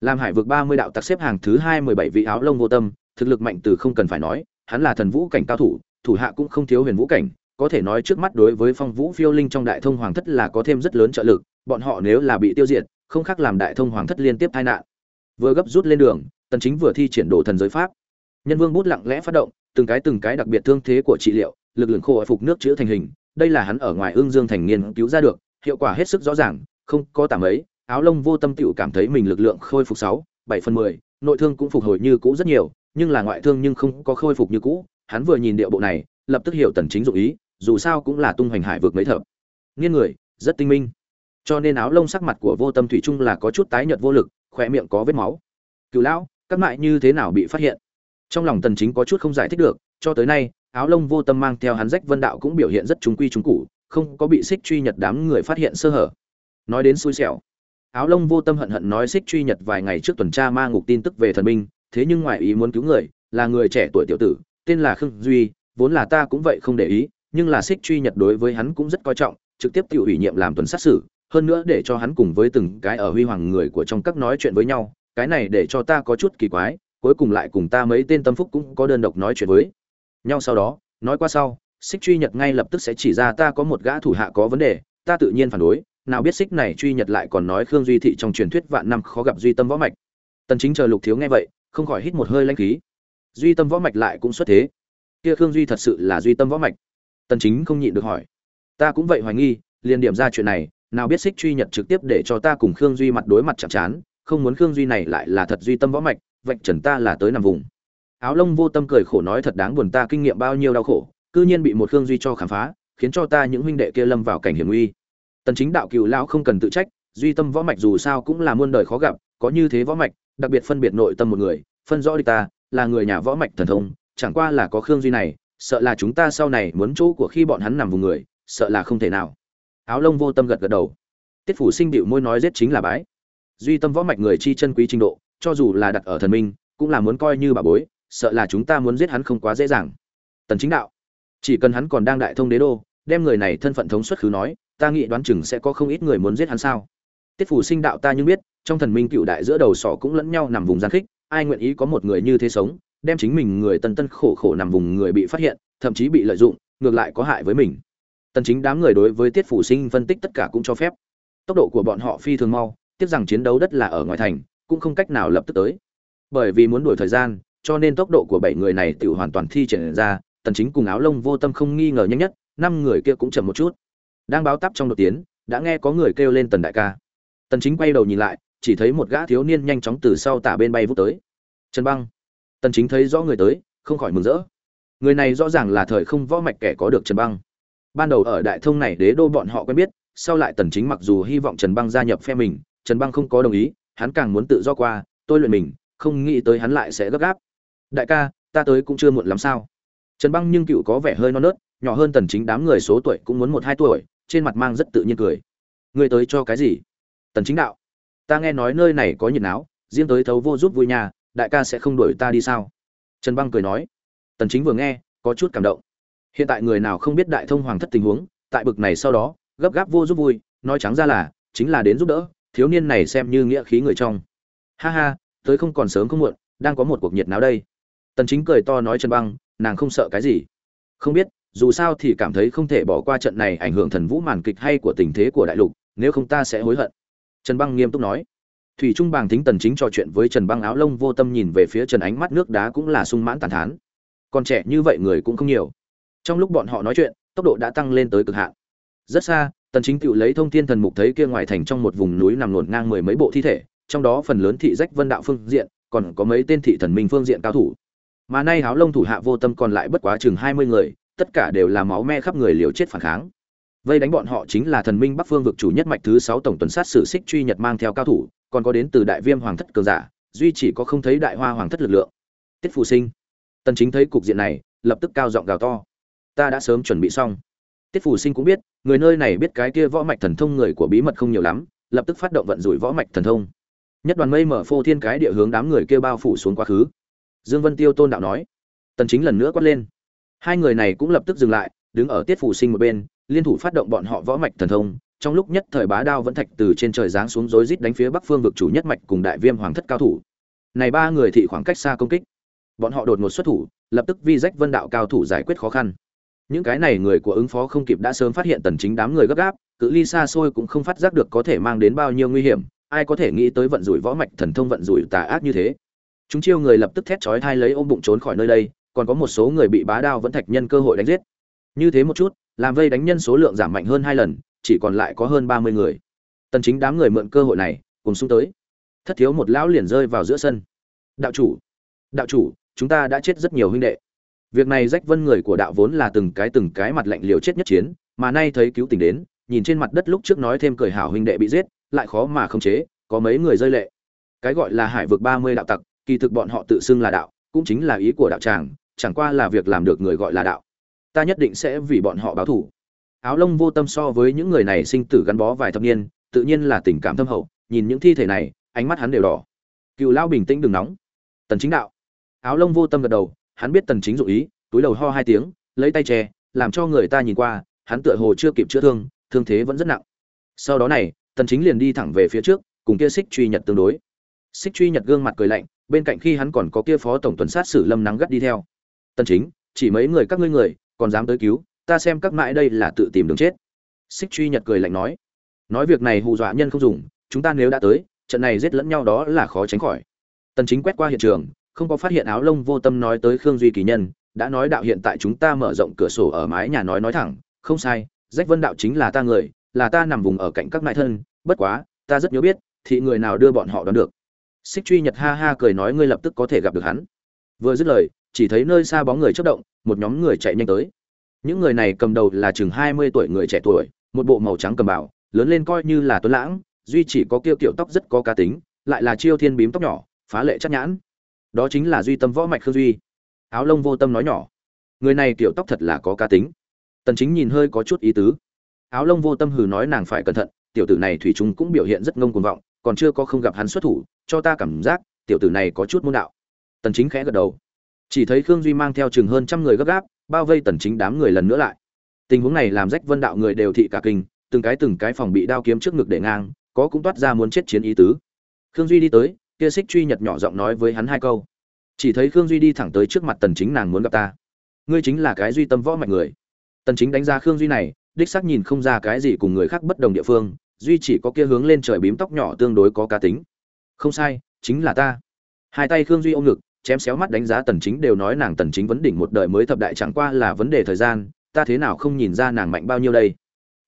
làm hải vực ba mươi đạo tặc xếp hàng thứ hai mười bảy vị áo lông vô tâm, thực lực mạnh từ không cần phải nói, hắn là thần vũ cảnh cao thủ thủ hạ cũng không thiếu huyền vũ cảnh, có thể nói trước mắt đối với phong vũ phiêu linh trong đại thông hoàng thất là có thêm rất lớn trợ lực, bọn họ nếu là bị tiêu diệt, không khác làm đại thông hoàng thất liên tiếp tai nạn. Vừa gấp rút lên đường, tần chính vừa thi triển đồ thần giới pháp. Nhân vương bút lặng lẽ phát động, từng cái từng cái đặc biệt thương thế của trị liệu, lực lượng khô phục nước chữa thành hình, đây là hắn ở ngoài ương dương thành nghiên cứu ra được, hiệu quả hết sức rõ ràng, không có tạm ấy áo lông vô tâm tựu cảm thấy mình lực lượng khôi phục 6, 7 phần 10, nội thương cũng phục hồi như cũ rất nhiều nhưng là ngoại thương nhưng không có khôi phục như cũ. Hắn vừa nhìn điệu bộ này lập tức hiểu tần chính dụng ý dù sao cũng là tung hoành hải vượt mấy thập. Nghiên người rất tinh minh. Cho nên áo lông sắc mặt của vô tâm thủy trung là có chút tái nhợt vô lực khỏe miệng có vết máu. Cựu lão các mại như thế nào bị phát hiện? Trong lòng tần chính có chút không giải thích được cho tới nay áo lông vô tâm mang theo hắn rách vân đạo cũng biểu hiện rất trung quy trung cụ không có bị xích truy nhật đám người phát hiện sơ hở. Nói đến xui xẻo áo lông vô tâm hận hận nói xích truy nhật vài ngày trước tuần tra ma ngục tin tức về thần minh thế nhưng ngoài ý muốn cứu người, là người trẻ tuổi tiểu tử, tên là khương duy, vốn là ta cũng vậy không để ý, nhưng là xích truy nhật đối với hắn cũng rất coi trọng, trực tiếp tự ủy nhiệm làm tuần sát xử, hơn nữa để cho hắn cùng với từng cái ở huy hoàng người của trong các nói chuyện với nhau, cái này để cho ta có chút kỳ quái, cuối cùng lại cùng ta mấy tên tâm phúc cũng có đơn độc nói chuyện với nhau sau đó, nói qua sau, xích truy nhật ngay lập tức sẽ chỉ ra ta có một gã thủ hạ có vấn đề, ta tự nhiên phản đối nào biết xích này truy nhật lại còn nói khương duy thị trong truyền thuyết vạn năm khó gặp duy tâm võ mạch. Tần chính chờ lục thiếu nghe vậy, không khỏi hít một hơi lãnh khí. Duy tâm võ mạch lại cũng xuất thế. Kia khương duy thật sự là duy tâm võ mạch. Tần chính không nhịn được hỏi. Ta cũng vậy hoài nghi, liền điểm ra chuyện này, nào biết xích truy nhật trực tiếp để cho ta cùng khương duy mặt đối mặt chạm chán, không muốn khương duy này lại là thật duy tâm võ mạch, vạch trần ta là tới nằm vùng. Áo lông vô tâm cười khổ nói thật đáng buồn ta kinh nghiệm bao nhiêu đau khổ, cư nhiên bị một khương duy cho khám phá, khiến cho ta những huynh đệ kia lâm vào cảnh hiểm nguy tần chính đạo cựu lão không cần tự trách, duy tâm võ mạch dù sao cũng là muôn đời khó gặp, có như thế võ mạch, đặc biệt phân biệt nội tâm một người, phân rõ đi ta, là người nhà võ mạch thần thông, chẳng qua là có khương duy này, sợ là chúng ta sau này muốn chỗ của khi bọn hắn nằm vùng người, sợ là không thể nào. Áo lông vô tâm gật gật đầu. Tiết phủ sinh điệu môi nói giết chính là bái. Duy tâm võ mạch người chi chân quý trình độ, cho dù là đặt ở thần minh, cũng là muốn coi như bà bối, sợ là chúng ta muốn giết hắn không quá dễ dàng. Tần chính đạo, chỉ cần hắn còn đang đại thông đế đô, đem người này thân phận thống xuất khứ nói ta nghĩ đoán chừng sẽ có không ít người muốn giết hắn sao. Tiết phủ sinh đạo ta nhưng biết, trong thần minh cựu đại giữa đầu sỏ cũng lẫn nhau nằm vùng gian khích, ai nguyện ý có một người như thế sống, đem chính mình người tân tân khổ khổ nằm vùng người bị phát hiện, thậm chí bị lợi dụng, ngược lại có hại với mình. Tần chính đám người đối với tiết phủ sinh phân tích tất cả cũng cho phép. Tốc độ của bọn họ phi thường mau tiếp rằng chiến đấu đất là ở ngoài thành, cũng không cách nào lập tức tới. Bởi vì muốn đuổi thời gian, cho nên tốc độ của bảy người này tự hoàn toàn thi triển ra, tần chính cùng áo lông vô tâm không nghi ngờ nhanh nhất, năm người kia cũng chậm một chút đang báo tắp trong đột tiến, đã nghe có người kêu lên tần đại ca. Tần chính quay đầu nhìn lại, chỉ thấy một gã thiếu niên nhanh chóng từ sau tả bên bay vút tới. Trần băng. Tần chính thấy rõ người tới, không khỏi mừng rỡ. Người này rõ ràng là thời không võ mạch kẻ có được trần băng. Ban đầu ở đại thông này đế đô bọn họ quen biết, sau lại tần chính mặc dù hy vọng trần băng gia nhập phe mình, trần băng không có đồng ý, hắn càng muốn tự do qua, tôi luyện mình, không nghĩ tới hắn lại sẽ gấp gáp. Đại ca, ta tới cũng chưa muộn lắm sao? Trần băng nhưng cựu có vẻ hơi non nớt, nhỏ hơn tần chính đám người số tuổi cũng muốn một hai tuổi trên mặt mang rất tự nhiên cười. Người tới cho cái gì? Tần chính đạo. Ta nghe nói nơi này có nhiệt náo, riêng tới thấu vô giúp vui nhà, đại ca sẽ không đuổi ta đi sao? Trần băng cười nói. Tần chính vừa nghe, có chút cảm động. Hiện tại người nào không biết đại thông hoàng thất tình huống, tại bực này sau đó, gấp gáp vô giúp vui, nói trắng ra là, chính là đến giúp đỡ, thiếu niên này xem như nghĩa khí người trong. Ha ha, tới không còn sớm không muộn, đang có một cuộc nhiệt náo đây. Tần chính cười to nói trần băng, nàng không sợ cái gì. Không biết dù sao thì cảm thấy không thể bỏ qua trận này ảnh hưởng thần vũ màn kịch hay của tình thế của đại lục, nếu không ta sẽ hối hận. Trần băng nghiêm túc nói. Thủy trung bàng thính tần chính trò chuyện với trần băng áo lông vô tâm nhìn về phía trần ánh mắt nước đá cũng là sung mãn tàn thán. Còn trẻ như vậy người cũng không nhiều. Trong lúc bọn họ nói chuyện, tốc độ đã tăng lên tới cực hạn. Rất xa, tần chính tự lấy thông thiên thần mục thấy kia ngoài thành trong một vùng núi nằm luồn ngang mười mấy bộ thi thể, trong đó phần lớn thị rách vân đạo phương diện, còn có mấy tên thị thần minh phương diện cao thủ. Mà nay áo lông thủ hạ vô tâm còn lại bất quá chừng 20 người tất cả đều là máu me khắp người liều chết phản kháng. Vây đánh bọn họ chính là thần minh bắc phương vực chủ nhất mạch thứ 6 tổng tuần sát sử xích truy nhật mang theo cao thủ, còn có đến từ đại viêm hoàng thất cường giả, duy chỉ có không thấy đại hoa hoàng thất lực lượng. Tiết phù sinh. Tần chính thấy cục diện này, lập tức cao giọng gào to. Ta đã sớm chuẩn bị xong. Tiết phù sinh cũng biết, người nơi này biết cái kia võ mạch thần thông người của bí mật không nhiều lắm, lập tức phát động vận rủi võ mạch thần thông. Nhất đoàn mây mở phô thiên cái địa hướng đám người kia bao phủ xuống quá khứ. Dương vân tiêu tôn đạo nói. Tần chính lần nữa quát lên hai người này cũng lập tức dừng lại, đứng ở tiết phù sinh một bên, liên thủ phát động bọn họ võ mạch thần thông. Trong lúc nhất thời bá đao vẫn thạch từ trên trời giáng xuống rối rít đánh phía bắc phương vực chủ nhất mạch cùng đại viêm hoàng thất cao thủ. Này ba người thị khoảng cách xa công kích. Bọn họ đột ngột xuất thủ, lập tức vi rách vân đạo cao thủ giải quyết khó khăn. Những cái này người của ứng phó không kịp đã sớm phát hiện tần chính đám người gấp gáp, cự ly xa xôi cũng không phát giác được có thể mang đến bao nhiêu nguy hiểm, ai có thể nghĩ tới vận rủi võ mạch thần thông vận rủi tà ác như thế. Chúng chiêu người lập tức thét chói thai lấy ôm bụng trốn khỏi nơi đây còn có một số người bị bá đao vẫn thạch nhân cơ hội đánh giết. Như thế một chút, làm vây đánh nhân số lượng giảm mạnh hơn hai lần, chỉ còn lại có hơn 30 người. Tần chính đám người mượn cơ hội này, cùng xung tới. Thất thiếu một lão liền rơi vào giữa sân. Đạo chủ đạo chủ, chúng ta đã chết rất nhiều huynh đệ. Việc này rách vân người của đạo vốn là từng cái từng cái mặt lạnh liều chết nhất chiến, mà nay thấy cứu tình đến, nhìn trên mặt đất lúc trước nói thêm cười hảo huynh đệ bị giết, lại khó mà không chế, có mấy người rơi lệ. Cái gọi là hải vực ba mươi đạo tặc, kỳ thực bọn họ tự xưng là đạo, cũng chính là ý của đạo tràng chẳng qua là việc làm được người gọi là đạo. Ta nhất định sẽ vì bọn họ báo thù. Áo lông vô tâm so với những người này sinh tử gắn bó vài thập niên, tự nhiên là tình cảm thâm hậu, nhìn những thi thể này, ánh mắt hắn đều đỏ. Cựu lao bình tĩnh đừng nóng. Tần chính đạo. Áo lông vô tâm gật đầu, hắn biết tần chính dụ ý, túi đầu ho hai tiếng, lấy tay che, làm cho người ta nhìn qua, hắn tựa hồ chưa kịp chữa thương thương thế vẫn rất nặng. Sau đó này, tần chính liền đi thẳng về phía trước, cùng kia xích truy nhật tương đối. Xích truy nhật gương mặt cười lạnh, bên cạnh khi hắn còn có kia phó tổng tuần sát sử lâm nắng gắt đi theo tần chính, chỉ mấy người các ngươi người, còn dám tới cứu, ta xem các mãi đây là tự tìm đường chết. Xích truy nhật cười lạnh nói nói việc này hù dọa nhân không dùng, chúng ta nếu đã tới, trận này giết lẫn nhau đó là khó tránh khỏi. Tần chính quét qua hiện trường, không có phát hiện áo lông vô tâm nói tới khương duy kỳ nhân, đã nói đạo hiện tại chúng ta mở rộng cửa sổ ở mái nhà nói nói thẳng, không sai, rách vân đạo chính là ta người, là ta nằm vùng ở cạnh các mại thân, bất quá, ta rất nhớ biết thì người nào đưa bọn họ đón được. Xích truy nhật ha ha cười nói ngươi lập tức có thể gặp được hắn. Vừa dứt lời chỉ thấy nơi xa bóng người chớp động, một nhóm người chạy nhanh tới. Những người này cầm đầu là chừng mươi tuổi người trẻ tuổi, một bộ màu trắng cầm bảo lớn lên coi như là tuấn lãng, duy chỉ có kiêu kiểu tóc rất có cá tính, lại là chiêu thiên bím tóc nhỏ, phá lệ chắc nhãn. Đó chính là duy tâm võ mạch khương duy. Áo lông vô tâm nói nhỏ. Người này kiểu tóc thật là có cá tính. Tần chính nhìn hơi có chút ý tứ. Áo lông vô tâm hừ nói nàng phải cẩn thận, tiểu tử này thủy chung cũng biểu hiện rất ngông cuồng vọng, còn chưa có không gặp hắn xuất thủ, cho ta cảm giác tiểu tử này có chút môn đạo. Tần chính khẽ gật đầu chỉ thấy khương duy mang theo chừng hơn trăm người gấp gáp, bao vây tần chính đám người lần nữa lại. Tình huống này làm rách vân đạo người đều thị cả kinh, từng cái từng cái phòng bị đao kiếm trước ngực để ngang, có cũng toát ra muốn chết chiến ý tứ. Khương duy đi tới, kia xích truy nhật nhỏ giọng nói với hắn hai câu. Chỉ thấy khương duy đi thẳng tới trước mặt tần chính nàng muốn gặp ta. Ngươi chính là cái duy tâm võ mạnh người. Tần chính đánh ra khương duy này, đích xác nhìn không ra cái gì cùng người khác bất đồng địa phương, duy chỉ có kia hướng lên trời bím tóc nhỏ tương đối có cá tính. Không sai, chính là ta. Hai tay khương duy ôm ngực chém xéo mắt đánh giá tần chính đều nói nàng tần chính vấn đỉnh một đời mới thập đại chẳng qua là vấn đề thời gian, ta thế nào không nhìn ra nàng mạnh bao nhiêu đây?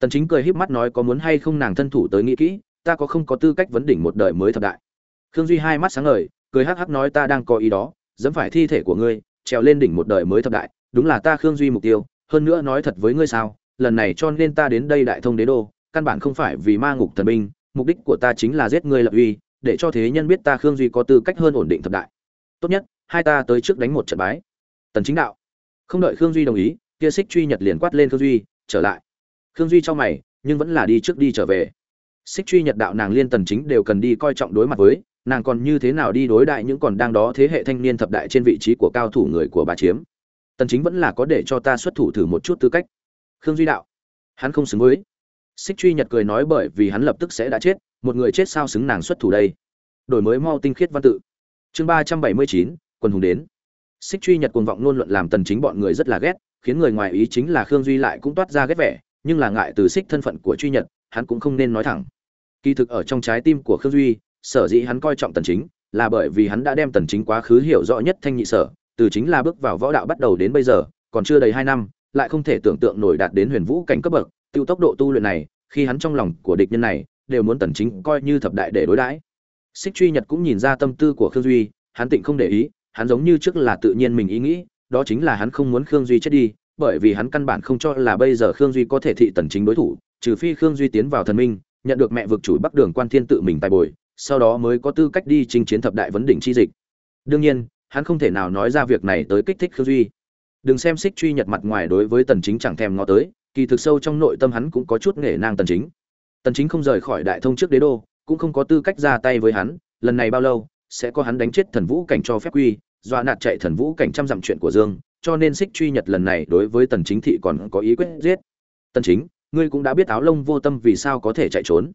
Tần chính cười híp mắt nói có muốn hay không nàng thân thủ tới nghĩ kỹ, ta có không có tư cách vấn đỉnh một đời mới thập đại. Khương duy hai mắt sáng ngời, cười hắc hắc nói ta đang có ý đó, dẫm phải thi thể của ngươi, trèo lên đỉnh một đời mới thập đại, đúng là ta khương duy mục tiêu, hơn nữa nói thật với ngươi sao, lần này cho nên ta đến đây đại thông đế đô, căn bản không phải vì ma ngục thần binh, mục đích của ta chính là giết ngươi lập uy, để cho thế nhân biết ta khương duy có tư cách hơn ổn định thập đại tốt nhất, hai ta tới trước đánh một trận bái. Tần chính đạo. Không đợi khương duy đồng ý, kia xích truy nhật liền quát lên khương duy, trở lại. Khương duy cho mày, nhưng vẫn là đi trước đi trở về. Xích truy nhật đạo nàng liên tần chính đều cần đi coi trọng đối mặt với, nàng còn như thế nào đi đối đại những còn đang đó thế hệ thanh niên thập đại trên vị trí của cao thủ người của bà chiếm. Tần chính vẫn là có để cho ta xuất thủ thử một chút tư cách. Khương duy đạo. Hắn không xứng với. Xích truy nhật cười nói bởi vì hắn lập tức sẽ đã chết, một người chết sao xứng nàng xuất thủ đây? Đổi mới mau tinh khiết văn tự chương ba trăm bảy mươi chín, quân hùng đến. Xích truy nhật cuồng vọng luôn luận làm tần chính bọn người rất là ghét, khiến người ngoài ý chính là khương duy lại cũng toát ra ghét vẻ, nhưng là ngại từ xích thân phận của truy nhật, hắn cũng không nên nói thẳng. Kỳ thực ở trong trái tim của khương duy, sở dĩ hắn coi trọng tần chính, là bởi vì hắn đã đem tần chính quá khứ hiểu rõ nhất thanh nhị sở, từ chính là bước vào võ đạo bắt đầu đến bây giờ, còn chưa đầy hai năm, lại không thể tưởng tượng nổi đạt đến huyền vũ cảnh cấp bậc, tiêu tốc độ tu luyện này, khi hắn trong lòng của địch nhân này, đều muốn tần chính coi như thập đại để đối đãi xích truy nhật cũng nhìn ra tâm tư của khương duy, hắn tịnh không để ý, hắn giống như trước là tự nhiên mình ý nghĩ, đó chính là hắn không muốn khương duy chết đi, bởi vì hắn căn bản không cho là bây giờ khương duy có thể thị tần chính đối thủ, trừ phi khương duy tiến vào thần minh, nhận được mẹ vực chủ bắc đường quan thiên tự mình tài bồi, sau đó mới có tư cách đi chinh chiến thập đại vấn đỉnh chi dịch. Đương nhiên, hắn không thể nào nói ra việc này tới kích thích khương duy. Đừng xem xích truy nhật mặt ngoài đối với tần chính chẳng thèm ngó tới, kỳ thực sâu trong nội tâm hắn cũng có chút nghề nang tần chính. Tần chính không rời khỏi đại thông trước đế đô cũng không có tư cách ra tay với hắn, lần này bao lâu, sẽ có hắn đánh chết thần vũ cảnh cho phép quy, dọa nạt chạy thần vũ cảnh trăm dặm chuyện của dương, cho nên xích truy nhật lần này đối với tần chính thị còn có ý quyết giết. Tần chính, ngươi cũng đã biết áo lông vô tâm vì sao có thể chạy trốn.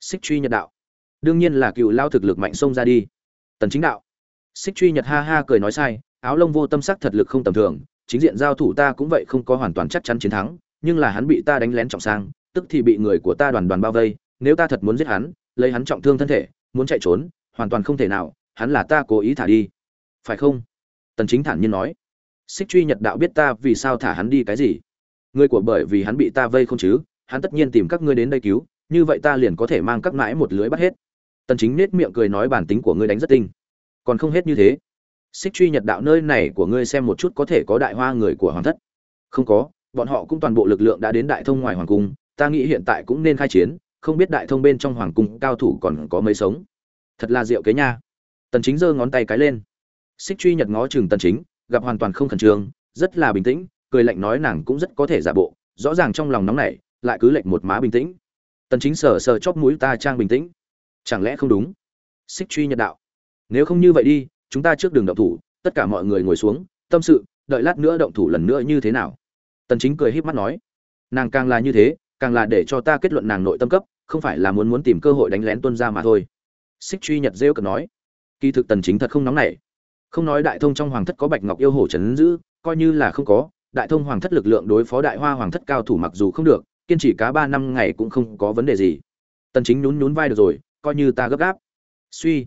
Xích truy nhật đạo. Đương nhiên là cựu lao thực lực mạnh xông ra đi. Tần chính đạo. Xích truy nhật ha ha cười nói sai, áo lông vô tâm sắc thật lực không tầm thường, chính diện giao thủ ta cũng vậy không có hoàn toàn chắc chắn chiến thắng, nhưng là hắn bị ta đánh lén trọng sang, tức thì bị người của ta đoàn đoàn bao vây, nếu ta thật muốn giết hắn lấy hắn trọng thương thân thể, muốn chạy trốn, hoàn toàn không thể nào, hắn là ta cố ý thả đi. Phải không? Tần chính thản nhiên nói. Xích truy nhật đạo biết ta vì sao thả hắn đi cái gì? Người của bởi vì hắn bị ta vây không chứ, hắn tất nhiên tìm các ngươi đến đây cứu, như vậy ta liền có thể mang các mãi một lưới bắt hết. Tần chính nết miệng cười nói bản tính của ngươi đánh rất tinh. Còn không hết như thế. Xích truy nhật đạo nơi này của ngươi xem một chút có thể có đại hoa người của hoàng thất. Không có, bọn họ cũng toàn bộ lực lượng đã đến đại thông ngoài hoàng cung, ta nghĩ hiện tại cũng nên khai chiến không biết đại thông bên trong hoàng cung cao thủ còn có mấy sống. Thật là diệu kế nha. Tần chính giơ ngón tay cái lên. Xích truy nhật ngó chừng tần chính, gặp hoàn toàn không khẩn trương, rất là bình tĩnh, cười lạnh nói nàng cũng rất có thể giả bộ, rõ ràng trong lòng nóng nảy, lại cứ lệnh một má bình tĩnh. Tần chính sờ sờ chóp mũi ta trang bình tĩnh. Chẳng lẽ không đúng? Xích truy nhật đạo. Nếu không như vậy đi, chúng ta trước đường động thủ, tất cả mọi người ngồi xuống, tâm sự, đợi lát nữa động thủ lần nữa như thế nào? Tần chính cười híp mắt nói. Nàng càng là như thế, càng là để cho ta kết luận nàng nội tâm cấp không phải là muốn muốn tìm cơ hội đánh lén tuân ra mà thôi. Xích truy nhật rêu cực nói, kỳ thực tần chính thật không nóng nảy. Không nói đại thông trong hoàng thất có bạch ngọc yêu hổ trấn giữ, coi như là không có, đại thông hoàng thất lực lượng đối phó đại hoa hoàng thất cao thủ mặc dù không được, kiên trì cá ba năm ngày cũng không có vấn đề gì. Tần chính nhún nhún vai được rồi, coi như ta gấp gáp. Suy.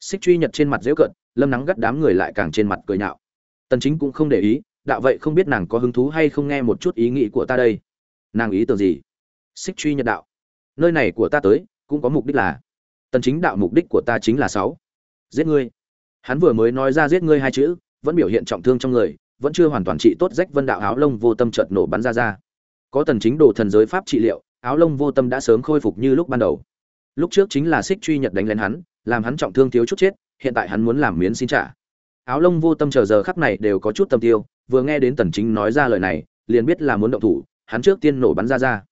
Xích truy nhật trên mặt dễ cận lâm nắng gắt đám người lại càng trên mặt cười nhạo. Tần chính cũng không để ý, đạo vậy không biết nàng có hứng thú hay không nghe một chút ý nghĩ của ta đây. Nàng ý tưởng gì? Xích truy nhật đạo nơi này của ta tới, cũng có mục đích là, tần chính đạo mục đích của ta chính là sáu. Giết ngươi. Hắn vừa mới nói ra giết ngươi hai chữ, vẫn biểu hiện trọng thương trong người, vẫn chưa hoàn toàn trị tốt rách vân đạo áo lông vô tâm chợt nổ bắn ra ra. Có tần chính đồ thần giới pháp trị liệu, áo lông vô tâm đã sớm khôi phục như lúc ban đầu. Lúc trước chính là xích truy nhật đánh lên hắn, làm hắn trọng thương thiếu chút chết, hiện tại hắn muốn làm miến xin trả. Áo lông vô tâm chờ giờ khắc này đều có chút tâm tiêu, vừa nghe đến tần chính nói ra lời này, liền biết là muốn động thủ, hắn trước tiên nổ bắn ra ra.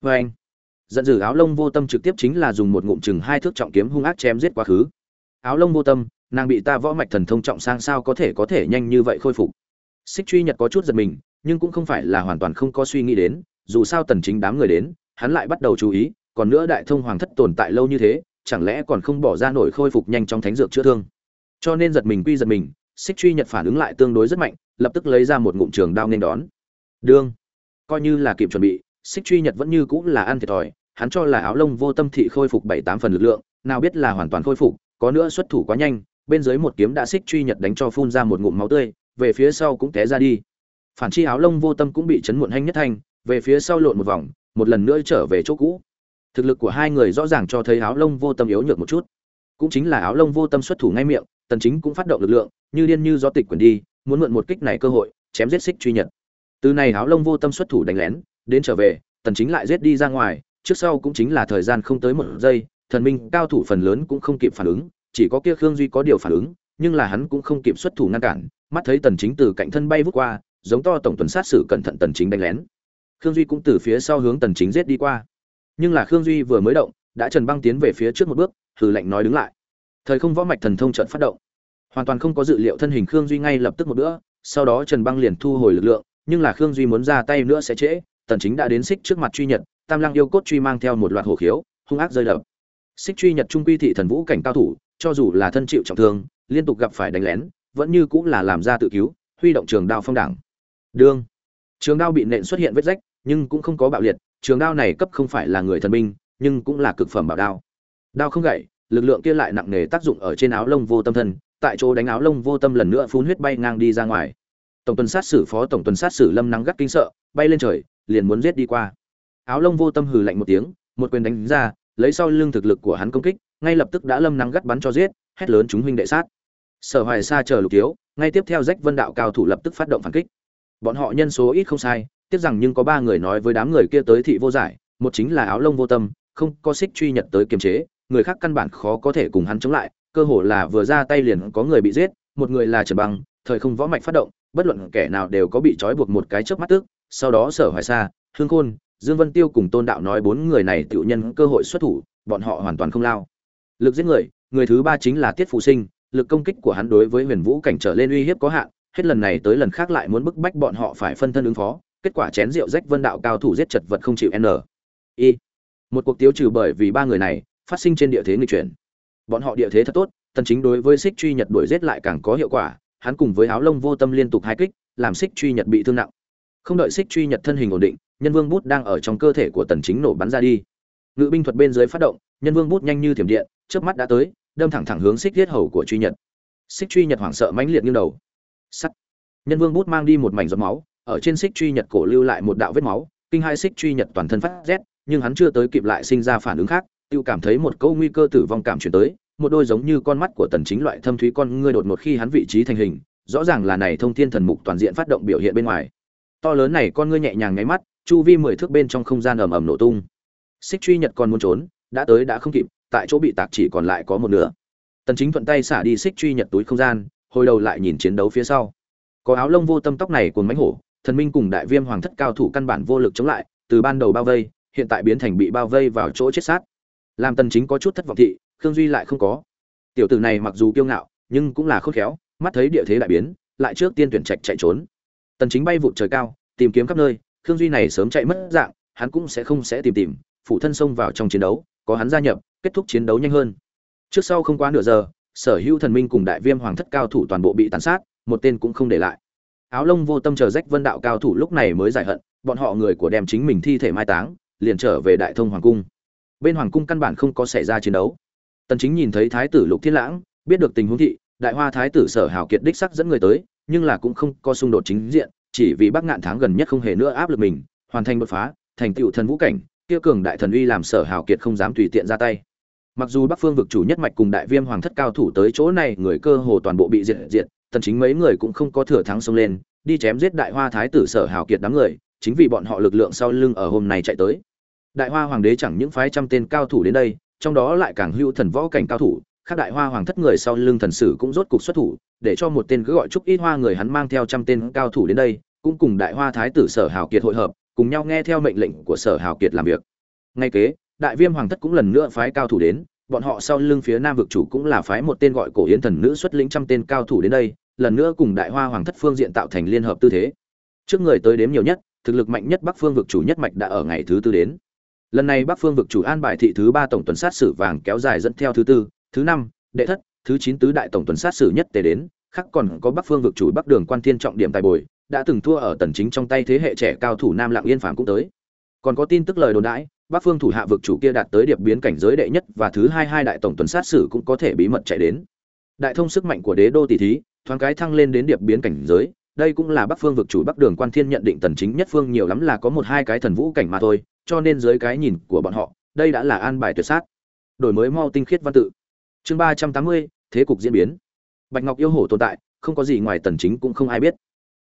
Với anh giận dữ áo lông vô tâm trực tiếp chính là dùng một ngụm chừng hai thước trọng kiếm hung ác chém giết quá khứ. Áo lông vô tâm, nàng bị ta võ mạch thần thông trọng sang sao có thể có thể nhanh như vậy khôi phục? Xích truy nhật có chút giật mình, nhưng cũng không phải là hoàn toàn không có suy nghĩ đến, dù sao tần chính đám người đến, hắn lại bắt đầu chú ý, còn nữa đại thông hoàng thất tồn tại lâu như thế, chẳng lẽ còn không bỏ ra nổi khôi phục nhanh trong thánh dược chữa thương? Cho nên giật mình quy giật mình, xích truy nhật phản ứng lại tương đối rất mạnh, lập tức lấy ra một ngụm trường đao nên đón. Đương. Coi như là kịp chuẩn bị, xích truy nhật vẫn như cũng là ăn thiệt thòi hắn cho là áo lông vô tâm thị khôi phục bảy tám phần lực lượng, nào biết là hoàn toàn khôi phục, có nữa xuất thủ quá nhanh, bên dưới một kiếm đã xích truy nhật đánh cho phun ra một ngụm máu tươi, về phía sau cũng té ra đi. Phản chi áo lông vô tâm cũng bị chấn muộn hanh nhất thanh về phía sau lộn một vòng, một lần nữa trở về chỗ cũ. Thực lực của hai người rõ ràng cho thấy áo lông vô tâm yếu nhược một chút. Cũng chính là áo lông vô tâm xuất thủ ngay miệng, tần chính cũng phát động lực lượng, như điên như gió tịch quyền đi, muốn mượn một kích này cơ hội, chém giết xích truy nhật. Từ này áo lông vô tâm xuất thủ đánh lén, đến trở về, tần chính lại giết đi ra ngoài trước sau cũng chính là thời gian không tới một giây, thần minh cao thủ phần lớn cũng không kịp phản ứng, chỉ có kia khương duy có điều phản ứng, nhưng là hắn cũng không kịp xuất thủ ngăn cản, mắt thấy tần chính từ cạnh thân bay vút qua, giống to tổng tuần sát xử cẩn thận tần chính đánh lén. Khương duy cũng từ phía sau hướng tần chính giết đi qua. Nhưng là khương duy vừa mới động, đã trần băng tiến về phía trước một bước, hừ lạnh nói đứng lại. Thời không võ mạch thần thông trận phát động. Hoàn toàn không có dự liệu thân hình khương duy ngay lập tức một bữa, sau đó trần băng liền thu hồi lực lượng, nhưng là khương duy muốn ra tay nữa sẽ trễ, tần chính đã đến xích trước mặt truy nhật tam lăng yêu cốt truy mang theo một loạt hổ khiếu, hung ác rơi đập. Xích truy nhật trung quy thị thần vũ cảnh cao thủ, cho dù là thân chịu trọng thương, liên tục gặp phải đánh lén, vẫn như cũng là làm ra tự cứu, huy động trường đao phong đảng. Đương, trường đao bị nện xuất hiện vết rách, nhưng cũng không có bạo liệt, trường đao này cấp không phải là người thần binh, nhưng cũng là cực phẩm bảo đao. Đao không gãy lực lượng kia lại nặng nề tác dụng ở trên áo lông vô tâm thân, tại chỗ đánh áo lông vô tâm lần nữa phun huyết bay ngang đi ra ngoài. Tổng tuần sát xử phó tổng tuần sát xử lâm nắng gắt kinh sợ, bay lên trời, liền muốn giết đi qua áo lông vô tâm hừ lạnh một tiếng, một quyền đánh ra, lấy sau lưng thực lực của hắn công kích, ngay lập tức đã lâm nắng gắt bắn cho giết, hét lớn chúng huynh đệ sát. Sở hoài sa chờ lục thiếu, ngay tiếp theo rách vân đạo cao thủ lập tức phát động phản kích. Bọn họ nhân số ít không sai, tiếc rằng nhưng có ba người nói với đám người kia tới thị vô giải, một chính là áo lông vô tâm, không có xích truy nhật tới kiềm chế, người khác căn bản khó có thể cùng hắn chống lại, cơ hồ là vừa ra tay liền có người bị giết, một người là trần băng thời không võ mạch phát động, bất luận kẻ nào đều có bị trói buộc một cái trước mắt tức, sau đó sở hoài sa, hương khôn dương vân tiêu cùng tôn đạo nói bốn người này tự nhân cơ hội xuất thủ, bọn họ hoàn toàn không lao. Lực giết người người thứ ba chính là tiết Phù sinh, lực công kích của hắn đối với huyền vũ cảnh trở lên uy hiếp có hạn, hết lần này tới lần khác lại muốn bức bách bọn họ phải phân thân ứng phó, kết quả chén rượu rách vân đạo cao thủ giết chật vật không chịu n. Y một cuộc tiêu trừ bởi vì ba người này, phát sinh trên địa thế nghịch chuyển. Bọn họ địa thế thật tốt, tần chính đối với xích truy nhật đuổi giết lại càng có hiệu quả, hắn cùng với áo lông vô tâm liên tục hai kích, làm xích truy nhật bị thương nặng. Không đợi xích truy nhật thân hình ổn định nhân vương bút đang ở trong cơ thể của tần chính nổ bắn ra đi. Ngự binh thuật bên dưới phát động, nhân vương bút nhanh như thiểm điện, chớp mắt đã tới, đâm thẳng thẳng hướng xích thiết hầu của truy nhật. Xích truy nhật hoảng sợ mãnh liệt như đầu. Sắt. Nhân vương bút mang đi một mảnh giọt máu, ở trên xích truy nhật cổ lưu lại một đạo vết máu, kinh hai xích truy nhật toàn thân phát rét, nhưng hắn chưa tới kịp lại sinh ra phản ứng khác tự cảm thấy một câu nguy cơ tử vong cảm chuyển tới, một đôi giống như con mắt của tần chính loại thâm thúy con ngươi đột ngột khi hắn vị trí thành hình, rõ ràng là này thông thiên thần mục toàn diện phát động biểu hiện bên ngoài. To lớn này con ngươi nhẹ nhàng nháy mắt chu vi mười thước bên trong không gian ầm ầm nổ tung. Xích truy nhật còn muốn trốn, đã tới đã không kịp, tại chỗ bị tạc chỉ còn lại có một nửa. Tần chính thuận tay xả đi xích truy nhật túi không gian, hồi đầu lại nhìn chiến đấu phía sau. Có áo lông vô tâm tóc này cuốn mánh hổ, thần minh cùng đại viêm hoàng thất cao thủ căn bản vô lực chống lại, từ ban đầu bao vây, hiện tại biến thành bị bao vây vào chỗ chết sát. Làm tần chính có chút thất vọng thị, khương duy lại không có. Tiểu tử này mặc dù kiêu ngạo, nhưng cũng là khôn khéo, mắt thấy địa thế đại biến, lại trước tiên tuyển trạch chạy trốn. Tần chính bay vụt trời cao, tìm kiếm khắp nơi khương duy này sớm chạy mất dạng, hắn cũng sẽ không sẽ tìm tìm, phụ thân xông vào trong chiến đấu, có hắn gia nhập, kết thúc chiến đấu nhanh hơn. Trước sau không quá nửa giờ, sở hữu thần minh cùng đại viêm hoàng thất cao thủ toàn bộ bị tàn sát, một tên cũng không để lại. Áo lông vô tâm chờ rách vân đạo cao thủ lúc này mới giải hận, bọn họ người của đem chính mình thi thể mai táng, liền trở về đại thông hoàng cung. Bên hoàng cung căn bản không có xảy ra chiến đấu. Tần chính nhìn thấy thái tử lục thiên lãng, biết được tình huống thị, đại hoa thái tử sở hảo kiệt đích sắc dẫn người tới, nhưng là cũng không có xung đột chính diện chỉ vì bắc ngạn tháng gần nhất không hề nữa áp lực mình, hoàn thành đột phá, thành tựu thần vũ cảnh, kia cường đại thần uy làm sở hào kiệt không dám tùy tiện ra tay. Mặc dù bắc phương vực chủ nhất mạch cùng đại viêm hoàng thất cao thủ tới chỗ này, người cơ hồ toàn bộ bị diệt diệt, tần chính mấy người cũng không có thừa thắng xông lên, đi chém giết đại hoa thái tử sở hào kiệt đám người, chính vì bọn họ lực lượng sau lưng ở hôm nay chạy tới. Đại hoa hoàng đế chẳng những phái trăm tên cao thủ đến đây, trong đó lại càng hữu thần võ cảnh cao thủ khác đại hoa hoàng thất người sau lưng thần sử cũng rốt cục xuất thủ, để cho một tên cứ gọi trúc ít hoa người hắn mang theo trăm tên cao thủ đến đây, cũng cùng đại hoa thái tử sở hào kiệt hội hợp, cùng nhau nghe theo mệnh lệnh của sở hào kiệt làm việc. Ngay kế, đại viêm hoàng thất cũng lần nữa phái cao thủ đến, bọn họ sau lưng phía nam vực chủ cũng là phái một tên gọi cổ yến thần nữ xuất lĩnh trăm tên cao thủ đến đây, lần nữa cùng đại hoa hoàng thất phương diện tạo thành liên hợp tư thế. Trước người tới đếm nhiều nhất, thực lực mạnh nhất bắc phương vực chủ nhất mạch đã ở ngày thứ tư đến. Lần này bắc phương vực chủ an bài thị thứ ba tổng tuần sát sử vàng kéo dài dẫn theo thứ tư thứ năm, đệ thất, thứ chín tứ đại tổng tuần sát sử nhất tề đến, khác còn có bắc phương vực chủ bắc đường quan thiên trọng điểm tài bồi, đã từng thua ở tần chính trong tay thế hệ trẻ cao thủ nam lạng yên phàm cũng tới. Còn có tin tức lời đồn đãi, bắc phương thủ hạ vực chủ kia đạt tới điệp biến cảnh giới đệ nhất và thứ hai hai đại tổng tuần sát sử cũng có thể bí mật chạy đến. Đại thông sức mạnh của đế đô tỷ thí, thoáng cái thăng lên đến điệp biến cảnh giới, đây cũng là bắc phương vực chủ bắc đường quan thiên nhận định tần chính nhất phương nhiều lắm là có một hai cái thần vũ cảnh mà thôi, cho nên dưới cái nhìn của bọn họ, đây đã là an bài tuyệt sát. Đổi mới mau tinh khiết văn tự chương ba trăm tám mươi, thế cục diễn biến. Bạch ngọc yêu hổ tồn tại, không có gì ngoài tần chính cũng không ai biết.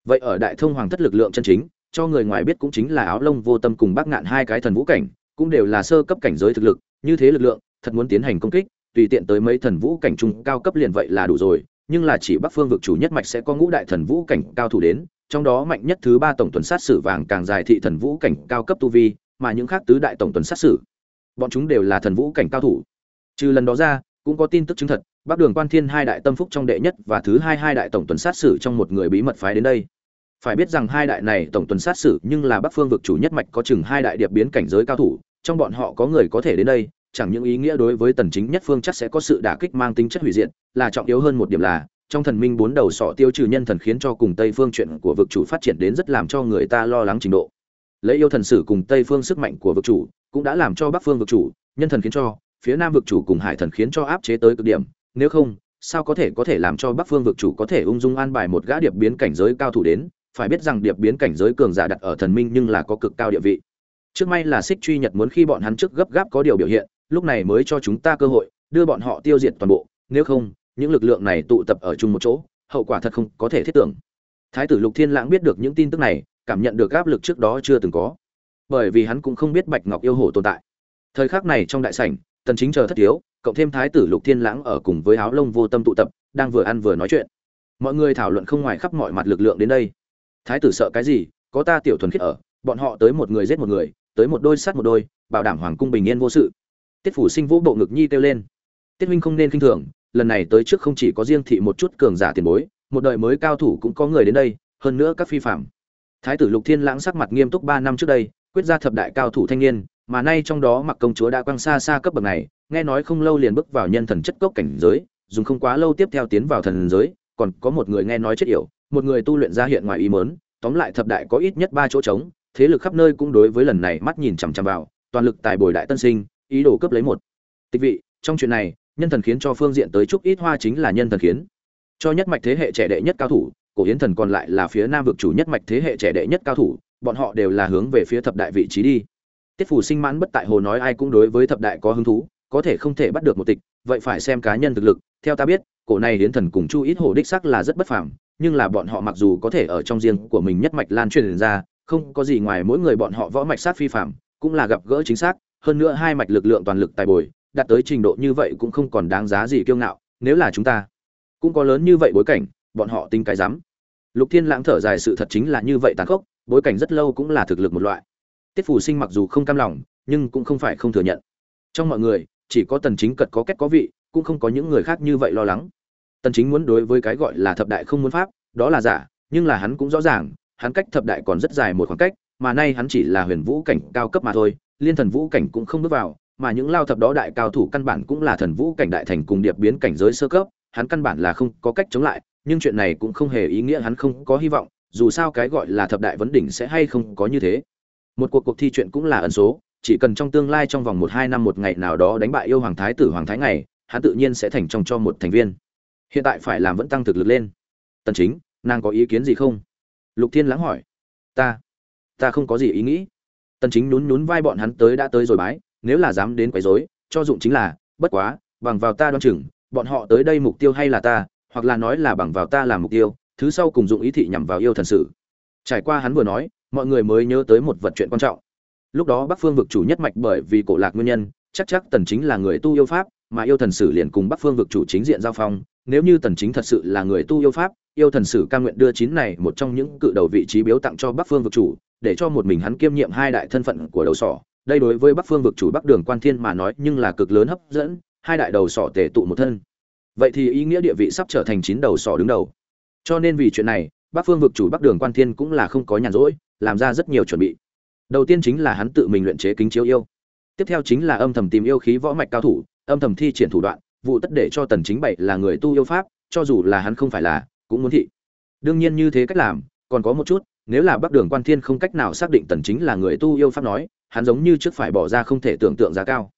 Vậy ở đại thông hoàng thất lực lượng chân chính, cho người ngoài biết cũng chính là áo lông vô tâm cùng bác ngạn hai cái thần vũ cảnh, cũng đều là sơ cấp cảnh giới thực lực, như thế lực lượng, thật muốn tiến hành công kích, tùy tiện tới mấy thần vũ cảnh trung cao cấp liền vậy là đủ rồi, nhưng là chỉ bắc phương vực chủ nhất mạch sẽ có ngũ đại thần vũ cảnh cao thủ đến, trong đó mạnh nhất thứ ba tổng tuần sát sử vàng càng dài thị thần vũ cảnh cao cấp tu vi, mà những khác tứ đại tổng tuần sát sử, bọn chúng đều là thần vũ cảnh cao thủ. Trừ lần đó ra cũng có tin tức chứng thật, bắc đường quan thiên hai đại tâm phúc trong đệ nhất và thứ hai hai đại tổng tuần sát sử trong một người bí mật phái đến đây. Phải biết rằng hai đại này tổng tuần sát sử nhưng là bắc phương vực chủ nhất mạch có chừng hai đại điệp biến cảnh giới cao thủ, trong bọn họ có người có thể đến đây, chẳng những ý nghĩa đối với tần chính nhất phương chắc sẽ có sự đả kích mang tính chất hủy diệt, là trọng yếu hơn một điểm là, trong thần minh bốn đầu sọ tiêu trừ nhân thần khiến cho cùng tây phương chuyện của vực chủ phát triển đến rất làm cho người ta lo lắng trình độ. Lấy yêu thần sử cùng tây phương sức mạnh của vực chủ, cũng đã làm cho bắc phương vực chủ, nhân thần khiến cho phía nam vực chủ cùng hải thần khiến cho áp chế tới cực điểm, nếu không, sao có thể có thể làm cho bắc phương vực chủ có thể ung dung an bài một gã điệp biến cảnh giới cao thủ đến? Phải biết rằng điệp biến cảnh giới cường giả đặt ở thần minh nhưng là có cực cao địa vị. Trước may là xích truy nhật muốn khi bọn hắn trước gấp gáp có điều biểu hiện, lúc này mới cho chúng ta cơ hội, đưa bọn họ tiêu diệt toàn bộ, nếu không, những lực lượng này tụ tập ở chung một chỗ, hậu quả thật không có thể thiết tưởng. Thái tử lục thiên lãng biết được những tin tức này, cảm nhận được áp lực trước đó chưa từng có. Bởi vì hắn cũng không biết bạch ngọc yêu hổ tồn tại. Thời khắc này trong đại sảnh tần chính chờ thất thiếu, cộng thêm thái tử lục thiên lãng ở cùng với áo lông vô tâm tụ tập, đang vừa ăn vừa nói chuyện. Mọi người thảo luận không ngoài khắp mọi mặt lực lượng đến đây. Thái tử sợ cái gì? Có ta tiểu thuần khiết ở, bọn họ tới một người giết một người, tới một đôi sát một đôi, bảo đảm hoàng cung bình yên vô sự. Tiết phủ sinh vũ bộ ngực nhi kêu lên. Tiết huynh không nên kinh thường, lần này tới trước không chỉ có riêng thị một chút cường giả tiền bối, một đời mới cao thủ cũng có người đến đây, hơn nữa các phi phạm. Thái tử lục thiên lãng sắc mặt nghiêm túc ba năm trước đây, quyết ra thập đại cao thủ thanh niên mà nay trong đó mặc công chúa đã quăng xa xa cấp bậc này, nghe nói không lâu liền bước vào nhân thần chất cốc cảnh giới, dùng không quá lâu tiếp theo tiến vào thần giới, còn có một người nghe nói chết yểu, một người tu luyện ra hiện ngoài ý mớn tóm lại thập đại có ít nhất ba chỗ trống, thế lực khắp nơi cũng đối với lần này mắt nhìn chằm chằm vào, toàn lực tài bồi đại tân sinh, ý đồ cướp lấy một. Tịch vị, trong chuyện này, nhân thần khiến cho phương diện tới chút ít hoa chính là nhân thần khiến. Cho nhất mạch thế hệ trẻ đệ nhất cao thủ, cổ hiến thần còn lại là phía nam vực chủ nhất mạch thế hệ trẻ đệ nhất cao thủ, bọn họ đều là hướng về phía thập đại vị trí đi tiết phủ sinh mãn bất tại hồ nói ai cũng đối với thập đại có hứng thú, có thể không thể bắt được một tịch, vậy phải xem cá nhân thực lực. Theo ta biết, cổ này hiến thần cùng chu ít hồ đích sắc là rất bất phàm, nhưng là bọn họ mặc dù có thể ở trong riêng của mình nhất mạch lan truyền ra, không có gì ngoài mỗi người bọn họ võ mạch sát phi phạm cũng là gặp gỡ chính xác, hơn nữa hai mạch lực lượng toàn lực tài bồi, đạt tới trình độ như vậy cũng không còn đáng giá gì kiêu ngạo, nếu là chúng ta cũng có lớn như vậy bối cảnh, bọn họ tính cái rắm. Lục thiên lãng thở dài, sự thật chính là như vậy tàn khốc, bối cảnh rất lâu cũng là thực lực một loại tiết phủ sinh mặc dù không cam lòng, nhưng cũng không phải không thừa nhận. Trong mọi người, chỉ có tần chính cật có kết có vị, cũng không có những người khác như vậy lo lắng. Tần chính muốn đối với cái gọi là thập đại không muốn pháp, đó là giả, nhưng là hắn cũng rõ ràng, hắn cách thập đại còn rất dài một khoảng cách, mà nay hắn chỉ là huyền vũ cảnh cao cấp mà thôi, liên thần vũ cảnh cũng không bước vào, mà những lao thập đó đại cao thủ căn bản cũng là thần vũ cảnh đại thành cùng điệp biến cảnh giới sơ cấp, hắn căn bản là không có cách chống lại, nhưng chuyện này cũng không hề ý nghĩa hắn không có hy vọng, dù sao cái gọi là thập đại vấn đỉnh sẽ hay không có như thế một cuộc cuộc thi chuyện cũng là ẩn số, chỉ cần trong tương lai trong vòng một hai năm một ngày nào đó đánh bại yêu hoàng thái tử hoàng thái ngày, hắn tự nhiên sẽ thành trong cho một thành viên. Hiện tại phải làm vẫn tăng thực lực lên. Tần chính, nàng có ý kiến gì không? Lục thiên lãng hỏi. Ta ta không có gì ý nghĩ. Tần chính nhún nhún vai bọn hắn tới đã tới rồi bái, nếu là dám đến quấy rối, cho dụng chính là, bất quá, bằng vào ta đoan chừng, bọn họ tới đây mục tiêu hay là ta, hoặc là nói là bằng vào ta làm mục tiêu, thứ sau cùng dụng ý thị nhằm vào yêu thần sự. Trải qua hắn vừa nói mọi người mới nhớ tới một vật chuyện quan trọng. Lúc đó bắc phương vực chủ nhất mạch bởi vì cổ lạc nguyên nhân, chắc chắc tần chính là người tu yêu pháp, mà yêu thần sử liền cùng bắc phương vực chủ chính diện giao phong. Nếu như tần chính thật sự là người tu yêu pháp, yêu thần sử cam nguyện đưa chín này một trong những cự đầu vị trí biếu tặng cho bắc phương vực chủ, để cho một mình hắn kiêm nhiệm hai đại thân phận của đầu sỏ. Đây đối với bắc phương vực chủ bắc đường quan thiên mà nói, nhưng là cực lớn hấp dẫn, hai đại đầu sỏ tề tụ một thân. Vậy thì ý nghĩa địa vị sắp trở thành chín đầu sỏ đứng đầu. Cho nên vì chuyện này, bắc phương vực chủ bắc đường quan thiên cũng là không có nhàn rỗi làm ra rất nhiều chuẩn bị. Đầu tiên chính là hắn tự mình luyện chế kính chiếu yêu. Tiếp theo chính là âm thầm tìm yêu khí võ mạch cao thủ, âm thầm thi triển thủ đoạn, vụ tất để cho tần chính bảy là người tu yêu pháp, cho dù là hắn không phải là, cũng muốn thị. Đương nhiên như thế cách làm, còn có một chút, nếu là bắc đường quan thiên không cách nào xác định tần chính là người tu yêu pháp nói, hắn giống như trước phải bỏ ra không thể tưởng tượng giá cao.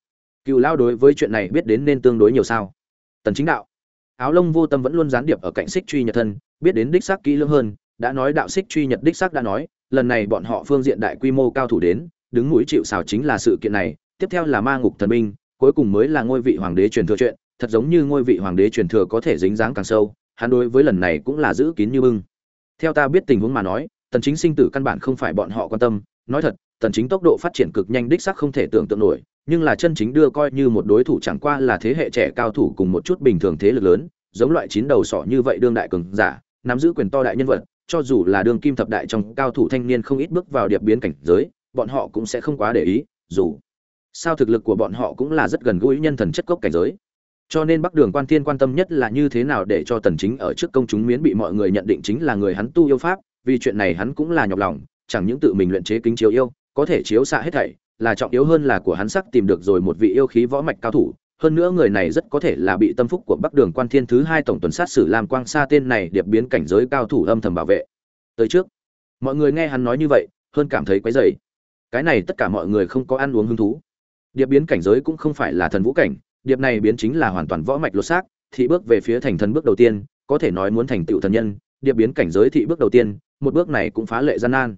Cựu lao đối với chuyện này biết đến nên tương đối nhiều sao. Tần chính đạo. Áo lông vô tâm vẫn luôn gián điệp ở cạnh xích truy nhật thân, biết đến đích xác kỹ lưỡng hơn, đã nói đạo xích truy nhật đích xác đã nói lần này bọn họ phương diện đại quy mô cao thủ đến, đứng mũi chịu xào chính là sự kiện này. Tiếp theo là ma ngục thần binh, cuối cùng mới là ngôi vị hoàng đế truyền thừa chuyện, thật giống như ngôi vị hoàng đế truyền thừa có thể dính dáng càng sâu, hắn đối với lần này cũng là giữ kín như bưng. Theo ta biết tình huống mà nói, tần chính sinh tử căn bản không phải bọn họ quan tâm. Nói thật, tần chính tốc độ phát triển cực nhanh đích xác không thể tưởng tượng nổi, nhưng là chân chính đưa coi như một đối thủ chẳng qua là thế hệ trẻ cao thủ cùng một chút bình thường thế lực lớn, giống loại chín đầu sọ như vậy đương đại cường giả, nắm giữ quyền to đại nhân vật cho dù là đường kim thập đại trong cao thủ thanh niên không ít bước vào điệp biến cảnh giới, bọn họ cũng sẽ không quá để ý, dù sao thực lực của bọn họ cũng là rất gần gũi nhân thần chất cốc cảnh giới. Cho nên bắc đường quan thiên quan tâm nhất là như thế nào để cho tần chính ở trước công chúng miến bị mọi người nhận định chính là người hắn tu yêu pháp, vì chuyện này hắn cũng là nhọc lòng, chẳng những tự mình luyện chế kính chiếu yêu, có thể chiếu xạ hết thảy, là trọng yếu hơn là của hắn sắc tìm được rồi một vị yêu khí võ mạch cao thủ hơn nữa người này rất có thể là bị tâm phúc của bắc đường quan thiên thứ hai tổng tuần sát sử làm quang sa tên này điệp biến cảnh giới cao thủ âm thầm bảo vệ. Tới trước. Mọi người nghe hắn nói như vậy, hơn cảm thấy quấy dày cái này tất cả mọi người không có ăn uống hứng thú. Điệp biến cảnh giới cũng không phải là thần vũ cảnh, điệp này biến chính là hoàn toàn võ mạch lột xác, thị bước về phía thành thần bước đầu tiên, có thể nói muốn thành tựu thần nhân, điệp biến cảnh giới thị bước đầu tiên, một bước này cũng phá lệ gian nan.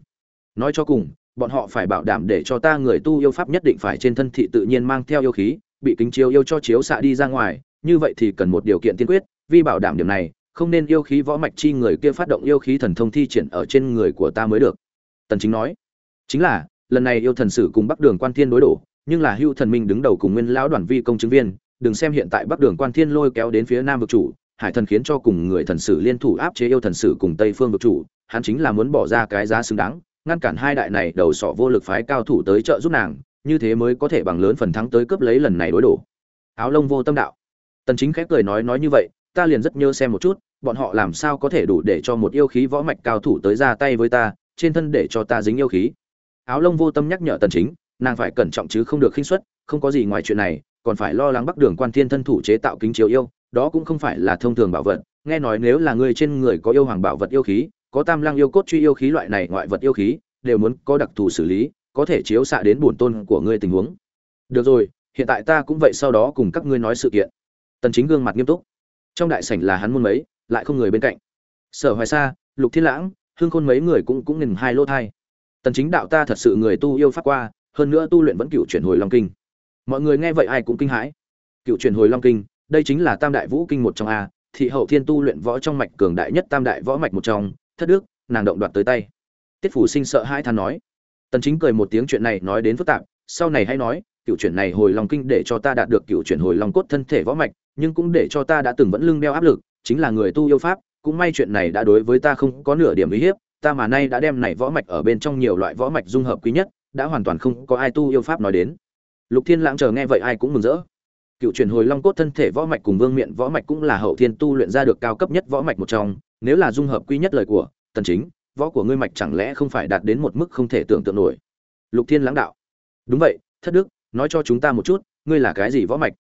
Nói cho cùng, bọn họ phải bảo đảm để cho ta người tu yêu pháp nhất định phải trên thân thị tự nhiên mang theo yêu khí bị kính chiếu yêu cho chiếu xạ đi ra ngoài, như vậy thì cần một điều kiện tiên quyết, vì bảo đảm điểm này, không nên yêu khí võ mạch chi người kia phát động yêu khí thần thông thi triển ở trên người của ta mới được. Tần chính nói. Chính là, lần này yêu thần sử cùng bắc đường quan thiên đối đổ, nhưng là hưu thần minh đứng đầu cùng nguyên lão đoàn vi công chứng viên, đừng xem hiện tại bắc đường quan thiên lôi kéo đến phía nam vực chủ, hải thần khiến cho cùng người thần sử liên thủ áp chế yêu thần sử cùng tây phương vực chủ, hắn chính là muốn bỏ ra cái giá xứng đáng, ngăn cản hai đại này đầu sọ vô lực phái cao thủ tới trợ giúp nàng như thế mới có thể bằng lớn phần thắng tới cướp lấy lần này đối đổ. Áo lông vô tâm đạo. Tần chính khép cười nói nói như vậy, ta liền rất nhớ xem một chút, bọn họ làm sao có thể đủ để cho một yêu khí võ mạch cao thủ tới ra tay với ta, trên thân để cho ta dính yêu khí. Áo lông vô tâm nhắc nhở tần chính, nàng phải cẩn trọng chứ không được khinh suất, không có gì ngoài chuyện này, còn phải lo lắng bắc đường quan thiên thân thủ chế tạo kính chiếu yêu, đó cũng không phải là thông thường bảo vật. Nghe nói nếu là người trên người có yêu hoàng bảo vật yêu khí, có tam lăng yêu cốt truy yêu khí loại này ngoại vật yêu khí, đều muốn có đặc thù xử lý có thể chiếu xạ đến bổn tôn của ngươi tình huống. Được rồi, hiện tại ta cũng vậy sau đó cùng các ngươi nói sự kiện. Tần chính gương mặt nghiêm túc. Trong đại sảnh là hắn muôn mấy, lại không người bên cạnh. Sở hoài sa, lục thiên lãng hương khôn mấy người cũng cũng ngừng hai lô thai. Tần chính đạo ta thật sự người tu yêu pháp qua, hơn nữa tu luyện vẫn cựu chuyển hồi long kinh. Mọi người nghe vậy ai cũng kinh hãi. Cựu chuyển hồi long kinh, đây chính là tam đại vũ kinh một trong a, thị hậu thiên tu luyện võ trong mạch cường đại nhất tam đại võ mạch một trong, thất đức, nàng động đoạt tới tay. Tiết phủ sinh sợ hai than nói tần chính cười một tiếng chuyện này nói đến phức tạp, sau này hãy nói, cựu chuyển này hồi long kinh để cho ta đạt được cựu chuyển hồi long cốt thân thể võ mạch, nhưng cũng để cho ta đã từng vẫn lưng đeo áp lực, chính là người tu yêu pháp, cũng may chuyện này đã đối với ta không có nửa điểm uy hiếp, ta mà nay đã đem này võ mạch ở bên trong nhiều loại võ mạch dung hợp quý nhất, đã hoàn toàn không có ai tu yêu pháp nói đến. Lục thiên lãng chờ nghe vậy ai cũng mừng rỡ. Cựu truyền hồi long cốt thân thể võ mạch cùng vương miện võ mạch cũng là hậu thiên tu luyện ra được cao cấp nhất võ mạch một trong, nếu là dung hợp quý nhất lời của tần chính võ của ngươi mạch chẳng lẽ không phải đạt đến một mức không thể tưởng tượng nổi? Lục thiên lãng đạo. Đúng vậy, thất đức, nói cho chúng ta một chút, ngươi là cái gì võ mạch?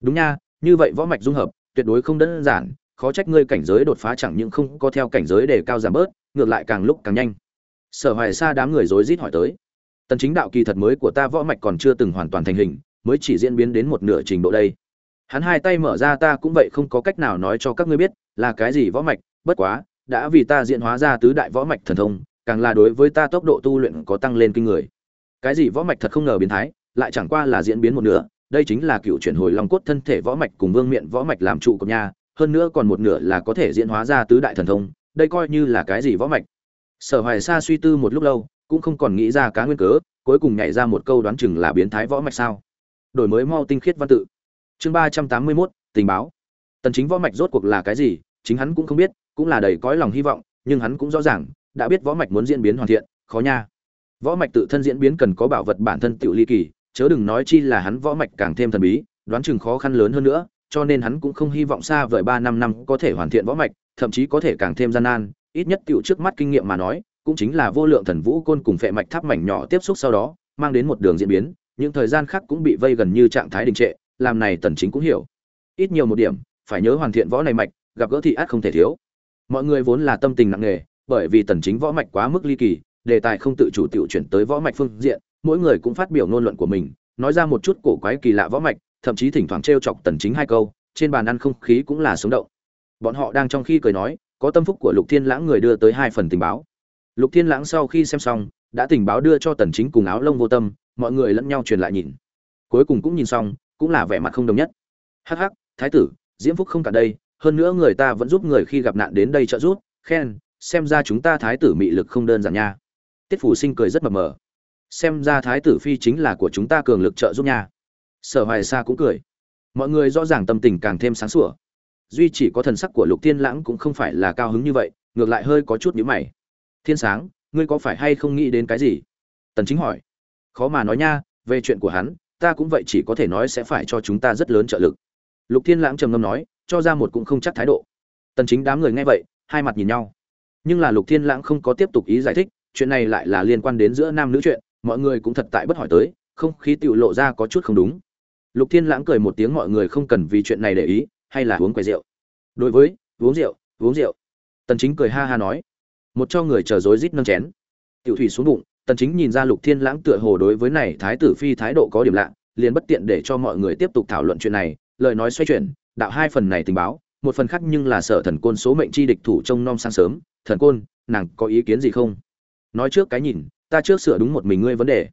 Đúng nha, như vậy võ mạch dung hợp, tuyệt đối không đơn giản, khó trách ngươi cảnh giới đột phá chẳng những không có theo cảnh giới để cao giảm bớt, ngược lại càng lúc càng nhanh. Sở hoài xa đám người rối rít hỏi tới. Tần chính đạo kỳ thật mới của ta võ mạch còn chưa từng hoàn toàn thành hình, mới chỉ diễn biến đến một nửa trình độ đây. Hắn hai tay mở ra ta cũng vậy không có cách nào nói cho các ngươi biết là cái gì võ mạch, bất quá đã vì ta diễn hóa ra tứ đại võ mạch thần thông, càng là đối với ta tốc độ tu luyện có tăng lên kinh người. Cái gì võ mạch thật không ngờ biến thái, lại chẳng qua là diễn biến một nửa, đây chính là cựu chuyển hồi long cốt thân thể võ mạch cùng vương miện võ mạch làm trụ của nha, hơn nữa còn một nửa là có thể diễn hóa ra tứ đại thần thông, đây coi như là cái gì võ mạch. Sở hoài sa suy tư một lúc lâu, cũng không còn nghĩ ra cá nguyên cớ, cuối cùng nhảy ra một câu đoán chừng là biến thái võ mạch sao? Đổi mới mau tinh khiết văn tự. Chương ba trăm tám mươi mốt, tình báo. Tần chính võ mạch rốt cuộc là cái gì, chính hắn cũng không biết cũng là đầy cõi lòng hy vọng, nhưng hắn cũng rõ ràng, đã biết võ mạch muốn diễn biến hoàn thiện, khó nha. Võ mạch tự thân diễn biến cần có bảo vật bản thân tiểu ly kỳ, chớ đừng nói chi là hắn võ mạch càng thêm thần bí, đoán chừng khó khăn lớn hơn nữa, cho nên hắn cũng không hy vọng xa vời ba năm năm có thể hoàn thiện võ mạch, thậm chí có thể càng thêm gian nan, ít nhất tiểu trước mắt kinh nghiệm mà nói, cũng chính là vô lượng thần vũ côn cùng phệ mạch tháp mảnh nhỏ tiếp xúc sau đó, mang đến một đường diễn biến, những thời gian khác cũng bị vây gần như trạng thái đình trệ, làm này tần chính cũng hiểu. Ít nhiều một điểm, phải nhớ hoàn thiện võ này mạch, gặp gỡ thị át không thể thiếu mọi người vốn là tâm tình nặng nề, bởi vì tần chính võ mạch quá mức ly kỳ, đề tài không tự chủ tiểu chuyển tới võ mạch phương diện, mỗi người cũng phát biểu ngôn luận của mình, nói ra một chút cổ quái kỳ lạ võ mạch, thậm chí thỉnh thoảng trêu chọc tần chính hai câu, trên bàn ăn không khí cũng là sống động. Bọn họ đang trong khi cười nói, có tâm phúc của lục thiên lãng người đưa tới hai phần tình báo. Lục thiên lãng sau khi xem xong, đã tình báo đưa cho tần chính cùng áo lông vô tâm, mọi người lẫn nhau truyền lại nhìn. Cuối cùng cũng nhìn xong, cũng là vẻ mặt không đồng nhất. Hắc hắc, thái tử, diễm phúc không cả đây hơn nữa người ta vẫn giúp người khi gặp nạn đến đây trợ giúp. Khen, xem ra chúng ta thái tử mị lực không đơn giản nha. Tiết phủ sinh cười rất mập mờ. Xem ra thái tử phi chính là của chúng ta cường lực trợ giúp nha. Sở hoài sa cũng cười. Mọi người rõ ràng tâm tình càng thêm sáng sủa. Duy chỉ có thần sắc của lục thiên lãng cũng không phải là cao hứng như vậy, ngược lại hơi có chút nhíu mày. Thiên sáng, ngươi có phải hay không nghĩ đến cái gì? Tần chính hỏi. Khó mà nói nha, về chuyện của hắn, ta cũng vậy chỉ có thể nói sẽ phải cho chúng ta rất lớn trợ lực. Lục thiên lãng trầm ngâm nói cho ra một cũng không chắc thái độ. Tần chính đám người nghe vậy, hai mặt nhìn nhau. Nhưng là lục thiên lãng không có tiếp tục ý giải thích, chuyện này lại là liên quan đến giữa nam nữ chuyện, mọi người cũng thật tại bất hỏi tới, không khí tiểu lộ ra có chút không đúng. Lục thiên lãng cười một tiếng mọi người không cần vì chuyện này để ý, hay là uống quầy rượu. Đối với, uống rượu uống rượu. Tần chính cười ha ha nói. Một cho người chờ rối rít nâng chén. Tiểu thủy xuống bụng, tần chính nhìn ra lục thiên lãng tựa hồ đối với này thái tử phi thái độ có điểm lạ, liền bất tiện để cho mọi người tiếp tục thảo luận chuyện này, lời nói xoay chuyển đạo hai phần này tình báo, một phần khác nhưng là sở thần côn số mệnh chi địch thủ trông nom sáng sớm. Thần côn, nàng có ý kiến gì không? Nói trước cái nhìn, ta trước sửa đúng một mình ngươi vấn đề.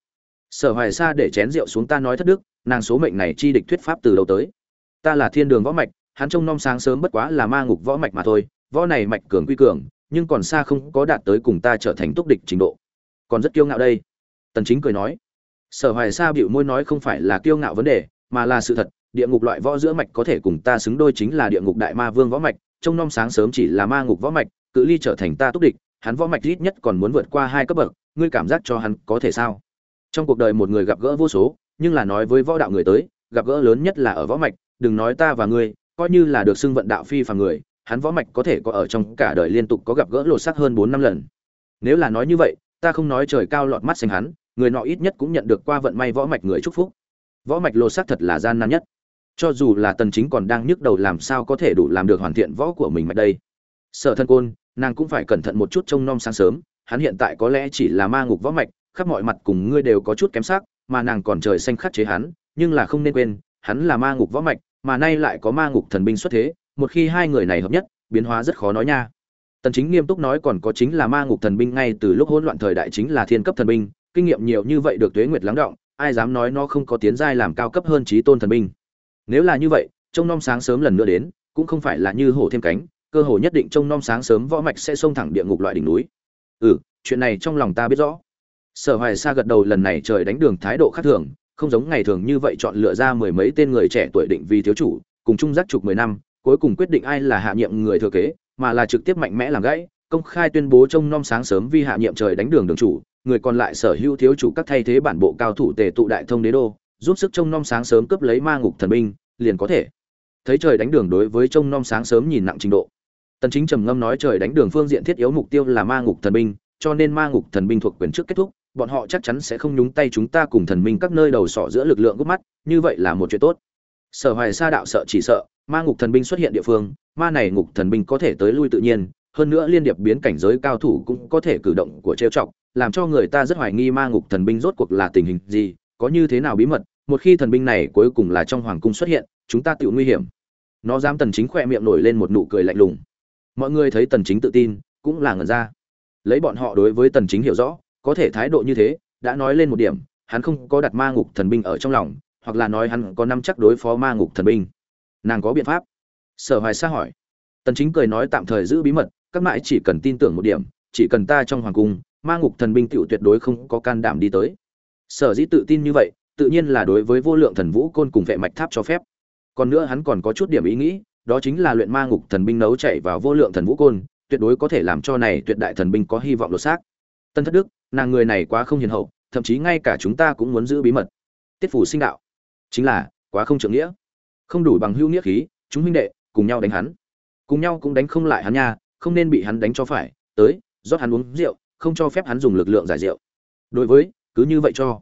Sở hoài sa để chén rượu xuống ta nói thất đức, nàng số mệnh này chi địch thuyết pháp từ đầu tới? Ta là thiên đường võ mạch, hắn trông nom sáng sớm bất quá là ma ngục võ mạch mà thôi, võ này mạch cường quy cường, nhưng còn xa không có đạt tới cùng ta trở thành túc địch trình độ. Còn rất kiêu ngạo đây. Tần chính cười nói. Sở hoài sa bịu môi nói không phải là kiêu ngạo vấn đề, mà là sự thật địa ngục loại võ giữa mạch có thể cùng ta xứng đôi chính là địa ngục đại ma vương võ mạch, trông nom sáng sớm chỉ là ma ngục võ mạch, cự ly trở thành ta túc địch, hắn võ mạch ít nhất còn muốn vượt qua hai cấp bậc, ngươi cảm giác cho hắn có thể sao? Trong cuộc đời một người gặp gỡ vô số, nhưng là nói với võ đạo người tới, gặp gỡ lớn nhất là ở võ mạch, đừng nói ta và ngươi, coi như là được xưng vận đạo phi phàm người, hắn võ mạch có thể có ở trong cả đời liên tục có gặp gỡ lột xác hơn bốn năm lần. Nếu là nói như vậy, ta không nói trời cao lọt mắt xanh hắn, người nọ ít nhất cũng nhận được qua vận may võ mạch người chúc phúc. Võ mạch lột xác thật là gian nan nhất cho dù là tần chính còn đang nhức đầu làm sao có thể đủ làm được hoàn thiện võ của mình mạch đây. Sở thân côn, nàng cũng phải cẩn thận một chút trông nom sáng sớm, hắn hiện tại có lẽ chỉ là ma ngục võ mạch, khắp mọi mặt cùng ngươi đều có chút kém sắc, mà nàng còn trời xanh khắc chế hắn, nhưng là không nên quên, hắn là ma ngục võ mạch, mà nay lại có ma ngục thần binh xuất thế, một khi hai người này hợp nhất, biến hóa rất khó nói nha. Tần chính nghiêm túc nói còn có chính là ma ngục thần binh ngay từ lúc hỗn loạn thời đại chính là thiên cấp thần binh, kinh nghiệm nhiều như vậy được tuế nguyệt lắng động, ai dám nói nó không có tiến giai làm cao cấp hơn trí tôn thần binh nếu là như vậy, trông nom sáng sớm lần nữa đến, cũng không phải là như hổ thêm cánh, cơ hồ nhất định trông nom sáng sớm võ mạch sẽ xông thẳng địa ngục loại đỉnh núi. Ừ chuyện này trong lòng ta biết rõ. Sở hoài sa gật đầu, lần này trời đánh đường thái độ khác thường, không giống ngày thường như vậy chọn lựa ra mười mấy tên người trẻ tuổi định vì thiếu chủ, cùng chung giác chục mười năm, cuối cùng quyết định ai là hạ nhiệm người thừa kế, mà là trực tiếp mạnh mẽ làm gãy, công khai tuyên bố trông nom sáng sớm vi hạ nhiệm trời đánh đường đường chủ, người còn lại sở hữu thiếu chủ các thay thế bản bộ cao thủ tề tụ đại thông đế đô giúp sức trông nom sáng sớm cướp lấy ma ngục thần binh, liền có thể. Thấy trời đánh đường đối với trông nom sáng sớm nhìn nặng trình độ. Tần chính trầm ngâm nói trời đánh đường phương diện thiết yếu mục tiêu là ma ngục thần binh, cho nên ma ngục thần binh thuộc quyền trước kết thúc, bọn họ chắc chắn sẽ không nhúng tay chúng ta cùng thần minh các nơi đầu sỏ giữa lực lượng gấp mắt, như vậy là một chuyện tốt. Sở hoài sa đạo sợ chỉ sợ, ma ngục thần binh xuất hiện địa phương, ma này ngục thần binh có thể tới lui tự nhiên, hơn nữa liên điệp biến cảnh giới cao thủ cũng có thể cử động của trêu chọc, làm cho người ta rất hoài nghi ma ngục thần binh rốt cuộc là tình hình gì có như thế nào bí mật, một khi thần binh này cuối cùng là trong hoàng cung xuất hiện, chúng ta tự nguy hiểm. Nó dám tần chính khỏe miệng nổi lên một nụ cười lạnh lùng. Mọi người thấy tần chính tự tin, cũng là ngẩn ra. Lấy bọn họ đối với tần chính hiểu rõ, có thể thái độ như thế, đã nói lên một điểm, hắn không có đặt ma ngục thần binh ở trong lòng, hoặc là nói hắn có năm chắc đối phó ma ngục thần binh. Nàng có biện pháp? Sở hoài sa hỏi. Tần chính cười nói tạm thời giữ bí mật, các mãi chỉ cần tin tưởng một điểm, chỉ cần ta trong hoàng cung, ma ngục thần binh tiểu tuyệt đối không có can đảm đi tới sở dĩ tự tin như vậy, tự nhiên là đối với vô lượng thần vũ côn cùng vệ mạch tháp cho phép. Còn nữa hắn còn có chút điểm ý nghĩ, đó chính là luyện ma ngục thần binh nấu chảy vào vô lượng thần vũ côn, tuyệt đối có thể làm cho này tuyệt đại thần binh có hy vọng lột xác. Tân thất đức, nàng người này quá không hiền hậu, thậm chí ngay cả chúng ta cũng muốn giữ bí mật. Tiết phủ sinh đạo, chính là, quá không trưởng nghĩa. Không đủ bằng hữu nghĩa khí, chúng huynh đệ, cùng nhau đánh hắn. Cùng nhau cũng đánh không lại hắn nha, không nên bị hắn đánh cho phải, tới, rót hắn uống rượu, không cho phép hắn dùng lực lượng giải rượu. Đối với cứ như vậy cho.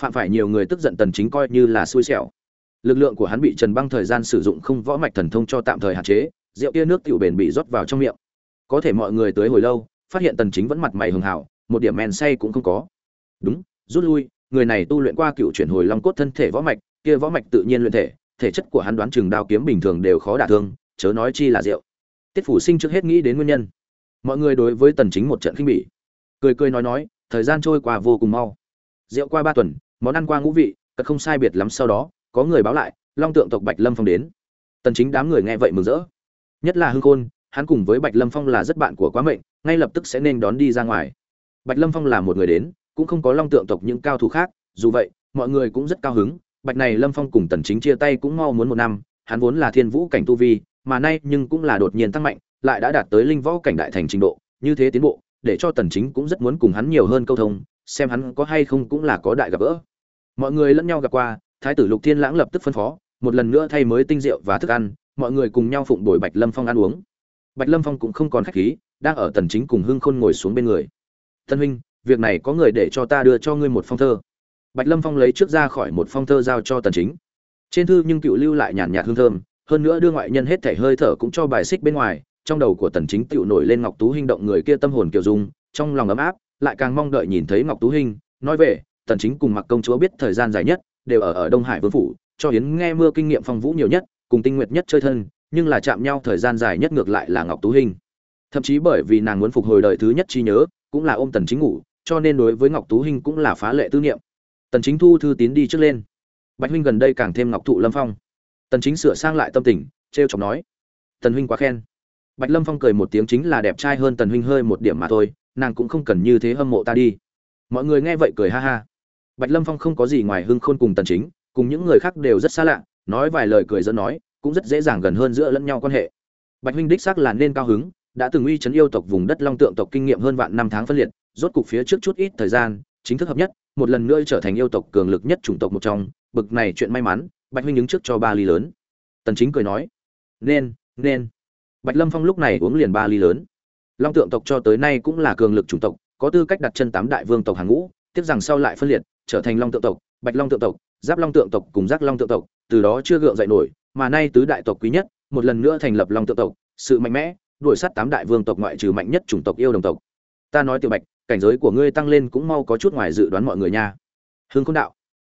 Phạm phải nhiều người tức giận tần chính coi như là xui xẻo. Lực lượng của hắn bị trần băng thời gian sử dụng không võ mạch thần thông cho tạm thời hạn chế, rượu kia nước tiểu bền bị rót vào trong miệng. Có thể mọi người tới hồi lâu, phát hiện tần chính vẫn mặt mày hường hảo, một điểm men say cũng không có. Đúng, rút lui, người này tu luyện qua cựu chuyển hồi long cốt thân thể võ mạch, kia võ mạch tự nhiên luyện thể thể chất của hắn đoán chừng đao kiếm bình thường đều khó đả thương, chớ nói chi là rượu. Tiết phủ sinh trước hết nghĩ đến nguyên nhân. Mọi người đối với tần chính một trận khinh bỉ. Cười cười nói nói, thời gian trôi qua vô cùng mau rượu qua ba tuần, món ăn qua ngũ vị cất không sai biệt lắm sau đó, có người báo lại, long tượng tộc bạch lâm phong đến. Tần chính đám người nghe vậy mừng rỡ. Nhất là hưng khôn, hắn cùng với bạch lâm phong là rất bạn của quá mệnh, ngay lập tức sẽ nên đón đi ra ngoài. Bạch lâm phong là một người đến, cũng không có long tượng tộc những cao thủ khác, dù vậy, mọi người cũng rất cao hứng. Bạch này lâm phong cùng tần chính chia tay cũng mau muốn một năm, hắn vốn là thiên vũ cảnh tu vi, mà nay nhưng cũng là đột nhiên tăng mạnh, lại đã đạt tới linh võ cảnh đại thành trình độ, như thế tiến bộ, để cho tần chính cũng rất muốn cùng hắn nhiều hơn câu thông xem hắn có hay không cũng là có đại gặp gỡ. Mọi người lẫn nhau gặp qua, thái tử lục thiên lãng lập tức phân phó, một lần nữa thay mới tinh rượu và thức ăn, mọi người cùng nhau phụng đổi bạch lâm phong ăn uống. Bạch lâm phong cũng không còn khách khí, đang ở tần chính cùng hưng khôn ngồi xuống bên người. Tân huynh, việc này có người để cho ta đưa cho ngươi một phong thơ. Bạch lâm phong lấy trước ra khỏi một phong thơ giao cho tần chính. Trên thư nhưng cựu lưu lại nhàn nhạt hương thơm, hơn nữa đưa ngoại nhân hết thể hơi thở cũng cho bài xích bên ngoài, trong đầu của tần chính tựu nổi lên ngọc tú hình động người kia tâm hồn kiều dung, trong lòng ấm áp lại càng mong đợi nhìn thấy ngọc tú hinh, nói về, tần chính cùng mặc công chúa biết thời gian dài nhất đều ở ở đông hải vương phủ, cho hiến nghe mưa kinh nghiệm phong vũ nhiều nhất, cùng tinh nguyệt nhất chơi thân, nhưng là chạm nhau thời gian dài nhất ngược lại là ngọc tú hinh. Thậm chí bởi vì nàng muốn phục hồi đời thứ nhất chi nhớ, cũng là ôm tần chính ngủ, cho nên đối với ngọc tú hinh cũng là phá lệ tư niệm. Tần chính thu thư tín đi trước lên. Bạch huynh gần đây càng thêm ngọc thụ lâm phong. Tần chính sửa sang lại tâm tình treo chọc nói, tần huynh quá khen. Bạch lâm phong cười một tiếng chính là đẹp trai hơn tần huynh hơi một điểm mà thôi nàng cũng không cần như thế hâm mộ ta đi. Mọi người nghe vậy cười ha ha. Bạch lâm phong không có gì ngoài hưng khôn cùng tần chính, cùng những người khác đều rất xa lạ, nói vài lời cười dẫn nói, cũng rất dễ dàng gần hơn giữa lẫn nhau quan hệ. Bạch huynh đích xác là nên cao hứng, đã từng uy chấn yêu tộc vùng đất long tượng tộc kinh nghiệm hơn vạn năm tháng phân liệt, rốt cục phía trước chút ít thời gian, chính thức hợp nhất, một lần nữa trở thành yêu tộc cường lực nhất chủng tộc một trong, bực này chuyện may mắn, bạch huynh đứng trước cho ba ly lớn. Tần chính cười nói, nên nên. Bạch lâm phong lúc này uống liền ba ly lớn long tượng tộc cho tới nay cũng là cường lực chủng tộc, có tư cách đặt chân tám đại vương tộc hàng ngũ tiếp rằng sau lại phân liệt, trở thành long tượng tộc, bạch long tượng tộc, giáp long tượng tộc cùng giác long tượng tộc, từ đó chưa gượng dậy nổi, mà nay tứ đại tộc quý nhất, một lần nữa thành lập long tượng tộc, sự mạnh mẽ, đuổi sát tám đại vương tộc ngoại trừ mạnh nhất chủng tộc yêu đồng tộc. Ta nói tiểu bạch, cảnh giới của ngươi tăng lên cũng mau có chút ngoài dự đoán mọi người nha. Hương khôn đạo,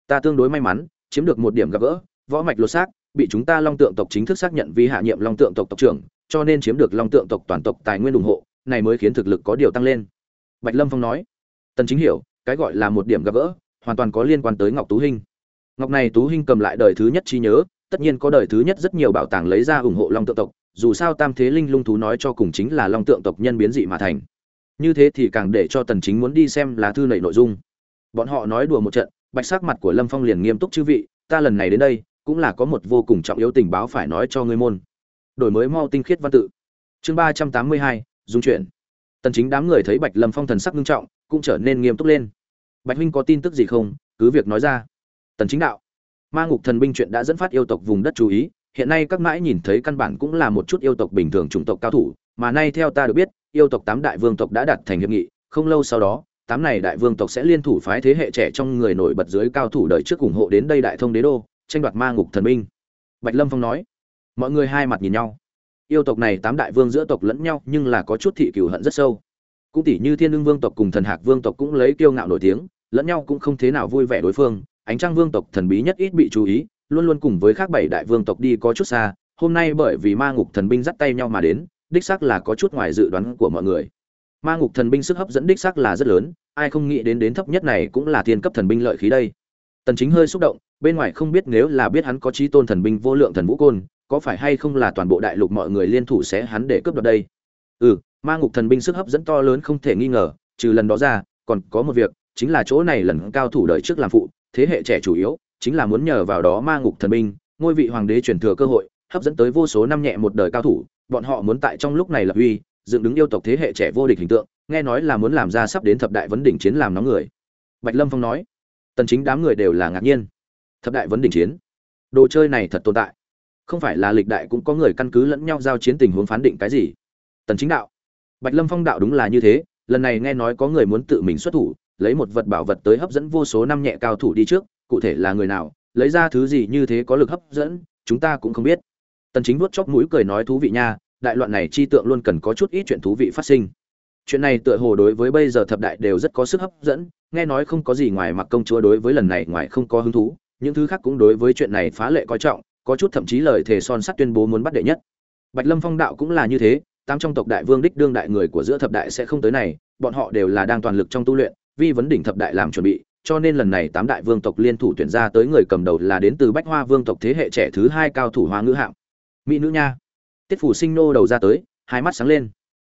ta tương đối may mắn, chiếm được một điểm gặp gỡ, võ mạch lột xác, bị chúng ta long tượng tộc chính thức xác nhận vì hạ nhiệm long tượng tộc tộc trưởng, cho nên chiếm được long tượng tộc toàn tộc tài nguyên ủng hộ này mới khiến thực lực có điều tăng lên. Bạch lâm phong nói, tần chính hiểu, cái gọi là một điểm gặp gỡ, hoàn toàn có liên quan tới ngọc tú hinh. Ngọc này tú hinh cầm lại đời thứ nhất trí nhớ, tất nhiên có đời thứ nhất rất nhiều bảo tàng lấy ra ủng hộ long tượng tộc, dù sao tam thế linh lung thú nói cho cùng chính là long tượng tộc nhân biến dị mà thành. Như thế thì càng để cho tần chính muốn đi xem lá thư này nội dung. Bọn họ nói đùa một trận, bạch sắc mặt của lâm phong liền nghiêm túc chư vị, ta lần này đến đây, cũng là có một vô cùng trọng yếu tình báo phải nói cho ngươi môn. Đổi mới mau tinh khiết văn tự. Chương ba trăm tám mươi hai dung chuyển. Tần chính đám người thấy bạch lâm phong thần sắc nghiêm trọng, cũng trở nên nghiêm túc lên. Bạch huynh có tin tức gì không? Cứ việc nói ra. Tần chính đạo. Ma ngục thần binh chuyện đã dẫn phát yêu tộc vùng đất chú ý, hiện nay các mãi nhìn thấy căn bản cũng là một chút yêu tộc bình thường chủng tộc cao thủ, mà nay theo ta được biết, yêu tộc tám đại vương tộc đã đạt thành hiệp nghị, không lâu sau đó, tám này đại vương tộc sẽ liên thủ phái thế hệ trẻ trong người nổi bật dưới cao thủ đợi trước ủng hộ đến đây đại thông đế đô, tranh đoạt ma ngục thần binh. Bạch lâm phong nói. Mọi người hai mặt nhìn nhau yêu tộc này tám đại vương giữa tộc lẫn nhau, nhưng là có chút thị cửu hận rất sâu. Cũng tỷ như thiên lương vương tộc cùng thần hạc vương tộc cũng lấy kiêu ngạo nổi tiếng, lẫn nhau cũng không thế nào vui vẻ đối phương. Ánh trăng vương tộc thần bí nhất ít bị chú ý, luôn luôn cùng với khác bảy đại vương tộc đi có chút xa, hôm nay bởi vì ma ngục thần binh dắt tay nhau mà đến, đích xác là có chút ngoài dự đoán của mọi người. Ma ngục thần binh sức hấp dẫn đích xác là rất lớn, ai không nghĩ đến đến thấp nhất này cũng là thiên cấp thần binh lợi khí đây. Tần chính hơi xúc động, bên ngoài không biết nếu là biết hắn có chí tôn thần binh vô lượng thần vũ côn có phải hay không là toàn bộ đại lục mọi người liên thủ sẽ hắn để cướp đoạt đây? Ừ ma ngục thần binh sức hấp dẫn to lớn không thể nghi ngờ, trừ lần đó ra, còn có một việc, chính là chỗ này lần cao thủ đợi trước làm phụ, thế hệ trẻ chủ yếu, chính là muốn nhờ vào đó ma ngục thần binh, ngôi vị hoàng đế truyền thừa cơ hội, hấp dẫn tới vô số năm nhẹ một đời cao thủ, bọn họ muốn tại trong lúc này lập uy, dựng đứng yêu tộc thế hệ trẻ vô địch hình tượng, nghe nói là muốn làm ra sắp đến thập đại vấn đỉnh chiến làm nóng người. Bạch lâm phong nói, tần chính đám người đều là ngạc nhiên. Thập đại vấn đỉnh chiến? Đồ chơi này thật tồn tại không phải là lịch đại cũng có người căn cứ lẫn nhau giao chiến tình huống phán định cái gì. Tần chính đạo. Bạch lâm phong đạo đúng là như thế, lần này nghe nói có người muốn tự mình xuất thủ, lấy một vật bảo vật tới hấp dẫn vô số năm nhẹ cao thủ đi trước, cụ thể là người nào, lấy ra thứ gì như thế có lực hấp dẫn, chúng ta cũng không biết. Tần chính vuốt chóp mũi cười nói thú vị nha, đại loạn này chi tượng luôn cần có chút ít chuyện thú vị phát sinh. Chuyện này tựa hồ đối với bây giờ thập đại đều rất có sức hấp dẫn, nghe nói không có gì ngoài mặc công chúa đối với lần này ngoài không có hứng thú, những thứ khác cũng đối với chuyện này phá lệ coi trọng có chút thậm chí lời thề son sắt tuyên bố muốn bắt đệ nhất. Bạch lâm phong đạo cũng là như thế, tám trong tộc đại vương đích đương đại người của giữa thập đại sẽ không tới này, bọn họ đều là đang toàn lực trong tu luyện, vì vấn đỉnh thập đại làm chuẩn bị, cho nên lần này tám đại vương tộc liên thủ tuyển ra tới người cầm đầu là đến từ bách hoa vương tộc thế hệ trẻ thứ hai cao thủ hoa ngữ hạng mỹ nữ nha. Tiết phủ sinh nô đầu ra tới, hai mắt sáng lên.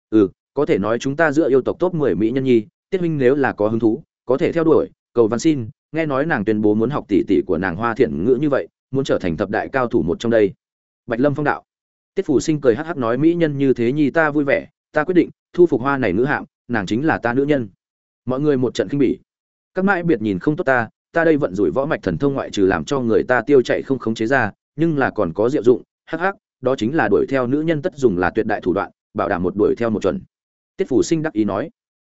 Ừ có thể nói chúng ta giữa yêu tộc top mười mỹ nhân nhi, tiết huynh nếu là có hứng thú, có thể theo đuổi, cầu văn xin, nghe nói nàng tuyên bố muốn học tỷ tỷ của nàng hoa thiện ngữ như vậy muốn trở thành thập đại cao thủ một trong đây. Bạch lâm phong đạo. Tiết phủ sinh cười hắc hắc nói, mỹ nhân như thế nhi ta vui vẻ, ta quyết định thu phục hoa này nữ hạng, nàng chính là ta nữ nhân. Mọi người một trận khinh bỉ. Các mãi biệt nhìn không tốt ta ta đây vận rủi võ mạch thần thông ngoại trừ làm cho người ta tiêu chạy không khống chế ra, nhưng là còn có diệu dụng, hắc hắc, đó chính là đuổi theo nữ nhân tất dùng là tuyệt đại thủ đoạn, bảo đảm một đuổi theo một chuẩn. Tiết phủ sinh đắc ý nói.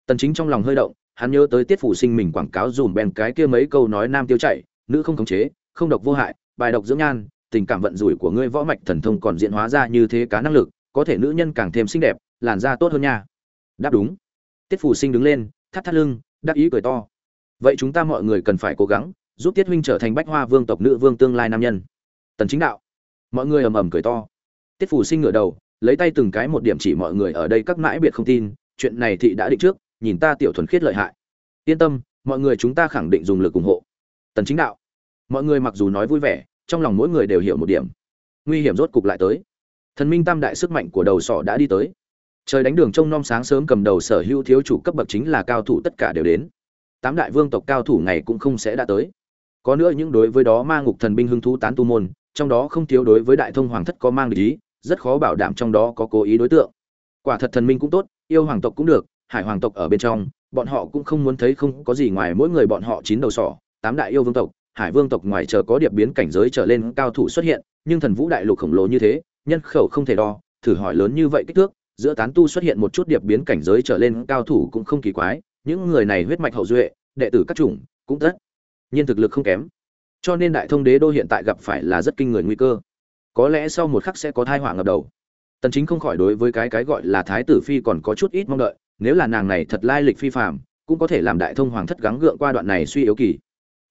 Tần chính trong lòng hơi động, hắn nhớ tới tiết phủ sinh mình quảng cáo dùm bèn cái kia mấy câu nói nam tiêu chạy, nữ không khống chế, không độc vô hại bài độc dưỡng nhan, tình cảm vận rủi của ngươi võ mạch thần thông còn diễn hóa ra như thế cá năng lực, có thể nữ nhân càng thêm xinh đẹp, làn da tốt hơn nha. Đáp đúng. Tiết phủ sinh đứng lên, thắt thắt lưng, đắc ý cười to. Vậy chúng ta mọi người cần phải cố gắng giúp tiết huynh trở thành bách hoa vương tộc nữ vương tương lai nam nhân. Tần chính đạo. Mọi người ầm ầm cười to. Tiết phủ sinh ngửa đầu, lấy tay từng cái một điểm chỉ mọi người ở đây các mãi biệt không tin, chuyện này thị đã định trước, nhìn ta tiểu thuần khiết lợi hại. Yên tâm, mọi người chúng ta khẳng định dùng lực ủng hộ. Tần chính đạo mọi người mặc dù nói vui vẻ, trong lòng mỗi người đều hiểu một điểm. Nguy hiểm rốt cục lại tới. Thần minh tam đại sức mạnh của đầu sỏ đã đi tới. Trời đánh đường trông nom sáng sớm cầm đầu sở hữu thiếu chủ cấp bậc chính là cao thủ tất cả đều đến. Tám đại vương tộc cao thủ ngày cũng không sẽ đã tới. Có nữa những đối với đó ma ngục thần binh hưng thú tán tu môn, trong đó không thiếu đối với đại thông hoàng thất có mang ý, rất khó bảo đảm trong đó có cố ý đối tượng. Quả thật thần minh cũng tốt, yêu hoàng tộc cũng được, hải hoàng tộc ở bên trong, bọn họ cũng không muốn thấy không có gì ngoài mỗi người bọn họ chín đầu sỏ, tám đại yêu vương tộc hải vương tộc ngoài chờ có điệp biến cảnh giới trở lên cao thủ xuất hiện, nhưng thần vũ đại lục khổng lồ như thế, nhân khẩu không thể đo, thử hỏi lớn như vậy kích thước, giữa tán tu xuất hiện một chút điệp biến cảnh giới trở lên cao thủ cũng không kỳ quái, những người này huyết mạch hậu duệ, đệ tử các chủng cũng tất nhiên thực lực không kém. Cho nên đại thông đế đô hiện tại gặp phải là rất kinh người nguy cơ. Có lẽ sau một khắc sẽ có thai họa ngập đầu. Tần chính không khỏi đối với cái cái gọi là thái tử phi còn có chút ít mong đợi, nếu là nàng này thật lai lịch phi phàm, cũng có thể làm đại thông hoàng thất gắng gượng qua đoạn này suy yếu kỳ.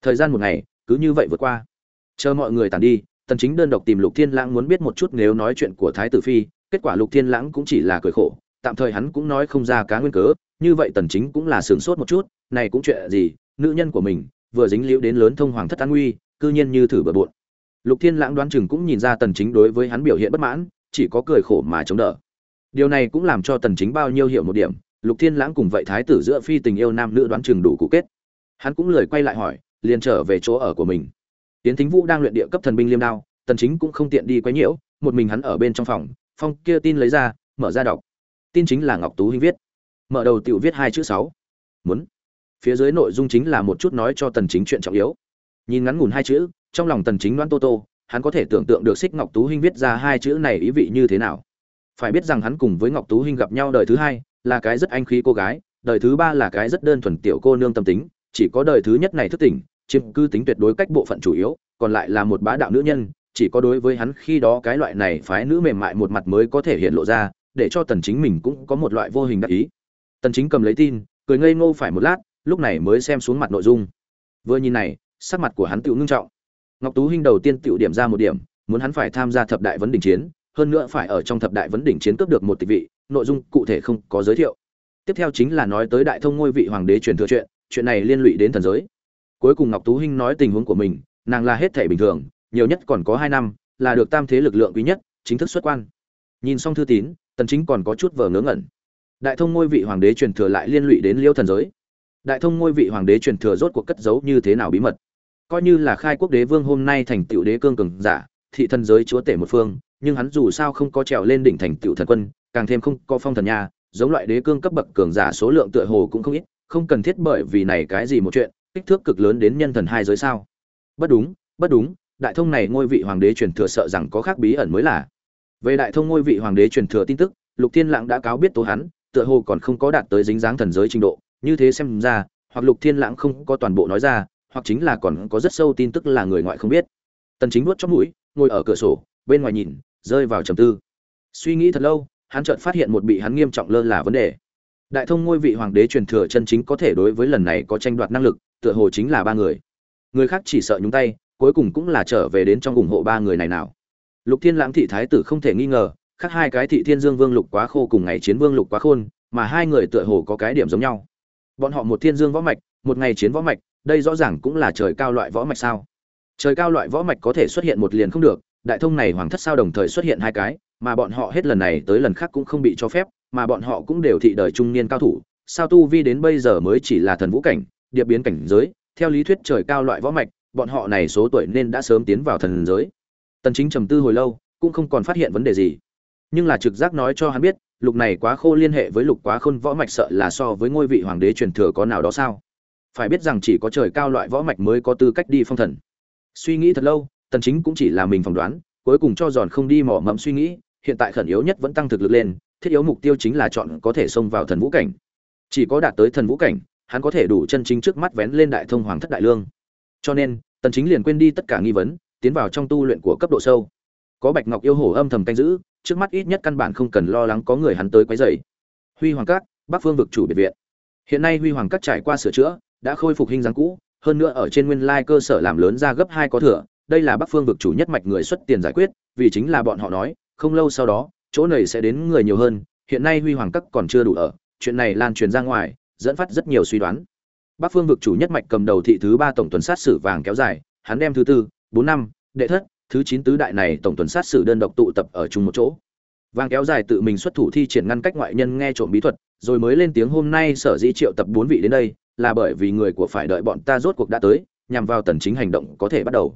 Thời gian một ngày cứ như vậy vượt qua. Chờ mọi người tàn đi, tần chính đơn độc tìm lục thiên lãng muốn biết một chút nếu nói chuyện của thái tử phi, kết quả lục thiên lãng cũng chỉ là cười khổ, tạm thời hắn cũng nói không ra cá nguyên cớ, như vậy tần chính cũng là sướng sốt một chút, này cũng chuyện gì, nữ nhân của mình, vừa dính liễu đến lớn thông hoàng thất an nguy, cư nhiên như thử bừa bộn. Lục thiên lãng đoán chừng cũng nhìn ra tần chính đối với hắn biểu hiện bất mãn, chỉ có cười khổ mà chống đỡ. Điều này cũng làm cho tần chính bao nhiêu hiểu một điểm, lục thiên lãng cùng vậy thái tử giữa phi tình yêu nam nữ đoán chừng đủ cụ kết. Hắn cũng lười quay lại hỏi liền trở về chỗ ở của mình. Tiến thính vũ đang luyện địa cấp thần binh liêm đao, tần chính cũng không tiện đi quấy nhiễu, một mình hắn ở bên trong phòng, phong kia tin lấy ra, mở ra đọc. Tin chính là ngọc tú hinh viết. Mở đầu tiểu viết hai chữ sáu. Muốn. Phía dưới nội dung chính là một chút nói cho tần chính chuyện trọng yếu. Nhìn ngắn ngủn hai chữ, trong lòng tần chính đoán tô tô, hắn có thể tưởng tượng được xích ngọc tú hinh viết ra hai chữ này ý vị như thế nào. Phải biết rằng hắn cùng với ngọc tú hinh gặp nhau đời thứ hai, là cái rất anh khí cô gái, đời thứ ba là cái rất đơn thuần tiểu cô nương tâm tính, chỉ có đời thứ nhất này thức tỉnh chiếm cư tính tuyệt đối cách bộ phận chủ yếu, còn lại là một bá đạo nữ nhân, chỉ có đối với hắn khi đó cái loại này phái nữ mềm mại một mặt mới có thể hiện lộ ra, để cho tần chính mình cũng có một loại vô hình đặc ý. Tần chính cầm lấy tin, cười ngây ngô phải một lát, lúc này mới xem xuống mặt nội dung. Vừa nhìn này, sắc mặt của hắn tự ngưng trọng. Ngọc tú hinh đầu tiên tự điểm ra một điểm, muốn hắn phải tham gia thập đại vấn đỉnh chiến, hơn nữa phải ở trong thập đại vấn đỉnh chiến cướp được một tịch vị, nội dung cụ thể không có giới thiệu. Tiếp theo chính là nói tới đại thông ngôi vị hoàng đế truyền thừa chuyện chuyện này liên lụy đến thần giới cuối cùng ngọc tú hinh nói tình huống của mình, nàng là hết thể bình thường, nhiều nhất còn có hai năm, là được tam thế lực lượng quý nhất, chính thức xuất quan. Nhìn xong thư tín, tần chính còn có chút vờ ngớ ngẩn. Đại thông ngôi vị hoàng đế truyền thừa lại liên lụy đến liêu thần giới. Đại thông ngôi vị hoàng đế truyền thừa rốt cuộc cất giấu như thế nào bí mật? Coi như là khai quốc đế vương hôm nay thành tựu đế cương cường giả, thị thần giới chúa tể một phương, nhưng hắn dù sao không có trèo lên đỉnh thành tựu thần quân, càng thêm không có phong thần nha, giống loại đế cương cấp bậc cường giả số lượng tựa hồ cũng không ít, không cần thiết bởi vì này cái gì một chuyện kích thước cực lớn đến nhân thần hai giới sao? Bất đúng bất đúng, đại thông này ngôi vị hoàng đế truyền thừa sợ rằng có khác bí ẩn mới là. Về đại thông ngôi vị hoàng đế truyền thừa tin tức, lục thiên lãng đã cáo biết tố hắn, tựa hồ còn không có đạt tới dính dáng thần giới trình độ, như thế xem ra, hoặc lục thiên lãng không có toàn bộ nói ra, hoặc chính là còn có rất sâu tin tức là người ngoại không biết. Tần chính nuốt chóp mũi, ngồi ở cửa sổ, bên ngoài nhìn, rơi vào trầm tư. Suy nghĩ thật lâu, hắn chợt phát hiện một bị hắn nghiêm trọng lơ là vấn đề. Đại thông ngôi vị hoàng đế truyền thừa chân chính có thể đối với lần này có tranh đoạt năng lực tựa hồ chính là ba người. Người khác chỉ sợ nhúng tay, cuối cùng cũng là trở về đến trong ủng hộ ba người này nào. Lục thiên lãng thị thái tử không thể nghi ngờ, khác hai cái thị thiên dương vương lục quá khô cùng ngày chiến vương lục quá khôn, mà hai người tựa hồ có cái điểm giống nhau. Bọn họ một thiên dương võ mạch, một ngày chiến võ mạch, đây rõ ràng cũng là trời cao loại võ mạch sao. Trời cao loại võ mạch có thể xuất hiện một liền không được, đại thông này hoàng thất sao đồng thời xuất hiện hai cái, mà bọn họ hết lần này tới lần khác cũng không bị cho phép, mà bọn họ cũng đều thị đời trung niên cao thủ, sao tu vi đến bây giờ mới chỉ là thần vũ cảnh điệp biến cảnh giới, theo lý thuyết trời cao loại võ mạch, bọn họ này số tuổi nên đã sớm tiến vào thần giới. Tần chính trầm tư hồi lâu, cũng không còn phát hiện vấn đề gì. Nhưng là trực giác nói cho hắn biết, lục này quá khô liên hệ với lục quá khôn võ mạch sợ là so với ngôi vị hoàng đế truyền thừa có nào đó sao? Phải biết rằng chỉ có trời cao loại võ mạch mới có tư cách đi phong thần. Suy nghĩ thật lâu, tần chính cũng chỉ là mình phỏng đoán, cuối cùng cho giòn không đi mỏ mẫm suy nghĩ, hiện tại khẩn yếu nhất vẫn tăng thực lực lên, thiết yếu mục tiêu chính là chọn có thể xông vào thần vũ cảnh. Chỉ có đạt tới thần vũ cảnh hắn có thể đủ chân chính trước mắt vén lên đại thông hoàng thất đại lương. Cho nên, tần chính liền quên đi tất cả nghi vấn, tiến vào trong tu luyện của cấp độ sâu. Có bạch ngọc yêu hổ âm thầm canh giữ, trước mắt ít nhất căn bản không cần lo lắng có người hắn tới quấy rầy. Huy hoàng các, bắc phương vực chủ biệt viện. Hiện nay huy hoàng các trải qua sửa chữa, đã khôi phục hình dáng cũ, hơn nữa ở trên nguyên lai cơ sở làm lớn ra gấp hai có thừa, đây là bắc phương vực chủ nhất mạch người xuất tiền giải quyết, vì chính là bọn họ nói, không lâu sau đó, chỗ này sẽ đến người nhiều hơn, hiện nay huy hoàng các còn chưa đủ ở, chuyện này lan truyền ra ngoài dẫn phát rất nhiều suy đoán. Bắc phương vực chủ nhất mạch cầm đầu thị thứ ba tổng tuần sát sử vàng kéo dài, hắn đem thứ tư, bốn năm, đệ thất, thứ chín tứ đại này tổng tuần sát sử đơn độc tụ tập ở chung một chỗ. Vàng kéo dài tự mình xuất thủ thi triển ngăn cách ngoại nhân nghe trộm bí thuật, rồi mới lên tiếng hôm nay sở dĩ triệu tập bốn vị đến đây, là bởi vì người của phải đợi bọn ta rốt cuộc đã tới, nhằm vào tần chính hành động có thể bắt đầu.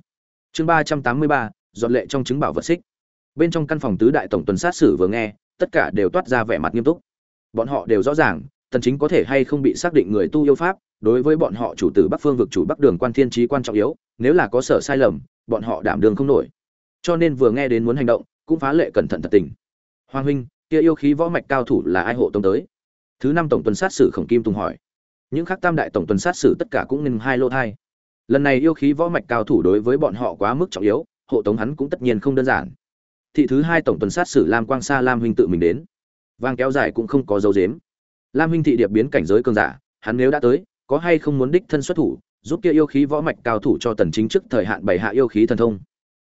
Chương ba trăm tám mươi ba dọn lệ trong chứng bảo vật xích. Bên trong căn phòng tứ đại tổng tuần sát sử vừa nghe, tất cả đều toát ra vẻ mặt nghiêm túc. Bọn họ đều rõ ràng tần chính có thể hay không bị xác định người tu yêu pháp, đối với bọn họ chủ tử bắc phương vực chủ bắc đường quan thiên trí quan trọng yếu, nếu là có sở sai lầm, bọn họ đảm đường không nổi. Cho nên vừa nghe đến muốn hành động, cũng phá lệ cẩn thận thật tình. Hoàng huynh, kia yêu khí võ mạch cao thủ là ai hộ tông tới? Thứ năm tổng tuần sát sử khổng kim tùng hỏi. Những khác tam đại tổng tuần sát sử tất cả cũng ngừng hai lô thai. Lần này yêu khí võ mạch cao thủ đối với bọn họ quá mức trọng yếu, hộ tống hắn cũng tất nhiên không đơn giản. Thị thứ hai tổng tuần sát sử lam quang sa lam huynh tự mình đến. Vang kéo dài cũng không có dấu dếm lam huynh thị điệp biến cảnh giới cường giả, hắn nếu đã tới, có hay không muốn đích thân xuất thủ, giúp kia yêu khí võ mạch cao thủ cho tần chính trước thời hạn bày hạ yêu khí thần thông?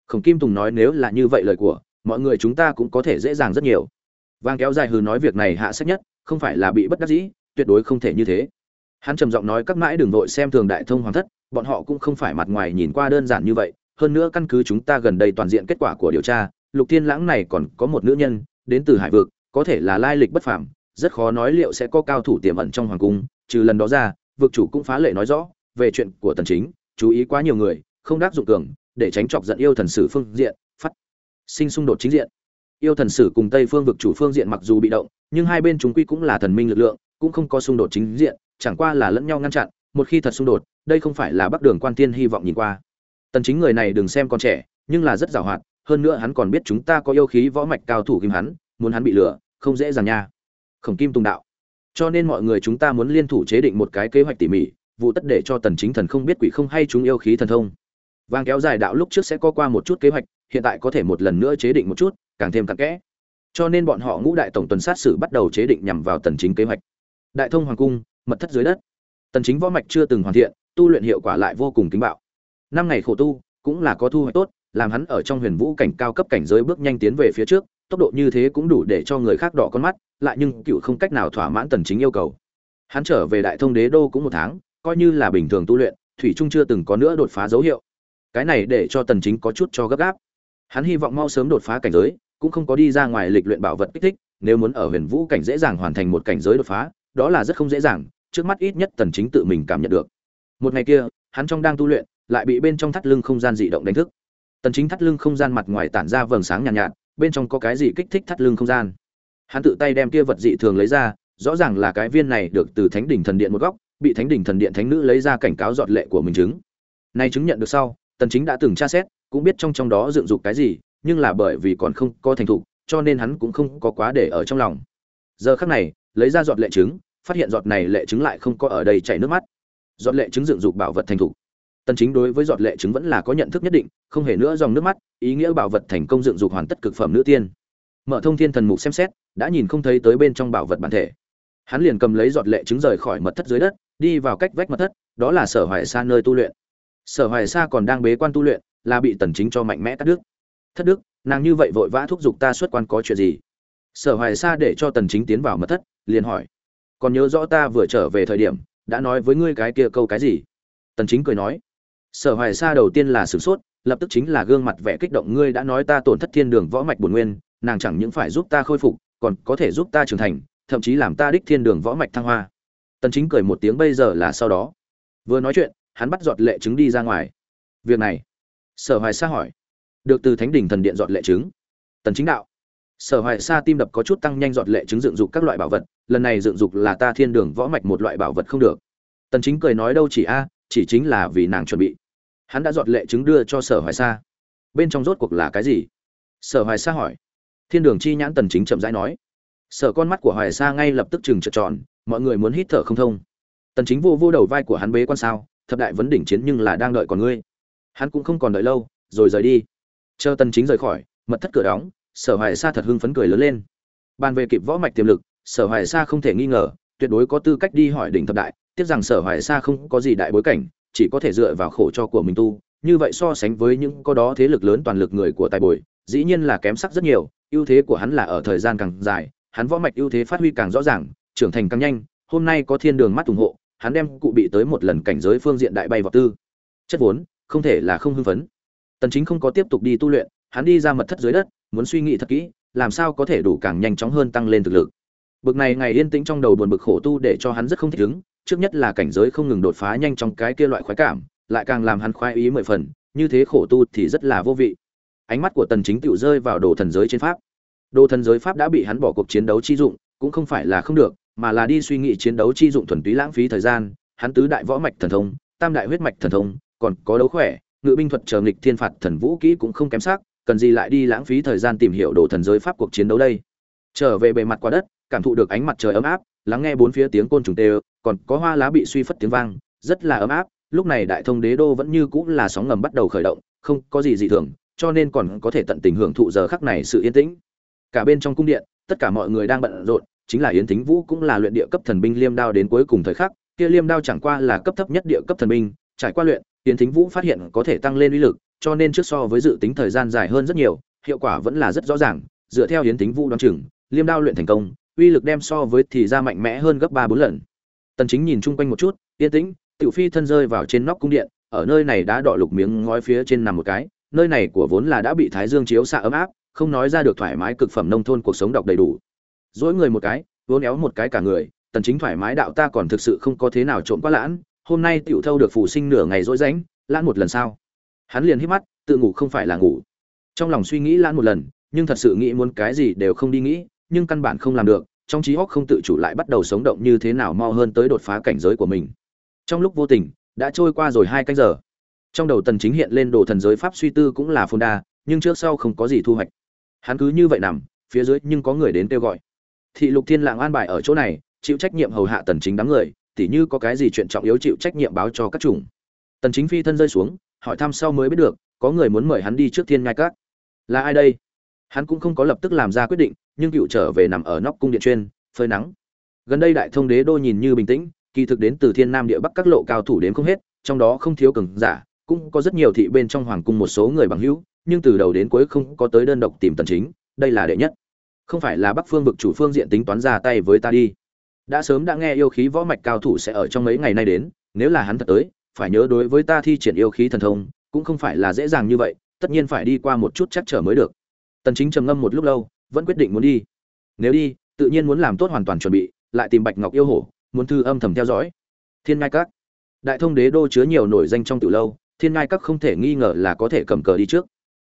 Khổng kim tùng nói nếu là như vậy lời của, mọi người chúng ta cũng có thể dễ dàng rất nhiều. Vang kéo dài hừ nói việc này hạ sách nhất, không phải là bị bất đắc dĩ, tuyệt đối không thể như thế. Hắn trầm giọng nói các mãi đường vội xem thường đại thông hoàng thất, bọn họ cũng không phải mặt ngoài nhìn qua đơn giản như vậy, hơn nữa căn cứ chúng ta gần đây toàn diện kết quả của điều tra, lục thiên lãng này còn có một nữ nhân, đến từ hải vực, có thể là lai lịch bất phàm rất khó nói liệu sẽ có cao thủ tiềm ẩn trong hoàng cung, trừ lần đó ra, vực chủ cũng phá lệ nói rõ, về chuyện của tần chính, chú ý quá nhiều người, không đáp dụng cường, để tránh chọc giận yêu thần sử phương diện, phát sinh xung đột chính diện. Yêu thần sử cùng tây phương vực chủ phương diện mặc dù bị động, nhưng hai bên chúng quy cũng là thần minh lực lượng, cũng không có xung đột chính diện, chẳng qua là lẫn nhau ngăn chặn, một khi thật xung đột, đây không phải là bắc đường quan tiên hy vọng nhìn qua. Tần chính người này đừng xem còn trẻ, nhưng là rất giàu hoạt hơn nữa hắn còn biết chúng ta có yêu khí võ mạch cao thủ kim hắn, muốn hắn bị lừa, không dễ dàng nha khổng kim tùng đạo. Cho nên mọi người chúng ta muốn liên thủ chế định một cái kế hoạch tỉ mỉ, vụ tất để cho tần chính thần không biết quỷ không hay chúng yêu khí thần thông. Vàng kéo dài đạo lúc trước sẽ có qua một chút kế hoạch, hiện tại có thể một lần nữa chế định một chút, càng thêm cặn kẽ. Cho nên bọn họ ngũ đại tổng tuần sát sử bắt đầu chế định nhằm vào tần chính kế hoạch. Đại thông hoàng cung, mật thất dưới đất. Tần chính võ mạch chưa từng hoàn thiện, tu luyện hiệu quả lại vô cùng kính bạo. Năm ngày khổ tu, cũng là có thu hoạch tốt, làm hắn ở trong huyền vũ cảnh cao cấp cảnh giới bước nhanh tiến về phía trước tốc độ như thế cũng đủ để cho người khác đỏ con mắt lại nhưng cựu không cách nào thỏa mãn tần chính yêu cầu. Hắn trở về đại thông đế đô cũng một tháng coi như là bình thường tu luyện thủy trung chưa từng có nữa đột phá dấu hiệu. Cái này để cho tần chính có chút cho gấp gáp. Hắn hy vọng mau sớm đột phá cảnh giới cũng không có đi ra ngoài lịch luyện bảo vật kích thích nếu muốn ở huyền vũ cảnh dễ dàng hoàn thành một cảnh giới đột phá đó là rất không dễ dàng trước mắt ít nhất tần chính tự mình cảm nhận được. Một ngày kia hắn trong đang tu luyện lại bị bên trong thắt lưng không gian dị động đánh thức. Tần chính thắt lưng không gian mặt ngoài tản ra vầng sáng nhàn nhạt, nhạt bên trong có cái gì kích thích thắt lưng không gian. Hắn tự tay đem kia vật dị thường lấy ra, rõ ràng là cái viên này được từ thánh đỉnh thần điện một góc, bị thánh đỉnh thần điện thánh nữ lấy ra cảnh cáo dọn lệ của mình chứng. Nay chứng nhận được sau, tần chính đã từng tra xét, cũng biết trong trong đó dựng dục cái gì, nhưng là bởi vì còn không có thành thục, cho nên hắn cũng không có quá để ở trong lòng. Giờ khắc này, lấy ra giọt lệ trứng phát hiện giọt này lệ trứng lại không có ở đây chảy nước mắt. Giọt lệ trứng dựng dục bảo vật thành thục tần chính đối với giọt lệ trứng vẫn là có nhận thức nhất định, không hề nữa dòng nước mắt, ý nghĩa bảo vật thành công dựng dục hoàn tất cực phẩm nữ tiên. Mở thông thiên thần mục xem xét, đã nhìn không thấy tới bên trong bảo vật bản thể. Hắn liền cầm lấy giọt lệ trứng rời khỏi mật thất dưới đất, đi vào cách vách mật thất, đó là sở hoài sa nơi tu luyện. Sở hoài sa còn đang bế quan tu luyện, là bị tần chính cho mạnh mẽ cắt đứt. Thất đức, nàng như vậy vội vã thúc giục ta xuất quan có chuyện gì? Sở hoài sa để cho tần chính tiến vào mật thất, liền hỏi, còn nhớ rõ ta vừa trở về thời điểm, đã nói với ngươi cái kia câu cái gì? Tần chính cười nói sở hoài sa đầu tiên là sửng sốt, lập tức chính là gương mặt vẻ kích động, ngươi đã nói ta tổn thất thiên đường võ mạch bổn nguyên, nàng chẳng những phải giúp ta khôi phục, còn có thể giúp ta trưởng thành, thậm chí làm ta đích thiên đường võ mạch thăng hoa. Tần chính cười một tiếng, bây giờ là sau đó. Vừa nói chuyện, hắn bắt giọt lệ trứng đi ra ngoài. Việc này? Sở hoài sa hỏi. Được từ thánh đỉnh thần điện giọt lệ trứng. Tần chính đạo. Sở hoài sa tim đập có chút tăng nhanh, giọt lệ trứng dựng dục các loại bảo vật, lần này dựng dục là ta thiên đường võ mạch một loại bảo vật không được. Tần chính cười nói, đâu chỉ a chỉ chính là vì nàng chuẩn bị. Hắn đã giọt lệ chứng đưa cho sở hoài sa. Bên trong rốt cuộc là cái gì? Sở hoài sa hỏi. Thiên đường chi nhãn tần chính chậm rãi nói. Sở con mắt của hoài sa ngay lập tức chừng trợt tròn, mọi người muốn hít thở không thông. Tần chính vô vô đầu vai của hắn bế quan sao, thập đại vấn đỉnh chiến nhưng là đang đợi còn ngươi. Hắn cũng không còn đợi lâu, rồi rời đi. Chờ tần chính rời khỏi, mật thất cửa đóng, sở hoài sa thật hưng phấn cười lớn lên. Bàn về kịp võ mạch tiềm lực, sở hoài sa không thể nghi ngờ, tuyệt đối có tư cách đi hỏi đỉnh thập đại tiếc rằng sở hoài xa không có gì đại bối cảnh, chỉ có thể dựa vào khổ cho của mình tu. Như vậy so sánh với những có đó thế lực lớn toàn lực người của tài bồi, dĩ nhiên là kém sắc rất nhiều. Ưu thế của hắn là ở thời gian càng dài, hắn võ mạch ưu thế phát huy càng rõ ràng, trưởng thành càng nhanh. Hôm nay có thiên đường mắt ủng hộ, hắn đem cụ bị tới một lần cảnh giới phương diện đại bay vào tư. Chất vốn, không thể là không hưng phấn. Tần chính không có tiếp tục đi tu luyện, hắn đi ra mật thất dưới đất, muốn suy nghĩ thật kỹ, làm sao có thể đủ càng nhanh chóng hơn tăng lên thực lực. Bực này ngày yên tĩnh trong đầu buồn bực khổ tu để cho hắn rất không thích ứng trước nhất là cảnh giới không ngừng đột phá nhanh trong cái kia loại khoái cảm, lại càng làm hắn khoái ý mười phần, như thế khổ tu thì rất là vô vị. Ánh mắt của tần chính tựu rơi vào đồ thần giới trên pháp. Đồ thần giới pháp đã bị hắn bỏ cuộc chiến đấu chi dụng, cũng không phải là không được, mà là đi suy nghĩ chiến đấu chi dụng thuần túy lãng phí thời gian, hắn tứ đại võ mạch thần thông, tam đại huyết mạch thần thông, còn có đấu khỏe, ngự binh thuật chờ nghịch thiên phạt thần vũ kỹ cũng không kém sắc cần gì lại đi lãng phí thời gian tìm hiểu đồ thần giới pháp cuộc chiến đấu đây. Trở về bề mặt quả đất, cảm thụ được ánh mặt trời ấm áp lắng nghe bốn phía tiếng côn trùng tê còn có hoa lá bị suy phất tiếng vang, rất là ấm áp, lúc này đại thông đế đô vẫn như cũng là sóng ngầm bắt đầu khởi động, không có gì dị thường, cho nên còn có thể tận tình hưởng thụ giờ khắc này sự yên tĩnh. Cả bên trong cung điện, tất cả mọi người đang bận rộn, chính là yến thính vũ cũng là luyện địa cấp thần binh liêm đao đến cuối cùng thời khắc, kia liêm đao chẳng qua là cấp thấp nhất địa cấp thần binh, trải qua luyện, yến thính vũ phát hiện có thể tăng lên uy lực, cho nên trước so với dự tính thời gian dài hơn rất nhiều, hiệu quả vẫn là rất rõ ràng, dựa theo yến thính vũ đoán chừng, liêm đao luyện thành công uy lực đem so với thì ra mạnh mẽ hơn gấp ba bốn lần. Tần chính nhìn chung quanh một chút, yên tĩnh, tiểu phi thân rơi vào trên nóc cung điện, ở nơi này đã đỏ lục miếng ngói phía trên nằm một cái, nơi này của vốn là đã bị thái dương chiếu xạ ấm áp, không nói ra được thoải mái cực phẩm nông thôn cuộc sống đọc đầy đủ. Dỗi người một cái, vốn éo một cái cả người, tần chính thoải mái đạo ta còn thực sự không có thế nào trộm quá lãn, hôm nay tiểu thâu được phủ sinh nửa ngày dỗi rãnh, lãn một lần sao? Hắn liền hít mắt, tự ngủ không phải là ngủ. Trong lòng suy nghĩ lãn một lần, nhưng thật sự nghĩ muốn cái gì đều không đi nghĩ, nhưng căn bản không làm được trong trí óc không tự chủ lại bắt đầu sống động như thế nào mau hơn tới đột phá cảnh giới của mình. Trong lúc vô tình, đã trôi qua rồi hai canh giờ. Trong đầu tần chính hiện lên đồ thần giới pháp suy tư cũng là phồn đa, nhưng trước sau không có gì thu hoạch. Hắn cứ như vậy nằm, phía dưới nhưng có người đến kêu gọi. Thị lục thiên lạng an bài ở chỗ này, chịu trách nhiệm hầu hạ tần chính đám người, tỉ như có cái gì chuyện trọng yếu chịu trách nhiệm báo cho các chủng. Tần chính phi thân rơi xuống, hỏi thăm sau mới biết được, có người muốn mời hắn đi trước thiên ngai các. Là ai đây? Hắn cũng không có lập tức làm ra quyết định nhưng cựu trở về nằm ở nóc cung điện trên phơi nắng. Gần đây đại thông đế đô nhìn như bình tĩnh, kỳ thực đến từ thiên nam địa bắc các lộ cao thủ đến không hết, trong đó không thiếu cường giả, cũng có rất nhiều thị bên trong hoàng cung một số người bằng hữu, nhưng từ đầu đến cuối không có tới đơn độc tìm tần chính, đây là đệ nhất. Không phải là bắc phương vực chủ phương diện tính toán ra tay với ta đi. Đã sớm đã nghe yêu khí võ mạch cao thủ sẽ ở trong mấy ngày nay đến, nếu là hắn thật tới, phải nhớ đối với ta thi triển yêu khí thần thông, cũng không phải là dễ dàng như vậy, tất nhiên phải đi qua một chút chắc trở mới được. Tần chính trầm ngâm một lúc lâu vẫn quyết định muốn đi. Nếu đi, tự nhiên muốn làm tốt hoàn toàn chuẩn bị, lại tìm bạch ngọc yêu hổ, muốn thư âm thầm theo dõi. Thiên ngai các. Đại thông đế đô chứa nhiều nổi danh trong từ lâu, thiên ngai các không thể nghi ngờ là có thể cầm cờ đi trước.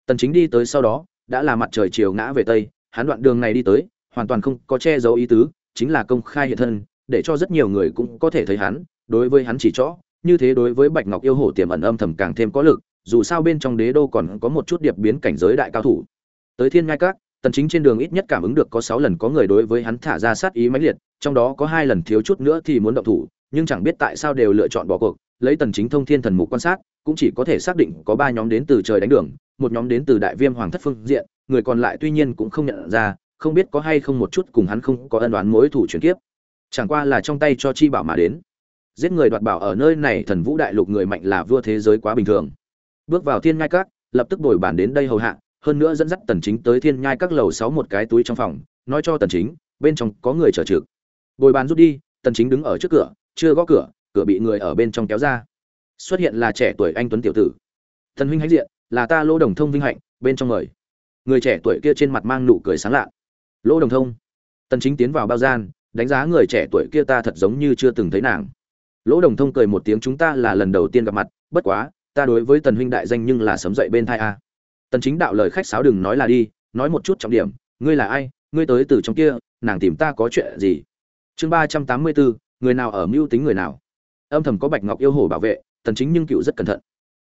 Tần chính đi tới sau đó, đã là mặt trời chiều ngã về tây, hắn đoạn đường này đi tới, hoàn toàn không có che giấu ý tứ, chính là công khai hiện thân, để cho rất nhiều người cũng có thể thấy hắn, đối với hắn chỉ rõ như thế đối với bạch ngọc yêu hổ tiềm ẩn âm thầm càng thêm có lực, dù sao bên trong đế đô còn có một chút điệp biến cảnh giới đại cao thủ. Tới thiên ngai các tần chính trên đường ít nhất cảm ứng được có 6 lần có người đối với hắn thả ra sát ý mãnh liệt, trong đó có hai lần thiếu chút nữa thì muốn động thủ, nhưng chẳng biết tại sao đều lựa chọn bỏ cuộc, lấy tần chính thông thiên thần mục quan sát, cũng chỉ có thể xác định có ba nhóm đến từ trời đánh đường, một nhóm đến từ đại viêm hoàng thất phương diện, người còn lại tuy nhiên cũng không nhận ra, không biết có hay không một chút cùng hắn không có ân đoán mối thủ chuyển kiếp. Chẳng qua là trong tay cho chi bảo mà đến. Giết người đoạt bảo ở nơi này thần vũ đại lục người mạnh là vua thế giới quá bình thường. Bước vào thiên ngai các, lập tức đổi bản đến đây hầu hạ hơn nữa dẫn dắt tần chính tới thiên nhai các lầu sáu một cái túi trong phòng, nói cho tần chính, bên trong có người chờ trực. Bồi bàn rút đi, tần chính đứng ở trước cửa, chưa gõ cửa cửa bị người ở bên trong kéo ra. Xuất hiện là trẻ tuổi anh tuấn tiểu tử. Thần huynh hãnh diện, là ta lô đồng thông vinh hạnh, bên trong mời. Người trẻ tuổi kia trên mặt mang nụ cười sáng lạ. Lô đồng thông. Tần chính tiến vào bao gian, đánh giá người trẻ tuổi kia ta thật giống như chưa từng thấy nàng. Lỗ đồng thông cười một tiếng, chúng ta là lần đầu tiên gặp mặt, bất quá, ta đối với tần huynh đại danh nhưng là sấm dậy bên thai a tần chính đạo lời khách sáo đừng nói là đi, nói một chút trọng điểm, ngươi là ai, ngươi tới từ trong kia, nàng tìm ta có chuyện gì? Chương ba trăm tám mươi bốn, người nào ở mưu tính người nào? Âm thầm có bạch ngọc yêu hổ bảo vệ, tần chính nhưng cựu rất cẩn thận.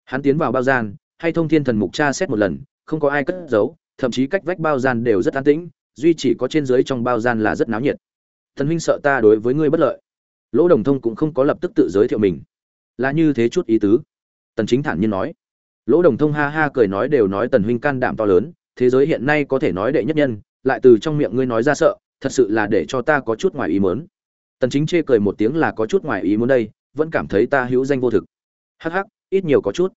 Hắn tiến vào bao gian, hay thông thiên thần mục tra xét một lần, không có ai cất giấu, thậm chí cách vách bao gian đều rất an tĩnh, duy chỉ có trên dưới trong bao gian là rất náo nhiệt. Thần huynh sợ ta đối với ngươi bất lợi. Lỗ đồng thông cũng không có lập tức tự giới thiệu mình. Là như thế chút ý tứ? Tần chính thản nhiên nói lỗ đồng thông ha ha cười nói đều nói tần huynh can đảm to lớn, thế giới hiện nay có thể nói đệ nhất nhân, lại từ trong miệng ngươi nói ra sợ, thật sự là để cho ta có chút ngoài ý muốn. Tần chính chê cười một tiếng là có chút ngoài ý muốn đây, vẫn cảm thấy ta hữu danh vô thực. Hắc hắc, ít nhiều có chút.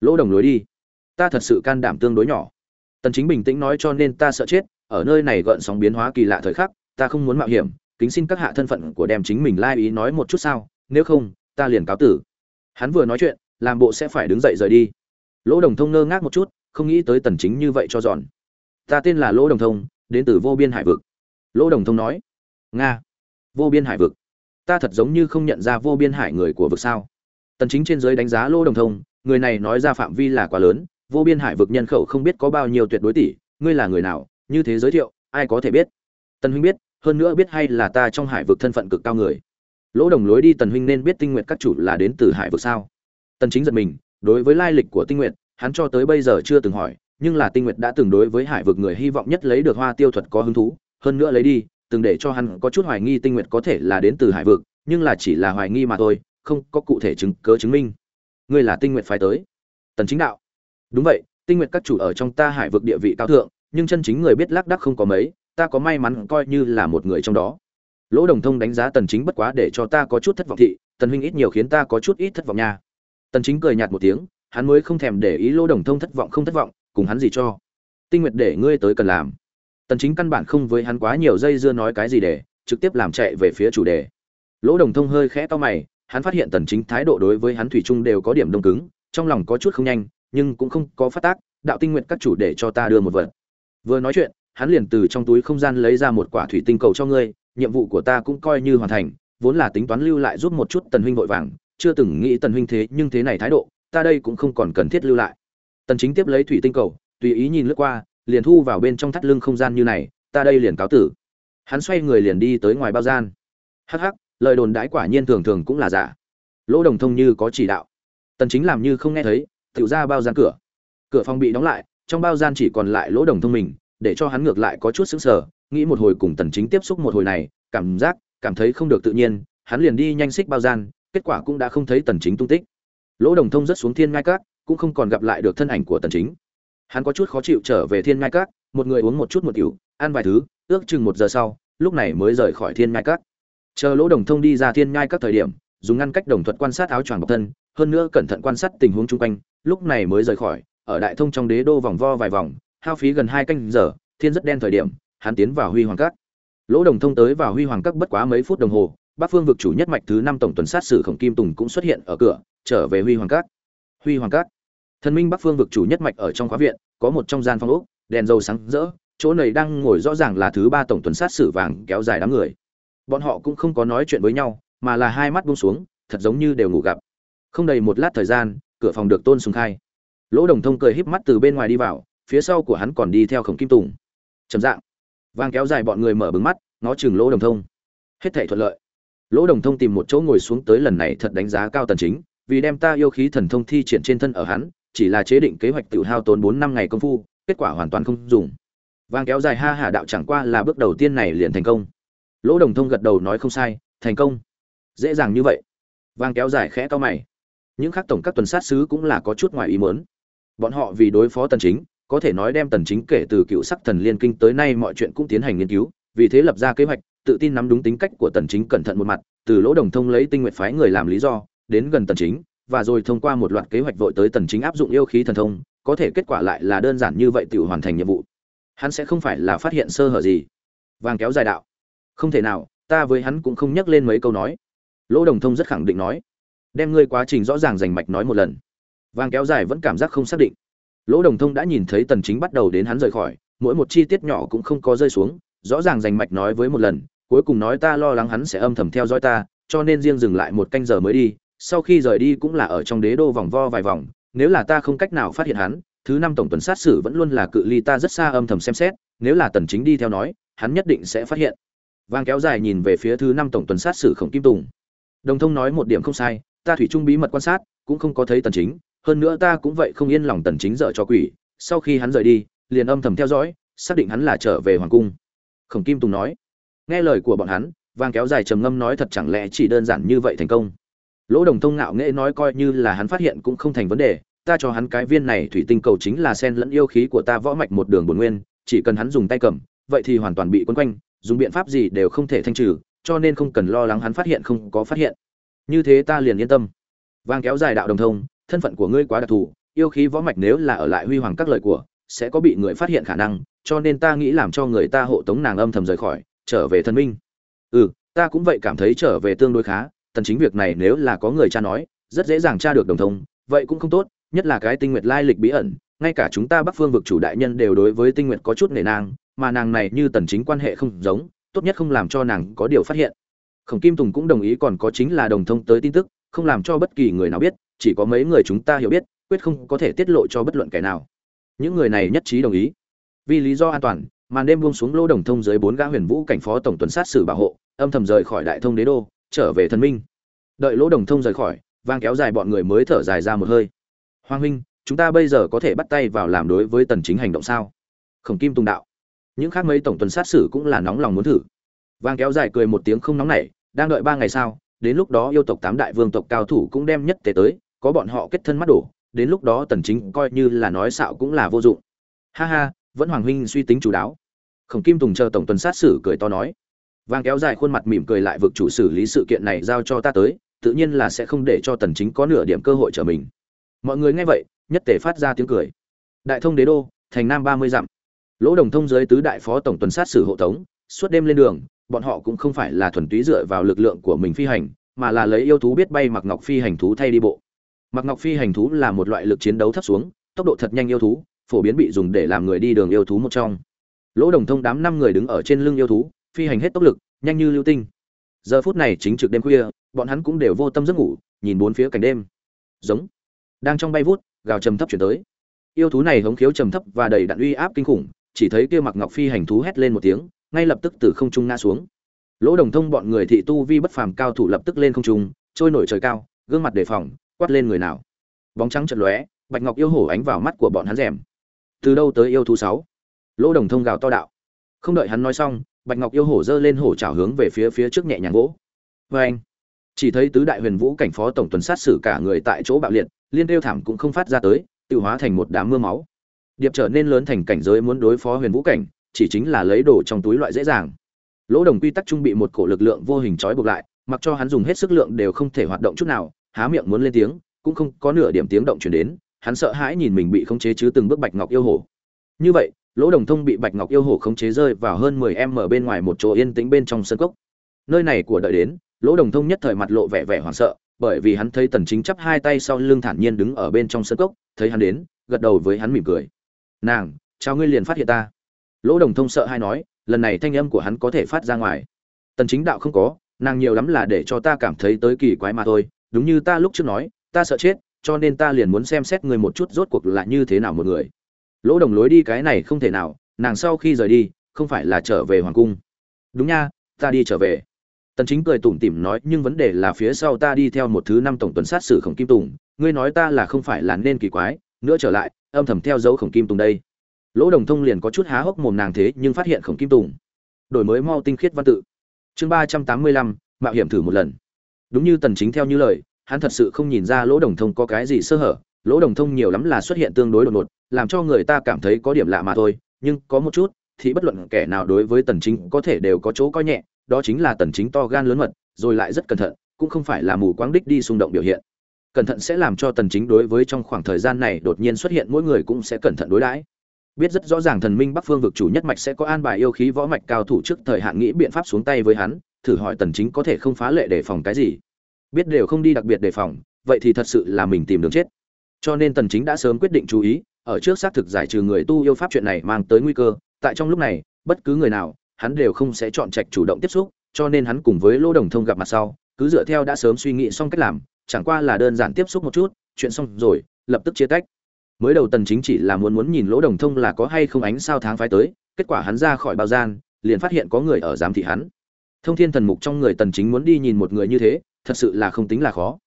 Lỗ đồng lối đi. Ta thật sự can đảm tương đối nhỏ. Tần chính bình tĩnh nói cho nên ta sợ chết, ở nơi này gợn sóng biến hóa kỳ lạ thời khắc, ta không muốn mạo hiểm, kính xin các hạ thân phận của đem chính mình lai ý nói một chút sao, nếu không, ta liền cáo tử. Hắn vừa nói chuyện, làm bộ sẽ phải đứng dậy rời đi lỗ đồng thông ngơ ngác một chút, không nghĩ tới tần chính như vậy cho dọn. ta tên là lỗ đồng thông, đến từ vô biên hải vực. Lỗ đồng thông nói, nga, vô biên hải vực. Ta thật giống như không nhận ra vô biên hải người của vực sao. Tần chính trên dưới đánh giá lỗ đồng thông, người này nói ra phạm vi là quá lớn, vô biên hải vực nhân khẩu không biết có bao nhiêu tuyệt đối tỷ, ngươi là người nào, như thế giới thiệu, ai có thể biết. Tần huynh biết, hơn nữa biết hay là ta trong hải vực thân phận cực cao người. Lỗ đồng lối đi tần huynh nên biết tinh nguyện các chủ là đến từ hải vực sao. Tần chính giật mình đối với lai lịch của tinh nguyệt, hắn cho tới bây giờ chưa từng hỏi, nhưng là tinh nguyệt đã từng đối với hải vực người hy vọng nhất lấy được hoa tiêu thuật có hứng thú, hơn nữa lấy đi, từng để cho hắn có chút hoài nghi tinh nguyệt có thể là đến từ hải vực, nhưng là chỉ là hoài nghi mà thôi, không có cụ thể chứng cớ chứng minh. Ngươi là tinh nguyệt phải tới. Tần chính đạo. Đúng vậy, tinh nguyệt các chủ ở trong ta hải vực địa vị cao thượng, nhưng chân chính người biết lác đắc không có mấy, ta có may mắn coi như là một người trong đó. Lỗ đồng thông đánh giá tần chính bất quá để cho ta có chút thất vọng thị, tần huynh ít nhiều khiến ta có chút ít thất vọng nha tần chính cười nhạt một tiếng, hắn mới không thèm để ý lỗ đồng thông thất vọng không thất vọng, cùng hắn gì cho? Tinh nguyệt để ngươi tới cần làm. Tần chính căn bản không với hắn quá nhiều dây dưa nói cái gì để, trực tiếp làm chạy về phía chủ đề. Lỗ đồng thông hơi khẽ to mày, hắn phát hiện tần chính thái độ đối với hắn thủy chung đều có điểm đông cứng, trong lòng có chút không nhanh, nhưng cũng không có phát tác, đạo tinh nguyện các chủ để cho ta đưa một vật. Vừa nói chuyện, hắn liền từ trong túi không gian lấy ra một quả thủy tinh cầu cho ngươi, nhiệm vụ của ta cũng coi như hoàn thành, vốn là tính toán lưu lại giúp một chút tần huynh vội vàng chưa từng nghĩ tần huynh thế nhưng thế này thái độ, ta đây cũng không còn cần thiết lưu lại. Tần chính tiếp lấy thủy tinh cầu, tùy ý nhìn lướt qua, liền thu vào bên trong thắt lưng không gian như này, ta đây liền cáo tử. Hắn xoay người liền đi tới ngoài bao gian. Hắc hắc, lời đồn đãi quả nhiên thường thường cũng là giả. Lỗ đồng thông như có chỉ đạo. Tần chính làm như không nghe thấy tự ra bao gian cửa. Cửa phòng bị đóng lại, trong bao gian chỉ còn lại lỗ đồng thông mình, để cho hắn ngược lại có chút sững sờ, nghĩ một hồi cùng tần chính tiếp xúc một hồi này, cảm giác, cảm thấy không được tự nhiên, hắn liền đi nhanh xích bao gian kết quả cũng đã không thấy tần chính tung tích. Lỗ đồng thông rất xuống thiên ngai cát cũng không còn gặp lại được thân ảnh của tần chính. Hắn có chút khó chịu trở về thiên ngai cát một người uống một chút một tiểu, ăn vài thứ, ước chừng một giờ sau, lúc này mới rời khỏi thiên ngai cát chờ lỗ đồng thông đi ra thiên ngai các thời điểm, dùng ngăn cách đồng thuật quan sát áo choàng bọc thân, hơn nữa cẩn thận quan sát tình huống chung quanh, lúc này mới rời khỏi, ở đại thông trong đế đô vòng vo vài vòng, hao phí gần hai canh giờ, thiên rất đen thời điểm, hắn tiến vào huy hoàng các. Lỗ đồng thông tới vào huy hoàng các bất quá mấy phút đồng hồ bắc phương vực chủ nhất mạch thứ năm tổng tuần sát sử khổng kim tùng cũng xuất hiện ở cửa trở về huy hoàng Cát. huy hoàng Cát, thần minh bắc phương vực chủ nhất mạch ở trong khóa viện có một trong gian phong ốc đèn dầu sáng rỡ chỗ này đang ngồi rõ ràng là thứ ba tổng tuần sát sử vàng kéo dài đám người. Bọn họ cũng không có nói chuyện với nhau mà là hai mắt buông xuống thật giống như đều ngủ gặp. Không đầy một lát thời gian cửa phòng được tôn sùng khai. Lỗ đồng thông cười híp mắt từ bên ngoài đi vào phía sau của hắn còn đi theo khổng kim tùng. Trầm dạng. Vàng kéo dài bọn người mở bừng mắt ngó chừng lỗ đồng thông. Hết thảy thuận lợi lỗ đồng thông tìm một chỗ ngồi xuống tới lần này thật đánh giá cao tần chính, vì đem ta yêu khí thần thông thi triển trên thân ở hắn, chỉ là chế định kế hoạch tự hao tốn 4 năm ngày công phu, kết quả hoàn toàn không dùng. Vang kéo dài ha hà đạo chẳng qua là bước đầu tiên này liền thành công. Lỗ đồng thông gật đầu nói không sai, thành công. Dễ dàng như vậy. Vang kéo dài khẽ to mày. Những khác tổng các tuần sát sứ cũng là có chút ngoài ý muốn. Bọn họ vì đối phó tần chính, có thể nói đem tần chính kể từ cựu sắc thần liên kinh tới nay mọi chuyện cũng tiến hành nghiên cứu, vì thế lập ra kế hoạch tự tin nắm đúng tính cách của tần chính cẩn thận một mặt, từ lỗ đồng thông lấy tinh nguyện phái người làm lý do, đến gần tần chính, và rồi thông qua một loạt kế hoạch vội tới tần chính áp dụng yêu khí thần thông, có thể kết quả lại là đơn giản như vậy tự hoàn thành nhiệm vụ. Hắn sẽ không phải là phát hiện sơ hở gì. Vàng kéo dài đạo. Không thể nào, ta với hắn cũng không nhắc lên mấy câu nói. Lỗ đồng thông rất khẳng định nói. Đem ngươi quá trình rõ ràng rành mạch nói một lần. Vàng kéo dài vẫn cảm giác không xác định. Lỗ đồng thông đã nhìn thấy tần chính bắt đầu đến hắn rời khỏi, mỗi một chi tiết nhỏ cũng không có rơi xuống, rõ ràng rành mạch nói với một lần cuối cùng nói ta lo lắng hắn sẽ âm thầm theo dõi ta, cho nên riêng dừng lại một canh giờ mới đi, sau khi rời đi cũng là ở trong đế đô vòng vo vài vòng, nếu là ta không cách nào phát hiện hắn, thứ năm tổng tuần sát sử vẫn luôn là cự ly ta rất xa âm thầm xem xét, nếu là tần chính đi theo nói, hắn nhất định sẽ phát hiện. Vàng kéo dài nhìn về phía thứ năm tổng tuần sát sử khổng kim tùng. Đồng thông nói một điểm không sai, ta thủy trung bí mật quan sát, cũng không có thấy tần chính, hơn nữa ta cũng vậy không yên lòng tần chính dở cho quỷ, sau khi hắn rời đi, liền âm thầm theo dõi, xác định hắn là trở về hoàng cung. Khổng kim tùng nói nghe lời của bọn hắn vàng kéo dài trầm ngâm nói thật chẳng lẽ chỉ đơn giản như vậy thành công? Lỗ đồng thông ngạo nghễ nói coi như là hắn phát hiện cũng không thành vấn đề, ta cho hắn cái viên này thủy tinh cầu chính là sen lẫn yêu khí của ta võ mạch một đường bổn nguyên, chỉ cần hắn dùng tay cầm, vậy thì hoàn toàn bị quấn quanh, dùng biện pháp gì đều không thể thanh trừ, cho nên không cần lo lắng hắn phát hiện không có phát hiện. Như thế ta liền yên tâm. Vàng kéo dài đạo đồng thông, thân phận của ngươi quá đặc thù, yêu khí võ mạch nếu là ở lại huy hoàng các lời của, sẽ có bị người phát hiện khả năng, cho nên ta nghĩ làm cho người ta hộ tống nàng âm thầm rời khỏi trở về thần minh. Ừ ta cũng vậy cảm thấy trở về tương đối khá, tần chính việc này nếu là có người cha nói, rất dễ dàng tra được đồng thông, vậy cũng không tốt, nhất là cái tinh nguyệt lai lịch bí ẩn, ngay cả chúng ta bắc phương vực chủ đại nhân đều đối với tinh nguyệt có chút nể nang, mà nàng này như tần chính quan hệ không giống, tốt nhất không làm cho nàng có điều phát hiện. Khổng kim tùng cũng đồng ý còn có chính là đồng thông tới tin tức, không làm cho bất kỳ người nào biết, chỉ có mấy người chúng ta hiểu biết, quyết không có thể tiết lộ cho bất luận kẻ nào. Những người này nhất trí đồng ý. Vì lý do an toàn màn đêm buông xuống lô đồng thông dưới bốn gã huyền vũ cảnh phó tổng tuần sát sử bảo hộ, âm thầm rời khỏi đại thông đế đô, trở về thần minh. Đợi lỗ đồng thông rời khỏi, vang kéo dài bọn người mới thở dài ra một hơi. Hoàng huynh, chúng ta bây giờ có thể bắt tay vào làm đối với tần chính hành động sao? Khổng kim tùng đạo. Những khác mấy tổng tuần sát sử cũng là nóng lòng muốn thử. Vang kéo dài cười một tiếng không nóng nảy, đang đợi ba ngày sau, đến lúc đó yêu tộc tám đại vương tộc cao thủ cũng đem nhất tề tới, có bọn họ kết thân mắt đổ, đến lúc đó tần chính coi như là nói xạo cũng là vô dụng. Ha ha vẫn hoàng huynh suy tính chủ đáo. Khổng kim tùng chờ tổng tuần sát xử cười to nói. Vang kéo dài khuôn mặt mỉm cười lại vực chủ xử lý sự kiện này giao cho ta tới, tự nhiên là sẽ không để cho tần chính có nửa điểm cơ hội trở mình. Mọi người nghe vậy, nhất tề phát ra tiếng cười. Đại thông đế đô, thành nam 30 dặm. Lỗ đồng thông giới tứ đại phó tổng tuần sát xử hộ tống, suốt đêm lên đường, bọn họ cũng không phải là thuần túy dựa vào lực lượng của mình phi hành, mà là lấy yêu thú biết bay mặc ngọc phi hành thú thay đi bộ. Mặc ngọc phi hành thú là một loại lực chiến đấu thấp xuống, tốc độ thật nhanh yêu thú phổ biến bị dùng để làm người đi đường yêu thú một trong. Lỗ đồng thông đám năm người đứng ở trên lưng yêu thú, phi hành hết tốc lực, nhanh như lưu tinh. Giờ phút này chính trực đêm khuya, bọn hắn cũng đều vô tâm giấc ngủ, nhìn bốn phía cảnh đêm. Giống. Đang trong bay vút, gào trầm thấp chuyển tới. Yêu thú này hống khiếu trầm thấp và đầy đặn uy áp kinh khủng, chỉ thấy kia mặc ngọc phi hành thú hét lên một tiếng, ngay lập tức từ không trung ngã xuống. Lỗ đồng thông bọn người thị tu vi bất phàm cao thủ lập tức lên không trung, trôi nổi trời cao, gương mặt đề phòng, quát lên người nào. Bóng trắng chật lóe, bạch ngọc yêu hổ ánh vào mắt của bọn hắn rèm từ đâu tới yêu thú sáu? Lỗ đồng thông gào to đạo. Không đợi hắn nói xong, bạch ngọc yêu hổ giơ lên hổ trào hướng về phía phía trước nhẹ nhàng gỗ vê anh, chỉ thấy tứ đại huyền vũ cảnh phó tổng tuần sát xử cả người tại chỗ bạo liệt, liên tiêu thảm cũng không phát ra tới tự hóa thành một đám mưa máu. Điệp trở nên lớn thành cảnh giới muốn đối phó huyền vũ cảnh, chỉ chính là lấy đồ trong túi loại dễ dàng. Lỗ đồng quy tắc trung bị một cổ lực lượng vô hình trói buộc lại, mặc cho hắn dùng hết sức lượng đều không thể hoạt động chút nào, há miệng muốn lên tiếng, cũng không có nửa điểm tiếng động chuyển đến hắn sợ hãi nhìn mình bị khống chế chứ từng bước bạch ngọc yêu hổ như vậy, lỗ đồng thông bị bạch ngọc yêu hổ khống chế rơi vào hơn mười em ở bên ngoài một chỗ yên tĩnh bên trong sân cốc. Nơi này của đợi đến, lỗ đồng thông nhất thời mặt lộ vẻ vẻ hoảng sợ, bởi vì hắn thấy tần chính chắp hai tay sau lưng thản nhiên đứng ở bên trong sân cốc, thấy hắn đến, gật đầu với hắn mỉm cười. Nàng, chào ngươi liền phát hiện ta. Lỗ đồng thông sợ hay nói, lần này thanh âm của hắn có thể phát ra ngoài. Tần chính đạo không có, nàng nhiều lắm là để cho ta cảm thấy tới kỳ quái mà thôi, đúng như ta lúc trước nói, ta sợ chết cho nên ta liền muốn xem xét người một chút rốt cuộc là như thế nào một người. Lỗ đồng lối đi cái này không thể nào, nàng sau khi rời đi, không phải là trở về hoàng cung. Đúng nha, ta đi trở về. Tần chính cười tủm tỉm nói, nhưng vấn đề là phía sau ta đi theo một thứ năm tổng tuần sát xử khổng kim tùng. Ngươi nói ta là không phải là nên kỳ quái, nữa trở lại, âm thầm theo dấu khổng kim tùng đây. Lỗ đồng thông liền có chút há hốc mồm nàng thế, nhưng phát hiện khổng kim tùng. Đổi mới mau tinh khiết văn tự. Chương ba trăm tám mươi lăm, mạo hiểm thử một lần. Đúng như tần chính theo như lời hắn thật sự không nhìn ra lỗ đồng thông có cái gì sơ hở, lỗ đồng thông nhiều lắm là xuất hiện tương đối đột ngột, làm cho người ta cảm thấy có điểm lạ mà thôi, nhưng có một chút, thì bất luận kẻ nào đối với tần chính có thể đều có chỗ coi nhẹ, đó chính là tần chính to gan lớn mật, rồi lại rất cẩn thận, cũng không phải là mù quáng đích đi xung động biểu hiện. Cẩn thận sẽ làm cho tần chính đối với trong khoảng thời gian này đột nhiên xuất hiện mỗi người cũng sẽ cẩn thận đối đãi. Biết rất rõ ràng thần minh bắc phương vực chủ nhất mạch sẽ có an bài yêu khí võ mạch cao thủ trước thời hạn nghĩ biện pháp xuống tay với hắn, thử hỏi tần chính có thể không phá lệ để phòng cái gì biết đều không đi đặc biệt đề phòng, vậy thì thật sự là mình tìm đường chết. Cho nên tần chính đã sớm quyết định chú ý, ở trước xác thực giải trừ người tu yêu pháp chuyện này mang tới nguy cơ, tại trong lúc này, bất cứ người nào, hắn đều không sẽ chọn trạch chủ động tiếp xúc, cho nên hắn cùng với lô đồng thông gặp mặt sau, cứ dựa theo đã sớm suy nghĩ xong cách làm, chẳng qua là đơn giản tiếp xúc một chút, chuyện xong rồi, lập tức chia tách. Mới đầu tần chính chỉ là muốn muốn nhìn lỗ đồng thông là có hay không ánh sao tháng phái tới, kết quả hắn ra khỏi bao gian, liền phát hiện có người ở giám thị hắn. Thông thiên thần mục trong người tần chính muốn đi nhìn một người như thế thật sự là không tính là khó.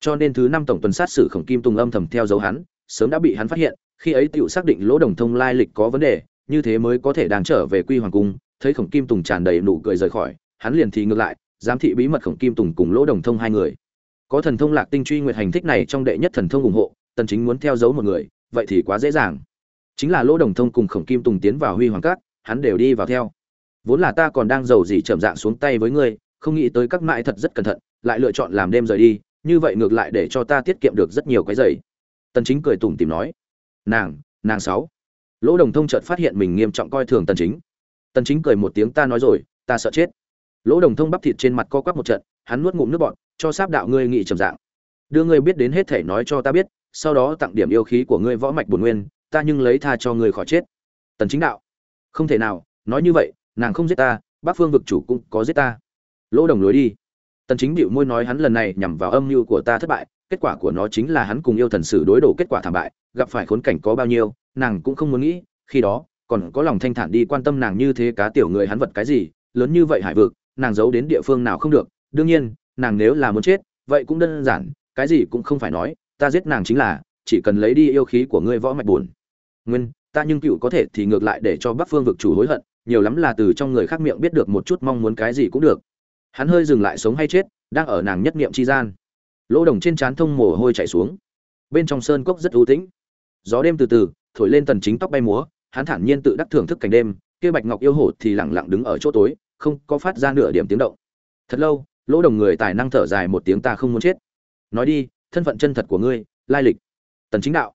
Cho nên thứ năm tổng tuần sát xử khổng kim tùng âm thầm theo dấu hắn, sớm đã bị hắn phát hiện, khi ấy tựu xác định lỗ đồng thông lai lịch có vấn đề, như thế mới có thể đang trở về quy hoàng cung, thấy khổng kim tùng tràn đầy nụ cười rời khỏi, hắn liền thì ngược lại, giám thị bí mật khổng kim tùng cùng lỗ đồng thông hai người. Có thần thông lạc tinh truy nguyệt hành thích này trong đệ nhất thần thông ủng hộ, tần chính muốn theo dấu một người, vậy thì quá dễ dàng. Chính là lỗ đồng thông cùng khổng kim tùng tiến vào huy hoàng cát hắn đều đi vào theo. Vốn là ta còn đang giàu gì chậm dạng xuống tay với ngươi, không nghĩ tới các mại thật rất cẩn thận lại lựa chọn làm đêm rời đi, như vậy ngược lại để cho ta tiết kiệm được rất nhiều cái giày. Tần chính cười tủm tỉm nói, nàng nàng sáu. Lỗ đồng thông chợt phát hiện mình nghiêm trọng coi thường tần chính. Tần chính cười một tiếng, ta nói rồi, ta sợ chết. Lỗ đồng thông bắp thịt trên mặt co quắp một trận, hắn nuốt ngụm nước bọt, cho sáp đạo ngươi nghị trầm dạng. Đưa ngươi biết đến hết thể nói cho ta biết, sau đó tặng điểm yêu khí của ngươi võ mạch bổn nguyên, ta nhưng lấy tha cho ngươi khỏi chết. Tần chính đạo, không thể nào, nói như vậy, nàng không giết ta bác phương vực chủ cũng có giết ta. Lỗ đồng lối đi tần chính bĩu môi nói hắn lần này nhằm vào âm mưu của ta thất bại, kết quả của nó chính là hắn cùng yêu thần sử đối đầu kết quả thảm bại, gặp phải khốn cảnh có bao nhiêu, nàng cũng không muốn nghĩ, khi đó, còn có lòng thanh thản đi quan tâm nàng như thế cá tiểu người hắn vật cái gì, lớn như vậy hải vực, nàng giấu đến địa phương nào không được, đương nhiên, nàng nếu là muốn chết, vậy cũng đơn giản, cái gì cũng không phải nói, ta giết nàng chính là, chỉ cần lấy đi yêu khí của ngươi võ mạch buồn. Nguyên, ta nhưng cựu có thể thì ngược lại để cho bắc phương vực chủ hối hận, nhiều lắm là từ trong người khác miệng biết được một chút mong muốn cái gì cũng được hắn hơi dừng lại sống hay chết, đang ở nàng nhất niệm chi gian. Lỗ đồng trên trán thông mồ hôi chảy xuống. Bên trong sơn cốc rất ưu tĩnh. Gió đêm từ từ, thổi lên tần chính tóc bay múa, hắn thản nhiên tự đắc thưởng thức cảnh đêm, kia bạch ngọc yêu hổ thì lặng lặng đứng ở chỗ tối, không có phát ra nửa điểm tiếng động. Thật lâu, lỗ đồng người tài năng thở dài một tiếng ta không muốn chết. Nói đi, thân phận chân thật của ngươi, lai lịch. Tần chính đạo.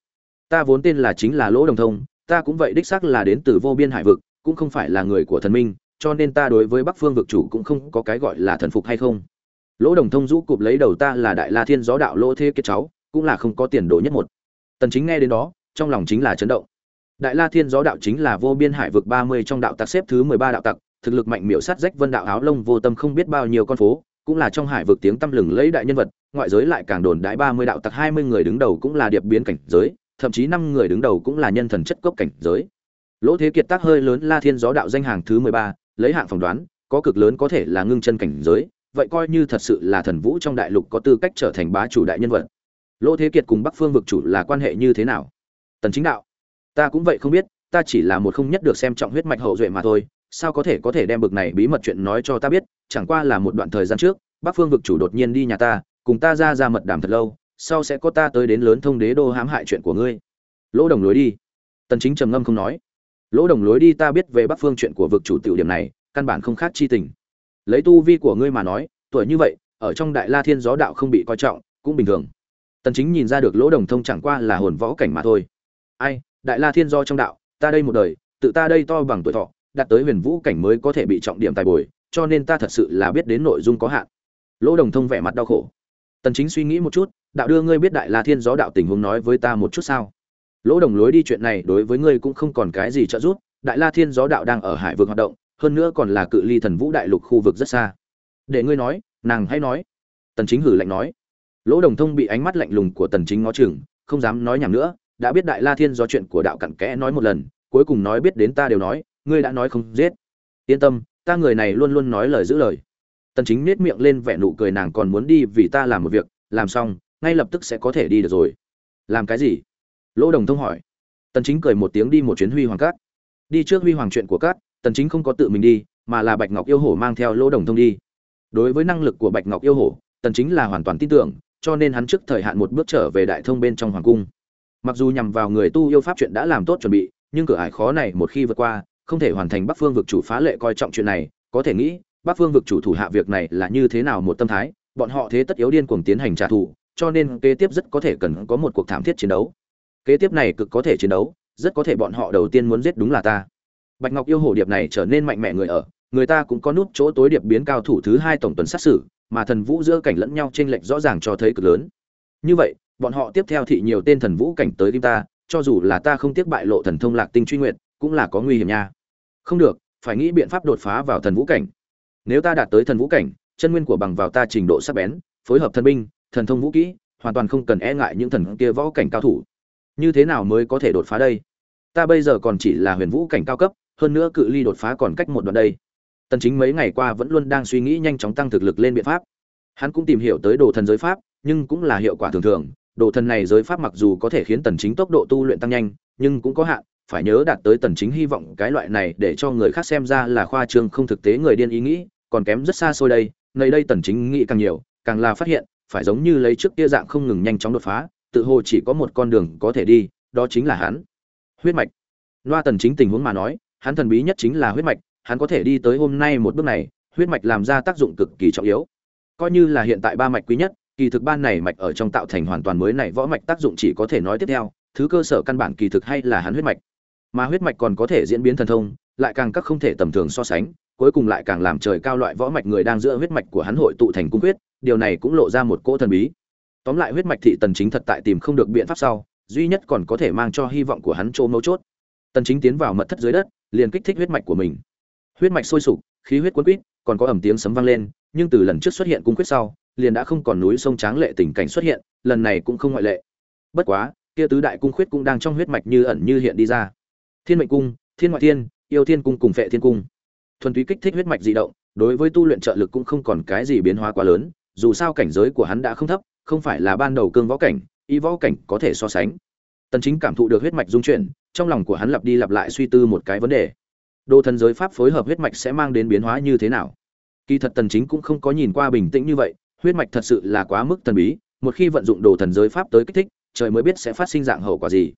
Ta vốn tên là chính là lỗ đồng thông, ta cũng vậy đích xác là đến từ vô biên hải vực, cũng không phải là người của thần minh cho nên ta đối với bắc phương vực chủ cũng không có cái gọi là thần phục hay không. Lỗ đồng thông rũ cụp lấy đầu ta là đại la thiên gió đạo lỗ thế Kiệt cháu cũng là không có tiền đồ nhất một. Tần chính nghe đến đó trong lòng chính là chấn động. Đại la thiên gió đạo chính là vô biên hải vực 30 trong đạo tặc xếp thứ 13 đạo tặc thực lực mạnh miểu sát rách vân đạo áo lông vô tâm không biết bao nhiêu con phố cũng là trong hải vực tiếng tăm lừng lấy đại nhân vật ngoại giới lại càng đồn đại 30 đạo tặc 20 người đứng đầu cũng là điệp biến cảnh giới thậm chí năm người đứng đầu cũng là nhân thần chất cốc cảnh giới. Lỗ thế kiệt tác hơi lớn la thiên gió đạo danh hàng thứ 13, lấy hạng phỏng đoán, có cực lớn có thể là ngưng chân cảnh giới, vậy coi như thật sự là thần vũ trong đại lục có tư cách trở thành bá chủ đại nhân vật. Lỗ thế kiệt cùng bắc phương vực chủ là quan hệ như thế nào? Tần chính đạo, ta cũng vậy không biết, ta chỉ là một không nhất được xem trọng huyết mạch hậu duệ mà thôi, sao có thể có thể đem bực này bí mật chuyện nói cho ta biết, chẳng qua là một đoạn thời gian trước, bắc phương vực chủ đột nhiên đi nhà ta, cùng ta ra ra mật đàm thật lâu, sau sẽ có ta tới đến lớn thông đế đô hãm hại chuyện của ngươi. Lỗ đồng lối đi. Tần chính trầm ngâm không nói lỗ đồng lối đi ta biết về bắc phương chuyện của vực chủ tiểu điểm này, căn bản không khác chi tình. Lấy tu vi của ngươi mà nói, tuổi như vậy, ở trong đại la thiên gió đạo không bị coi trọng, cũng bình thường. Tần chính nhìn ra được lỗ đồng thông chẳng qua là hồn võ cảnh mà thôi. Ai, đại la thiên do trong đạo, ta đây một đời, tự ta đây to bằng tuổi thọ, đạt tới huyền vũ cảnh mới có thể bị trọng điểm tài bồi, cho nên ta thật sự là biết đến nội dung có hạn. Lỗ đồng thông vẻ mặt đau khổ. Tần chính suy nghĩ một chút, đạo đưa ngươi biết đại la thiên gió đạo tình huống nói với ta một chút sao? Lỗ đồng lối đi chuyện này đối với ngươi cũng không còn cái gì trợ giúp, đại la thiên gió đạo đang ở hải vực hoạt động, hơn nữa còn là cự ly thần vũ đại lục khu vực rất xa. Để ngươi nói, nàng hãy nói. Tần chính hử lạnh nói. Lỗ đồng thông bị ánh mắt lạnh lùng của tần chính ngó chừng, không dám nói nhảm nữa, đã biết đại la thiên do chuyện của đạo cặn kẽ nói một lần, cuối cùng nói biết đến ta đều nói, ngươi đã nói không giết. Yên tâm, ta người này luôn luôn nói lời giữ lời. Tần chính nét miệng lên vẻ nụ cười nàng còn muốn đi vì ta làm một việc, làm xong, ngay lập tức sẽ có thể đi được rồi. Làm cái gì? Lỗ đồng thông hỏi. Tần chính cười một tiếng đi một chuyến huy hoàng cát. Đi trước huy hoàng chuyện của cát, tần chính không có tự mình đi, mà là bạch ngọc yêu hổ mang theo lỗ đồng thông đi. Đối với năng lực của bạch ngọc yêu hổ, tần chính là hoàn toàn tin tưởng, cho nên hắn trước thời hạn một bước trở về đại thông bên trong hoàng cung. Mặc dù nhằm vào người tu yêu pháp chuyện đã làm tốt chuẩn bị, nhưng cửa ải khó này một khi vượt qua, không thể hoàn thành bắc phương vực chủ phá lệ coi trọng chuyện này. Có thể nghĩ, bắc phương vực chủ thủ hạ việc này là như thế nào một tâm thái, bọn họ thế tất yếu điên cuồng tiến hành trả thù, cho nên kế tiếp rất có thể cần có một cuộc thảm thiết chiến đấu kế tiếp này cực có thể chiến đấu, rất có thể bọn họ đầu tiên muốn giết đúng là ta. Bạch ngọc yêu hồ điệp này trở nên mạnh mẽ người ở, người ta cũng có nút chỗ tối điệp biến cao thủ thứ hai tổng tuần sát xử, mà thần vũ giữa cảnh lẫn nhau trên lệnh rõ ràng cho thấy cực lớn. Như vậy, bọn họ tiếp theo thị nhiều tên thần vũ cảnh tới kim ta, cho dù là ta không tiếc bại lộ thần thông lạc tinh truy nguyện cũng là có nguy hiểm nha. Không được, phải nghĩ biện pháp đột phá vào thần vũ cảnh. Nếu ta đạt tới thần vũ cảnh, chân nguyên của bằng vào ta trình độ sắc bén, phối hợp thần binh, thần thông vũ kỹ, hoàn toàn không cần e ngại những thần kia võ cảnh cao thủ như thế nào mới có thể đột phá đây? Ta bây giờ còn chỉ là huyền vũ cảnh cao cấp, hơn nữa cự ly đột phá còn cách một đoạn đây. Tần chính mấy ngày qua vẫn luôn đang suy nghĩ nhanh chóng tăng thực lực lên biện pháp. Hắn cũng tìm hiểu tới đồ thần giới pháp, nhưng cũng là hiệu quả thường thường. Đồ thần này giới pháp mặc dù có thể khiến tần chính tốc độ tu luyện tăng nhanh, nhưng cũng có hạn. Phải nhớ đạt tới tần chính hy vọng cái loại này để cho người khác xem ra là khoa trương không thực tế người điên ý nghĩ, còn kém rất xa xôi đây. Nơi đây tần chính nghĩ càng nhiều, càng là phát hiện, phải giống như lấy trước kia dạng không ngừng nhanh chóng đột phá tự hồ chỉ có một con đường có thể đi, đó chính là hắn. Huyết mạch. Loa tần chính tình huống mà nói, hắn thần bí nhất chính là huyết mạch, hắn có thể đi tới hôm nay một bước này, huyết mạch làm ra tác dụng cực kỳ trọng yếu. Coi như là hiện tại ba mạch quý nhất, kỳ thực ban này mạch ở trong tạo thành hoàn toàn mới này võ mạch tác dụng chỉ có thể nói tiếp theo, thứ cơ sở căn bản kỳ thực hay là hắn huyết mạch. Mà huyết mạch còn có thể diễn biến thần thông, lại càng các không thể tầm thường so sánh, cuối cùng lại càng làm trời cao loại võ mạch người đang giữa huyết mạch của hắn hội tụ thành cung huyết điều này cũng lộ ra một cỗ thần bí tóm lại huyết mạch thị tần chính thật tại tìm không được biện pháp sau, duy nhất còn có thể mang cho hy vọng của hắn chỗ mấu chốt. Tần chính tiến vào mật thất dưới đất, liền kích thích huyết mạch của mình. Huyết mạch sôi sục, khí huyết cuốn quýt còn có ẩm tiếng sấm vang lên, nhưng từ lần trước xuất hiện cung quyết sau, liền đã không còn núi sông tráng lệ tình cảnh xuất hiện, lần này cũng không ngoại lệ. Bất quá, kia tứ đại cung khuyết cũng đang trong huyết mạch như ẩn như hiện đi ra. Thiên mệnh cung, thiên ngoại thiên, yêu thiên cung cùng phệ thiên cung. Thuần túy kích thích huyết mạch dị động, đối với tu luyện trợ lực cũng không còn cái gì biến hóa quá lớn, dù sao cảnh giới của hắn đã không thấp không phải là ban đầu cương võ cảnh, y võ cảnh có thể so sánh. Tần chính cảm thụ được huyết mạch dung chuyển, trong lòng của hắn lặp đi lặp lại suy tư một cái vấn đề. Đồ thần giới pháp phối hợp huyết mạch sẽ mang đến biến hóa như thế nào? Kỳ thật tần chính cũng không có nhìn qua bình tĩnh như vậy, huyết mạch thật sự là quá mức thần bí, một khi vận dụng đồ thần giới pháp tới kích thích, trời mới biết sẽ phát sinh dạng hậu quả gì.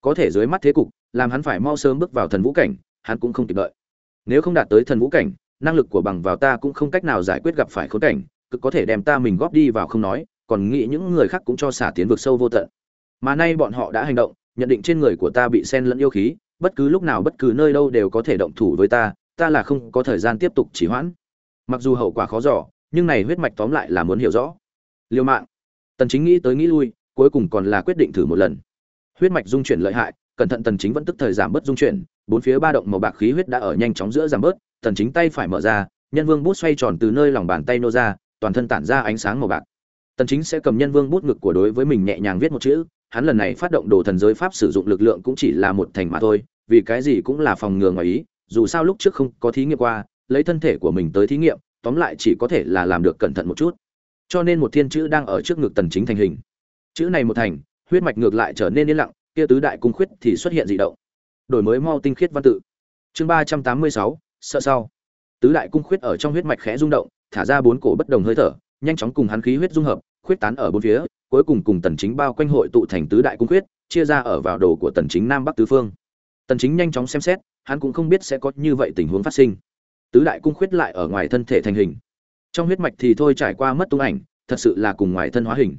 Có thể dưới mắt thế cục, làm hắn phải mau sớm bước vào thần vũ cảnh, hắn cũng không kịp đợi. Nếu không đạt tới thần vũ cảnh, năng lực của bằng vào ta cũng không cách nào giải quyết gặp phải khốn cảnh, cực có thể đem ta mình góp đi vào không nói còn nghĩ những người khác cũng cho xả tiến vực sâu vô tận. Mà nay bọn họ đã hành động, nhận định trên người của ta bị xen lẫn yêu khí, bất cứ lúc nào bất cứ nơi đâu đều có thể động thủ với ta ta là không có thời gian tiếp tục chỉ hoãn. Mặc dù hậu quả khó dò, nhưng này huyết mạch tóm lại là muốn hiểu rõ. Liêu mạng. Tần chính nghĩ tới nghĩ lui, cuối cùng còn là quyết định thử một lần. Huyết mạch dung chuyển lợi hại, cẩn thận tần chính vẫn tức thời giảm bớt dung chuyển, bốn phía ba động màu bạc khí huyết đã ở nhanh chóng giữa giảm bớt, tần chính tay phải mở ra, nhân vương bút xoay tròn từ nơi lòng bàn tay nô ra, toàn thân tản ra ánh sáng màu bạc tần chính sẽ cầm nhân vương bút ngực của đối với mình nhẹ nhàng viết một chữ, hắn lần này phát động đồ thần giới pháp sử dụng lực lượng cũng chỉ là một thành mà thôi, vì cái gì cũng là phòng ngừa ngoài ý, dù sao lúc trước không có thí nghiệm qua, lấy thân thể của mình tới thí nghiệm, tóm lại chỉ có thể là làm được cẩn thận một chút. Cho nên một thiên chữ đang ở trước ngực tần chính thành hình. Chữ này một thành, huyết mạch ngược lại trở nên yên lặng, kia tứ đại cung khuyết thì xuất hiện dị động. Đổi mới mau tinh khiết văn tự. Chương ba trăm tám mươi sáu, sợ sau. Tứ đại cung khuyết ở trong huyết mạch khẽ rung động, thả ra bốn cổ bất đồng hơi thở, nhanh chóng cùng hắn khí huyết dung hợp khuyết tán ở bốn phía, cuối cùng cùng tần chính bao quanh hội tụ thành tứ đại cung khuyết, chia ra ở vào đồ của tần chính nam bắc tứ phương. Tần chính nhanh chóng xem xét, hắn cũng không biết sẽ có như vậy tình huống phát sinh. Tứ đại cung khuyết lại ở ngoài thân thể thành hình. Trong huyết mạch thì thôi trải qua mất tung ảnh, thật sự là cùng ngoài thân hóa hình.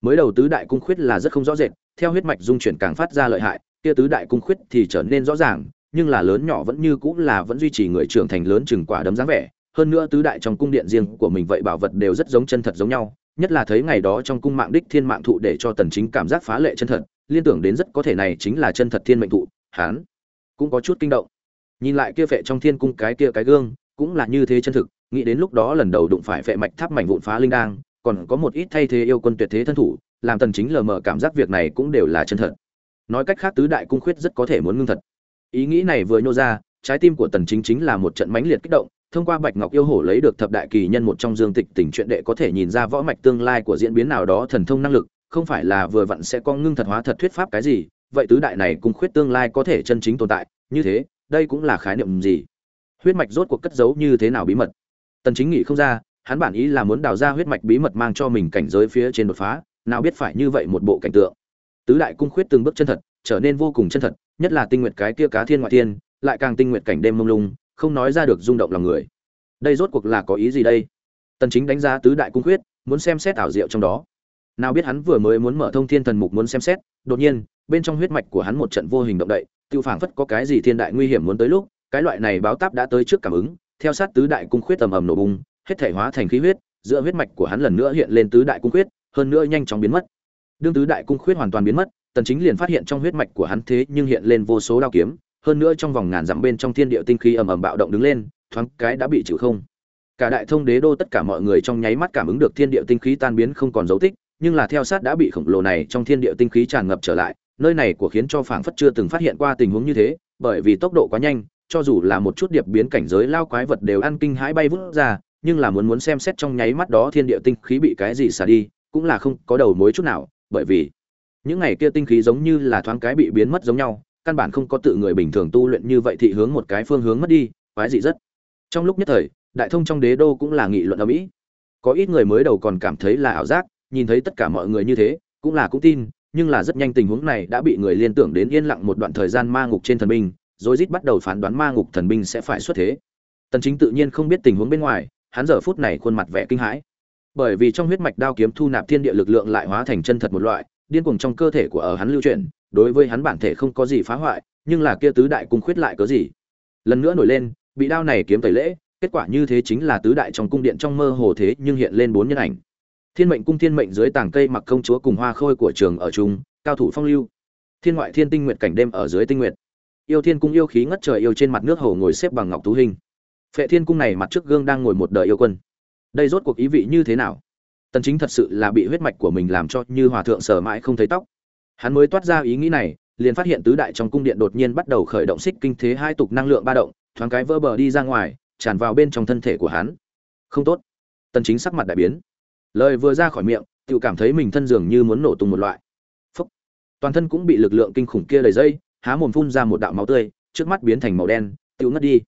Mới đầu tứ đại cung khuyết là rất không rõ rệt, theo huyết mạch dung chuyển càng phát ra lợi hại, kia tứ đại cung khuyết thì trở nên rõ ràng, nhưng là lớn nhỏ vẫn như cũng là vẫn duy trì người trưởng thành lớn chừng quả đấm dáng vẻ. Hơn nữa tứ đại trong cung điện riêng của mình vậy bảo vật đều rất giống chân thật giống nhau nhất là thấy ngày đó trong cung mạng đích thiên mạng thụ để cho tần chính cảm giác phá lệ chân thật, liên tưởng đến rất có thể này chính là chân thật thiên mệnh thụ, hắn cũng có chút kinh động. Nhìn lại kia phệ trong thiên cung cái kia cái gương, cũng là như thế chân thực, nghĩ đến lúc đó lần đầu đụng phải phệ mạch tháp mảnh vụn phá linh đang còn có một ít thay thế yêu quân tuyệt thế thân thủ, làm tần chính lờ mờ cảm giác việc này cũng đều là chân thật. Nói cách khác tứ đại cung khuyết rất có thể muốn ngưng thật. Ý nghĩ này vừa nhô ra, trái tim của tần chính chính là một trận mãnh liệt kích động thông qua bạch ngọc yêu hổ lấy được thập đại kỳ nhân một trong dương tịch tình chuyện đệ có thể nhìn ra võ mạch tương lai của diễn biến nào đó thần thông năng lực, không phải là vừa vặn sẽ có ngưng thật hóa thật thuyết pháp cái gì, vậy tứ đại này cung khuyết tương lai có thể chân chính tồn tại, như thế, đây cũng là khái niệm gì? Huyết mạch rốt cuộc cất giấu như thế nào bí mật? Tần chính nghĩ không ra, hắn bản ý là muốn đào ra huyết mạch bí mật mang cho mình cảnh giới phía trên đột phá, nào biết phải như vậy một bộ cảnh tượng. Tứ đại cung khuyết từng bước chân thật, trở nên vô cùng chân thật, nhất là tinh nguyệt cái kia cá thiên ngoại thiên, lại càng tinh nguyệt cảnh đêm mông lung không nói ra được rung động lòng người. Đây rốt cuộc là có ý gì đây? Tần chính đánh giá tứ đại cung khuyết muốn xem xét ảo diệu trong đó. Nào biết hắn vừa mới muốn mở thông thiên thần mục muốn xem xét đột nhiên bên trong huyết mạch của hắn một trận vô hình động đậy tiêu phảng phất có cái gì thiên đại nguy hiểm muốn tới lúc cái loại này báo táp đã tới trước cảm ứng theo sát tứ đại cung khuyết tầm ầm nổ bung, hết thể hóa thành khí huyết giữa huyết mạch của hắn lần nữa hiện lên tứ đại cung khuyết hơn nữa nhanh chóng biến mất. Đương tứ đại cung khuyết hoàn toàn biến mất tần chính liền phát hiện trong huyết mạch của hắn thế nhưng hiện lên vô số đao kiếm hơn nữa trong vòng ngàn dặm bên trong thiên địa tinh khí ầm ầm bạo động đứng lên, thoáng cái đã bị chịu không. Cả đại thông đế đô tất cả mọi người trong nháy mắt cảm ứng được thiên địa tinh khí tan biến không còn dấu tích, nhưng là theo sát đã bị khổng lồ này trong thiên địa tinh khí tràn ngập trở lại, nơi này của khiến cho phảng phất chưa từng phát hiện qua tình huống như thế, bởi vì tốc độ quá nhanh, cho dù là một chút điệp biến cảnh giới lao quái vật đều ăn kinh hãi bay vút ra, nhưng là muốn muốn xem xét trong nháy mắt đó thiên địa tinh khí bị cái gì xả đi, cũng là không có đầu mối chút nào, bởi vì những ngày kia tinh khí giống như là thoáng cái bị biến mất giống nhau căn bản không có tự người bình thường tu luyện như vậy thị hướng một cái phương hướng mất đi, quái dị rất. Trong lúc nhất thời, đại thông trong đế đô cũng là nghị luận ở mỹ. Có ít người mới đầu còn cảm thấy là ảo giác, nhìn thấy tất cả mọi người như thế, cũng là cũng tin, nhưng là rất nhanh tình huống này đã bị người liên tưởng đến yên lặng một đoạn thời gian ma ngục trên thần binh, rồi rít bắt đầu phán đoán ma ngục thần binh sẽ phải xuất thế. Tần chính tự nhiên không biết tình huống bên ngoài, hắn giờ phút này khuôn mặt vẻ kinh hãi. Bởi vì trong huyết mạch đao kiếm thu nạp thiên địa lực lượng lại hóa thành chân thật một loại, điên cuồng trong cơ thể của ở hắn lưu chuyển đối với hắn bản thể không có gì phá hoại, nhưng là kia tứ đại cung khuyết lại có gì? Lần nữa nổi lên, bị đao này kiếm tẩy lễ, kết quả như thế chính là tứ đại trong cung điện trong mơ hồ thế nhưng hiện lên bốn nhân ảnh. Thiên mệnh cung thiên mệnh dưới tàng cây mặc công chúa cùng hoa khôi của trường ở chung, cao thủ phong lưu. Thiên ngoại thiên tinh nguyện cảnh đêm ở dưới tinh nguyện yêu thiên cung yêu khí ngất trời yêu trên mặt nước hồ ngồi xếp bằng ngọc tú hình. Phệ thiên cung này mặt trước gương đang ngồi một đời yêu quân. Đây rốt cuộc ý vị như thế nào? Tần chính thật sự là bị huyết mạch của mình làm cho như hòa thượng sở mãi không thấy tóc hắn mới toát ra ý nghĩ này, liền phát hiện tứ đại trong cung điện đột nhiên bắt đầu khởi động xích kinh thế hai tục năng lượng ba động, thoáng cái vỡ bờ đi ra ngoài, tràn vào bên trong thân thể của hắn. Không tốt. Tần chính sắc mặt đại biến. Lời vừa ra khỏi miệng tự cảm thấy mình thân dường như muốn nổ tung một loại. Phúc. toàn thân cũng bị lực lượng kinh khủng kia đầy dây, há mồm phun ra một đạo máu tươi, trước mắt biến thành màu đen tự ngất đi.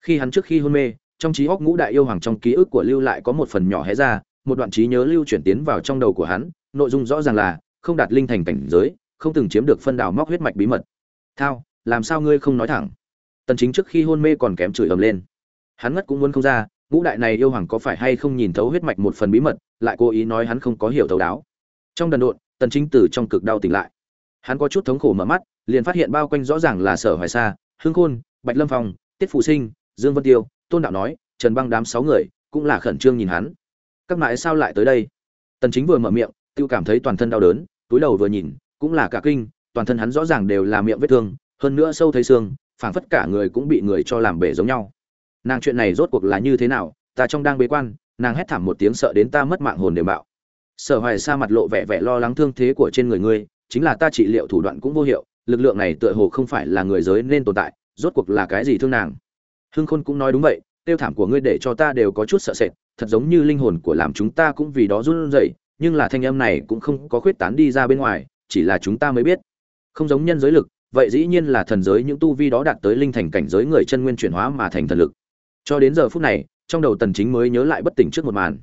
Khi hắn trước khi hôn mê, trong trí óc ngũ đại yêu hoàng trong ký ức của lưu lại có một phần nhỏ hé ra, một đoạn trí nhớ lưu chuyển tiến vào trong đầu của hắn, nội dung rõ ràng là không đạt linh thành cảnh giới, không từng chiếm được phân đào móc huyết mạch bí mật. Thao, làm sao ngươi không nói thẳng? Tần chính trước khi hôn mê còn kém chửi ầm lên. Hắn ngất cũng muốn không ra, ngũ đại này yêu hoàng có phải hay không nhìn thấu huyết mạch một phần bí mật, lại cố ý nói hắn không có hiểu thấu đáo. Trong đần độn, tần chính từ trong cực đau tỉnh lại. Hắn có chút thống khổ mở mắt, liền phát hiện bao quanh rõ ràng là sở hoài sa hương khôn, bạch lâm phong, tiết phụ sinh, dương vân tiêu, tôn đạo nói, trần băng đám sáu người, cũng là khẩn trương nhìn hắn. Các mãi sao lại tới đây? Tần chính vừa mở miệng, tiêu cảm thấy toàn thân đau đớn túi đầu vừa nhìn, cũng là cả kinh, toàn thân hắn rõ ràng đều là miệng vết thương, hơn nữa sâu thấy xương, phảng phất cả người cũng bị người cho làm bể giống nhau. Nàng chuyện này rốt cuộc là như thế nào, ta trong đang bế quan, nàng hét thảm một tiếng sợ đến ta mất mạng hồn đều bạo. Sở hoài sa mặt lộ vẻ vẻ lo lắng thương thế của trên người ngươi, chính là ta trị liệu thủ đoạn cũng vô hiệu, lực lượng này tựa hồ không phải là người giới nên tồn tại, rốt cuộc là cái gì thương nàng? Hưng khôn cũng nói đúng vậy, tiêu thảm của ngươi để cho ta đều có chút sợ sệt, thật giống như linh hồn của làm chúng ta cũng vì đó run rẩy nhưng là thanh âm này cũng không có khuyết tán đi ra bên ngoài, chỉ là chúng ta mới biết. Không giống nhân giới lực, vậy dĩ nhiên là thần giới những tu vi đó đạt tới linh thành cảnh giới người chân nguyên chuyển hóa mà thành thần lực. Cho đến giờ phút này, trong đầu tần chính mới nhớ lại bất tỉnh trước một màn.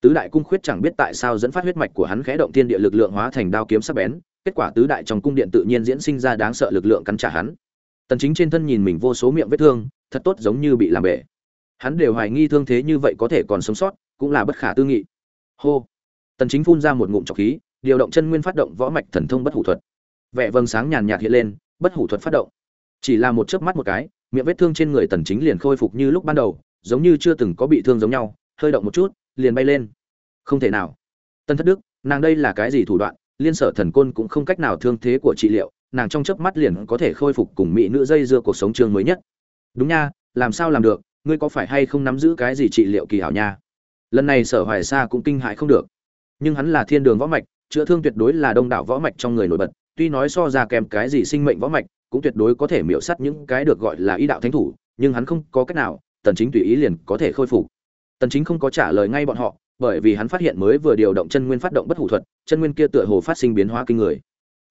Tứ đại cung khuyết chẳng biết tại sao dẫn phát huyết mạch của hắn khẽ động thiên địa lực lượng hóa thành đao kiếm sắc bén, kết quả tứ đại trong cung điện tự nhiên diễn sinh ra đáng sợ lực lượng cắn trả hắn. Tần chính trên thân nhìn mình vô số miệng vết thương, thật tốt giống như bị làm bể. Hắn đều hoài nghi thương thế như vậy có thể còn sống sót, cũng là bất khả tư nghị. Hô tần chính phun ra một ngụm trọc khí, điều động chân nguyên phát động võ mạch thần thông bất hủ thuật. Vẻ vầng sáng nhàn nhạt hiện lên, bất hủ thuật phát động. Chỉ là một chớp mắt một cái, miệng vết thương trên người tần chính liền khôi phục như lúc ban đầu, giống như chưa từng có bị thương giống nhau, hơi động một chút, liền bay lên. Không thể nào. Tân thất đức, nàng đây là cái gì thủ đoạn? Liên sở thần côn cũng không cách nào thương thế của trị liệu, nàng trong chớp mắt liền có thể khôi phục cùng mỹ nữ dây dưa cuộc sống trường mới nhất. Đúng nha, làm sao làm được? Ngươi có phải hay không nắm giữ cái gì trị liệu kỳ hảo nha? Lần này sở hoài sa cũng kinh hại không được nhưng hắn là thiên đường võ mạch, chữa thương tuyệt đối là đông đảo võ mạch trong người nổi bật, tuy nói so ra kèm cái gì sinh mệnh võ mạch, cũng tuyệt đối có thể miễu sắt những cái được gọi là ý đạo thánh thủ, nhưng hắn không có cách nào, tần chính tùy ý liền có thể khôi phục. Tần chính không có trả lời ngay bọn họ, bởi vì hắn phát hiện mới vừa điều động chân nguyên phát động bất hủ thuật, chân nguyên kia tựa hồ phát sinh biến hóa kinh người.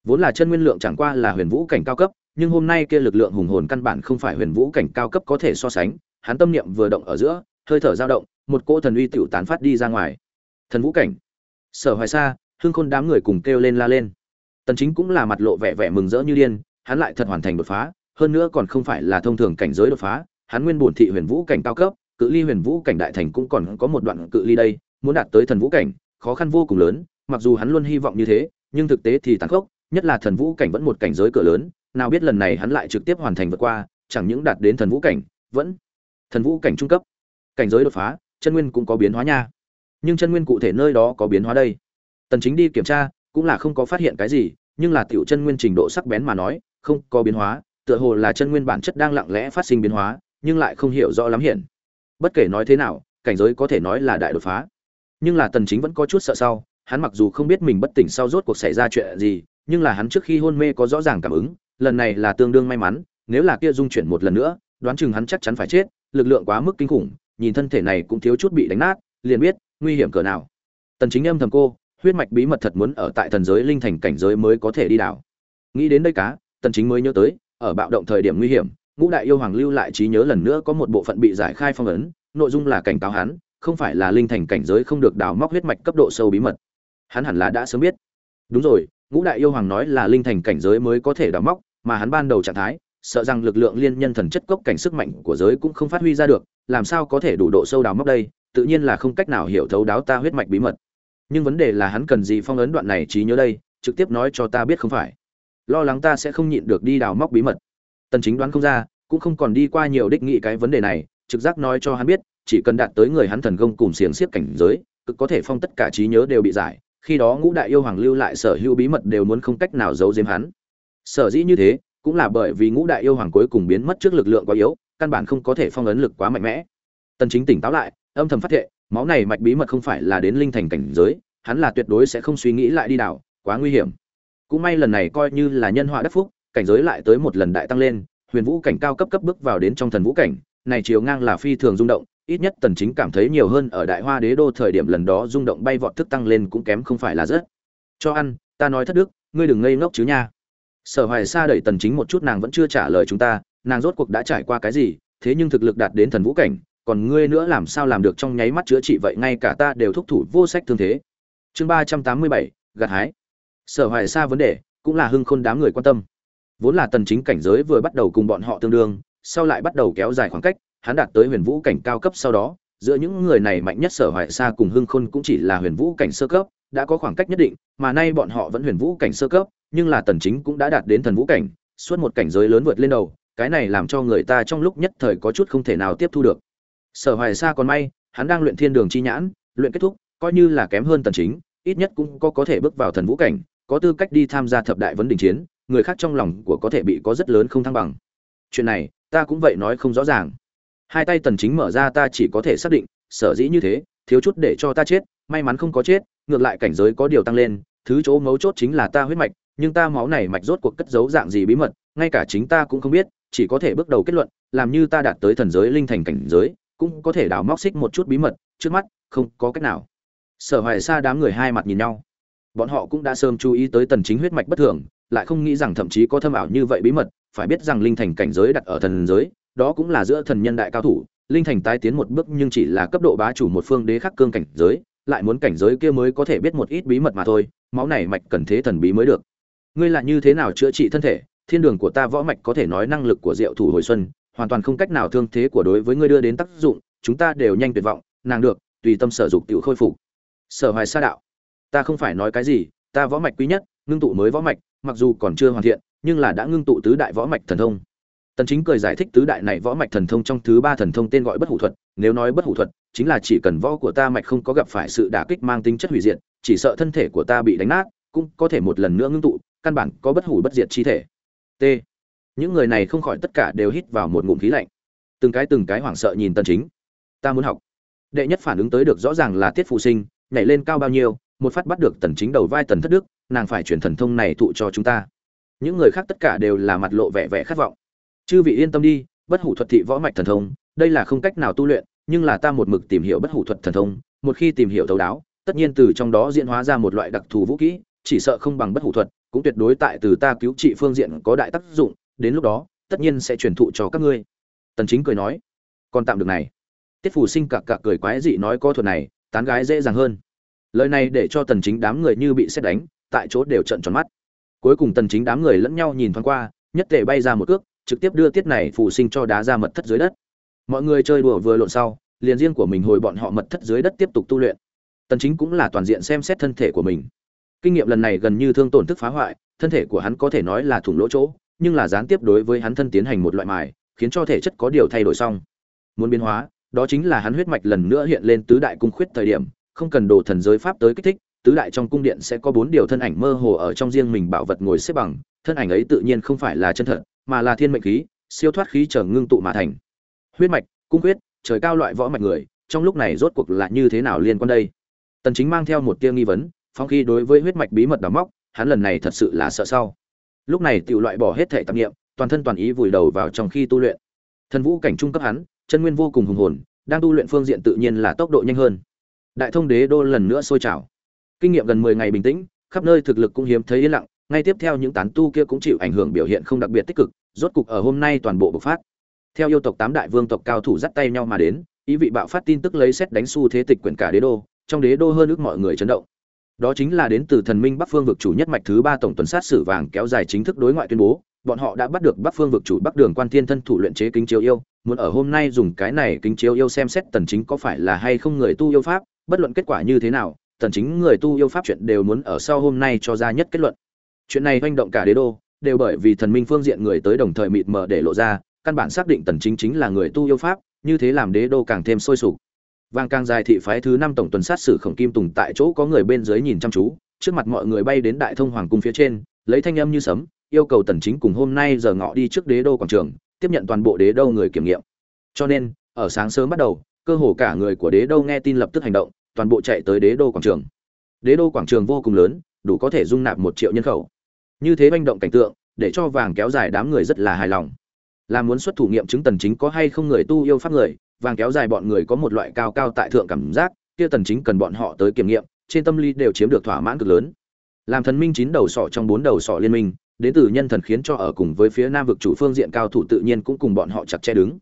Vốn là chân nguyên lượng chẳng qua là huyền vũ cảnh cao cấp, nhưng hôm nay kia lực lượng hùng hồn căn bản không phải huyền vũ cảnh cao cấp có thể so sánh, hắn tâm niệm vừa động ở giữa, hơi thở dao động, một cỗ thần uy tiểu tán phát đi ra ngoài. Thần vũ cảnh sở hoài sa hương khôn đám người cùng kêu lên la lên. Tần chính cũng là mặt lộ vẻ vẻ mừng rỡ như điên, hắn lại thật hoàn thành đột phá, hơn nữa còn không phải là thông thường cảnh giới đột phá, hắn nguyên bổn thị huyền vũ cảnh cao cấp, cự ly huyền vũ cảnh đại thành cũng còn có một đoạn cự ly đây, muốn đạt tới thần vũ cảnh, khó khăn vô cùng lớn, mặc dù hắn luôn hy vọng như thế, nhưng thực tế thì tàn khốc, nhất là thần vũ cảnh vẫn một cảnh giới cửa lớn, nào biết lần này hắn lại trực tiếp hoàn thành vượt qua, chẳng những đạt đến thần vũ cảnh, vẫn thần vũ cảnh trung cấp. Cảnh giới đột phá, chân nguyên cũng có biến hóa nha nhưng chân nguyên cụ thể nơi đó có biến hóa đây. Tần chính đi kiểm tra, cũng là không có phát hiện cái gì, nhưng là tiểu chân nguyên trình độ sắc bén mà nói, không có biến hóa, tựa hồ là chân nguyên bản chất đang lặng lẽ phát sinh biến hóa, nhưng lại không hiểu rõ lắm hiện. Bất kể nói thế nào, cảnh giới có thể nói là đại đột phá. Nhưng là tần chính vẫn có chút sợ sau, hắn mặc dù không biết mình bất tỉnh sau rốt cuộc xảy ra chuyện gì, nhưng là hắn trước khi hôn mê có rõ ràng cảm ứng, lần này là tương đương may mắn, nếu là kia dung chuyển một lần nữa, đoán chừng hắn chắc chắn phải chết, lực lượng quá mức kinh khủng, nhìn thân thể này cũng thiếu chút bị đánh nát, liền biết nguy hiểm cỡ nào. Tần chính âm thầm cô, huyết mạch bí mật thật muốn ở tại thần giới linh thành cảnh giới mới có thể đi đảo. Nghĩ đến đây cá, tần chính mới nhớ tới, ở bạo động thời điểm nguy hiểm, ngũ đại yêu hoàng lưu lại trí nhớ lần nữa có một bộ phận bị giải khai phong ấn, nội dung là cảnh cáo hắn, không phải là linh thành cảnh giới không được đào móc huyết mạch cấp độ sâu bí mật. Hắn hẳn là đã sớm biết. Đúng rồi, ngũ đại yêu hoàng nói là linh thành cảnh giới mới có thể đào móc, mà hắn ban đầu trạng thái, sợ rằng lực lượng liên nhân thần chất cốc cảnh sức mạnh của giới cũng không phát huy ra được, làm sao có thể đủ độ sâu đào móc đây? Tự nhiên là không cách nào hiểu thấu đáo ta huyết mạch bí mật. Nhưng vấn đề là hắn cần gì phong ấn đoạn này trí nhớ đây, trực tiếp nói cho ta biết không phải. Lo lắng ta sẽ không nhịn được đi đào móc bí mật. Tần chính đoán không ra, cũng không còn đi qua nhiều đích nghị cái vấn đề này, trực giác nói cho hắn biết, chỉ cần đạt tới người hắn thần công cùng xiềng xiếp cảnh giới, cực có thể phong tất cả trí nhớ đều bị giải, khi đó ngũ đại yêu hoàng lưu lại sở hữu bí mật đều muốn không cách nào giấu giếm hắn. Sở dĩ như thế, cũng là bởi vì ngũ đại yêu hoàng cuối cùng biến mất trước lực lượng quá yếu, căn bản không có thể phong ấn lực quá mạnh mẽ. Tần chính tỉnh táo lại âm thầm phát thệ, máu này mạch bí mật không phải là đến linh thành cảnh giới, hắn là tuyệt đối sẽ không suy nghĩ lại đi đảo, quá nguy hiểm. Cũng may lần này coi như là nhân họa đắc phúc, cảnh giới lại tới một lần đại tăng lên, huyền vũ cảnh cao cấp cấp bước vào đến trong thần vũ cảnh, này chiều ngang là phi thường rung động, ít nhất tần chính cảm thấy nhiều hơn ở đại hoa đế đô thời điểm lần đó rung động bay vọt thức tăng lên cũng kém không phải là rất. Cho ăn, ta nói thất đức, ngươi đừng ngây ngốc chứ nha. Sở hoài sa đẩy tần chính một chút nàng vẫn chưa trả lời chúng ta, nàng rốt cuộc đã trải qua cái gì, thế nhưng thực lực đạt đến thần vũ cảnh còn ngươi nữa làm sao làm được trong nháy mắt chữa trị vậy, ngay cả ta đều thúc thủ vô sách thương thế. Chương ba trăm tám mươi bảy, gặt hái. Sở hoài xa vấn đề, cũng là hưng khôn đám người quan tâm. Vốn là tần chính cảnh giới vừa bắt đầu cùng bọn họ tương đương, sau lại bắt đầu kéo dài khoảng cách, hắn đạt tới huyền vũ cảnh cao cấp sau đó, giữa những người này mạnh nhất sở hoài xa cùng hưng khôn cũng chỉ là huyền vũ cảnh sơ cấp, đã có khoảng cách nhất định, mà nay bọn họ vẫn huyền vũ cảnh sơ cấp, nhưng là tần chính cũng đã đạt đến thần vũ cảnh, suốt một cảnh giới lớn vượt lên đầu, cái này làm cho người ta trong lúc nhất thời có chút không thể nào tiếp thu được sở hoài Sa còn may, hắn đang luyện thiên đường chi nhãn, luyện kết thúc, coi như là kém hơn tần chính, ít nhất cũng có có thể bước vào thần vũ cảnh, có tư cách đi tham gia thập đại vấn đỉnh chiến, người khác trong lòng của có thể bị có rất lớn không thăng bằng. Chuyện này, ta cũng vậy nói không rõ ràng. Hai tay tần chính mở ra ta chỉ có thể xác định, sở dĩ như thế, thiếu chút để cho ta chết, may mắn không có chết, ngược lại cảnh giới có điều tăng lên, thứ chỗ mấu chốt chính là ta huyết mạch, nhưng ta máu này mạch rốt cuộc cất giấu dạng gì bí mật, ngay cả chính ta cũng không biết, chỉ có thể bước đầu kết luận, làm như ta đạt tới thần giới linh thành cảnh giới cũng có thể đào móc xích một chút bí mật, trước mắt, không có cách nào. Sở hoài xa đám người hai mặt nhìn nhau. Bọn họ cũng đã sớm chú ý tới tần chính huyết mạch bất thường, lại không nghĩ rằng thậm chí có thâm ảo như vậy bí mật, phải biết rằng linh thành cảnh giới đặt ở thần giới, đó cũng là giữa thần nhân đại cao thủ, linh thành tái tiến một bước nhưng chỉ là cấp độ bá chủ một phương đế khắc cương cảnh giới, lại muốn cảnh giới kia mới có thể biết một ít bí mật mà thôi, máu này mạch cần thế thần bí mới được. Ngươi là như thế nào chữa trị thân thể? Thiên đường của ta võ mạch có thể nói năng lực của diệu thủ hồi xuân hoàn toàn không cách nào thương thế của đối với ngươi đưa đến tác dụng, chúng ta đều nhanh tuyệt vọng, nàng được, tùy tâm sở dục tự khôi phục. Sở hoài sa đạo, ta không phải nói cái gì, ta võ mạch quý nhất, ngưng tụ mới võ mạch, mặc dù còn chưa hoàn thiện, nhưng là đã ngưng tụ tứ đại võ mạch thần thông. Tần chính cười giải thích tứ đại này võ mạch thần thông trong thứ ba thần thông tên gọi bất hủ thuật, nếu nói bất hủ thuật, chính là chỉ cần võ của ta mạch không có gặp phải sự đả kích mang tính chất hủy diệt, chỉ sợ thân thể của ta bị đánh nát, cũng có thể một lần nữa ngưng tụ, căn bản có bất hủ bất diệt chi thể. T những người này không khỏi tất cả đều hít vào một ngụm khí lạnh. Từng cái từng cái hoảng sợ nhìn tần chính. Ta muốn học. Đệ nhất phản ứng tới được rõ ràng là tiết phụ sinh, nhảy lên cao bao nhiêu, một phát bắt được tần chính đầu vai tần thất đức, nàng phải chuyển thần thông này thụ cho chúng ta. Những người khác tất cả đều là mặt lộ vẻ vẻ khát vọng. Chư vị yên tâm đi, bất hủ thuật thị võ mạch thần thông, đây là không cách nào tu luyện, nhưng là ta một mực tìm hiểu bất hủ thuật thần thông, một khi tìm hiểu thấu đáo, tất nhiên từ trong đó diễn hóa ra một loại đặc thù vũ kỹ, chỉ sợ không bằng bất hủ thuật, cũng tuyệt đối tại từ ta cứu trị phương diện có đại tác dụng đến lúc đó, tất nhiên sẽ truyền thụ cho các ngươi. Tần chính cười nói, còn tạm được này. Tiết phủ sinh cặc cặc cười quái dị nói có thuật này, tán gái dễ dàng hơn. Lời này để cho tần chính đám người như bị xét đánh, tại chỗ đều trợn tròn mắt. Cuối cùng tần chính đám người lẫn nhau nhìn thoáng qua, nhất thể bay ra một cước, trực tiếp đưa tiết này phủ sinh cho đá ra mật thất dưới đất. Mọi người chơi đùa vừa lộn sau, liền riêng của mình hồi bọn họ mật thất dưới đất tiếp tục tu luyện. Tần chính cũng là toàn diện xem xét thân thể của mình. Kinh nghiệm lần này gần như thương tổn thức phá hoại, thân thể của hắn có thể nói là thủng lỗ chỗ nhưng là gián tiếp đối với hắn thân tiến hành một loại mài, khiến cho thể chất có điều thay đổi xong. Muốn biến hóa, đó chính là hắn huyết mạch lần nữa hiện lên tứ đại cung khuyết thời điểm, không cần đồ thần giới pháp tới kích thích, tứ đại trong cung điện sẽ có bốn điều thân ảnh mơ hồ ở trong riêng mình bảo vật ngồi xếp bằng, thân ảnh ấy tự nhiên không phải là chân thật, mà là thiên mệnh khí, siêu thoát khí trở ngưng tụ mà thành. Huyết mạch, cung huyết trời cao loại võ mạch người, trong lúc này rốt cuộc là như thế nào liên quan đây? Tần chính mang theo một tia nghi vấn phong khi đối với huyết mạch bí mật đào móc, hắn lần này thật sự là sợ sau lúc này tiểu loại bỏ hết thể tạp nghiệm toàn thân toàn ý vùi đầu vào trong khi tu luyện. Thần vũ cảnh trung cấp hắn, chân nguyên vô cùng hùng hồn, đang tu luyện phương diện tự nhiên là tốc độ nhanh hơn. Đại thông đế đô lần nữa sôi trào. Kinh nghiệm gần 10 ngày bình tĩnh, khắp nơi thực lực cũng hiếm thấy yên lặng, ngay tiếp theo những tán tu kia cũng chịu ảnh hưởng biểu hiện không đặc biệt tích cực, rốt cục ở hôm nay toàn bộ bộc phát. Theo yêu tộc tám đại vương tộc cao thủ dắt tay nhau mà đến, ý vị bạo phát tin tức lấy xét đánh xu thế tịch quyển cả đế đô, trong đế đô hơn ước mọi người chấn động đó chính là đến từ thần minh bắc phương vực chủ nhất mạch thứ ba tổng tuần sát sử vàng kéo dài chính thức đối ngoại tuyên bố, bọn họ đã bắt được bắc phương vực chủ bắc đường quan thiên thân thủ luyện chế kính chiếu yêu, muốn ở hôm nay dùng cái này kính chiếu yêu xem xét tần chính có phải là hay không người tu yêu pháp, bất luận kết quả như thế nào, tần chính người tu yêu pháp chuyện đều muốn ở sau hôm nay cho ra nhất kết luận. Chuyện này hoành động cả đế đô, đều bởi vì thần minh phương diện người tới đồng thời mịt mờ để lộ ra, căn bản xác định tần chính chính là người tu yêu pháp, như thế làm đế đô càng thêm sôi sục vàng càng dài thị phái thứ năm tổng tuần sát sử khổng kim tùng tại chỗ có người bên dưới nhìn chăm chú, trước mặt mọi người bay đến đại thông hoàng cung phía trên, lấy thanh âm như sấm, yêu cầu tần chính cùng hôm nay giờ ngọ đi trước đế đô quảng trường, tiếp nhận toàn bộ đế đô người kiểm nghiệm. Cho nên, ở sáng sớm bắt đầu, cơ hồ cả người của đế đô nghe tin lập tức hành động, toàn bộ chạy tới đế đô quảng trường. Đế đô quảng trường vô cùng lớn, đủ có thể dung nạp một triệu nhân khẩu. Như thế manh động cảnh tượng, để cho vàng kéo dài đám người rất là hài lòng. Là muốn xuất thủ nghiệm chứng tần chính có hay không người tu yêu pháp người vàng kéo dài bọn người có một loại cao cao tại thượng cảm giác, kia tần chính cần bọn họ tới kiểm nghiệm, trên tâm lý đều chiếm được thỏa mãn cực lớn. Làm thần minh chín đầu sọ trong bốn đầu sọ liên minh, đến từ nhân thần khiến cho ở cùng với phía nam vực chủ phương diện cao thủ tự nhiên cũng cùng bọn họ chặt che đứng.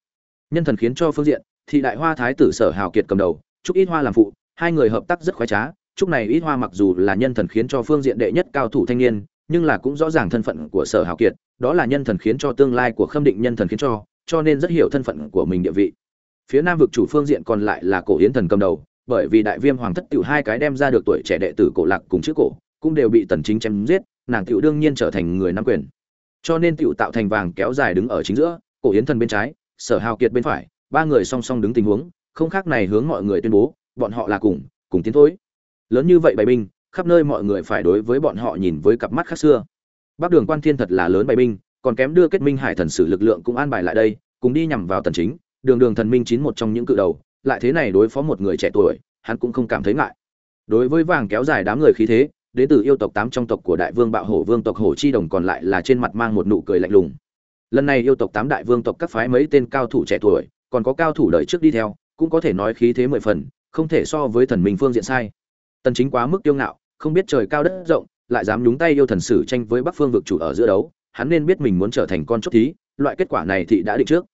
Nhân thần khiến cho phương diện thị đại hoa thái tử sở hào kiệt cầm đầu trúc ít hoa làm phụ, hai người hợp tác rất khoái trá trúc này ít hoa mặc dù là nhân thần khiến cho phương diện đệ nhất cao thủ thanh niên, nhưng là cũng rõ ràng thân phận của sở hào kiệt, đó là nhân thần khiến cho tương lai của khâm định nhân thần khiến cho cho nên rất hiểu thân phận của mình địa vị phía nam vực chủ phương diện còn lại là cổ yến thần cầm đầu, bởi vì đại viêm hoàng thất tiểu hai cái đem ra được tuổi trẻ đệ tử cổ lạc cùng trước cổ, cũng đều bị tần chính chém giết, nàng tiểu đương nhiên trở thành người nắm quyền. Cho nên tiểu tạo thành vàng kéo dài đứng ở chính giữa, cổ yến thần bên trái, sở hào kiệt bên phải, ba người song song đứng tình huống, không khác này hướng mọi người tuyên bố, bọn họ là cùng cùng tiến thối. Lớn như vậy bày binh, khắp nơi mọi người phải đối với bọn họ nhìn với cặp mắt khác xưa. Bắc đường quan thiên thật là lớn bày binh, còn kém đưa kết minh hải thần sử lực lượng cũng an bài lại đây, cùng đi nhằm vào tần chính đường đường thần minh chín một trong những cự đầu, lại thế này đối phó một người trẻ tuổi, hắn cũng không cảm thấy ngại. Đối với vàng kéo dài đám người khí thế, đến từ yêu tộc tám trong tộc của đại vương bạo hổ vương tộc hổ chi đồng còn lại là trên mặt mang một nụ cười lạnh lùng. Lần này yêu tộc tám đại vương tộc các phái mấy tên cao thủ trẻ tuổi, còn có cao thủ đời trước đi theo, cũng có thể nói khí thế mười phần, không thể so với thần minh phương diện sai. Tần chính quá mức kiêu ngạo, không biết trời cao đất rộng, lại dám nhúng tay yêu thần sử tranh với bắc phương vực chủ ở giữa đấu, hắn nên biết mình muốn trở thành con chốt thí, loại kết quả này thì đã định trước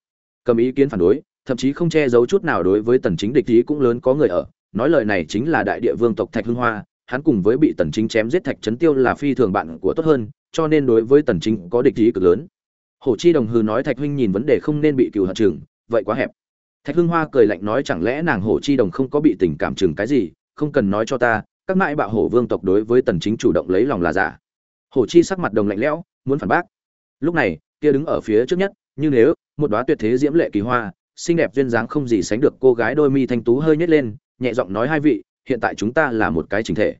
cầm ý kiến phản đối, thậm chí không che giấu chút nào đối với tần chính địch ý cũng lớn có người ở. Nói lời này chính là đại địa vương tộc thạch hưng hoa, hắn cùng với bị tần chính chém giết thạch chấn tiêu là phi thường bạn của tốt hơn, cho nên đối với tần chính có địch ý cực lớn. Hổ chi đồng hư nói thạch huynh nhìn vấn đề không nên bị cừu hận chừng, vậy quá hẹp. Thạch hưng hoa cười lạnh nói chẳng lẽ nàng hổ chi đồng không có bị tình cảm chừng cái gì, không cần nói cho ta, các mãi bạo hổ vương tộc đối với tần chính chủ động lấy lòng là giả. Hổ chi sắc mặt đồng lạnh lẽo, muốn phản bác. Lúc này, kia đứng ở phía trước nhất, như nếu một đóa tuyệt thế diễm lệ kỳ hoa, xinh đẹp duyên dáng không gì sánh được cô gái đôi mi thanh tú hơi nhếch lên, nhẹ giọng nói hai vị, hiện tại chúng ta là một cái chính thể.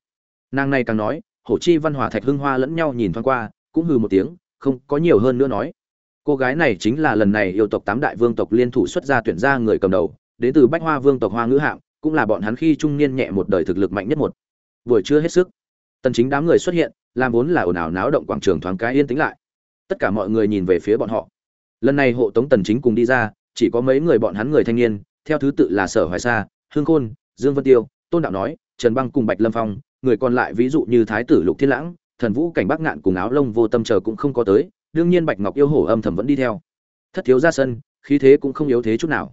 Nàng này càng nói, hổ chi văn hòa thạch hưng hoa lẫn nhau nhìn thoáng qua, cũng hừ một tiếng, không có nhiều hơn nữa nói. Cô gái này chính là lần này yêu tộc tám đại vương tộc liên thủ xuất ra tuyển ra người cầm đầu, đến từ bách hoa vương tộc hoa ngữ hạng, cũng là bọn hắn khi trung niên nhẹ một đời thực lực mạnh nhất một. Vừa chưa hết sức, tần chính đám người xuất hiện, làm vốn là ồn ào náo động quảng trường thoáng cái yên tĩnh lại. Tất cả mọi người nhìn về phía bọn họ lần này hộ tống tần chính cùng đi ra, chỉ có mấy người bọn hắn người thanh niên, theo thứ tự là sở hoài sa, hương khôn, dương vân tiêu, tôn đạo nói, trần băng cùng bạch lâm phong, người còn lại ví dụ như thái tử lục thiên lãng, thần vũ cảnh bắc ngạn cùng áo lông vô tâm chờ cũng không có tới, đương nhiên bạch ngọc yêu hổ âm thầm vẫn đi theo. Thất thiếu ra sân, khí thế cũng không yếu thế chút nào.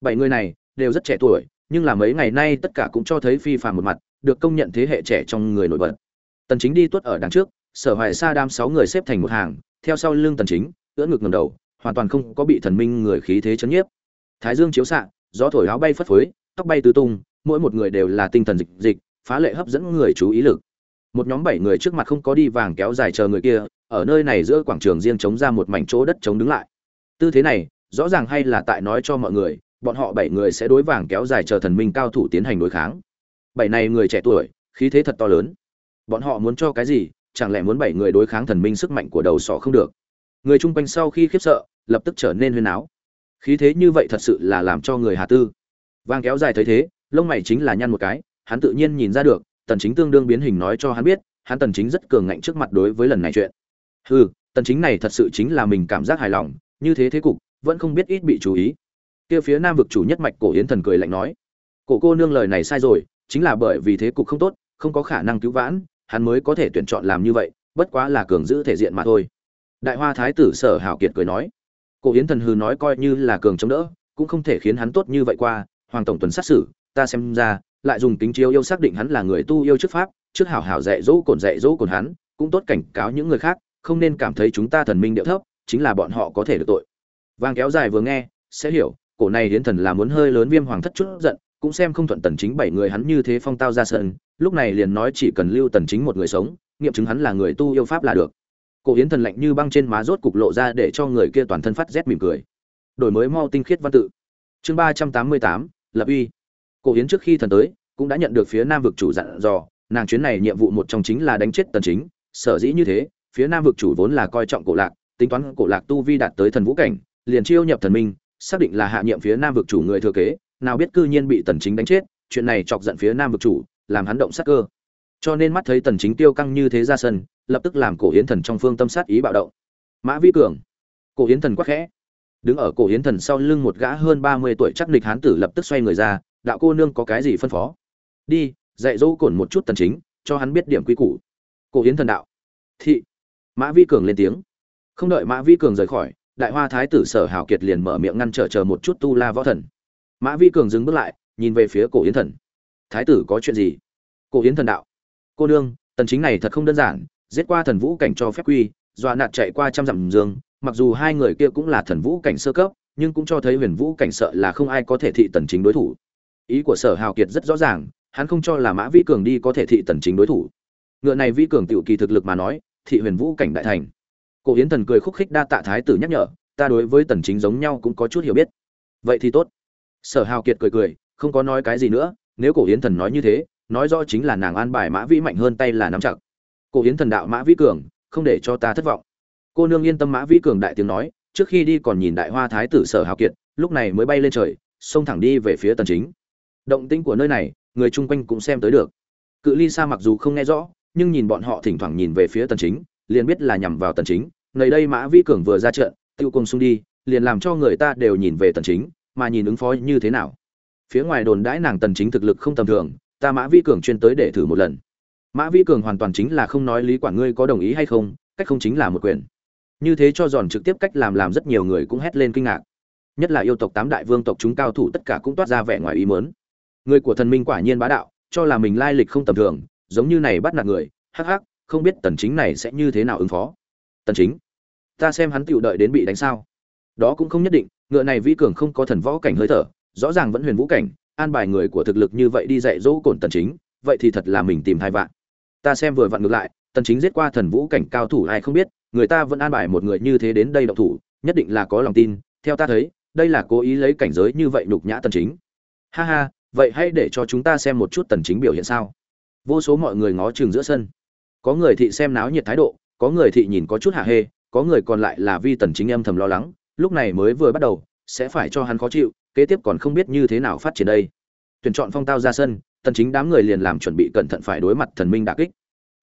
Bảy người này, đều rất trẻ tuổi, nhưng là mấy ngày nay tất cả cũng cho thấy phi phàm một mặt, được công nhận thế hệ trẻ trong người nổi bật. Tần chính đi tuất ở đằng trước, sở hoài sa đam sáu người xếp thành một hàng, theo sau lưng tần chính, ưỡn ngực ngẩng đầu hoàn toàn không có bị thần minh người khí thế chấn nhiếp. Thái dương chiếu xạ, gió thổi áo bay phất phới, tóc bay tứ tung, mỗi một người đều là tinh thần dịch dịch, phá lệ hấp dẫn người chú ý lực. Một nhóm bảy người trước mặt không có đi vàng kéo dài chờ người kia, ở nơi này giữa quảng trường riêng chống ra một mảnh chỗ đất chống đứng lại. Tư thế này, rõ ràng hay là tại nói cho mọi người, bọn họ bảy người sẽ đối vàng kéo dài chờ thần minh cao thủ tiến hành đối kháng. Bảy này người trẻ tuổi, khí thế thật to lớn. Bọn họ muốn cho cái gì, chẳng lẽ muốn bảy người đối kháng thần minh sức mạnh của đầu sọ không được? Người chung quanh sau khi khiếp sợ lập tức trở nên huyên áo. Khí thế như vậy thật sự là làm cho người hà tư. Vang kéo dài thấy thế, lông mày chính là nhăn một cái, hắn tự nhiên nhìn ra được, tần chính tương đương biến hình nói cho hắn biết, hắn tần chính rất cường ngạnh trước mặt đối với lần này chuyện. Hừ, tần chính này thật sự chính là mình cảm giác hài lòng, như thế thế cục, vẫn không biết ít bị chú ý. Kia phía nam vực chủ nhất mạch cổ yến thần cười lạnh nói, cổ cô nương lời này sai rồi, chính là bởi vì thế cục không tốt, không có khả năng cứu vãn, hắn mới có thể tuyển chọn làm như vậy, bất quá là cường giữ thể diện mà thôi. Đại hoa thái tử sở hảo kiệt cười nói cổ yến thần hừ nói coi như là cường chống đỡ, cũng không thể khiến hắn tốt như vậy qua, hoàng tổng tuần sát xử, ta xem ra, lại dùng tính chiếu yêu xác định hắn là người tu yêu trước pháp, trước hảo hảo dạy dỗ cồn dạy dỗ cồn hắn, cũng tốt cảnh cáo những người khác, không nên cảm thấy chúng ta thần minh điệu thấp, chính là bọn họ có thể được tội. Vàng kéo dài vừa nghe, sẽ hiểu, cổ này hiến thần là muốn hơi lớn viêm hoàng thất chút giận, cũng xem không thuận tần chính bảy người hắn như thế phong tao ra sân, lúc này liền nói chỉ cần lưu tần chính một người sống, nghiệm chứng hắn là người tu yêu pháp là được cổ hiến thần lạnh như băng trên má rốt cục lộ ra để cho người kia toàn thân phát rét mỉm cười. Đổi mới mau tinh khiết văn tự. Chương ba trăm tám mươi tám, lập uy. Cổ hiến trước khi thần tới, cũng đã nhận được phía nam vực chủ dặn dò, nàng chuyến này nhiệm vụ một trong chính là đánh chết tần chính. Sở dĩ như thế, phía nam vực chủ vốn là coi trọng cổ lạc, tính toán cổ lạc tu vi đạt tới thần vũ cảnh, liền chiêu nhập thần minh, xác định là hạ nhiệm phía nam vực chủ người thừa kế, nào biết cư nhiên bị tần chính đánh chết, chuyện này chọc giận phía nam vực chủ, làm hắn động sát cơ cho nên mắt thấy tần chính tiêu căng như thế ra sân, lập tức làm cổ hiến thần trong phương tâm sát ý bạo động. Mã vi cường, cổ hiến thần quắc khẽ. Đứng ở cổ hiến thần sau lưng một gã hơn 30 tuổi chắc lịch hán tử lập tức xoay người ra, đạo cô nương có cái gì phân phó? Đi, dạy dỗ cổn một chút tần chính, cho hắn biết điểm quy củ. Cổ hiến thần đạo, thị. Mã vi cường lên tiếng. Không đợi mã vi cường rời khỏi, đại hoa thái tử sở hào kiệt liền mở miệng ngăn trở chờ một chút tu la võ thần. Mã vi cường dừng bước lại, nhìn về phía cổ yến thần. Thái tử có chuyện gì? Cổ yến thần đạo cô nương, tần chính này thật không đơn giản, giết qua thần vũ cảnh cho phép quy, dọa nạt chạy qua trăm dặm dương, mặc dù hai người kia cũng là thần vũ cảnh sơ cấp, nhưng cũng cho thấy huyền vũ cảnh sợ là không ai có thể thị tần chính đối thủ. Ý của sở hào kiệt rất rõ ràng, hắn không cho là mã vi cường đi có thể thị tần chính đối thủ. Ngựa này vi cường tiểu kỳ thực lực mà nói, thị huyền vũ cảnh đại thành. Cổ Hiến thần cười khúc khích đa tạ thái tử nhắc nhở, ta đối với tần chính giống nhau cũng có chút hiểu biết. Vậy thì tốt. Sở hào kiệt cười cười, không có nói cái gì nữa, nếu cổ Hiến thần nói như thế nói rõ chính là nàng an bài mã vĩ mạnh hơn tay là nắm chặt. Cổ yến thần đạo mã vĩ cường, không để cho ta thất vọng. Cô nương yên tâm mã vĩ cường đại tiếng nói, trước khi đi còn nhìn đại hoa thái tử sở hào kiệt, lúc này mới bay lên trời, xông thẳng đi về phía tần chính. Động tĩnh của nơi này, người chung quanh cũng xem tới được. Cự ly xa mặc dù không nghe rõ, nhưng nhìn bọn họ thỉnh thoảng nhìn về phía tần chính, liền biết là nhằm vào tần chính. Nơi đây mã vĩ cường vừa ra trận, tiêu cùng xung đi, liền làm cho người ta đều nhìn về tần chính, mà nhìn ứng phó như thế nào. Phía ngoài đồn đãi nàng tần chính thực lực không tầm thường ta mã Vi cường chuyên tới để thử một lần. Mã Vi cường hoàn toàn chính là không nói lý quản ngươi có đồng ý hay không, cách không chính là một quyền. Như thế cho giòn trực tiếp cách làm làm rất nhiều người cũng hét lên kinh ngạc. Nhất là yêu tộc tám đại vương tộc chúng cao thủ tất cả cũng toát ra vẻ ngoài ý mớn người của thần minh quả nhiên bá đạo, cho là mình lai lịch không tầm thường, giống như này bắt nạt người, hắc hắc, không biết tần chính này sẽ như thế nào ứng phó. Tần chính, ta xem hắn tựu đợi đến bị đánh sao. Đó cũng không nhất định, ngựa này vĩ cường không có thần võ cảnh hơi thở, rõ ràng vẫn huyền vũ cảnh an bài người của thực lực như vậy đi dạy dỗ cổn tần chính, vậy thì thật là mình tìm hai vạn. Ta xem vừa vặn ngược lại, tần chính giết qua thần vũ cảnh cao thủ ai không biết, người ta vẫn an bài một người như thế đến đây động thủ, nhất định là có lòng tin. Theo ta thấy, đây là cố ý lấy cảnh giới như vậy nhục nhã tần chính. Ha ha, vậy hãy để cho chúng ta xem một chút tần chính biểu hiện sao. Vô số mọi người ngó chừng giữa sân. Có người thị xem náo nhiệt thái độ, có người thị nhìn có chút hạ hê, có người còn lại là vi tần chính âm thầm lo lắng, lúc này mới vừa bắt đầu, sẽ phải cho hắn khó chịu kế tiếp còn không biết như thế nào phát triển đây. Tuyển chọn phong tao ra sân, tần chính đám người liền làm chuẩn bị cẩn thận phải đối mặt thần minh đả kích.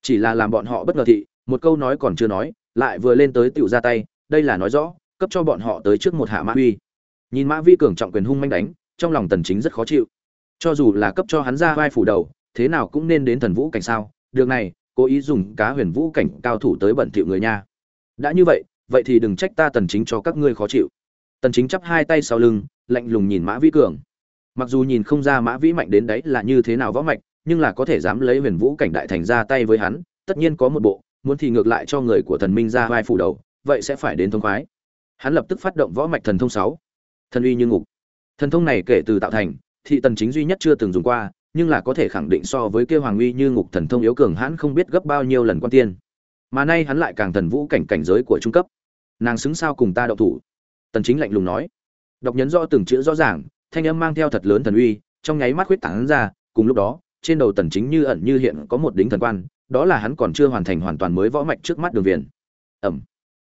Chỉ là làm bọn họ bất ngờ thị, một câu nói còn chưa nói, lại vừa lên tới tiểu ra tay, đây là nói rõ, cấp cho bọn họ tới trước một hạ mã uy. Nhìn mã vi cường trọng quyền hung manh đánh, trong lòng tần chính rất khó chịu. Cho dù là cấp cho hắn ra vai phủ đầu, thế nào cũng nên đến thần vũ cảnh sao, được này, cố ý dùng cá huyền vũ cảnh cao thủ tới bẩn thỉu người nha. Đã như vậy vậy thì đừng trách ta tần chính cho các ngươi khó chịu. Tần chính chắp hai tay sau lưng lạnh lùng nhìn mã vĩ cường. Mặc dù nhìn không ra mã vĩ mạnh đến đấy là như thế nào võ mạch, nhưng là có thể dám lấy huyền vũ cảnh đại thành ra tay với hắn, tất nhiên có một bộ, muốn thì ngược lại cho người của thần minh ra vai phủ đầu, vậy sẽ phải đến thông khoái. Hắn lập tức phát động võ mạch thần thông 6. thần uy như ngục. Thần thông này kể từ tạo thành, thị tần chính duy nhất chưa từng dùng qua, nhưng là có thể khẳng định so với kia hoàng uy như ngục thần thông yếu cường hãn không biết gấp bao nhiêu lần quan tiên. Mà nay hắn lại càng thần vũ cảnh cảnh giới của trung cấp. Nàng xứng sao cùng ta đậu thủ? Tần chính lạnh lùng nói đọc nhấn rõ từng chữ rõ ràng, thanh âm mang theo thật lớn thần uy, trong nháy mắt huyết tán ra, cùng lúc đó, trên đầu tần chính như ẩn như hiện có một đính thần quan, đó là hắn còn chưa hoàn thành hoàn toàn mới võ mạch trước mắt đường viền. Ẩm.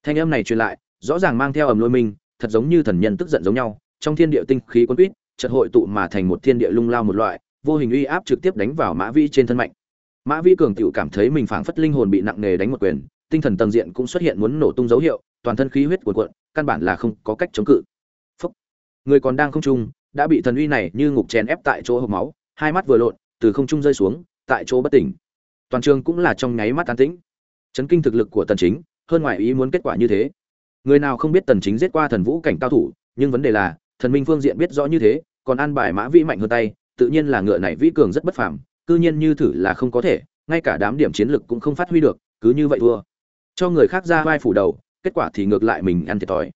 Thanh âm này truyền lại, rõ ràng mang theo ầm lôi minh, thật giống như thần nhân tức giận giống nhau, trong thiên địa tinh khí cuốn quýt, chợt hội tụ mà thành một thiên địa lung lao một loại, vô hình uy áp trực tiếp đánh vào mã vi trên thân mạnh. Mã vi cường tiểu cảm thấy mình phảng phất linh hồn bị nặng nề đánh một quyền, tinh thần tầng diện cũng xuất hiện muốn nổ tung dấu hiệu, toàn thân khí huyết cuộn cuộn, căn bản là không có cách chống cự người còn đang không trung, đã bị thần uy này như ngục chèn ép tại chỗ hộc máu, hai mắt vừa lộn, từ không trung rơi xuống, tại chỗ bất tỉnh. Toàn trường cũng là trong nháy mắt tán tĩnh. Chấn kinh thực lực của tần chính, hơn ngoài ý muốn kết quả như thế. Người nào không biết tần chính giết qua thần vũ cảnh cao thủ, nhưng vấn đề là, thần minh phương diện biết rõ như thế, còn an bài mã vĩ mạnh hơn tay, tự nhiên là ngựa này vĩ cường rất bất phàm, cư nhiên như thử là không có thể, ngay cả đám điểm chiến lực cũng không phát huy được, cứ như vậy thua. Cho người khác ra vai phủ đầu, kết quả thì ngược lại mình ăn thiệt thòi.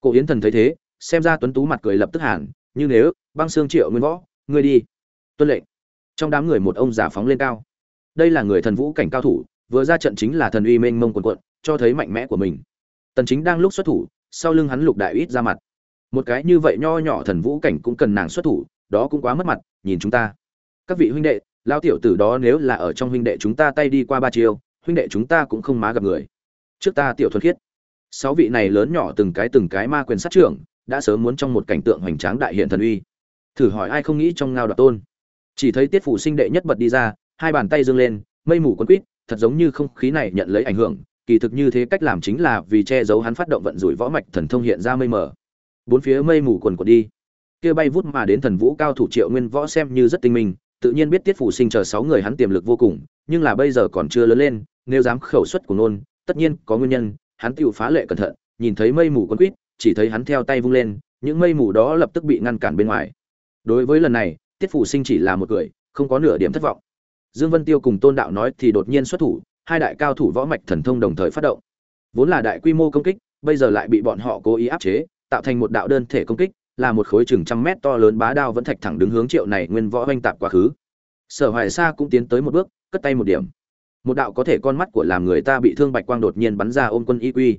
Cổ yến thần thấy thế xem ra tuấn tú mặt cười lập tức hàn, như nếu, băng xương triệu nguyên võ, ngươi đi. Tuân lệnh. Trong đám người một ông giả phóng lên cao. Đây là người thần vũ cảnh cao thủ, vừa ra trận chính là thần uy mênh mông quần quận, cho thấy mạnh mẽ của mình. Tần chính đang lúc xuất thủ, sau lưng hắn lục đại ít ra mặt. Một cái như vậy nho nhỏ thần vũ cảnh cũng cần nàng xuất thủ, đó cũng quá mất mặt, nhìn chúng ta. Các vị huynh đệ lao tiểu tử đó nếu là ở trong huynh đệ chúng ta tay đi qua ba chiêu, huynh đệ chúng ta cũng không má gặp người. Trước ta tiểu thuần khiết. Sáu vị này lớn nhỏ từng cái từng cái ma quyền sát trưởng đã sớm muốn trong một cảnh tượng hoành tráng đại hiện thần uy. Thử hỏi ai không nghĩ trong ngao đoạt tôn. Chỉ thấy tiết phủ sinh đệ nhất bật đi ra, hai bàn tay dương lên, mây mù quấn quýt thật giống như không khí này nhận lấy ảnh hưởng, kỳ thực như thế cách làm chính là vì che giấu hắn phát động vận rủi võ mạch thần thông hiện ra mây mờ. Bốn phía mây mù quần quần đi. Kia bay vút mà đến thần vũ cao thủ triệu nguyên võ xem như rất tinh minh, tự nhiên biết tiết phủ sinh chờ sáu người hắn tiềm lực vô cùng, nhưng là bây giờ còn chưa lớn lên, nếu dám khẩu xuất của nôn tất nhiên có nguyên nhân, hắn tựu phá lệ cẩn thận, nhìn thấy mây mù quấn quýt chỉ thấy hắn theo tay vung lên, những mây mù đó lập tức bị ngăn cản bên ngoài. Đối với lần này, tiết phủ sinh chỉ là một cười, không có nửa điểm thất vọng. Dương vân tiêu cùng tôn đạo nói thì đột nhiên xuất thủ, hai đại cao thủ võ mạch thần thông đồng thời phát động. Vốn là đại quy mô công kích, bây giờ lại bị bọn họ cố ý áp chế, tạo thành một đạo đơn thể công kích, là một khối chừng trăm mét to lớn bá đao vẫn thạch thẳng đứng hướng triệu này nguyên võ oanh tạp quá khứ. Sở hoài sa cũng tiến tới một bước, cất tay một điểm. Một đạo có thể con mắt của làm người ta bị thương bạch quang đột nhiên bắn ra ôm quân y quy.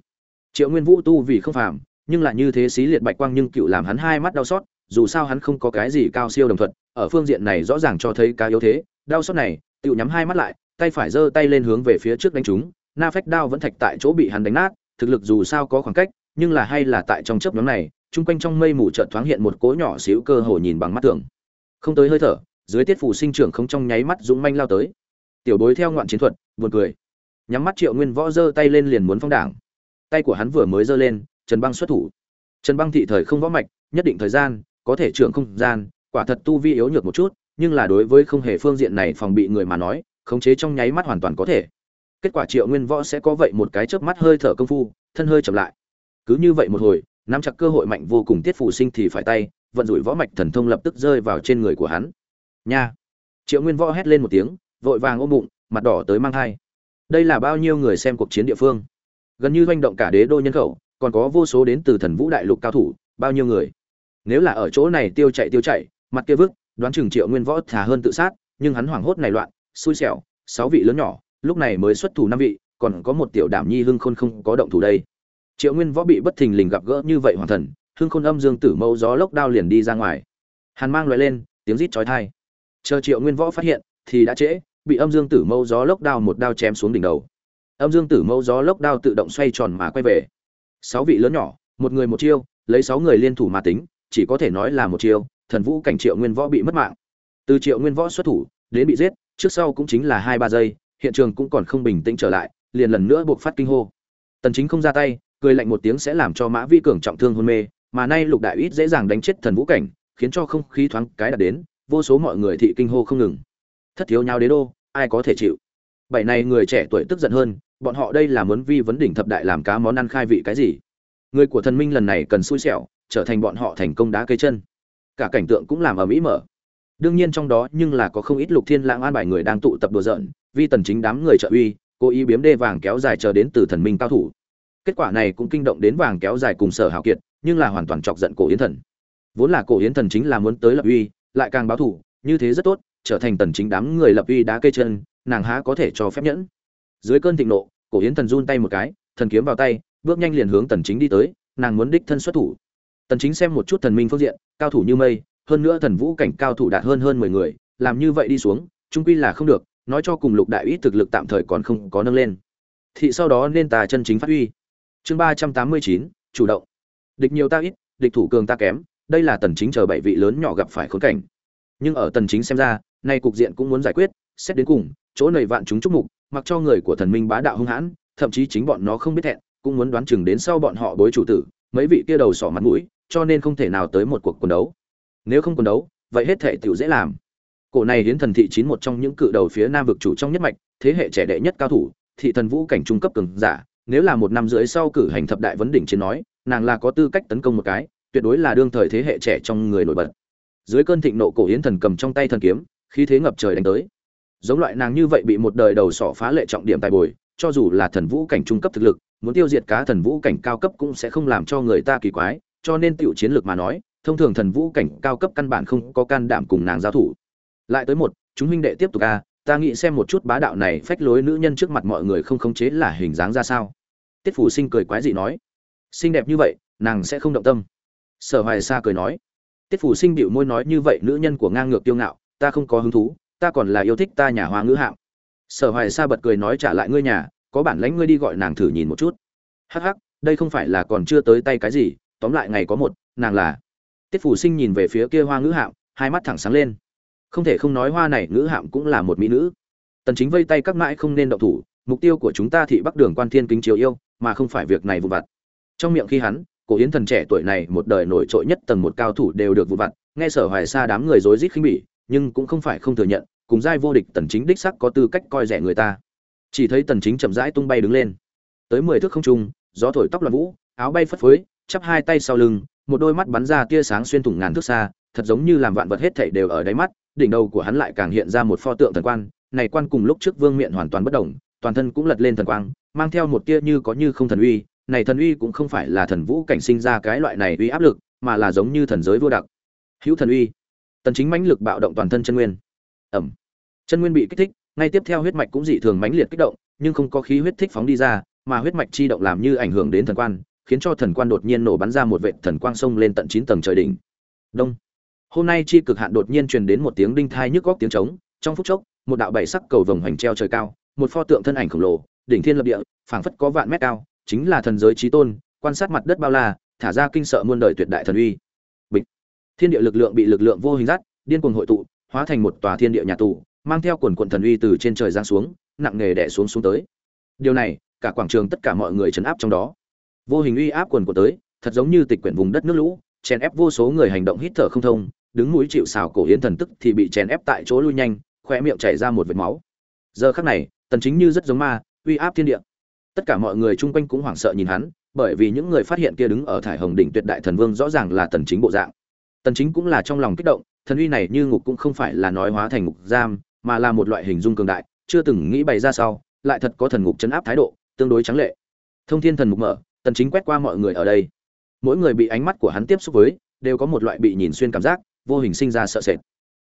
Triệu nguyên vũ tu vì không phàm nhưng là như thế xí liệt bạch quang nhưng cựu làm hắn hai mắt đau xót, dù sao hắn không có cái gì cao siêu đồng thuận, ở phương diện này rõ ràng cho thấy cá yếu thế, đau xót này cựu nhắm hai mắt lại, tay phải giơ tay lên hướng về phía trước đánh chúng, na phách đao vẫn thạch tại chỗ bị hắn đánh nát, thực lực dù sao có khoảng cách, nhưng là hay là tại trong chớp nhóm này, chung quanh trong mây mù chợt thoáng hiện một cỗ nhỏ xíu cơ hồ nhìn bằng mắt thường. Không tới hơi thở, dưới tiết phủ sinh trưởng không trong nháy mắt dũng manh lao tới. Tiểu bối theo ngoạn chiến thuật, buồn cười. Nhắm mắt triệu nguyên võ giơ tay lên liền muốn phong đảng. Tay của hắn vừa mới giơ lên trần băng xuất thủ. Trần băng thị thời không võ mạch, nhất định thời gian, có thể trưởng không gian, quả thật tu vi yếu nhược một chút, nhưng là đối với không hề phương diện này phòng bị người mà nói, khống chế trong nháy mắt hoàn toàn có thể. Kết quả triệu nguyên võ sẽ có vậy một cái chớp mắt hơi thở công phu, thân hơi chậm lại. Cứ như vậy một hồi, nắm chặt cơ hội mạnh vô cùng tiết phụ sinh thì phải tay, vận rủi võ mạch thần thông lập tức rơi vào trên người của hắn. Nha! Triệu nguyên võ hét lên một tiếng, vội vàng ôm bụng, mặt đỏ tới mang hai. đây là bao nhiêu người xem cuộc chiến địa phương? Gần như doanh động cả đế đô nhân khẩu còn có vô số đến từ thần vũ đại lục cao thủ, bao nhiêu người. Nếu là ở chỗ này tiêu chạy tiêu chạy, mặt kia vức đoán chừng triệu nguyên võ thà hơn tự sát, nhưng hắn hoảng hốt này loạn, xui xẻo, sáu vị lớn nhỏ, lúc này mới xuất thủ năm vị, còn có một tiểu đảm nhi hưng khôn không có động thủ đây. Triệu nguyên võ bị bất thình lình gặp gỡ như vậy hoàng thần, hưng khôn âm dương tử mẫu gió lốc đao liền đi ra ngoài. Hàn mang loại lên, tiếng rít chói thai chờ triệu nguyên võ phát hiện, thì đã trễ, bị âm dương tử mẫu gió lốc đao một đao chém xuống đỉnh đầu. Âm dương tử mẫu gió lốc đao tự động xoay tròn mà quay về sáu vị lớn nhỏ, một người một chiêu, lấy sáu người liên thủ mà tính, chỉ có thể nói là một chiêu, thần vũ cảnh triệu nguyên võ bị mất mạng. Từ triệu nguyên võ xuất thủ, đến bị giết, trước sau cũng chính là hai ba giây, hiện trường cũng còn không bình tĩnh trở lại, liền lần nữa buộc phát kinh hô. Tần chính không ra tay, cười lạnh một tiếng sẽ làm cho mã vi cường trọng thương hôn mê, mà nay lục đại ít dễ dàng đánh chết thần vũ cảnh, khiến cho không khí thoáng cái đạt đến, vô số mọi người thị kinh hô không ngừng. Thất thiếu nhau đế đô, ai có thể chịu? Bảy này người trẻ tuổi tức giận hơn bọn họ đây là muốn vi vấn đỉnh thập đại làm cá món ăn khai vị cái gì? Người của thần minh lần này cần xui xẻo, trở thành bọn họ thành công đá cây chân. Cả cảnh tượng cũng làm ở mỹ mở. Đương nhiên trong đó nhưng là có không ít lục thiên lãng an bài người đang tụ tập đùa giỡn, vi tần chính đám người trợ uy, cố ý biếm đê vàng kéo dài chờ đến từ thần minh cao thủ. Kết quả này cũng kinh động đến vàng kéo dài cùng sở hào kiệt, nhưng là hoàn toàn chọc giận cổ yến thần. Vốn là cổ yến thần chính là muốn tới lập uy, lại càng báo thủ, như thế rất tốt, trở thành tần chính đám người lập uy đá cây chân, nàng há có thể cho phép nhẫn. Dưới cơn thịnh nộ cổ yến thần run tay một cái thần kiếm vào tay bước nhanh liền hướng tần chính đi tới nàng muốn đích thân xuất thủ. Tần chính xem một chút thần minh phương diện cao thủ như mây hơn nữa thần vũ cảnh cao thủ đạt hơn hơn 10 người làm như vậy đi xuống trung quy là không được nói cho cùng lục đại ít thực lực tạm thời còn không có nâng lên. Thị sau đó nên ta chân chính phát huy. Chương 389, chủ động. Địch nhiều ta ít địch thủ cường ta kém đây là tần chính chờ bảy vị lớn nhỏ gặp phải khốn cảnh. Nhưng ở tần chính xem ra nay cục diện cũng muốn giải quyết xét đến cùng chỗ nầy vạn chúng chúc mục mặc cho người của thần minh bá đạo hung hãn, thậm chí chính bọn nó không biết thẹn, cũng muốn đoán chừng đến sau bọn họ bối chủ tử, mấy vị kia đầu sỏ mặt mũi, cho nên không thể nào tới một cuộc quần đấu. Nếu không quần đấu, vậy hết thể tiểu dễ làm. Cổ này hiến thần thị chín một trong những cự đầu phía nam vực chủ trong nhất mạch, thế hệ trẻ đệ nhất cao thủ, thị thần vũ cảnh trung cấp cường giả, nếu là một năm rưỡi sau cử hành thập đại vấn đỉnh chiến nói, nàng là có tư cách tấn công một cái, tuyệt đối là đương thời thế hệ trẻ trong người nổi bật. Dưới cơn thịnh nộ cổ hiến thần cầm trong tay thần kiếm, khí thế ngập trời đánh tới giống loại nàng như vậy bị một đời đầu sỏ phá lệ trọng điểm tài bồi, cho dù là thần vũ cảnh trung cấp thực lực, muốn tiêu diệt cá thần vũ cảnh cao cấp cũng sẽ không làm cho người ta kỳ quái, cho nên tiểu chiến lược mà nói, thông thường thần vũ cảnh cao cấp căn bản không có can đảm cùng nàng giao thủ. Lại tới một, chúng huynh đệ tiếp tục a, ta nghĩ xem một chút bá đạo này phách lối nữ nhân trước mặt mọi người không khống chế là hình dáng ra sao. Tiết phủ sinh cười quái dị nói, xinh đẹp như vậy, nàng sẽ không động tâm. Sở hoài sa cười nói, tiết phủ sinh bịu môi nói như vậy nữ nhân của ngang ngược tiêu ngạo, ta không có hứng thú ta còn là yêu thích ta nhà hoa ngữ hạng sở hoài sa bật cười nói trả lại ngươi nhà, có bản lãnh ngươi đi gọi nàng thử nhìn một chút. Hắc hắc, đây không phải là còn chưa tới tay cái gì, tóm lại ngày có một, nàng là. Tiết phủ sinh nhìn về phía kia hoa ngữ hạng hai mắt thẳng sáng lên. Không thể không nói hoa này ngữ hạm cũng là một mỹ nữ. Tần chính vây tay các mãi không nên động thủ, mục tiêu của chúng ta thị bắc đường quan thiên kính chiếu yêu, mà không phải việc này vụ vặt. Trong miệng khi hắn, cổ yến thần trẻ tuổi này một đời nổi trội nhất tầng một cao thủ đều được vụ vặt, nghe sở hoài xa đám người rối rít khinh bỉ nhưng cũng không phải không thừa nhận, cùng giai vô địch tần chính đích sắc có tư cách coi rẻ người ta. Chỉ thấy tần chính chậm rãi tung bay đứng lên. Tới mười thước không trung, gió thổi tóc loạn vũ, áo bay phất phới, chắp hai tay sau lưng, một đôi mắt bắn ra tia sáng xuyên thủng ngàn thước xa, thật giống như làm vạn vật hết thảy đều ở đáy mắt, đỉnh đầu của hắn lại càng hiện ra một pho tượng thần quan, này quan cùng lúc trước vương miện hoàn toàn bất động toàn thân cũng lật lên thần quang, mang theo một tia như có như không thần uy, này thần uy cũng không phải là thần vũ cảnh sinh ra cái loại này uy áp lực, mà là giống như thần giới vô đặc. Hữu thần uy tần chính mãnh lực bạo động toàn thân chân nguyên. Ẩm. Chân nguyên bị kích thích, ngay tiếp theo huyết mạch cũng dị thường mãnh liệt kích động, nhưng không có khí huyết thích phóng đi ra, mà huyết mạch chi động làm như ảnh hưởng đến thần quan, khiến cho thần quan đột nhiên nổ bắn ra một vệt thần quang sông lên tận chín tầng trời đỉnh. Đông. Hôm nay chi cực hạn đột nhiên truyền đến một tiếng đinh thai nhức góc tiếng trống, trong phút chốc, một đạo bảy sắc cầu vồng hoành treo trời cao, một pho tượng thân ảnh khổng lồ, đỉnh thiên lập địa, phảng phất có vạn mét cao, chính là thần giới chí tôn, quan sát mặt đất bao la, thả ra kinh sợ muôn đời tuyệt đại thần uy thiên địa lực lượng bị lực lượng vô hình dắt, điên cuồng hội tụ, hóa thành một tòa thiên địa nhà tù, mang theo quần quận thần uy từ trên trời giáng xuống, nặng nề đè xuống xuống tới. Điều này, cả quảng trường tất cả mọi người chấn áp trong đó. Vô hình uy áp quần của tới, thật giống như tịch quyển vùng đất nước lũ, chèn ép vô số người hành động hít thở không thông, đứng mũi chịu xào cổ hiến thần tức thì bị chèn ép tại chỗ lui nhanh khoe miệng chảy ra một vệt máu. Giờ khắc này, tần chính như rất giống ma, uy áp thiên địa. Tất cả mọi người chung quanh cũng hoảng sợ nhìn hắn, bởi vì những người phát hiện kia đứng ở thải hồng đỉnh tuyệt đại thần vương rõ ràng là tần chính bộ dạng tần chính cũng là trong lòng kích động, thần uy này như ngục cũng không phải là nói hóa thành ngục giam, mà là một loại hình dung cường đại, chưa từng nghĩ bày ra sau, lại thật có thần ngục chấn áp thái độ, tương đối trắng lệ. Thông thiên thần ngục mở, tần chính quét qua mọi người ở đây. Mỗi người bị ánh mắt của hắn tiếp xúc với, đều có một loại bị nhìn xuyên cảm giác, vô hình sinh ra sợ sệt.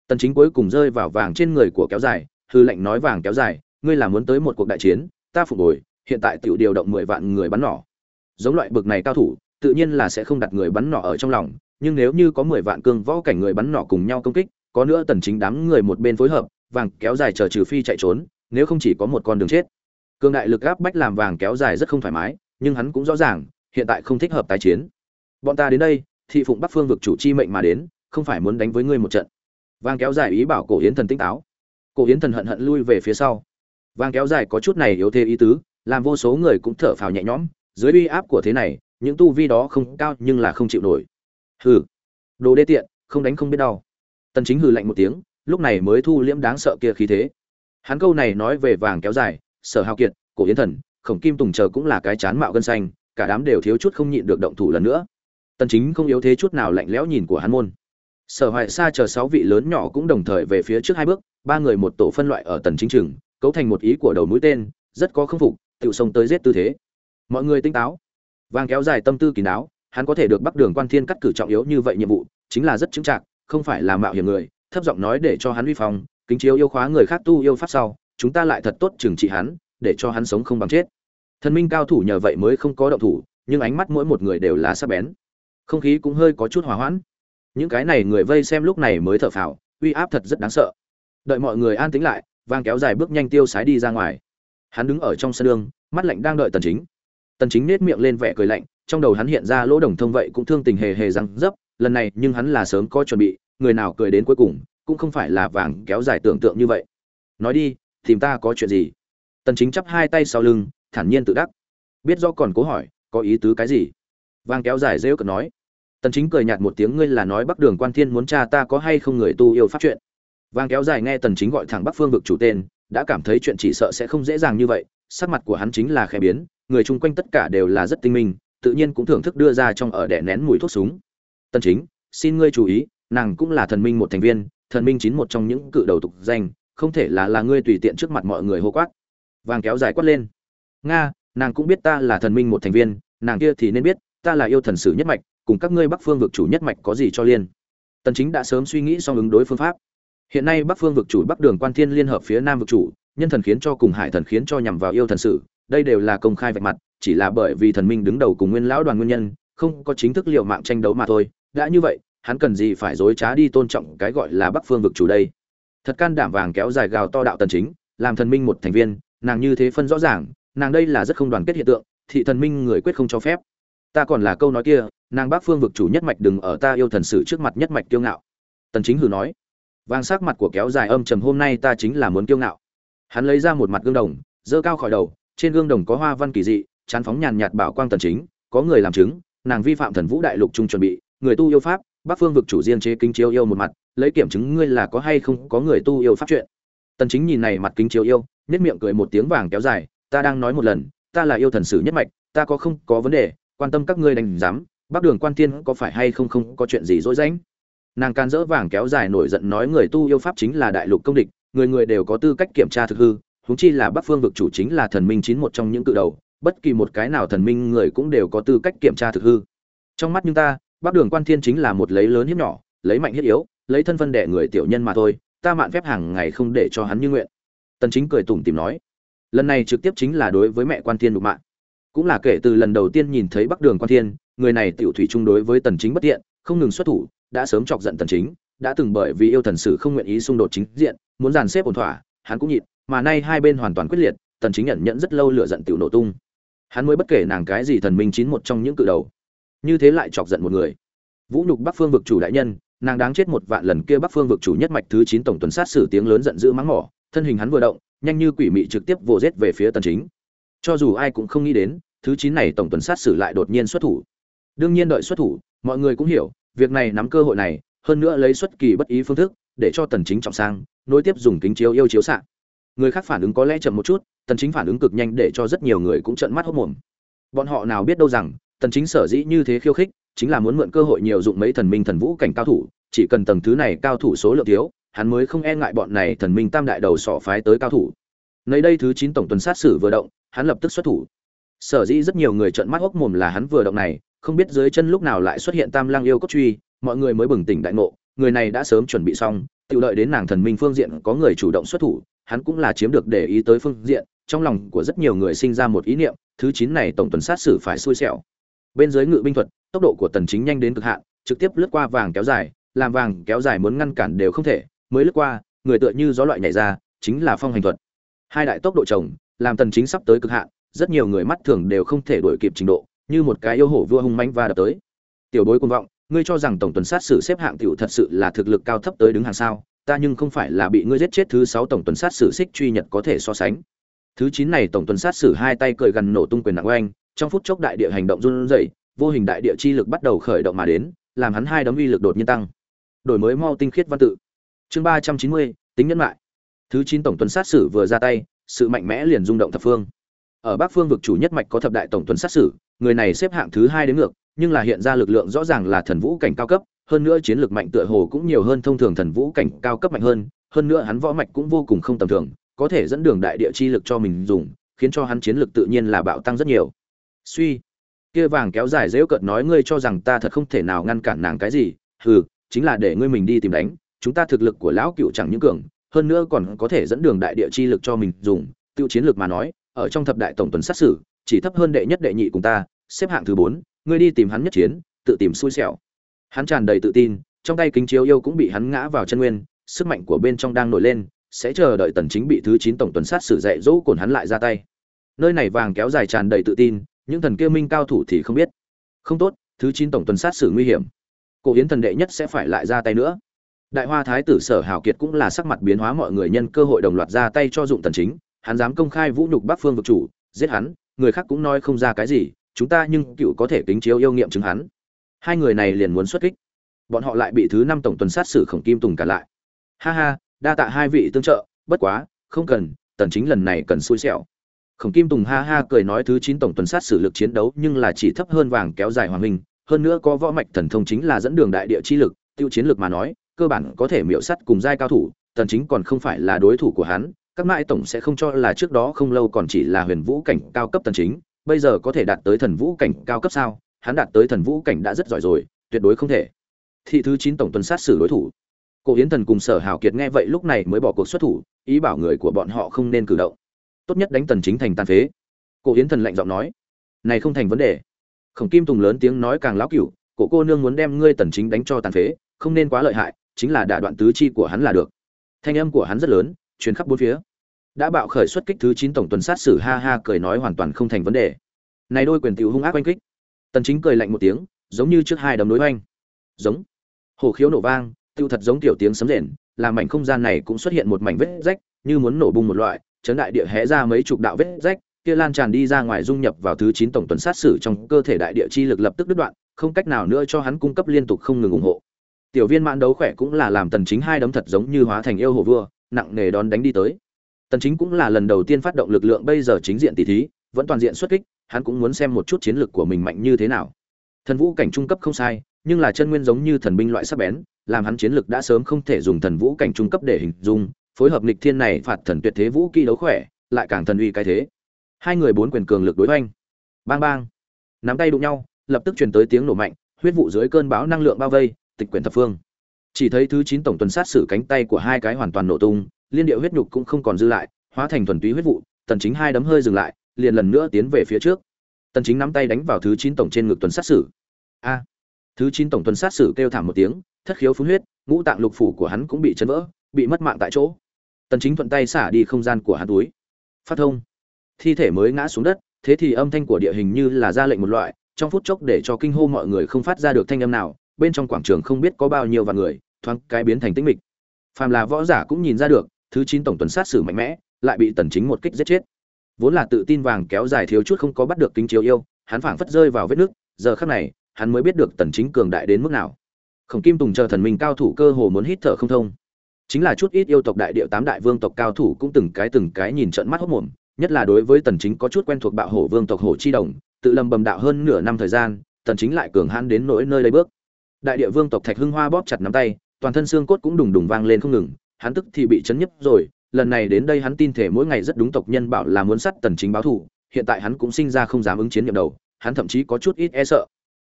Tần chính cuối cùng rơi vào vàng trên người của kéo dài, hư lệnh nói vàng kéo dài, ngươi là muốn tới một cuộc đại chiến, ta phục hồi, hiện tại tiểu điều động 10 vạn người bắn nỏ. Giống loại bực này cao thủ, tự nhiên là sẽ không đặt người bắn nỏ ở trong lòng nhưng nếu như có 10 vạn cương võ cảnh người bắn nỏ cùng nhau công kích, có nữa tần chính đám người một bên phối hợp, vàng kéo dài chờ trừ phi chạy trốn, nếu không chỉ có một con đường chết. Cương đại lực áp bách làm vàng kéo dài rất không thoải mái, nhưng hắn cũng rõ ràng, hiện tại không thích hợp tái chiến. Bọn ta đến đây, thị phụng bắc phương vực chủ chi mệnh mà đến, không phải muốn đánh với ngươi một trận. Vàng kéo dài ý bảo cổ yến thần tinh táo. Cổ yến thần hận hận lui về phía sau. Vàng kéo dài có chút này yếu thế ý tứ, làm vô số người cũng thở phào nhẹ nhõm, dưới uy áp của thế này, những tu vi đó không cao nhưng là không chịu nổi hừ. Đồ đê tiện, không đánh không biết đau. Tần chính hừ lạnh một tiếng, lúc này mới thu liễm đáng sợ kia khí thế. Hắn câu này nói về vàng kéo dài, sở hào kiệt, cổ yến thần, khổng kim tùng chờ cũng là cái chán mạo gân xanh, cả đám đều thiếu chút không nhịn được động thủ lần nữa. Tần chính không yếu thế chút nào lạnh lẽo nhìn của hắn môn. Sở hoại xa chờ sáu vị lớn nhỏ cũng đồng thời về phía trước hai bước, ba người một tổ phân loại ở tần chính trường, cấu thành một ý của đầu mũi tên, rất có không phục tự sông tới giết tư thế. Mọi người tinh táo. Vàng kéo dài tâm tư kỳ đáo hắn có thể được bắc đường quan thiên cắt cử trọng yếu như vậy nhiệm vụ, chính là rất chứng trạng không phải là mạo hiểm người, thấp giọng nói để cho hắn uy phong, kính chiếu yêu khóa người khác tu yêu pháp sau, chúng ta lại thật tốt trừng trị hắn, để cho hắn sống không bằng chết. Thần minh cao thủ nhờ vậy mới không có động thủ, nhưng ánh mắt mỗi một người đều là sắc bén. Không khí cũng hơi có chút hòa hoãn. Những cái này người vây xem lúc này mới thở phào, uy áp thật rất đáng sợ. Đợi mọi người an tĩnh lại, vang kéo dài bước nhanh tiêu sái đi ra ngoài. Hắn đứng ở trong sân đường, mắt lạnh đang đợi tần chính. Tần chính nét miệng lên vẻ cười lạnh trong đầu hắn hiện ra lỗ đồng thông vậy cũng thương tình hề hề răng dấp, lần này nhưng hắn là sớm có chuẩn bị, người nào cười đến cuối cùng, cũng không phải là vàng kéo dài tưởng tượng như vậy. Nói đi, tìm ta có chuyện gì? Tần chính chắp hai tay sau lưng, thản nhiên tự đắc. Biết do còn cố hỏi, có ý tứ cái gì? Vàng kéo dài rêu cợt nói. Tần chính cười nhạt một tiếng, ngươi là nói bắc đường quan thiên muốn cha ta có hay không người tu yêu pháp chuyện. Vàng kéo dài nghe tần chính gọi thẳng bắc phương vực chủ tên, đã cảm thấy chuyện chỉ sợ sẽ không dễ dàng như vậy, sắc mặt của hắn chính là khẽ biến, người chung quanh tất cả đều là rất tinh minh tự nhiên cũng thưởng thức đưa ra trong ở đẻ nén mùi thuốc súng. Tần chính, xin ngươi chú ý, nàng cũng là thần minh một thành viên, thần minh chín một trong những cự đầu tục danh, không thể là là ngươi tùy tiện trước mặt mọi người hô quát. Vàng kéo dài quát lên. Nga, nàng cũng biết ta là thần minh một thành viên, nàng kia thì nên biết, ta là yêu thần sử nhất mạch, cùng các ngươi bắc phương vực chủ nhất mạch có gì cho liên. Tần chính đã sớm suy nghĩ xong ứng đối phương pháp. Hiện nay bắc phương vực chủ bắc đường quan thiên liên hợp phía nam vực chủ, nhân thần khiến cho cùng hải thần khiến cho nhằm vào yêu thần sử, đây đều là công khai vạch mặt chỉ là bởi vì thần minh đứng đầu cùng nguyên lão đoàn nguyên nhân, không có chính thức liệu mạng tranh đấu mà thôi. Đã như vậy, hắn cần gì phải dối trá đi tôn trọng cái gọi là bắc phương vực chủ đây? Thật can đảm vàng kéo dài gào to đạo tần chính, làm thần minh một thành viên, nàng như thế phân rõ ràng, nàng đây là rất không đoàn kết hiện tượng, thị thần minh người quyết không cho phép. Ta còn là câu nói kia, nàng bắc phương vực chủ nhất mạch đừng ở ta yêu thần sử trước mặt nhất mạch kiêu ngạo. Tần chính hừ nói. Vàng sắc mặt của kéo dài âm trầm hôm nay ta chính là muốn kiêu ngạo. Hắn lấy ra một mặt gương đồng dơ cao khỏi đầu, trên gương đồng có hoa văn kỳ dị chán phóng nhàn nhạt bảo quang tần chính, có người làm chứng, nàng vi phạm thần vũ đại lục trung chuẩn bị, người tu yêu pháp, bắc phương vực chủ riêng chế kính chiếu yêu một mặt, lấy kiểm chứng ngươi là có hay không có người tu yêu pháp chuyện. Tần chính nhìn này mặt kính chiếu yêu nét miệng cười một tiếng vàng kéo dài, ta đang nói một lần, ta là yêu thần sử nhất mạch, ta có không có vấn đề, quan tâm các ngươi đành dám bắc đường quan tiên có phải hay không không có chuyện gì dối rãnh nàng can dỡ vàng kéo dài nổi giận nói người tu yêu pháp chính là đại lục công địch, người người đều có tư cách kiểm tra thực hư, huống chi là bắc phương vực chủ chính là thần minh chín một trong những cự đầu bất kỳ một cái nào thần minh người cũng đều có tư cách kiểm tra thực hư. Trong mắt chúng ta, bắc đường quan thiên chính là một lấy lớn hiếp nhỏ, lấy mạnh hiếp yếu, lấy thân phân đẻ người tiểu nhân mà thôi, ta mạn phép hàng ngày không để cho hắn như nguyện. Tần chính cười tủm tỉm nói, lần này trực tiếp chính là đối với mẹ quan thiên đục mạng cũng là kể từ lần đầu tiên nhìn thấy bắc đường quan thiên, người này tiểu thủy chung đối với tần chính bất tiện, không ngừng xuất thủ, đã sớm chọc giận tần chính, đã từng bởi vì yêu thần sử không nguyện ý xung đột chính diện, muốn dàn xếp ổn thỏa, hắn cũng nhịn, mà nay hai bên hoàn toàn quyết liệt, tần chính nhận nhận rất lâu lửa giận tiểu nổ tung hắn mới bất kể nàng cái gì thần minh chín một trong những cự đầu. Như thế lại chọc giận một người. Vũ nhục bắc phương vực chủ đại nhân nàng đáng chết một vạn lần kia bắc phương vực chủ nhất mạch thứ chín tổng tuần sát sử tiếng lớn giận dữ mắng mỏ thân hình hắn vừa động nhanh như quỷ mị trực tiếp vồ rết về phía tần chính. Cho dù ai cũng không nghĩ đến thứ chín này tổng tuần sát sử lại đột nhiên xuất thủ. Đương nhiên đợi xuất thủ mọi người cũng hiểu việc này nắm cơ hội này hơn nữa lấy xuất kỳ bất ý phương thức để cho tần chính trọng sang nối tiếp dùng kính chiếu yêu chiếu sạ, người khác phản ứng có lẽ chậm một chút tần chính phản ứng cực nhanh để cho rất nhiều người cũng trợn mắt hốt mồm. Bọn họ nào biết đâu rằng, tần chính sở dĩ như thế khiêu khích, chính là muốn mượn cơ hội nhiều dụng mấy thần minh thần vũ cảnh cao thủ, chỉ cần tầng thứ này cao thủ số lượng thiếu, hắn mới không e ngại bọn này thần minh tam đại đầu sỏ phái tới cao thủ. Nơi đây thứ 9 tổng tuần sát sử vừa động, hắn lập tức xuất thủ. Sở dĩ rất nhiều người trợn mắt hốc mồm là hắn vừa động này, không biết dưới chân lúc nào lại xuất hiện tam lang yêu cốt truy, mọi người mới bừng tỉnh đại ngộ, người này đã sớm chuẩn bị xong tự đợi đến nàng thần minh phương diện có người chủ động xuất thủ, hắn cũng là chiếm được để ý tới phương diện trong lòng của rất nhiều người sinh ra một ý niệm, thứ chín này tổng tuần sát xử phải xui xẻo. Bên dưới ngự binh thuật, tốc độ của tần chính nhanh đến cực hạn, trực tiếp lướt qua vàng kéo dài, làm vàng kéo dài muốn ngăn cản đều không thể, mới lướt qua, người tựa như gió loại nhảy ra, chính là phong hành thuật. Hai đại tốc độ chồng, làm tần chính sắp tới cực hạn, rất nhiều người mắt thường đều không thể đuổi kịp trình độ, như một cái yêu hổ vua hung mãnh va đập tới. Tiểu bối cuồng vọng, ngươi cho rằng tổng tuần sát sử xếp hạng tiểu thật sự là thực lực cao thấp tới đứng hàng sao, ta nhưng không phải là bị ngươi giết chết thứ sáu tổng tuần sát sử xích truy nhật có thể so sánh thứ chín này tổng tuần sát sử hai tay cười gần nổ tung quyền nặng oanh trong phút chốc đại địa hành động run rẩy, vô hình đại địa chi lực bắt đầu khởi động mà đến, làm hắn hai đấm uy lực đột nhiên tăng. Đổi mới mau tinh khiết văn tự. Chương ba trăm chín mươi, tính nhân lại thứ chín tổng tuần sát sử vừa ra tay, sự mạnh mẽ liền rung động thập phương. Ở bắc phương vực chủ nhất mạch có thập đại tổng tuần sát sử người này xếp hạng thứ hai đến ngược, nhưng là hiện ra lực lượng rõ ràng là thần vũ cảnh cao cấp, hơn nữa chiến lược mạnh tựa hồ cũng nhiều hơn thông thường thần vũ cảnh cao cấp mạnh hơn hơn nữa hắn võ mạch cũng vô cùng không tầm thường có thể dẫn đường đại địa chi lực cho mình dùng, khiến cho hắn chiến lược tự nhiên là bạo tăng rất nhiều. Suy, kia vàng kéo dài dễu cợt nói ngươi cho rằng ta thật không thể nào ngăn cản nàng cái gì, hừ, chính là để ngươi mình đi tìm đánh, chúng ta thực lực của lão cựu chẳng những cường, hơn nữa còn có thể dẫn đường đại địa chi lực cho mình dùng, tiêu chiến lược mà nói, ở trong thập đại tổng tuần sát sử chỉ thấp hơn đệ nhất đệ nhị cùng ta, xếp hạng thứ bốn, ngươi đi tìm hắn nhất chiến, tự tìm xui xẻo. Hắn tràn đầy tự tin, trong tay kính chiếu yêu cũng bị hắn ngã vào chân nguyên, sức mạnh của bên trong đang nổi lên sẽ chờ đợi tần chính bị thứ 9 tổng tuần sát xử dạy dỗ cồn hắn lại ra tay. Nơi này vàng kéo dài tràn đầy tự tin, những thần kia minh cao thủ thì không biết. Không tốt, thứ 9 tổng tuần sát xử nguy hiểm. Cổ yến thần đệ nhất sẽ phải lại ra tay nữa. Đại hoa thái tử sở hào kiệt cũng là sắc mặt biến hóa mọi người nhân cơ hội đồng loạt ra tay cho dụng tần chính, hắn dám công khai vũ nhục bắc phương vực chủ, giết hắn, người khác cũng nói không ra cái gì, chúng ta nhưng cựu có thể kính chiếu yêu nghiệm chứng hắn. Hai người này liền muốn xuất kích. Bọn họ lại bị thứ năm tổng tuần sát xử khổng kim tùng cả lại. Ha ha đa tạ hai vị tương trợ, bất quá, không cần, tần chính lần này cần xui xẻo. Khổng kim tùng ha ha cười nói thứ chín tổng tuần sát sử lực chiến đấu nhưng là chỉ thấp hơn vàng kéo dài hoàng minh, hơn nữa có võ mạch thần thông chính là dẫn đường đại địa chi lực, tiêu chiến lực mà nói, cơ bản có thể miểu sắt cùng giai cao thủ, tần chính còn không phải là đối thủ của hắn, các mãi tổng sẽ không cho là trước đó không lâu còn chỉ là huyền vũ cảnh cao cấp tần chính, bây giờ có thể đạt tới thần vũ cảnh cao cấp sao? Hắn đạt tới thần vũ cảnh đã rất giỏi rồi, tuyệt đối không thể. Thị thứ chín tổng tuần sát xử đối thủ cổ hiến thần cùng sở hào kiệt nghe vậy lúc này mới bỏ cuộc xuất thủ, ý bảo người của bọn họ không nên cử động. Tốt nhất đánh tần chính thành tàn phế. Cổ hiến thần lạnh giọng nói, này không thành vấn đề. Khổng kim tùng lớn tiếng nói càng lão cửu, cổ cô nương muốn đem ngươi tần chính đánh cho tàn phế, không nên quá lợi hại, chính là đả đoạn tứ chi của hắn là được. Thanh âm của hắn rất lớn, truyền khắp bốn phía. Đã bạo khởi xuất kích thứ 9 tổng tuần sát sử ha ha cười nói hoàn toàn không thành vấn đề. Này đôi quyền tiểu hung ác quanh kích. Tần chính cười lạnh một tiếng, giống như trước hai đấm đối hoành giống. Hổ khiếu nổ vang tiêu thật giống tiểu tiếng sấm rền, làm mảnh không gian này cũng xuất hiện một mảnh vết rách, như muốn nổ bung một loại, chấn đại địa hé ra mấy chục đạo vết rách, kia lan tràn đi ra ngoài dung nhập vào thứ 9 tổng tuần sát sử trong cơ thể đại địa chi lực lập tức đứt đoạn, không cách nào nữa cho hắn cung cấp liên tục không ngừng ủng hộ. Tiểu viên mãn đấu khỏe cũng là làm tần chính hai đấm thật giống như hóa thành yêu hồ vua, nặng nề đón đánh đi tới. Tần chính cũng là lần đầu tiên phát động lực lượng bây giờ chính diện tỷ thí, vẫn toàn diện xuất kích, hắn cũng muốn xem một chút chiến lược của mình mạnh như thế nào. Thần vũ cảnh trung cấp không sai nhưng là chân nguyên giống như thần binh loại sắc bén, làm hắn chiến lực đã sớm không thể dùng thần vũ cảnh trung cấp để hình dung, phối hợp nghịch thiên này phạt thần tuyệt thế vũ kỹ đấu khỏe, lại càng thần uy cái thế. Hai người bốn quyền cường lực đối hoành. Bang bang. Nắm tay đụng nhau, lập tức truyền tới tiếng nổ mạnh, huyết vụ dưới cơn bão năng lượng bao vây, tịch quyển thập phương. Chỉ thấy thứ chín tổng tuần sát sử cánh tay của hai cái hoàn toàn nổ tung, liên điệu huyết nhục cũng không còn dư lại, hóa thành thuần túy huyết vụ, tần chính hai đấm hơi dừng lại, liền lần nữa tiến về phía trước. Tần chính nắm tay đánh vào thứ chín tổng trên ngực tuần sát sử a thứ chín tổng tuần sát sử kêu thảm một tiếng, thất khiếu phun huyết, ngũ tạng lục phủ của hắn cũng bị chấn vỡ, bị mất mạng tại chỗ. Tần chính thuận tay xả đi không gian của hắn túi. Phát thông. Thi thể mới ngã xuống đất, thế thì âm thanh của địa hình như là ra lệnh một loại, trong phút chốc để cho kinh hô mọi người không phát ra được thanh âm nào, bên trong quảng trường không biết có bao nhiêu vạn người, thoáng cái biến thành tĩnh mịch. Phàm là võ giả cũng nhìn ra được, thứ chín tổng tuần sát sử mạnh mẽ, lại bị tần chính một kích giết chết. Vốn là tự tin vàng kéo dài thiếu chút không có bắt được kính chiếu yêu, hắn phảng phất rơi vào vết nước, giờ khắc này hắn mới biết được tần chính cường đại đến mức nào. Khổng kim tùng chờ thần minh cao thủ cơ hồ muốn hít thở không thông. Chính là chút ít yêu tộc đại địa tám đại vương tộc cao thủ cũng từng cái từng cái nhìn trận mắt hốt mồm, nhất là đối với tần chính có chút quen thuộc bạo hổ vương tộc hổ chi đồng, tự lầm bầm đạo hơn nửa năm thời gian, tần chính lại cường hãn đến nỗi nơi đây bước. Đại địa vương tộc thạch hưng hoa bóp chặt nắm tay, toàn thân xương cốt cũng đùng đùng vang lên không ngừng, hắn tức thì bị chấn nhấp rồi, lần này đến đây hắn tin thể mỗi ngày rất đúng tộc nhân bảo là muốn sát tần chính báo thù, hiện tại hắn cũng sinh ra không dám ứng chiến nhập đầu, hắn thậm chí có chút ít e sợ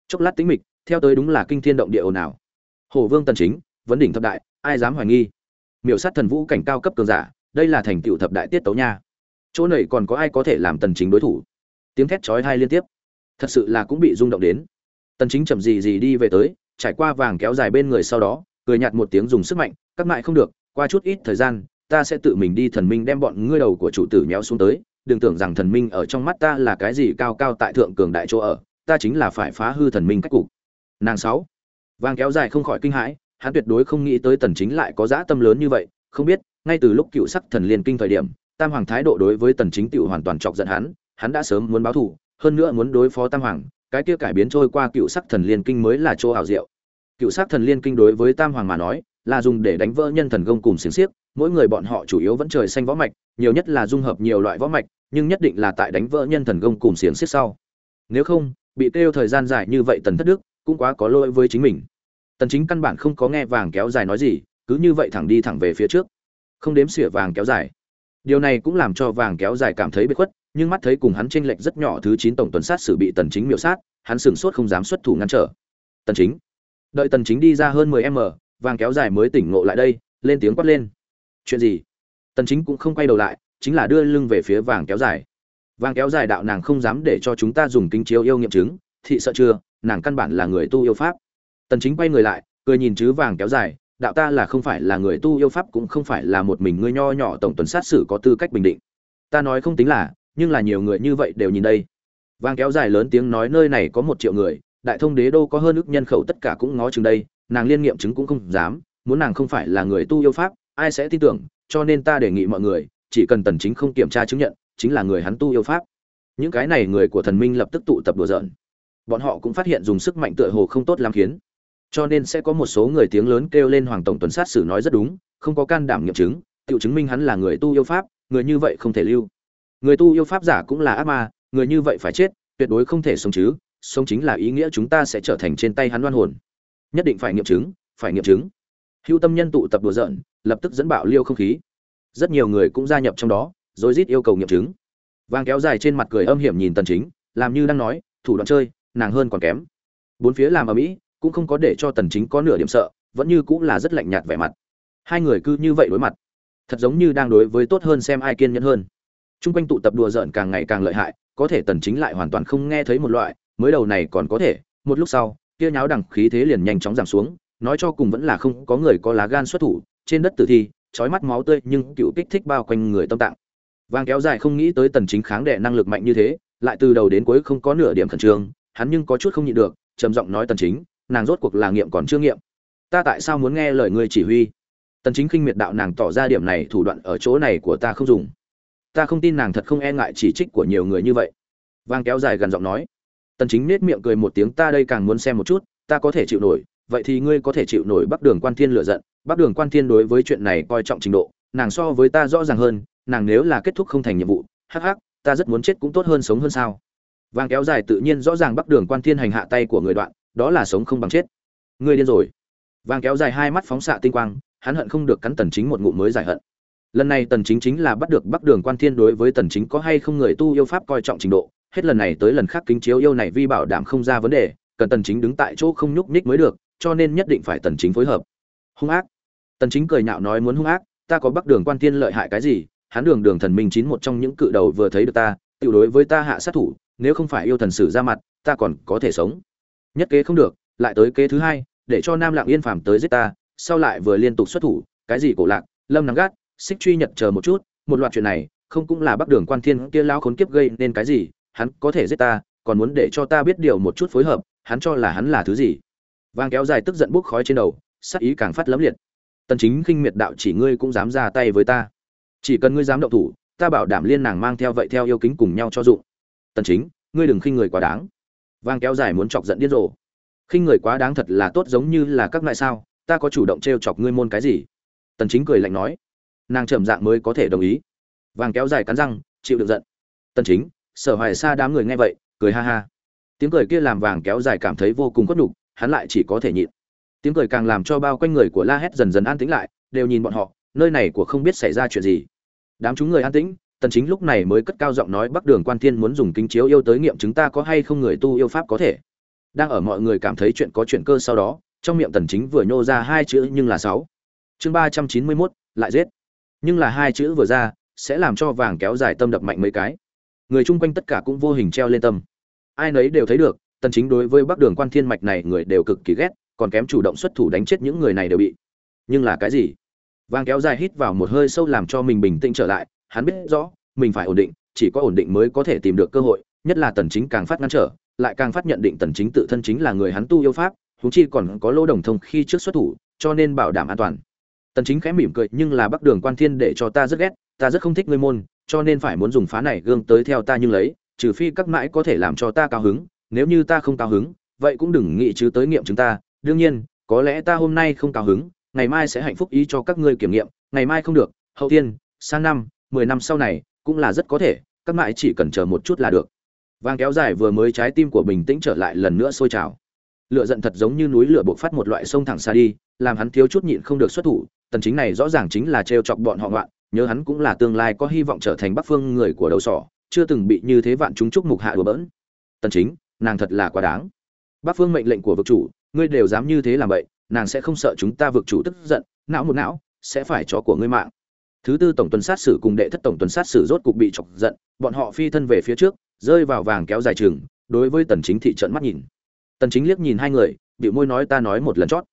chốc lát tĩnh mịch, theo tới đúng là kinh thiên động địa ồn ào. Hổ vương tần chính, vấn đỉnh thập đại, ai dám hoài nghi? Miểu sát thần vũ cảnh cao cấp cường giả, đây là thành tựu thập đại tiết tấu nha. Chỗ này còn có ai có thể làm tần chính đối thủ? Tiếng thét chói tai liên tiếp. Thật sự là cũng bị rung động đến. Tần chính chậm gì gì đi về tới, trải qua vàng kéo dài bên người sau đó, cười nhạt một tiếng dùng sức mạnh, các mại không được, qua chút ít thời gian, ta sẽ tự mình đi thần minh đem bọn ngươi đầu của chủ tử méo xuống tới. Đừng tưởng rằng thần minh ở trong mắt ta là cái gì cao cao tại thượng cường đại chỗ ở ta chính là phải phá hư thần minh cách cục. Nàng sáu. Vàng kéo dài không khỏi kinh hãi, hắn tuyệt đối không nghĩ tới tần chính lại có dã tâm lớn như vậy, không biết, ngay từ lúc cựu sắc thần liên kinh thời điểm, tam hoàng thái độ đối với tần chính tiểu hoàn toàn chọc giận hắn hắn đã sớm muốn báo thù, hơn nữa muốn đối phó tam hoàng, cái kia cải biến trôi qua cựu sắc thần liên kinh mới là chỗ ảo diệu. Cựu sắc thần liên kinh đối với tam hoàng mà nói, là dùng để đánh vỡ nhân thần công cùng xiềng xiếc, mỗi người bọn họ chủ yếu vẫn trời xanh võ mạch, nhiều nhất là dung hợp nhiều loại võ mạch, nhưng nhất định là tại đánh vỡ nhân thần công cùng xiềng xiếc sau. Nếu không bị kêu thời gian dài như vậy tần thất đức cũng quá có lỗi với chính mình. Tần chính căn bản không có nghe vàng kéo dài nói gì, cứ như vậy thẳng đi thẳng về phía trước. Không đếm xỉa vàng kéo dài. Điều này cũng làm cho vàng kéo dài cảm thấy bị khuất, nhưng mắt thấy cùng hắn chênh lệch rất nhỏ thứ 9 tổng tuần sát xử bị tần chính miểu sát, hắn sừng sốt không dám xuất thủ ngăn trở. Tần chính. Đợi tần chính đi ra hơn 10 m vàng kéo dài mới tỉnh ngộ lại đây, lên tiếng quát lên. Chuyện gì? Tần chính cũng không quay đầu lại, chính là đưa lưng về phía vàng kéo dài vàng kéo dài đạo nàng không dám để cho chúng ta dùng kính chiếu yêu nghiệm chứng, thị sợ chưa? Nàng căn bản là người tu yêu pháp. Tần chính quay người lại, cười nhìn chứ vàng kéo dài, đạo ta là không phải là người tu yêu pháp cũng không phải là một mình ngươi nho nhỏ tổng tuần sát xử có tư cách bình định. Ta nói không tính là, nhưng là nhiều người như vậy đều nhìn đây. Vàng kéo dài lớn tiếng nói nơi này có một triệu người, đại thông đế đô có hơn ước nhân khẩu tất cả cũng ngó chừng đây, nàng liên nghiệm chứng cũng không dám, muốn nàng không phải là người tu yêu pháp, ai sẽ tin tưởng, cho nên ta đề nghị mọi người, chỉ cần tần chính không kiểm tra chứng nhận chính là người hắn tu yêu pháp. Những cái này người của thần minh lập tức tụ tập đùa giỡn. Bọn họ cũng phát hiện dùng sức mạnh tựa hồ không tốt lắm khiến. Cho nên sẽ có một số người tiếng lớn kêu lên hoàng tổng tuần sát xử nói rất đúng, không có can đảm nghiệm chứng, tự chứng minh hắn là người tu yêu pháp, người như vậy không thể lưu. Người tu yêu pháp giả cũng là ác ma, người như vậy phải chết, tuyệt đối không thể sống chứ, sống chính là ý nghĩa chúng ta sẽ trở thành trên tay hắn đoan hồn. Nhất định phải nghiệm chứng, phải nghiệm chứng. Hưu tâm nhân tụ tập đùa giỡn, lập tức dẫn bạo liêu không khí. Rất nhiều người cũng gia nhập trong đó rồi rít yêu cầu nghiệm chứng. Vàng kéo dài trên mặt cười âm hiểm nhìn tần chính làm như đang nói thủ đoạn chơi nàng hơn còn kém. Bốn phía làm ở mỹ cũng không có để cho tần chính có nửa điểm sợ vẫn như cũng là rất lạnh nhạt vẻ mặt. Hai người cứ như vậy đối mặt thật giống như đang đối với tốt hơn xem ai kiên nhẫn hơn. Trung quanh tụ tập đùa giỡn càng ngày càng lợi hại, có thể Tần Chính lại hoàn toàn không nghe thấy một loại, mới đầu này còn có thể, một lúc sau, kia nháo đằng khí thế liền nhanh chóng giảm xuống, nói cho cùng vẫn là không có người có lá gan xuất thủ, trên đất tử thi, chói mắt máu tươi nhưng cựu kích thích bao quanh người tâm tạng. Vàng kéo dài không nghĩ tới Tần Chính kháng đệ năng lực mạnh như thế, lại từ đầu đến cuối không có nửa điểm khẩn trương, hắn nhưng có chút không nhịn được, trầm giọng nói Tần Chính, nàng rốt cuộc là nghiệm còn chưa nghiệm. Ta tại sao muốn nghe lời ngươi chỉ huy? Tần Chính khinh miệt đạo nàng tỏ ra điểm này thủ đoạn ở chỗ này của ta không dùng ta không tin nàng thật không e ngại chỉ trích của nhiều người như vậy vang kéo dài gần giọng nói tần chính nết miệng cười một tiếng ta đây càng muốn xem một chút ta có thể chịu nổi vậy thì ngươi có thể chịu nổi bắc đường quan thiên lựa giận bắc đường quan thiên đối với chuyện này coi trọng trình độ nàng so với ta rõ ràng hơn nàng nếu là kết thúc không thành nhiệm vụ, hắc hắc, ta rất muốn chết cũng tốt hơn sống hơn sao. Vàng kéo dài tự nhiên rõ ràng bắc đường quan thiên hành hạ tay của người đoạn, đó là sống không bằng chết. Ngươi điên rồi. Vàng kéo dài hai mắt phóng xạ tinh quang, hắn hận không được cắn tần chính một ngụm mới giải hận. Lần này tần chính chính là bắt được bắc đường quan thiên đối với tần chính có hay không người tu yêu pháp coi trọng trình độ, hết lần này tới lần khác kính chiếu yêu này vi bảo đảm không ra vấn đề, cần tần chính đứng tại chỗ không nhúc nhích mới được, cho nên nhất định phải tần chính phối hợp. Hung ác. Tần chính cười nhạo nói muốn hung ác, ta có bắc đường quan thiên lợi hại cái gì hắn đường đường thần minh chín một trong những cự đầu vừa thấy được ta tự đối với ta hạ sát thủ, nếu không phải yêu thần sử ra mặt, ta còn có thể sống. Nhất kế không được, lại tới kế thứ hai, để cho nam lạng yên phàm tới giết ta, sau lại vừa liên tục xuất thủ, cái gì cổ lạc, lâm nắm gắt, xích truy nhật chờ một chút, một loạt chuyện này, không cũng là bắc đường quan thiên kia lao khốn kiếp gây nên cái gì, hắn có thể giết ta, còn muốn để cho ta biết điều một chút phối hợp, hắn cho là hắn là thứ gì. Vang kéo dài tức giận bốc khói trên đầu sắc ý càng phát lấm liệt. Tần chính khinh miệt đạo chỉ ngươi cũng dám ra tay với ta chỉ cần ngươi dám động thủ, ta bảo đảm liên nàng mang theo vậy theo yêu kính cùng nhau cho dụng. Tần chính, ngươi đừng khinh người quá đáng. Vang kéo dài muốn chọc giận điên rồ. Khinh người quá đáng thật là tốt giống như là các loại sao, ta có chủ động trêu chọc ngươi môn cái gì? Tần chính cười lạnh nói. Nàng trầm dạng mới có thể đồng ý. Vàng kéo dài cắn răng, chịu được giận. Tần chính, sở hoài xa đám người nghe vậy, cười ha ha. Tiếng cười kia làm vàng kéo dài cảm thấy vô cùng khuất nhục, hắn lại chỉ có thể nhịn. Tiếng cười càng làm cho bao quanh người của la hét dần dần an tĩnh lại, đều nhìn bọn họ nơi này của không biết xảy ra chuyện gì. Đám chúng người an tĩnh tần chính lúc này mới cất cao giọng nói bắc đường quan thiên muốn dùng kính chiếu yêu tới nghiệm chúng ta có hay không người tu yêu pháp có thể. Đang ở mọi người cảm thấy chuyện có chuyện cơ sau đó trong miệng tần chính vừa nhô ra hai chữ nhưng là sáu. Chương 391, lại giết. Nhưng là hai chữ vừa ra sẽ làm cho vàng kéo dài tâm đập mạnh mấy cái. Người chung quanh tất cả cũng vô hình treo lên tâm. Ai nấy đều thấy được tần chính đối với bắc đường quan thiên mạch này người đều cực kỳ ghét còn kém chủ động xuất thủ đánh chết những người này đều bị. Nhưng là cái gì? Vàng kéo dài hít vào một hơi sâu làm cho mình bình tĩnh trở lại, hắn biết rõ, mình phải ổn định, chỉ có ổn định mới có thể tìm được cơ hội, nhất là tần chính càng phát ngăn trở, lại càng phát nhận định tần chính tự thân chính là người hắn tu yêu pháp, huống chi còn có lỗ đồng thông khi trước xuất thủ, cho nên bảo đảm an toàn. Tần chính khẽ mỉm cười, nhưng là bắc đường quan thiên để cho ta rất ghét, ta rất không thích ngươi môn, cho nên phải muốn dùng phá này gương tới theo ta nhưng lấy, trừ phi các mãi có thể làm cho ta cao hứng, nếu như ta không cao hứng, vậy cũng đừng nghĩ chứ tới nghiệm chúng ta, đương nhiên, có lẽ ta hôm nay không cao hứng ngày mai sẽ hạnh phúc ý cho các ngươi kiểm nghiệm, ngày mai không được, hậu tiên sang năm, mười năm sau này, cũng là rất có thể, các mãi chỉ cần chờ một chút là được. Vàng kéo dài vừa mới trái tim của bình tĩnh trở lại lần nữa sôi trào. Lửa giận thật giống như núi lửa bộc phát một loại sông thẳng xa đi, làm hắn thiếu chút nhịn không được xuất thủ, tần chính này rõ ràng chính là trêu chọc bọn họ ngoạn, nhớ hắn cũng là tương lai có hy vọng trở thành bắc phương người của đầu sỏ, chưa từng bị như thế vạn chúng chúc mục hạ đùa bỡn. Tần chính, nàng thật là quá đáng. Bắc phương mệnh lệnh của vực chủ, ngươi đều dám như thế làm vậy nàng sẽ không sợ chúng ta vực chủ tức giận, não một não, sẽ phải chó của ngươi mạng. Thứ tư tổng tuần sát sử cùng đệ thất tổng tuần sát sử rốt cục bị chọc giận, bọn họ phi thân về phía trước, rơi vào vàng kéo dài trường đối với tần chính thị trận mắt nhìn. Tần chính liếc nhìn hai người, biểu môi nói ta nói một lần chót.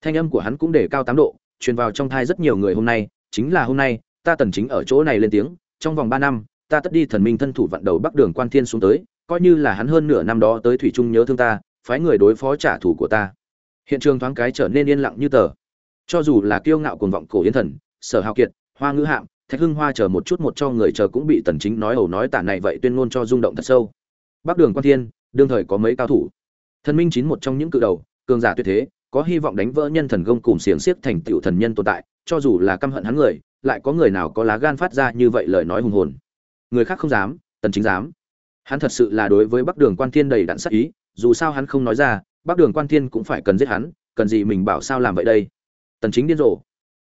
Thanh âm của hắn cũng để cao tám độ, truyền vào trong thai rất nhiều người hôm nay, chính là hôm nay, ta tần chính ở chỗ này lên tiếng, trong vòng 3 năm, ta tất đi thần minh thân thủ vận đầu bắc đường quan thiên xuống tới, coi như là hắn hơn nửa năm đó tới thủy trung nhớ thương ta, phái người đối phó trả thù của ta hiện trường thoáng cái trở nên yên lặng như tờ. Cho dù là kiêu ngạo cuồng vọng cổ yến thần, sở hào kiệt, hoa ngữ hạm, thạch hưng hoa chờ một chút một cho người chờ cũng bị tần chính nói ẩu nói tả này vậy tuyên ngôn cho rung động thật sâu. Bắc đường quan thiên, đương thời có mấy cao thủ. Thần minh chín một trong những cự đầu, cường giả tuyệt thế, có hy vọng đánh vỡ nhân thần công cùng xiềng xiếc thành tựu thần nhân tồn tại, cho dù là căm hận hắn người, lại có người nào có lá gan phát ra như vậy lời nói hùng hồn. Người khác không dám, tần chính dám. Hắn thật sự là đối với bắc đường quan thiên đầy đặn sắc ý, dù sao hắn không nói ra bắc đường quan thiên cũng phải cần giết hắn, cần gì mình bảo sao làm vậy đây? Tần chính điên rồ.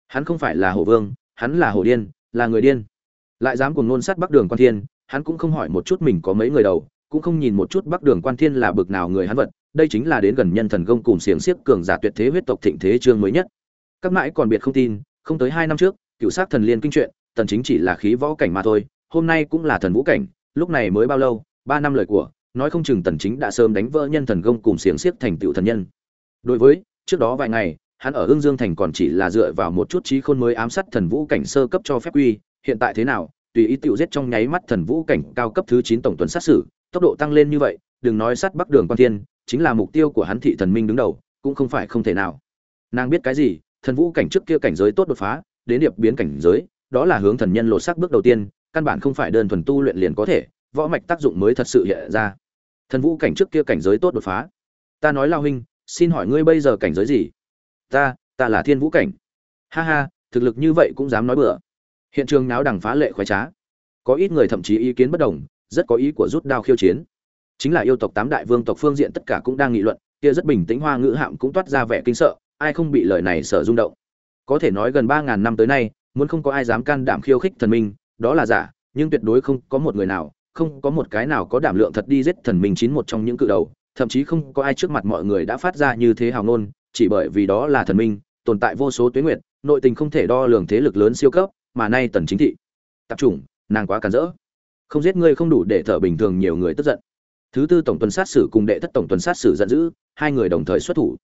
Hắn không phải là hổ vương, hắn là hổ điên, là người điên. Lại dám cùng nôn sát bắc đường quan thiên, hắn cũng không hỏi một chút mình có mấy người đầu, cũng không nhìn một chút bắc đường quan thiên là bực nào người hắn vật, đây chính là đến gần nhân thần công cùng xiềng xiếc cường giả tuyệt thế huyết tộc thịnh thế chương mới nhất. Các mãi còn biệt không tin, không tới hai năm trước, cựu sát thần liên kinh truyện tần chính chỉ là khí võ cảnh mà thôi, hôm nay cũng là thần vũ cảnh, lúc này mới bao lâu? Ba năm lời của nói không chừng tần chính đã sớm đánh vỡ nhân thần công cùng xiềng xiếc thành tựu thần nhân. Đối với, trước đó vài ngày, hắn ở hương dương thành còn chỉ là dựa vào một chút trí khôn mới ám sát thần vũ cảnh sơ cấp cho phép quy, hiện tại thế nào, tùy ý tiểu giết trong nháy mắt thần vũ cảnh cao cấp thứ 9 tổng tuần sát xử, tốc độ tăng lên như vậy, đừng nói sát bắc đường quan thiên, chính là mục tiêu của hắn thị thần minh đứng đầu, cũng không phải không thể nào. Nàng biết cái gì, thần vũ cảnh trước kia cảnh giới tốt đột phá, đến điệp biến cảnh giới, đó là hướng thần nhân lột xác bước đầu tiên, căn bản không phải đơn thuần tu luyện liền có thể, võ mạch tác dụng mới thật sự hiện ra thần vũ cảnh trước kia cảnh giới tốt đột phá. Ta nói lao huynh, xin hỏi ngươi bây giờ cảnh giới gì? Ta ta là thiên vũ cảnh. Ha ha, thực lực như vậy cũng dám nói bừa. Hiện trường náo đằng phá lệ khoái trá. Có ít người thậm chí ý kiến bất đồng, rất có ý của rút đao khiêu chiến. Chính là yêu tộc tám đại vương tộc phương diện tất cả cũng đang nghị luận, kia rất bình tĩnh hoa ngữ hạm cũng toát ra vẻ kinh sợ, ai không bị lời này sở rung động. Có thể nói gần ba ngàn năm tới nay, muốn không có ai dám can đảm khiêu khích thần minh, đó là giả, nhưng tuyệt đối không có một người nào không có một cái nào có đảm lượng thật đi giết thần minh chín một trong những cự đầu, thậm chí không có ai trước mặt mọi người đã phát ra như thế hào ngôn, chỉ bởi vì đó là thần minh, tồn tại vô số tuyến nguyện nội tình không thể đo lường thế lực lớn siêu cấp, mà nay tần chính thị. Tập trung nàng quá cản rỡ. Không giết ngươi không đủ để thở bình thường nhiều người tức giận. Thứ tư tổng tuần sát sử cùng đệ thất tổng tuần sát sử giận dữ, hai người đồng thời xuất thủ.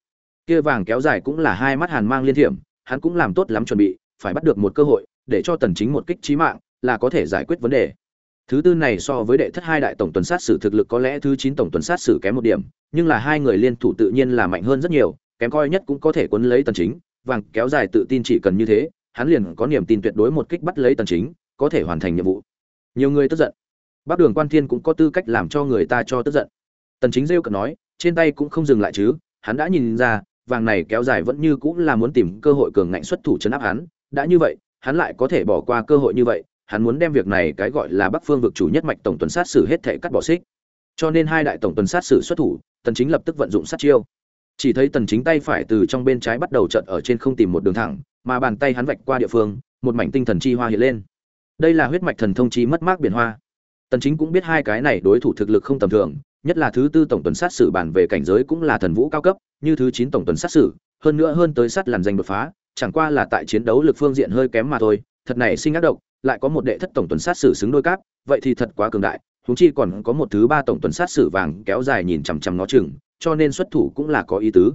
Kia vàng kéo dài cũng là hai mắt hàn mang liên thiểm, hắn cũng làm tốt lắm chuẩn bị, phải bắt được một cơ hội, để cho tần chính một kích chí mạng, là có thể giải quyết vấn đề thứ tư này so với đệ thất hai đại tổng tuần sát sử thực lực có lẽ thứ chín tổng tuần sát sử kém một điểm, nhưng là hai người liên thủ tự nhiên là mạnh hơn rất nhiều, kém coi nhất cũng có thể cuốn lấy tần chính, vàng kéo dài tự tin chỉ cần như thế, hắn liền có niềm tin tuyệt đối một kích bắt lấy tần chính, có thể hoàn thành nhiệm vụ. Nhiều người tức giận. Bắc đường quan thiên cũng có tư cách làm cho người ta cho tức giận. Tần chính rêu cợt nói, trên tay cũng không dừng lại chứ, hắn đã nhìn ra, vàng này kéo dài vẫn như cũng là muốn tìm cơ hội cường ngạnh xuất thủ chấn áp hắn, đã như vậy, hắn lại có thể bỏ qua cơ hội như vậy hắn muốn đem việc này cái gọi là bắc phương vực chủ nhất mạch tổng tuần sát xử hết thể cắt bỏ xích. Cho nên hai đại tổng tuần sát xử xuất thủ tần chính lập tức vận dụng sát chiêu. Chỉ thấy tần chính tay phải từ trong bên trái bắt đầu trận ở trên không tìm một đường thẳng mà bàn tay hắn vạch qua địa phương một mảnh tinh thần chi hoa hiện lên. Đây là huyết mạch thần thông chi mất mát biển hoa. Tần chính cũng biết hai cái này đối thủ thực lực không tầm thường nhất là thứ tư tổng tuần sát xử bản về cảnh giới cũng là thần vũ cao cấp như thứ chín tổng tuần sát xử, hơn nữa hơn tới sát làn danh đột phá chẳng qua là tại chiến đấu lực phương diện hơi kém mà thôi thật này sinh ác độc lại có một đệ thất tổng tuần sát sử xứng đôi cáp, vậy thì thật quá cường đại chúng chi còn có một thứ ba tổng tuần sát sử vàng kéo dài nhìn chằm chằm nó chừng, cho nên xuất thủ cũng là có ý tứ.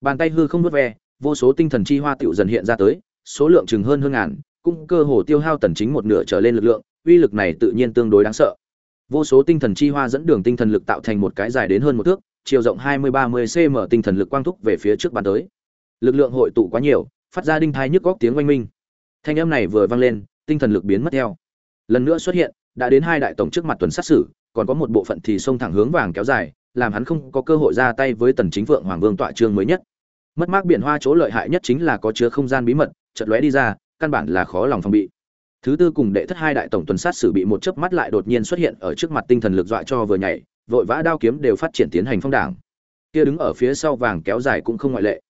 Bàn tay hư không vớt ve, vô số tinh thần chi hoa tựu dần hiện ra tới, số lượng chừng hơn hơn ngàn, cũng cơ hồ tiêu hao tần chính một nửa trở lên lực lượng, uy lực này tự nhiên tương đối đáng sợ. Vô số tinh thần chi hoa dẫn đường tinh thần lực tạo thành một cái dài đến hơn một thước, chiều rộng 20-30 cm tinh thần lực quang thúc về phía trước bàn tới. Lực lượng hội tụ quá nhiều, phát ra đinh thai nhức góc tiếng oanh minh. Thanh âm này vừa vang lên tinh thần lực biến mất theo. Lần nữa xuất hiện, đã đến hai đại tổng trước mặt tuần sát xử, còn có một bộ phận thì xông thẳng hướng vàng kéo dài, làm hắn không có cơ hội ra tay với tần chính vượng hoàng vương tọa trương mới nhất. Mất mát biển hoa chỗ lợi hại nhất chính là có chứa không gian bí mật, chợt lóe đi ra, căn bản là khó lòng phòng bị. Thứ tư cùng đệ thất hai đại tổng tuần sát xử bị một chớp mắt lại đột nhiên xuất hiện ở trước mặt tinh thần lực dọa cho vừa nhảy, vội vã đao kiếm đều phát triển tiến hành phong đảng. Kia đứng ở phía sau vàng kéo dài cũng không ngoại lệ.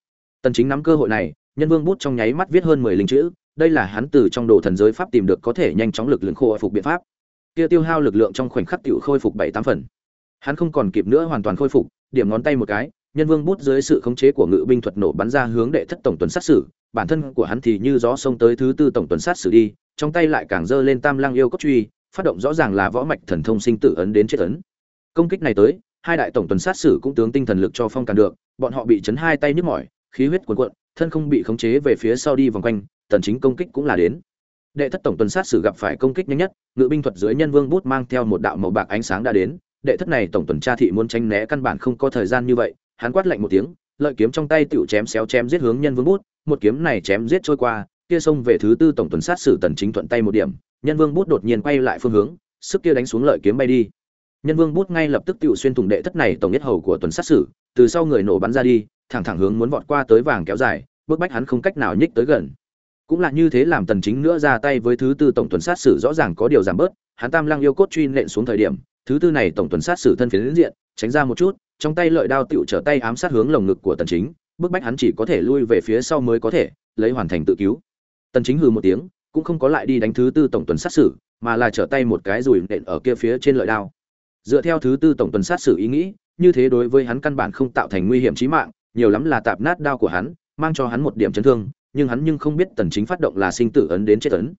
Tần chính nắm cơ hội này, nhân vương bút trong nháy mắt viết hơn 10 linh chữ đây là hắn từ trong đồ thần giới pháp tìm được có thể nhanh chóng lực lượng khôi phục biện pháp. Kia tiêu hao lực lượng trong khoảnh khắc tiểu khôi phục bảy tám phần. Hắn không còn kịp nữa hoàn toàn khôi phục, điểm ngón tay một cái, nhân vương bút dưới sự khống chế của ngự binh thuật nổ bắn ra hướng đệ thất tổng tuần sát sử, bản thân của hắn thì như gió sông tới thứ tư tổng tuần sát sử đi, trong tay lại càng giơ lên tam lang yêu cốt truy, phát động rõ ràng là võ mạch thần thông sinh tử ấn đến chết ấn. Công kích này tới, hai đại tổng tuần sát sử cũng tướng tinh thần lực cho phong cản được, bọn họ bị chấn hai tay nhức mỏi, khí huyết cuồn cuộn, thân không bị khống chế về phía sau đi vòng quanh tần chính công kích cũng là đến. Đệ thất tổng tuần sát sử gặp phải công kích nhanh nhất, ngự binh thuật dưới nhân vương bút mang theo một đạo màu bạc ánh sáng đã đến. Đệ thất này tổng tuần tra thị muốn tránh né căn bản không có thời gian như vậy, hắn quát lạnh một tiếng, lợi kiếm trong tay tựu chém xéo chém giết hướng nhân vương bút, một kiếm này chém giết trôi qua, kia xông về thứ tư tổng tuần sát sử tần chính thuận tay một điểm, nhân vương bút đột nhiên quay lại phương hướng, sức kia đánh xuống lợi kiếm bay đi. Nhân vương bút ngay lập tức tựu xuyên thủng đệ thất này tổng nhất hầu của tuần sát sử, từ sau người nổ bắn ra đi, thẳng thẳng hướng muốn vọt qua tới vàng kéo dài, bước bách hắn không cách nào nhích tới gần cũng là như thế làm tần chính nữa ra tay với thứ tư tổng tuần sát sử rõ ràng có điều giảm bớt, hắn tam lăng yêu cốt truy nện xuống thời điểm, thứ tư này tổng tuần sát sử thân phiến diện, tránh ra một chút, trong tay lợi đao tựu trở tay ám sát hướng lồng ngực của tần chính bước bách hắn chỉ có thể lui về phía sau mới có thể, lấy hoàn thành tự cứu. Tần chính hừ một tiếng, cũng không có lại đi đánh thứ tư tổng tuần sát sử mà là trở tay một cái rùi nện ở kia phía trên lợi đao. Dựa theo thứ tư tổng tuần sát sử ý nghĩ, như thế đối với hắn căn bản không tạo thành nguy hiểm chí mạng, nhiều lắm là tạp nát đao của hắn, mang cho hắn một điểm chấn thương nhưng hắn nhưng không biết tần chính phát động là sinh tử ấn đến chết ấn.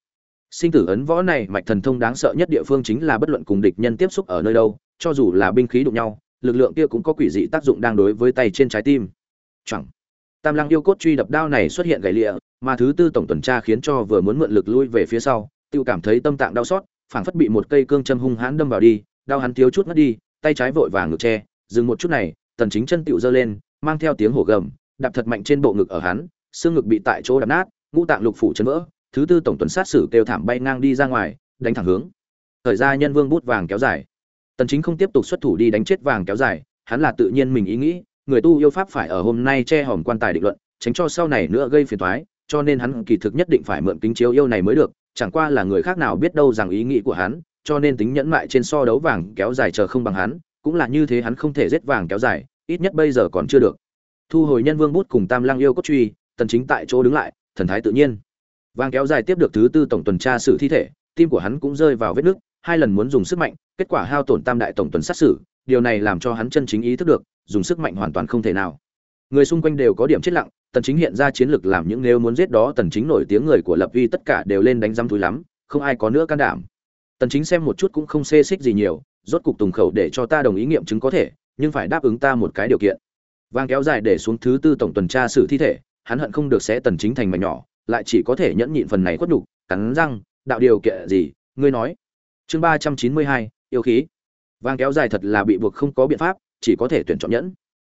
Sinh tử ấn võ này mạch thần thông đáng sợ nhất địa phương chính là bất luận cùng địch nhân tiếp xúc ở nơi đâu cho dù là binh khí đụng nhau lực lượng kia cũng có quỷ dị tác dụng đang đối với tay trên trái tim. Chẳng. Tam lăng yêu cốt truy đập đao này xuất hiện gãy lìa, mà thứ tư tổng tuần tra khiến cho vừa muốn mượn lực lui về phía sau tiêu cảm thấy tâm tạng đau xót phảng phất bị một cây cương châm hung hãn đâm vào đi đau hắn thiếu chút mất đi tay trái vội vàng ngực che dừng một chút này tần chính chân tiểu giơ lên mang theo tiếng hổ gầm đạp thật mạnh trên bộ ngực ở hắn xương ngực bị tại chỗ đập nát, ngũ tạng lục phủ chấn vỡ, thứ tư tổng tuần sát sử kêu thảm bay ngang đi ra ngoài, đánh thẳng hướng. Thời gian nhân vương bút vàng kéo dài. Tần chính không tiếp tục xuất thủ đi đánh chết vàng kéo dài, hắn là tự nhiên mình ý nghĩ, người tu yêu pháp phải ở hôm nay che hòm quan tài định luận, tránh cho sau này nữa gây phiền toái, cho nên hắn kỳ thực nhất định phải mượn kính chiếu yêu này mới được, chẳng qua là người khác nào biết đâu rằng ý nghĩ của hắn, cho nên tính nhẫn mại trên so đấu vàng kéo dài chờ không bằng hắn, cũng là như thế hắn không thể giết vàng kéo dài, ít nhất bây giờ còn chưa được. Thu hồi nhân vương bút cùng tam lăng yêu cốt truy tần chính tại chỗ đứng lại, thần thái tự nhiên. Vàng kéo dài tiếp được thứ tư tổng tuần tra xử thi thể, tim của hắn cũng rơi vào vết nước hai lần muốn dùng sức mạnh, kết quả hao tổn tam đại tổng tuần sát xử, điều này làm cho hắn chân chính ý thức được, dùng sức mạnh hoàn toàn không thể nào. Người xung quanh đều có điểm chết lặng, tần chính hiện ra chiến lược làm những nếu muốn giết đó, tần chính nổi tiếng người của lập uy tất cả đều lên đánh giam túi lắm, không ai có nữa can đảm. Tần chính xem một chút cũng không xê xích gì nhiều, rốt cục tùng khẩu để cho ta đồng ý nghiệm chứng có thể, nhưng phải đáp ứng ta một cái điều kiện. Vang kéo dài để xuống thứ tư tổng tuần tra xử thi thể hắn hận không được sẽ tần chính thành mảnh nhỏ lại chỉ có thể nhẫn nhịn phần này khuất nhục cắn răng đạo điều kiện gì? Ngươi nói. Chương 392, yêu khí. Vang kéo dài thật là bị buộc không có biện pháp chỉ có thể tuyển chọn nhẫn.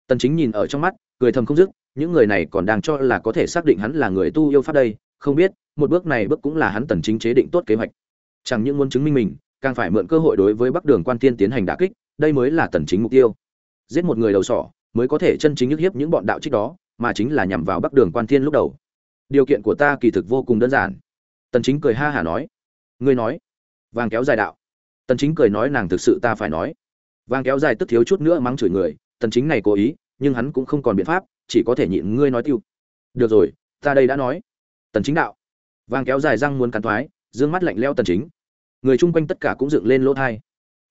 Tần chính nhìn ở trong mắt cười thầm không dứt những người này còn đang cho là có thể xác định hắn là người tu yêu pháp đây không biết một bước này bước cũng là hắn tần chính chế định tốt kế hoạch. Chẳng những muốn chứng minh mình càng phải mượn cơ hội đối với bắc đường quan tiên tiến hành đả kích đây mới là tần chính mục tiêu. Giết một người đầu sỏ mới có thể chân chính nhức hiếp những bọn đạo trích đó mà chính là nhằm vào bắc đường quan Thiên lúc đầu. Điều kiện của ta kỳ thực vô cùng đơn giản. Tần chính cười ha hả nói. Ngươi nói. Vàng kéo dài đạo. Tần chính cười nói nàng thực sự ta phải nói. Vàng kéo dài tức thiếu chút nữa mắng chửi người, tần chính này cố ý, nhưng hắn cũng không còn biện pháp, chỉ có thể nhịn ngươi nói tiêu. Được rồi, ta đây đã nói. Tần chính đạo. Vàng kéo dài răng muốn cắn thoái, dương mắt lạnh lẽo tần chính. Người chung quanh tất cả cũng dựng lên lỗ thai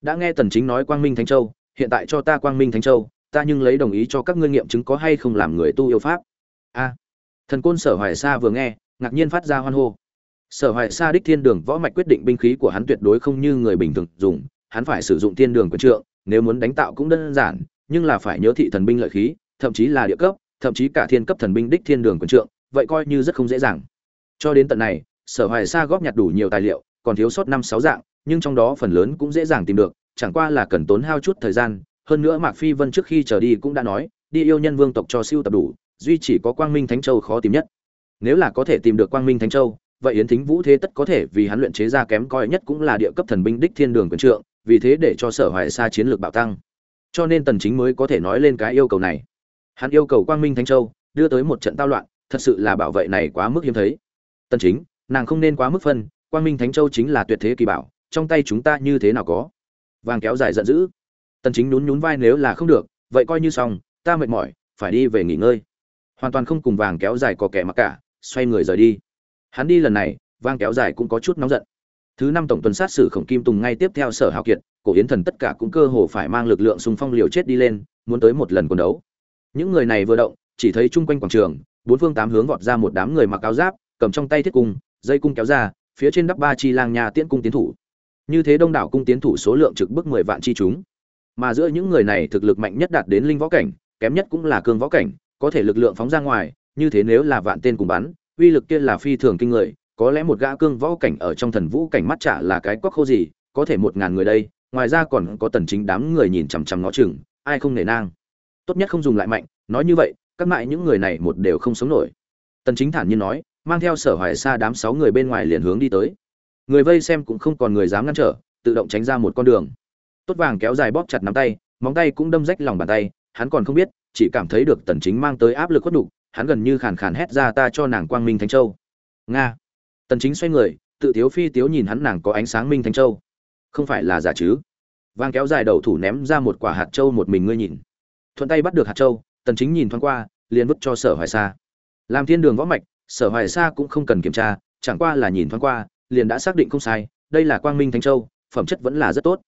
đã nghe tần chính nói quang minh thánh châu, hiện tại cho ta quang minh thánh châu ta nhưng lấy đồng ý cho các ngươi nghiệm chứng có hay không làm người tu yêu pháp. A. Thần côn sở hoài sa vừa nghe, ngạc nhiên phát ra hoan hô. Sở hoài sa đích thiên đường võ mạch quyết định binh khí của hắn tuyệt đối không như người bình thường dùng, hắn phải sử dụng thiên đường của trượng, nếu muốn đánh tạo cũng đơn giản, nhưng là phải nhớ thị thần binh lợi khí, thậm chí là địa cấp, thậm chí cả thiên cấp thần binh đích thiên đường của trượng, vậy coi như rất không dễ dàng. Cho đến tận này, sở hoài sa góp nhặt đủ nhiều tài liệu, còn thiếu sót năm sáu dạng, nhưng trong đó phần lớn cũng dễ dàng tìm được, chẳng qua là cần tốn hao chút thời gian hơn nữa mạc phi vân trước khi trở đi cũng đã nói, đi yêu nhân vương tộc cho siêu tập đủ, duy chỉ có quang minh thánh châu khó tìm nhất. Nếu là có thể tìm được quang minh thánh châu, vậy yến thính vũ thế tất có thể vì hắn luyện chế ra kém coi nhất cũng là địa cấp thần binh đích thiên đường quyền trượng, vì thế để cho sở hoài xa chiến lược bạo tăng. Cho nên tần chính mới có thể nói lên cái yêu cầu này. Hắn yêu cầu quang minh thánh châu đưa tới một trận tao loạn, thật sự là bảo vệ này quá mức hiếm thấy. Tần chính, nàng không nên quá mức phân, quang minh thánh châu chính là tuyệt thế kỳ bảo, trong tay chúng ta như thế nào có? Vàng kéo dài giận dữ tần chính nhún nhún vai nếu là không được, vậy coi như xong, ta mệt mỏi, phải đi về nghỉ ngơi. Hoàn toàn không cùng vàng kéo dài có kẻ mặc cả, xoay người rời đi. Hắn đi lần này, vàng kéo dài cũng có chút nóng giận. Thứ năm tổng tuần sát xử khổng kim tùng ngay tiếp theo sở hào kiệt, cổ yến thần tất cả cũng cơ hồ phải mang lực lượng xung phong liều chết đi lên, muốn tới một lần quần đấu. Những người này vừa động, chỉ thấy chung quanh quảng trường, bốn phương tám hướng vọt ra một đám người mặc áo giáp, cầm trong tay thiết cung, dây cung kéo ra, phía trên đắp ba chi lang nhà tiễn cung tiến thủ. Như thế đông đảo cung tiến thủ số lượng trực bức mười vạn chi chúng mà giữa những người này thực lực mạnh nhất đạt đến linh võ cảnh, kém nhất cũng là cương võ cảnh, có thể lực lượng phóng ra ngoài, như thế nếu là vạn tên cùng bắn, uy lực kia là phi thường kinh người, có lẽ một gã cương võ cảnh ở trong thần vũ cảnh mắt chả là cái quắc khô gì, có thể một ngàn người đây, ngoài ra còn có tần chính đám người nhìn chằm chằm ngó chừng, ai không nể nang. Tốt nhất không dùng lại mạnh, nói như vậy, các mại những người này một đều không sống nổi. Tần chính thản nhiên nói, mang theo sở hoài xa đám sáu người bên ngoài liền hướng đi tới. Người vây xem cũng không còn người dám ngăn trở, tự động tránh ra một con đường tốt vàng kéo dài bóp chặt nắm tay, móng tay cũng đâm rách lòng bàn tay, hắn còn không biết, chỉ cảm thấy được tần chính mang tới áp lực khuất đủ, hắn gần như khàn khàn hét ra ta cho nàng quang minh thánh châu. Nga. Tần chính xoay người, tự thiếu phi tiếu nhìn hắn nàng có ánh sáng minh thánh châu. Không phải là giả chứ? Vàng kéo dài đầu thủ ném ra một quả hạt châu một mình ngươi nhìn. Thuận tay bắt được hạt châu, tần chính nhìn thoáng qua, liền vứt cho sở hoài sa. Làm thiên đường võ mạch, sở hoài sa cũng không cần kiểm tra, chẳng qua là nhìn thoáng qua, liền đã xác định không sai, đây là quang minh thánh châu, phẩm chất vẫn là rất tốt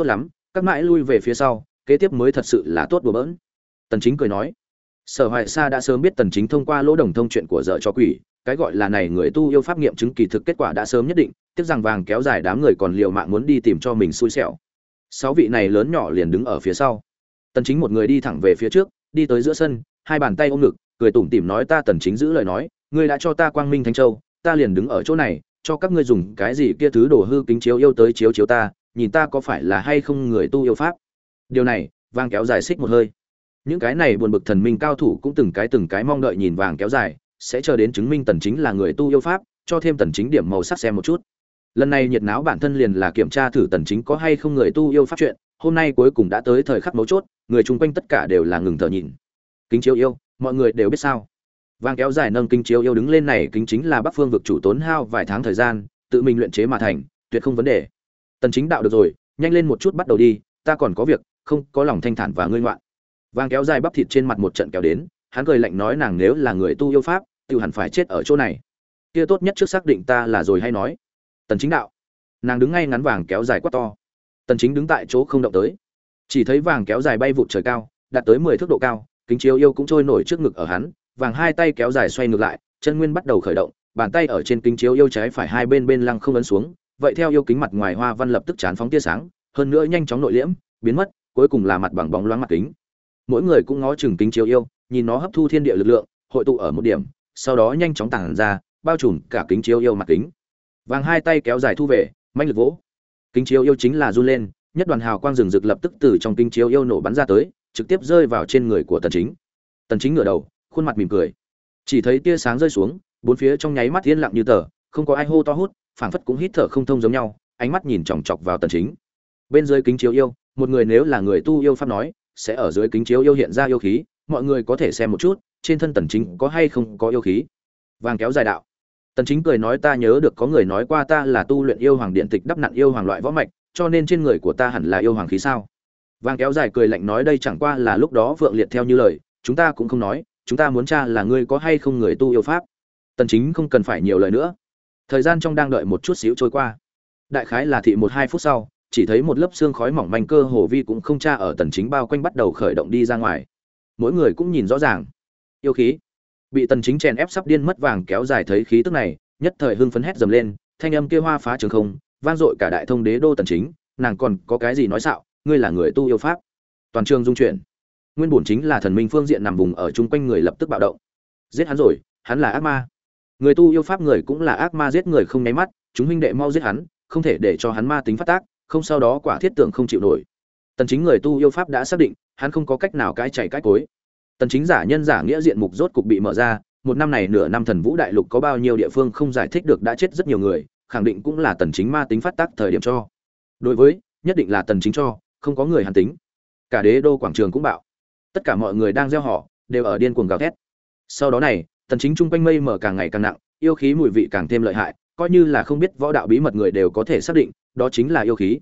tốt lắm, các mãi lui về phía sau, kế tiếp mới thật sự là tốt đùa bỡn. Tần chính cười nói. Sở hoại sa đã sớm biết tần chính thông qua lỗ đồng thông chuyện của dợ cho quỷ, cái gọi là này người tu yêu pháp nghiệm chứng kỳ thực kết quả đã sớm nhất định, tiếc rằng vàng kéo dài đám người còn liều mạng muốn đi tìm cho mình xui xẻo. Sáu vị này lớn nhỏ liền đứng ở phía sau. Tần chính một người đi thẳng về phía trước, đi tới giữa sân, hai bàn tay ôm ngực, cười tủm tỉm nói ta tần chính giữ lời nói, ngươi đã cho ta quang minh thánh châu, ta liền đứng ở chỗ này, cho các ngươi dùng cái gì kia thứ đồ hư kính chiếu yêu tới chiếu chiếu ta nhìn ta có phải là hay không người tu yêu pháp. Điều này vàng kéo dài xích một hơi. Những cái này buồn bực thần minh cao thủ cũng từng cái từng cái mong đợi nhìn vàng kéo dài sẽ chờ đến chứng minh tần chính là người tu yêu pháp, cho thêm tần chính điểm màu sắc xem một chút. Lần này nhiệt náo bản thân liền là kiểm tra thử tần chính có hay không người tu yêu pháp chuyện, hôm nay cuối cùng đã tới thời khắc mấu chốt, người chung quanh tất cả đều là ngừng thở nhìn. Kính chiếu yêu, mọi người đều biết sao? Vàng kéo dài nâng kính chiếu yêu đứng lên này kính chính là bắc phương vực chủ tốn hao vài tháng thời gian, tự mình luyện chế mà thành, tuyệt không vấn đề tần chính đạo được rồi, nhanh lên một chút bắt đầu đi, ta còn có việc, không có lòng thanh thản và ngươi ngoạn. Vàng kéo dài bắp thịt trên mặt một trận kéo đến, hắn cười lạnh nói nàng nếu là người tu yêu pháp tiêu hẳn phải chết ở chỗ này. Kia tốt nhất trước xác định ta là rồi hay nói. Tần chính đạo. Nàng đứng ngay ngắn vàng kéo dài quá to. Tần chính đứng tại chỗ không động tới. Chỉ thấy vàng kéo dài bay vụt trời cao, đạt tới 10 thước độ cao, kính chiếu yêu cũng trôi nổi trước ngực ở hắn, vàng hai tay kéo dài xoay ngược lại, chân nguyên bắt đầu khởi động, bàn tay ở trên kính chiếu yêu trái phải hai bên bên lăng không ấn xuống vậy theo yêu kính mặt ngoài hoa văn lập tức chán phóng tia sáng, hơn nữa nhanh chóng nội liễm, biến mất, cuối cùng là mặt bằng bóng loáng mặt kính. Mỗi người cũng ngó chừng kính chiếu yêu, nhìn nó hấp thu thiên địa lực lượng, hội tụ ở một điểm, sau đó nhanh chóng tản ra, bao trùm cả kính chiếu yêu mặt kính. Vàng hai tay kéo dài thu về manh lực vỗ. Kính chiếu yêu chính là run lên, nhất đoàn hào quang rừng rực lập tức từ trong kính chiếu yêu nổ bắn ra tới, trực tiếp rơi vào trên người của tần chính. Tần chính ngửa đầu, khuôn mặt mỉm cười. Chỉ thấy tia sáng rơi xuống, bốn phía trong nháy mắt yên lặng như tờ, không có ai hô to hút phảng phất cũng hít thở không thông giống nhau, ánh mắt nhìn chòng chọc vào tần chính. Bên dưới kính chiếu yêu, một người nếu là người tu yêu pháp nói, sẽ ở dưới kính chiếu yêu hiện ra yêu khí, mọi người có thể xem một chút, trên thân tần chính có hay không có yêu khí. Vàng kéo dài đạo. Tần chính cười nói ta nhớ được có người nói qua ta là tu luyện yêu hoàng điện tịch đắp nặn yêu hoàng loại võ mạch, cho nên trên người của ta hẳn là yêu hoàng khí sao? Vàng kéo dài cười lạnh nói đây chẳng qua là lúc đó vượng liệt theo như lời, chúng ta cũng không nói, chúng ta muốn tra là ngươi có hay không người tu yêu pháp. Tần chính không cần phải nhiều lời nữa thời gian trong đang đợi một chút xíu trôi qua. Đại khái là thị một hai phút sau, chỉ thấy một lớp xương khói mỏng manh cơ hồ vi cũng không tra ở tần chính bao quanh bắt đầu khởi động đi ra ngoài. Mỗi người cũng nhìn rõ ràng. Yêu khí. Bị tần chính chèn ép sắp điên mất vàng kéo dài thấy khí tức này, nhất thời hưng phấn hét dầm lên, thanh âm kia hoa phá trường không, vang dội cả đại thông đế đô tần chính, nàng còn có cái gì nói xạo, ngươi là người tu yêu pháp. Toàn trường dung chuyển. Nguyên bổn chính là thần minh phương diện nằm vùng ở chung quanh người lập tức bạo động. Giết hắn rồi, hắn là ác ma người tu yêu pháp người cũng là ác ma giết người không nháy mắt, chúng huynh đệ mau giết hắn, không thể để cho hắn ma tính phát tác, không sau đó quả thiết tưởng không chịu nổi. Tần chính người tu yêu pháp đã xác định, hắn không có cách nào cái chảy cái cối. Tần chính giả nhân giả nghĩa diện mục rốt cục bị mở ra, một năm này nửa năm thần vũ đại lục có bao nhiêu địa phương không giải thích được đã chết rất nhiều người, khẳng định cũng là tần chính ma tính phát tác thời điểm cho. Đối với, nhất định là tần chính cho, không có người hàn tính. Cả đế đô quảng trường cũng bạo. Tất cả mọi người đang gieo họ, đều ở điên cuồng gào thét. Sau đó này tần chính trung quanh mây mở càng ngày càng nặng, yêu khí mùi vị càng thêm lợi hại, coi như là không biết võ đạo bí mật người đều có thể xác định, đó chính là yêu khí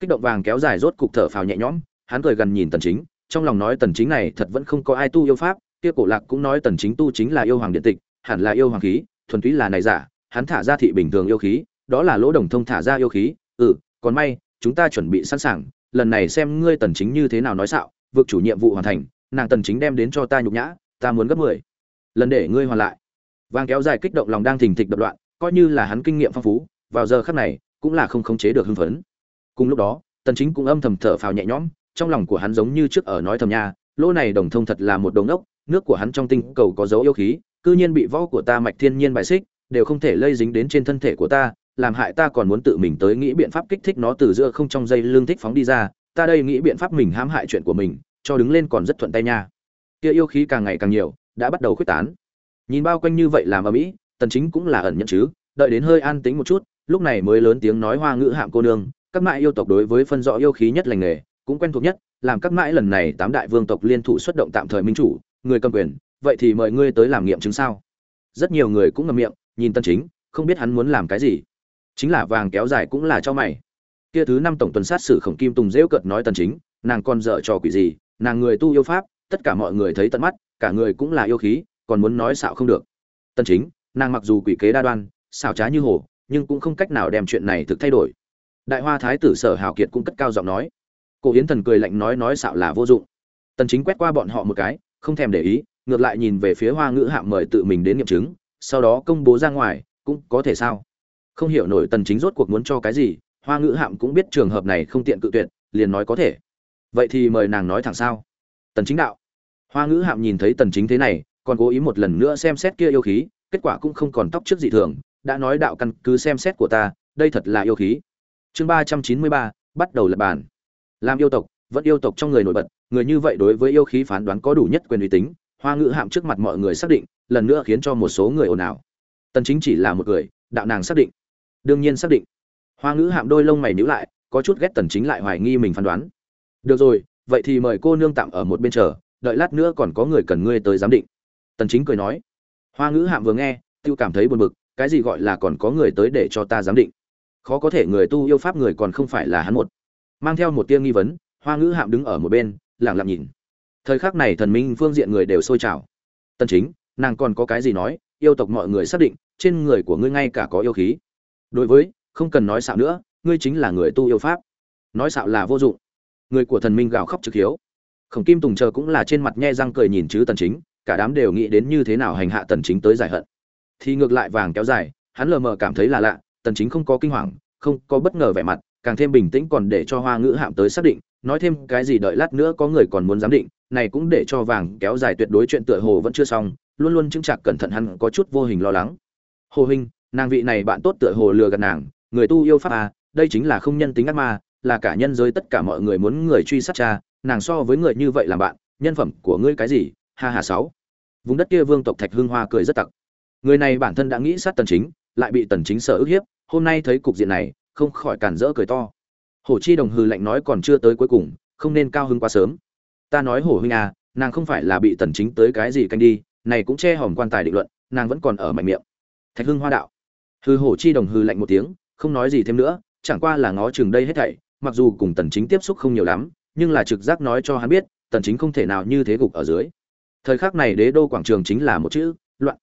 kích động vàng kéo dài rốt cục thở phào nhẹ nhõm, hắn cười gần nhìn tần chính, trong lòng nói tần chính này thật vẫn không có ai tu yêu pháp, kia cổ lạc cũng nói tần chính tu chính là yêu hoàng điện tịch, hẳn là yêu hoàng khí, thuần túy là này giả, hắn thả ra thị bình thường yêu khí, đó là lỗ đồng thông thả ra yêu khí ừ còn may, chúng ta chuẩn bị sẵn sàng, lần này xem ngươi tần chính như thế nào nói xạo vượt chủ nhiệm vụ hoàn thành, nàng tần chính đem đến cho ta nhục nhã, ta muốn gấp 10 lần để ngươi hoàn lại. Vàng kéo dài kích động lòng đang thình thịch đập loạn, coi như là hắn kinh nghiệm phong phú, vào giờ khắc này, cũng là không khống chế được hưng phấn. Cùng lúc đó, tần chính cũng âm thầm thở phào nhẹ nhõm, trong lòng của hắn giống như trước ở nói thầm nha, lỗ này đồng thông thật là một đồng ốc nước của hắn trong tinh cầu có dấu yêu khí, cư nhiên bị võ của ta mạch thiên nhiên bài xích, đều không thể lây dính đến trên thân thể của ta, làm hại ta còn muốn tự mình tới nghĩ biện pháp kích thích nó từ giữa không trong dây lương thích phóng đi ra, ta đây nghĩ biện pháp mình hãm hại chuyện của mình, cho đứng lên còn rất thuận tay nha. Kia yêu khí càng ngày càng nhiều đã bắt đầu khuếch tán. Nhìn bao quanh như vậy làm ở mỹ tần chính cũng là ẩn nhận chứ, đợi đến hơi an tĩnh một chút, lúc này mới lớn tiếng nói hoa ngữ hạm cô nương, các mãi yêu tộc đối với phân rõ yêu khí nhất lành nghề, cũng quen thuộc nhất, làm các mãi lần này tám đại vương tộc liên thủ xuất động tạm thời minh chủ, người cầm quyền, vậy thì mời ngươi tới làm nghiệm chứng sao? Rất nhiều người cũng ngậm miệng, nhìn tân chính, không biết hắn muốn làm cái gì. Chính là vàng kéo dài cũng là cho mày. Kia thứ năm tổng tuần sát sử khổng kim tùng rêu cợt nói tần chính, nàng còn dở trò quỷ gì, nàng người tu yêu pháp, tất cả mọi người thấy tận mắt cả người cũng là yêu khí, còn muốn nói xạo không được. Tần chính, nàng mặc dù quỷ kế đa đoan, xảo trá như hồ, nhưng cũng không cách nào đem chuyện này thực thay đổi. Đại hoa thái tử sở hào kiệt cũng cất cao giọng nói. Cổ hiến thần cười lạnh nói nói xạo là vô dụng. Tần chính quét qua bọn họ một cái, không thèm để ý, ngược lại nhìn về phía hoa ngữ hạm mời tự mình đến nghiệm chứng, sau đó công bố ra ngoài, cũng có thể sao? Không hiểu nổi tần chính rốt cuộc muốn cho cái gì, hoa ngữ hạm cũng biết trường hợp này không tiện cự tuyệt, liền nói có thể. Vậy thì mời nàng nói thẳng sao? Tần chính đạo hoa ngữ hạm nhìn thấy tần chính thế này, còn cố ý một lần nữa xem xét kia yêu khí, kết quả cũng không còn tóc trước dị thường, đã nói đạo căn cứ xem xét của ta, đây thật là yêu khí. Chương ba trăm chín mươi ba, bắt đầu lập bàn làm yêu tộc, vẫn yêu tộc trong người nổi bật, người như vậy đối với yêu khí phán đoán có đủ nhất quyền uy tín, hoa ngữ hạm trước mặt mọi người xác định, lần nữa khiến cho một số người ồn ào. Tần chính chỉ là một người, đạo nàng xác định. Đương nhiên xác định. Hoa ngữ hạm đôi lông mày nhíu lại, có chút ghét tần chính lại hoài nghi mình phán đoán. Được rồi, vậy thì mời cô nương tạm ở một bên chờ đợi lát nữa còn có người cần ngươi tới giám định. Tần chính cười nói. Hoa ngữ hạm vừa nghe, tiêu cảm thấy buồn bực, cái gì gọi là còn có người tới để cho ta giám định? Khó có thể người tu yêu pháp người còn không phải là hắn một. Mang theo một tia nghi vấn, hoa ngữ hạm đứng ở một bên lẳng lặng nhìn. Thời khắc này thần minh phương diện người đều sôi trào. Tần chính, nàng còn có cái gì nói, yêu tộc mọi người xác định, trên người của ngươi ngay cả có yêu khí. Đối với, không cần nói xạo nữa, ngươi chính là người tu yêu pháp. Nói xạo là vô dụng. Người của thần minh gào khóc trực hiếu khổng kim tùng chờ cũng là trên mặt nhe răng cười nhìn chứ tần chính, cả đám đều nghĩ đến như thế nào hành hạ tần chính tới giải hận. Thì ngược lại vàng kéo dài, hắn lờ mờ cảm thấy là lạ, tần chính không có kinh hoàng, không có bất ngờ vẻ mặt, càng thêm bình tĩnh còn để cho hoa ngữ hạm tới xác định, nói thêm cái gì đợi lát nữa có người còn muốn giám định, này cũng để cho vàng kéo dài tuyệt đối chuyện tựa hồ vẫn chưa xong, luôn luôn chứng chặt cẩn thận hắn có chút vô hình lo lắng. Hồ huynh, nàng vị này bạn tốt tựa hồ lừa gạt nàng, người tu yêu pháp à đây chính là không nhân tính ác ma, là cả nhân giới tất cả mọi người muốn người truy sát cha nàng so với người như vậy làm bạn, nhân phẩm của ngươi cái gì? Ha hà sáu. Vùng đất kia vương tộc thạch hương hoa cười rất tặc. Người này bản thân đã nghĩ sát tần chính, lại bị tần chính sợ ức hiếp, hôm nay thấy cục diện này, không khỏi cản rỡ cười to. Hổ chi đồng hư lạnh nói còn chưa tới cuối cùng, không nên cao hứng quá sớm. Ta nói hổ huynh à nàng không phải là bị tần chính tới cái gì canh đi, này cũng che hòm quan tài định luận, nàng vẫn còn ở mạnh miệng. Thạch hưng hoa đạo. Hư hổ chi đồng hư lạnh một tiếng, không nói gì thêm nữa, chẳng qua là ngó chừng đây hết thảy, mặc dù cùng tần chính tiếp xúc không nhiều lắm nhưng là trực giác nói cho hắn biết, tần chính không thể nào như thế gục ở dưới. Thời khắc này đế đô quảng trường chính là một chữ, loạn.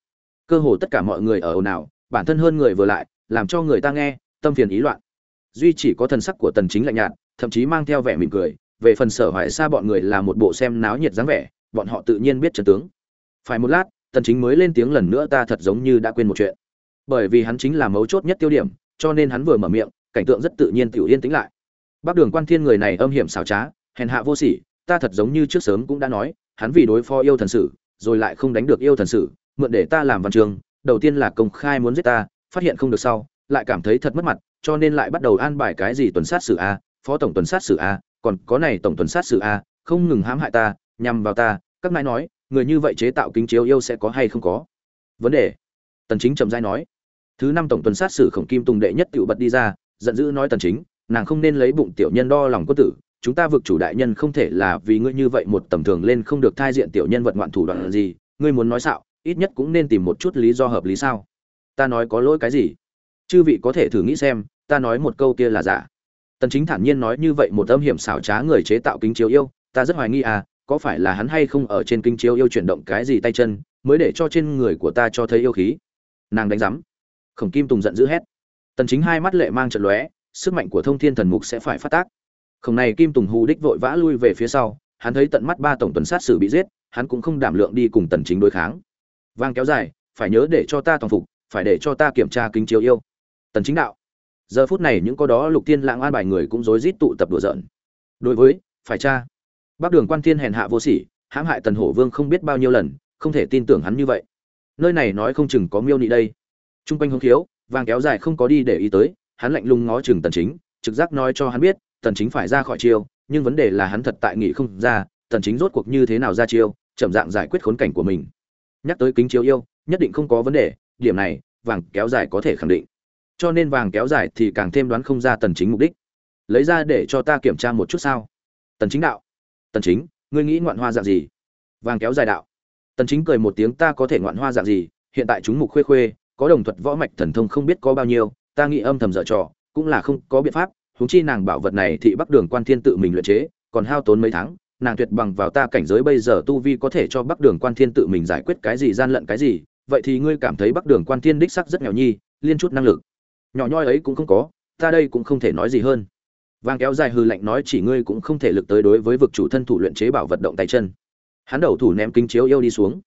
Cơ hồ tất cả mọi người ở ồn ào, bản thân hơn người vừa lại, làm cho người ta nghe, tâm phiền ý loạn. Duy chỉ có thần sắc của tần chính lạnh nhạt, thậm chí mang theo vẻ mỉm cười, về phần sở hoại xa bọn người là một bộ xem náo nhiệt dáng vẻ, bọn họ tự nhiên biết trận tướng. Phải một lát, tần chính mới lên tiếng lần nữa ta thật giống như đã quên một chuyện. Bởi vì hắn chính là mấu chốt nhất tiêu điểm, cho nên hắn vừa mở miệng, cảnh tượng rất tự nhiên tiểu yên tĩnh lại. Bác đường quan thiên người này âm hiểm xảo trá hèn hạ vô sỉ, ta thật giống như trước sớm cũng đã nói, hắn vì đối phó yêu thần sử, rồi lại không đánh được yêu thần sử, mượn để ta làm văn trường, đầu tiên là công khai muốn giết ta, phát hiện không được sau, lại cảm thấy thật mất mặt, cho nên lại bắt đầu an bài cái gì tuần sát sử a, phó tổng tuần sát sử a, còn có này tổng tuần sát sử a, không ngừng hãm hại ta, nhằm vào ta, các ngài nói, người như vậy chế tạo kính chiếu yêu sẽ có hay không có? Vấn đề. Tần chính trầm giai nói. Thứ năm tổng tuần sát sử khổng kim tùng đệ nhất tiểu bật đi ra, giận dữ nói tần chính, nàng không nên lấy bụng tiểu nhân đo lòng quân tử chúng ta vực chủ đại nhân không thể là vì ngươi như vậy một tầm thường lên không được thai diện tiểu nhân vật ngoạn thủ đoạn gì, ngươi muốn nói xạo, ít nhất cũng nên tìm một chút lý do hợp lý sao? Ta nói có lỗi cái gì? Chư vị có thể thử nghĩ xem, ta nói một câu kia là giả. Tần chính thản nhiên nói như vậy một âm hiểm xảo trá người chế tạo kính chiếu yêu, ta rất hoài nghi à có phải là hắn hay không ở trên kính chiếu yêu chuyển động cái gì tay chân, mới để cho trên người của ta cho thấy yêu khí? Nàng đánh rắm khổng kim tùng giận dữ hét. Tần chính hai mắt lệ mang trận lóe, sức mạnh của thông thiên thần mục sẽ phải phát tác khổng này kim tùng hù đích vội vã lui về phía sau, hắn thấy tận mắt ba tổng tuần sát sử bị giết, hắn cũng không đảm lượng đi cùng tần chính đối kháng. Vang kéo dài, phải nhớ để cho ta toàn phục, phải để cho ta kiểm tra kính chiếu yêu. Tần chính đạo. Giờ phút này những có đó lục tiên lãng an bài người cũng rối rít tụ tập đùa giỡn. Đối với, phải cha bắc đường quan thiên hèn hạ vô sỉ, hãm hại tần hổ vương không biết bao nhiêu lần, không thể tin tưởng hắn như vậy. Nơi này nói không chừng có miêu nị đây. Trung quanh hông thiếu vàng kéo dài không có đi để ý tới, hắn lạnh lùng ngó chừng tần chính, trực giác nói cho hắn biết tần chính phải ra khỏi chiêu, nhưng vấn đề là hắn thật tại nghị không ra, tần chính rốt cuộc như thế nào ra chiêu, chậm dạng giải quyết khốn cảnh của mình. Nhắc tới kính chiếu yêu, nhất định không có vấn đề, điểm này, vàng kéo dài có thể khẳng định. Cho nên vàng kéo dài thì càng thêm đoán không ra tần chính mục đích. Lấy ra để cho ta kiểm tra một chút sao? Tần chính đạo. Tần chính, ngươi nghĩ ngoạn hoa dạng gì? Vàng kéo dài đạo. Tần chính cười một tiếng, ta có thể ngoạn hoa dạng gì? Hiện tại chúng mục khuê khuê, có đồng thuật võ mạch thần thông không biết có bao nhiêu, ta nghĩ âm thầm dở trò, cũng là không có biện pháp huống chi nàng bảo vật này thị bắc đường quan thiên tự mình luyện chế, còn hao tốn mấy tháng, nàng tuyệt bằng vào ta cảnh giới bây giờ tu vi có thể cho bắc đường quan thiên tự mình giải quyết cái gì, gian lận cái gì, vậy thì ngươi cảm thấy bắc đường quan thiên đích sắc rất nghèo nhi, liên chút năng lực. Nhỏ nhoi ấy cũng không có, ta đây cũng không thể nói gì hơn. Vàng kéo dài hư lạnh nói chỉ ngươi cũng không thể lực tới đối với vực chủ thân thủ luyện chế bảo vật động tay chân. Hắn đầu thủ ném kính chiếu yêu đi xuống.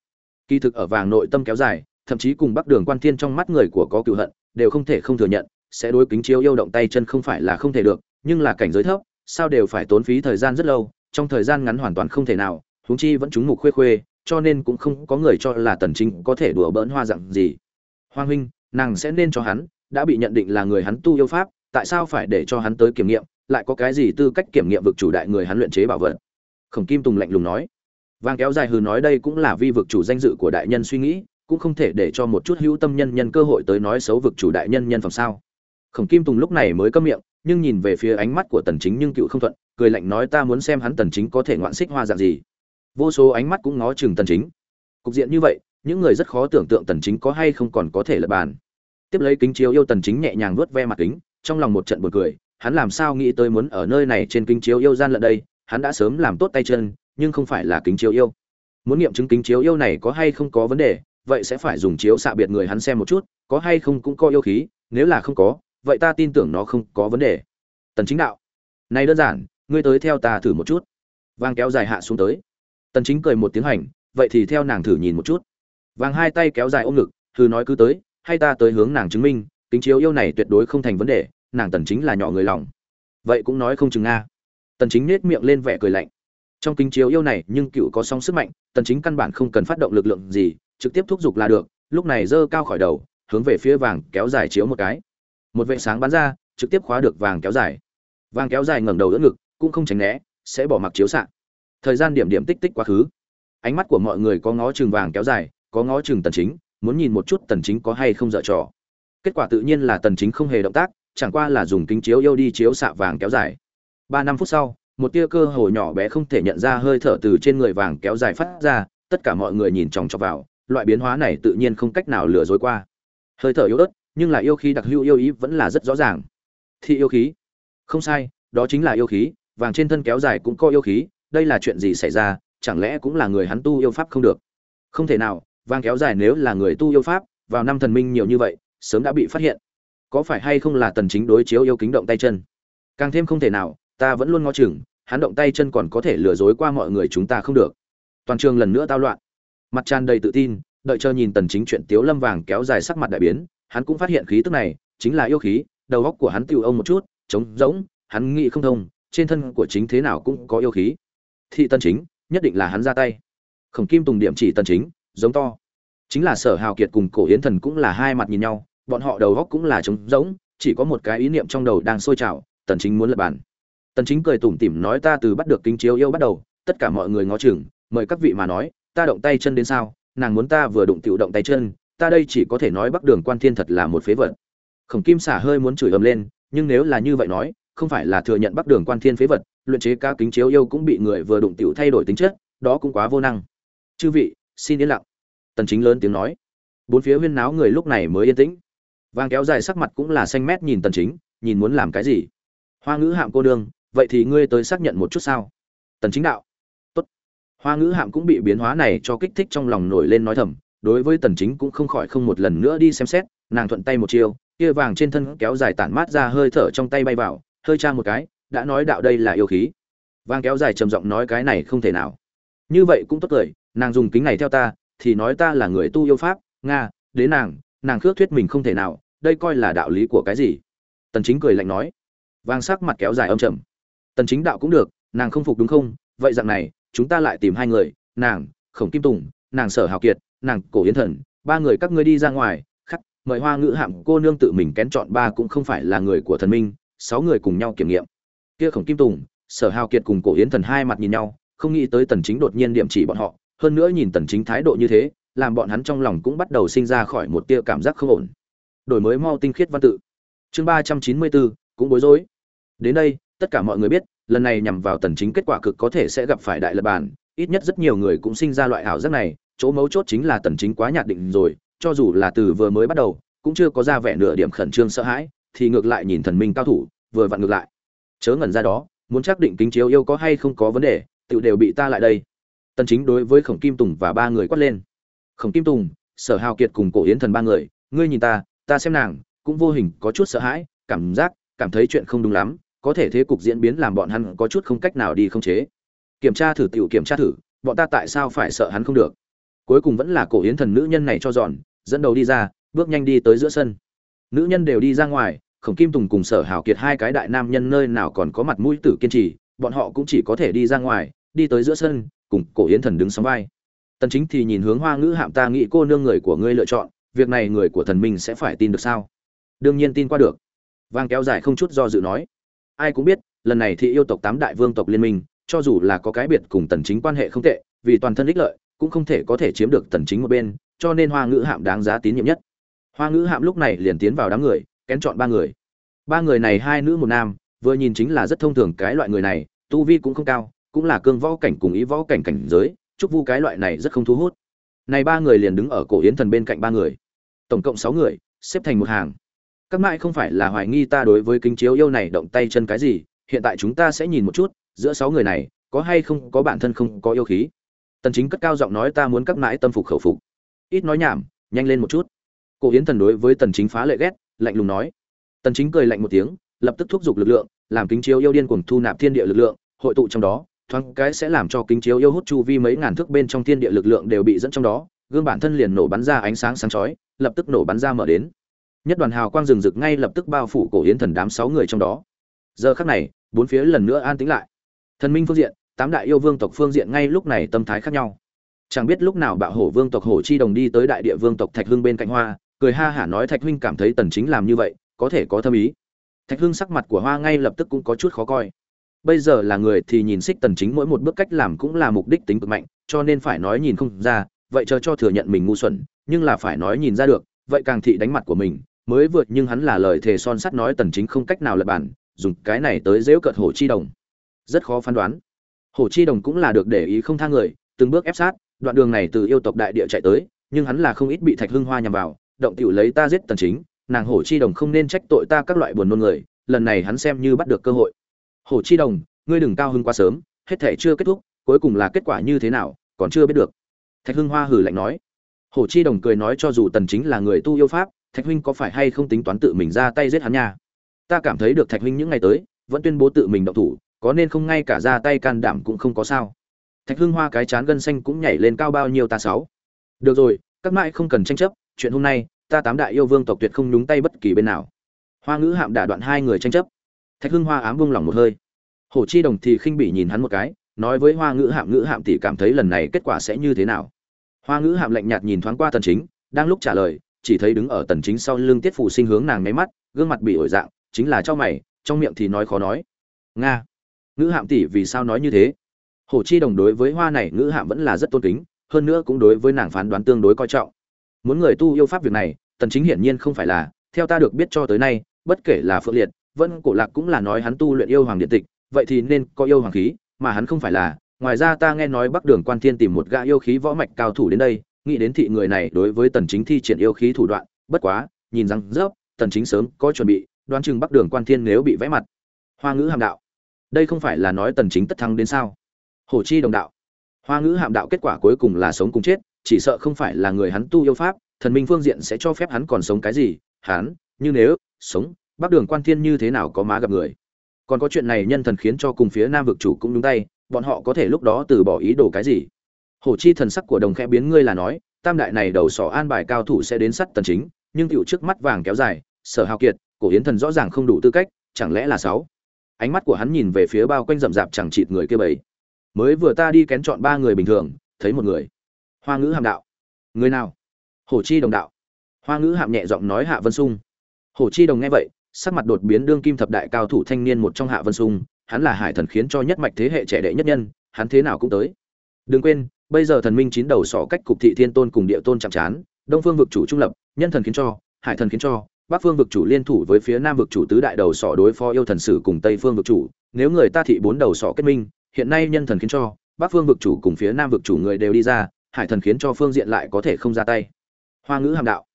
Kỳ thực ở vàng nội tâm kéo dài, thậm chí cùng bắc đường quan thiên trong mắt người của có cựu hận, đều không thể không thừa nhận sẽ đối kính chiếu yêu động tay chân không phải là không thể được, nhưng là cảnh giới thấp, sao đều phải tốn phí thời gian rất lâu, trong thời gian ngắn hoàn toàn không thể nào, huống chi vẫn trúng mục khuê khuê, cho nên cũng không có người cho là tần chính có thể đùa bỡn hoa dạng gì. Hoàng huynh, nàng sẽ nên cho hắn, đã bị nhận định là người hắn tu yêu pháp, tại sao phải để cho hắn tới kiểm nghiệm, lại có cái gì tư cách kiểm nghiệm vực chủ đại người hắn luyện chế bảo vật? Khổng kim tùng lạnh lùng nói. Vang kéo dài hừ nói đây cũng là vi vực chủ danh dự của đại nhân suy nghĩ, cũng không thể để cho một chút hữu tâm nhân nhân cơ hội tới nói xấu vực chủ đại nhân nhân phẩm sao? Khổng kim tùng lúc này mới câm miệng, nhưng nhìn về phía ánh mắt của tần chính nhưng cựu không thuận, cười lạnh nói ta muốn xem hắn tần chính có thể ngoạn xích hoa dạng gì. Vô số ánh mắt cũng ngó chừng tần chính. Cục diện như vậy, những người rất khó tưởng tượng tần chính có hay không còn có thể lật bàn. Tiếp lấy kính chiếu yêu tần chính nhẹ nhàng vuốt ve mặt kính, trong lòng một trận buồn cười, hắn làm sao nghĩ tới muốn ở nơi này trên kính chiếu yêu gian lận đây, hắn đã sớm làm tốt tay chân, nhưng không phải là kính chiếu yêu. Muốn nghiệm chứng kính chiếu yêu này có hay không có vấn đề, vậy sẽ phải dùng chiếu xạ biệt người hắn xem một chút, có hay không cũng có yêu khí, nếu là không có vậy ta tin tưởng nó không có vấn đề. Tần chính đạo, này đơn giản, ngươi tới theo ta thử một chút. Vàng kéo dài hạ xuống tới. Tần chính cười một tiếng hành, vậy thì theo nàng thử nhìn một chút. Vàng hai tay kéo dài ôm ngực thư nói cứ tới, hay ta tới hướng nàng chứng minh, kính chiếu yêu này tuyệt đối không thành vấn đề, nàng tần chính là nhỏ người lòng. Vậy cũng nói không chừng nga tần chính nết miệng lên vẻ cười lạnh. Trong kính chiếu yêu này, nhưng cựu có song sức mạnh, tần chính căn bản không cần phát động lực lượng gì, trực tiếp thúc giục là được, lúc này dơ cao khỏi đầu, hướng về phía vàng kéo dài chiếu một cái một vệ sáng bắn ra, trực tiếp khóa được vàng kéo dài. Vàng kéo dài ngẩng đầu đỡ ngực, cũng không tránh né, sẽ bỏ mặc chiếu xạ. Thời gian điểm điểm tích tích quá khứ. Ánh mắt của mọi người có ngó chừng vàng kéo dài, có ngó chừng tần chính, muốn nhìn một chút tần chính có hay không dở trò. Kết quả tự nhiên là tần chính không hề động tác, chẳng qua là dùng kính chiếu yêu đi chiếu xạ vàng kéo dài. Ba năm phút sau, một tia cơ hồ nhỏ bé không thể nhận ra hơi thở từ trên người vàng kéo dài phát ra, tất cả mọi người nhìn chòng chọc vào, loại biến hóa này tự nhiên không cách nào lừa dối qua. Hơi thở yếu ớt nhưng là yêu khí đặc hữu yêu ý vẫn là rất rõ ràng. Thị yêu khí? Không sai, đó chính là yêu khí, vàng trên thân kéo dài cũng có yêu khí, đây là chuyện gì xảy ra, chẳng lẽ cũng là người hắn tu yêu pháp không được? Không thể nào, vàng kéo dài nếu là người tu yêu pháp, vào năm thần minh nhiều như vậy, sớm đã bị phát hiện. Có phải hay không là tần chính đối chiếu yêu kính động tay chân? Càng thêm không thể nào, ta vẫn luôn ngó chừng, hắn động tay chân còn có thể lừa dối qua mọi người chúng ta không được. Toàn trường lần nữa tao loạn. Mặt tràn đầy tự tin, đợi chờ nhìn tần chính chuyện tiếu lâm vàng kéo dài sắc mặt đại biến hắn cũng phát hiện khí tức này, chính là yêu khí, đầu góc của hắn tiêu ông một chút, trống rỗng, hắn nghĩ không thông, trên thân của chính thế nào cũng có yêu khí. Thị tân chính, nhất định là hắn ra tay. Khổng kim tùng điểm chỉ tân chính, giống to. Chính là sở hào kiệt cùng cổ yến thần cũng là hai mặt nhìn nhau, bọn họ đầu góc cũng là trống rỗng, chỉ có một cái ý niệm trong đầu đang sôi trào tần chính muốn lập bản tần chính cười tủm tỉm nói ta từ bắt được kinh chiếu yêu bắt đầu, tất cả mọi người ngó chừng, mời các vị mà nói, ta động tay chân đến sao, nàng muốn ta vừa đụng tiểu động tay chân ta đây chỉ có thể nói bắc đường quan thiên thật là một phế vật. Khổng kim xả hơi muốn chửi ầm lên, nhưng nếu là như vậy nói, không phải là thừa nhận bắc đường quan thiên phế vật, luyện chế ca kính chiếu yêu cũng bị người vừa đụng tiểu thay đổi tính chất, đó cũng quá vô năng. Chư vị, xin yên lặng. Tần chính lớn tiếng nói. Bốn phía huyên náo người lúc này mới yên tĩnh. Vàng kéo dài sắc mặt cũng là xanh mét nhìn tần chính, nhìn muốn làm cái gì? Hoa ngữ hạm cô đương, vậy thì ngươi tới xác nhận một chút sao? Tần chính đạo. Tốt. Hoa ngữ hạm cũng bị biến hóa này cho kích thích trong lòng nổi lên nói thầm đối với tần chính cũng không khỏi không một lần nữa đi xem xét, nàng thuận tay một chiều kia vàng trên thân kéo dài tản mát ra hơi thở trong tay bay vào, hơi tra một cái, đã nói đạo đây là yêu khí. Vàng kéo dài trầm giọng nói cái này không thể nào. Như vậy cũng tốt cười, nàng dùng kính này theo ta, thì nói ta là người tu yêu pháp, nga đến nàng nàng khước thuyết mình không thể nào, đây coi là đạo lý của cái gì? Tần chính cười lạnh nói. Vàng sắc mặt kéo dài âm trầm. Tần chính đạo cũng được, nàng không phục đúng không? Vậy dạng này, chúng ta lại tìm hai người, nàng, khổng kim tùng, nàng sở hào kiệt nàng cổ yến thần, ba người các ngươi đi ra ngoài, khắc, mời hoa ngữ hạng cô nương tự mình kén chọn ba cũng không phải là người của thần minh, sáu người cùng nhau kiểm nghiệm. Kia khổng kim tùng, sở hào kiệt cùng cổ yến thần hai mặt nhìn nhau, không nghĩ tới tần chính đột nhiên điểm chỉ bọn họ, hơn nữa nhìn tần chính thái độ như thế, làm bọn hắn trong lòng cũng bắt đầu sinh ra khỏi một tia cảm giác không ổn. Đổi mới mau tinh khiết văn tự. Chương ba trăm chín mươi bốn, cũng bối rối. Đến đây, tất cả mọi người biết, lần này nhằm vào tần chính kết quả cực có thể sẽ gặp phải đại lập bản, ít nhất rất nhiều người cũng sinh ra loại ảo giác này chỗ mấu chốt chính là tần chính quá nhạt định rồi, cho dù là từ vừa mới bắt đầu, cũng chưa có ra vẻ nửa điểm khẩn trương sợ hãi, thì ngược lại nhìn thần minh cao thủ, vừa vặn ngược lại. Chớ ngẩn ra đó, muốn xác định kính chiếu yêu có hay không có vấn đề tự đều bị ta lại đây. Tần chính đối với khổng kim tùng và ba người quát lên. Khổng kim tùng, sở hào kiệt cùng cổ yến thần ba người, ngươi nhìn ta ta xem nàng, cũng vô hình có chút sợ hãi, cảm giác, cảm thấy chuyện không đúng lắm, có thể thế cục diễn biến làm bọn hắn có chút không cách nào đi không chế. Kiểm tra thử, tiểu kiểm tra thử, bọn ta tại sao phải sợ hắn không được? Cuối cùng vẫn là cổ yến thần nữ nhân này cho dọn, dẫn đầu đi ra, bước nhanh đi tới giữa sân. Nữ nhân đều đi ra ngoài, khổng kim tùng cùng sở hào kiệt hai cái đại nam nhân nơi nào còn có mặt mũi tử kiên trì, bọn họ cũng chỉ có thể đi ra ngoài, đi tới giữa sân, cùng cổ yến thần đứng sóng vai. Tần chính thì nhìn hướng hoa ngữ hạm, ta nghĩ cô nương người của ngươi lựa chọn, việc này người của thần minh sẽ phải tin được sao? Đương nhiên tin qua được. Vang kéo dài không chút do dự nói. Ai cũng biết, lần này thì yêu tộc tám đại vương tộc liên minh, cho dù là có cái biệt cùng tần chính quan hệ không tệ, vì toàn thân ích lợi cũng không thể có thể chiếm được tần chính một bên, cho nên hoa ngữ hạm đáng giá tín nhiệm nhất. Hoa ngữ hạm lúc này liền tiến vào đám người, kén chọn ba người. Ba người này hai nữ một nam, vừa nhìn chính là rất thông thường cái loại người này, tu vi cũng không cao, cũng là cương võ cảnh cùng ý võ cảnh cảnh giới chúc vu cái loại này rất không thu hút. Này ba người liền đứng ở cổ yến thần bên cạnh ba người. Tổng cộng sáu người, xếp thành một hàng. Các mãi không phải là hoài nghi ta đối với kính chiếu yêu này động tay chân cái gì, hiện tại chúng ta sẽ nhìn một chút, giữa sáu người này, có hay không có bản thân không có yêu khí tần chính cất cao giọng nói ta muốn các mãi tâm phục khẩu phục. Ít nói nhảm, nhanh lên một chút. Cổ yến thần đối với tần chính phá lệ ghét, lạnh lùng nói. Tần chính cười lạnh một tiếng, lập tức thúc giục lực lượng, làm kính chiếu yêu điên cuồng thu nạp thiên địa lực lượng, hội tụ trong đó, thoáng cái sẽ làm cho kính chiếu yêu hút chu vi mấy ngàn thước bên trong thiên địa lực lượng đều bị dẫn trong đó, gương bản thân liền nổ bắn ra ánh sáng sáng chói, lập tức nổ bắn ra mở đến. Nhất đoàn hào quang rừng rực ngay lập tức bao phủ cổ yến thần đám sáu người trong đó. Giờ khắc này, bốn phía lần nữa an tĩnh lại. Thần minh phương diện tám đại yêu vương tộc phương diện ngay lúc này tâm thái khác nhau. Chẳng biết lúc nào bạo hổ vương tộc hổ chi đồng đi tới đại địa vương tộc thạch hưng bên cạnh hoa, cười ha hả nói thạch huynh cảm thấy tần chính làm như vậy, có thể có thâm ý. Thạch hưng sắc mặt của hoa ngay lập tức cũng có chút khó coi. Bây giờ là người thì nhìn xích tần chính mỗi một bước cách làm cũng là mục đích tính cực mạnh, cho nên phải nói nhìn không ra, vậy chờ cho thừa nhận mình ngu xuẩn, nhưng là phải nói nhìn ra được, vậy càng thị đánh mặt của mình, mới vượt nhưng hắn là lời thề son sắt nói tần chính không cách nào lật bản, dùng cái này tới dễu cợt hổ chi đồng. Rất khó phán đoán hổ chi đồng cũng là được để ý không tha người, từng bước ép sát, đoạn đường này từ yêu tộc đại địa chạy tới, nhưng hắn là không ít bị thạch hưng hoa nhằm vào, động tiểu lấy ta giết tần chính, nàng hổ chi đồng không nên trách tội ta các loại buồn nôn người, lần này hắn xem như bắt được cơ hội. Hổ chi đồng, ngươi đừng cao hưng quá sớm, hết thảy chưa kết thúc, cuối cùng là kết quả như thế nào, còn chưa biết được. Thạch hưng hoa hừ lạnh nói. Hổ chi đồng cười nói cho dù tần chính là người tu yêu pháp, thạch huynh có phải hay không tính toán tự mình ra tay giết hắn nha? Ta cảm thấy được thạch huynh những ngày tới, vẫn tuyên bố tự mình động thủ có nên không ngay cả ra tay can đảm cũng không có sao. Thạch hưng hoa cái chán gân xanh cũng nhảy lên cao bao nhiêu ta sáu. Được rồi, các mãi không cần tranh chấp, chuyện hôm nay, ta tám đại yêu vương tộc tuyệt không nhúng tay bất kỳ bên nào. Hoa ngữ hạm đả đoạn hai người tranh chấp. Thạch hưng hoa ám vung lòng một hơi. Hổ chi đồng thì khinh bỉ nhìn hắn một cái, nói với hoa ngữ hạm ngữ hạm tỷ cảm thấy lần này kết quả sẽ như thế nào. Hoa ngữ hạm lạnh nhạt nhìn thoáng qua tần chính, đang lúc trả lời, chỉ thấy đứng ở tần chính sau lưng tiết phủ sinh hướng nàng máy mắt, gương mặt bị ổi dạng, chính là cho mày, trong miệng thì nói khó nói. Nga ngữ hạm tỷ vì sao nói như thế? Hồ chi đồng đối với hoa này ngữ hạm vẫn là rất tôn kính, hơn nữa cũng đối với nàng phán đoán tương đối coi trọng. Muốn người tu yêu pháp việc này, tần chính hiển nhiên không phải là, theo ta được biết cho tới nay, bất kể là phượng liệt, vân cổ lạc cũng là nói hắn tu luyện yêu hoàng điện tịch, vậy thì nên có yêu hoàng khí, mà hắn không phải là. Ngoài ra ta nghe nói bắc đường quan thiên tìm một gã yêu khí võ mạch cao thủ đến đây, nghĩ đến thị người này đối với tần chính thi triển yêu khí thủ đoạn, bất quá, nhìn rằng dốc tần chính sớm có chuẩn bị, đoán chừng bắc đường quan thiên nếu bị vẽ mặt. Hoa ngữ hàm đạo đây không phải là nói tần chính tất thắng đến sao? Hổ chi đồng đạo. Hoa ngữ hạm đạo kết quả cuối cùng là sống cùng chết, chỉ sợ không phải là người hắn tu yêu pháp, thần minh phương diện sẽ cho phép hắn còn sống cái gì, hắn, như nếu, sống, bắc đường quan thiên như thế nào có má gặp người. Còn có chuyện này nhân thần khiến cho cùng phía nam vực chủ cũng đúng tay, bọn họ có thể lúc đó từ bỏ ý đồ cái gì? Hổ chi thần sắc của đồng khẽ biến ngươi là nói, tam đại này đầu sỏ an bài cao thủ sẽ đến sắt tần chính, nhưng tiểu trước mắt vàng kéo dài, sở hào kiệt, cổ yến thần rõ ràng không đủ tư cách, chẳng lẽ là sáu? Ánh mắt của hắn nhìn về phía bao quanh rậm rạp chẳng chịt người kia bảy. mới vừa ta đi kén chọn ba người bình thường, thấy một người. Hoa ngữ hàm đạo. Người nào? Hổ chi đồng đạo. Hoa ngữ hàm nhẹ giọng nói hạ vân sung. Hổ chi đồng nghe vậy, sắc mặt đột biến đương kim thập đại cao thủ thanh niên một trong hạ vân sung, hắn là hải thần khiến cho nhất mạch thế hệ trẻ đệ nhất nhân, hắn thế nào cũng tới. Đừng quên, bây giờ thần minh chín đầu sọ cách cục thị thiên tôn cùng địa tôn chạm chán, đông phương vực chủ trung lập, nhân thần khiến cho, hải thần khiến cho bắc phương vực chủ liên thủ với phía nam vực chủ tứ đại đầu sọ đối phó yêu thần sử cùng tây phương vực chủ. Nếu người ta thị bốn đầu sọ kết minh, hiện nay nhân thần khiến cho, bắc phương vực chủ cùng phía nam vực chủ người đều đi ra, hải thần khiến cho phương diện lại có thể không ra tay. Hoa ngữ hàm đạo.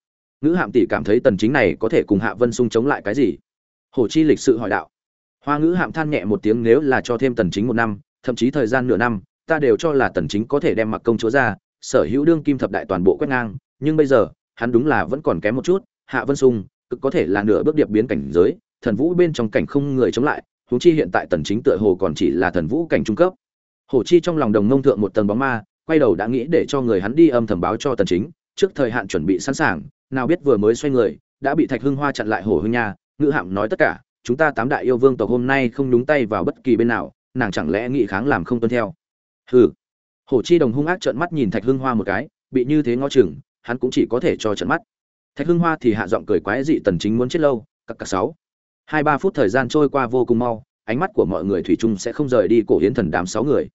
Ngữ hạm tỷ cảm thấy tần chính này có thể cùng hạ vân sung chống lại cái gì? Hồ chi lịch sự hỏi đạo. Hoa ngữ hạm than nhẹ một tiếng nếu là cho thêm tần chính một năm, thậm chí thời gian nửa năm, ta đều cho là tần chính có thể đem mặc công chúa ra, sở hữu đương kim thập đại toàn bộ quét ngang. Nhưng bây giờ, hắn đúng là vẫn còn kém một chút. Hạ vân sung cực có thể là nửa bước điệp biến cảnh giới, thần vũ bên trong cảnh không người chống lại, huống chi hiện tại tần chính tựa hồ còn chỉ là thần vũ cảnh trung cấp. Hồ chi trong lòng đồng nông thượng một tầng bóng ma, quay đầu đã nghĩ để cho người hắn đi âm thầm báo cho tần chính, trước thời hạn chuẩn bị sẵn sàng, nào biết vừa mới xoay người, đã bị thạch hưng hoa chặn lại hổ hưng nha, ngữ hạm nói tất cả, chúng ta tám đại yêu vương tộc hôm nay không đúng tay vào bất kỳ bên nào, nàng chẳng lẽ nghị kháng làm không tuân theo? Hừ. Hổ chi đồng hung ác trợn mắt nhìn thạch hưng hoa một cái, bị như thế ngó chừng, hắn cũng chỉ có thể cho trợn mắt thạch hưng hoa thì hạ giọng cười quái dị tần chính muốn chết lâu cặc cặc sáu. Hai ba phút thời gian trôi qua vô cùng mau, ánh mắt của mọi người thủy chung sẽ không rời đi cổ hiến thần đám sáu người.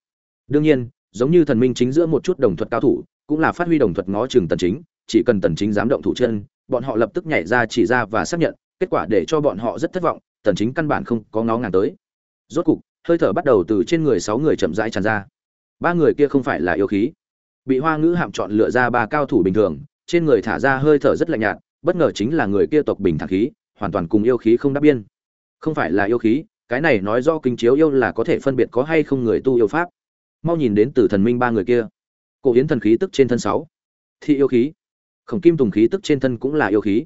Đương nhiên, giống như thần minh chính giữa một chút đồng thuật cao thủ, cũng là phát huy đồng thuật ngó chừng tần chính, chỉ cần tần chính dám động thủ chân, bọn họ lập tức nhảy ra chỉ ra và xác nhận, kết quả để cho bọn họ rất thất vọng, tần chính căn bản không có ngó ngàng tới. Rốt cục, hơi thở bắt đầu từ trên người sáu người chậm rãi tràn ra. Ba người kia không phải là yêu khí. Bị hoa ngữ hạm chọn lựa ra ba cao thủ bình thường trên người thả ra hơi thở rất lạnh nhạt, bất ngờ chính là người kia tộc bình thẳng khí, hoàn toàn cùng yêu khí không đáp biên. Không phải là yêu khí, cái này nói do kinh chiếu yêu là có thể phân biệt có hay không người tu yêu pháp. Mau nhìn đến từ thần minh ba người kia. Cổ hiến thần khí tức trên thân sáu. Thị yêu khí. Khổng kim tùng khí tức trên thân cũng là yêu khí.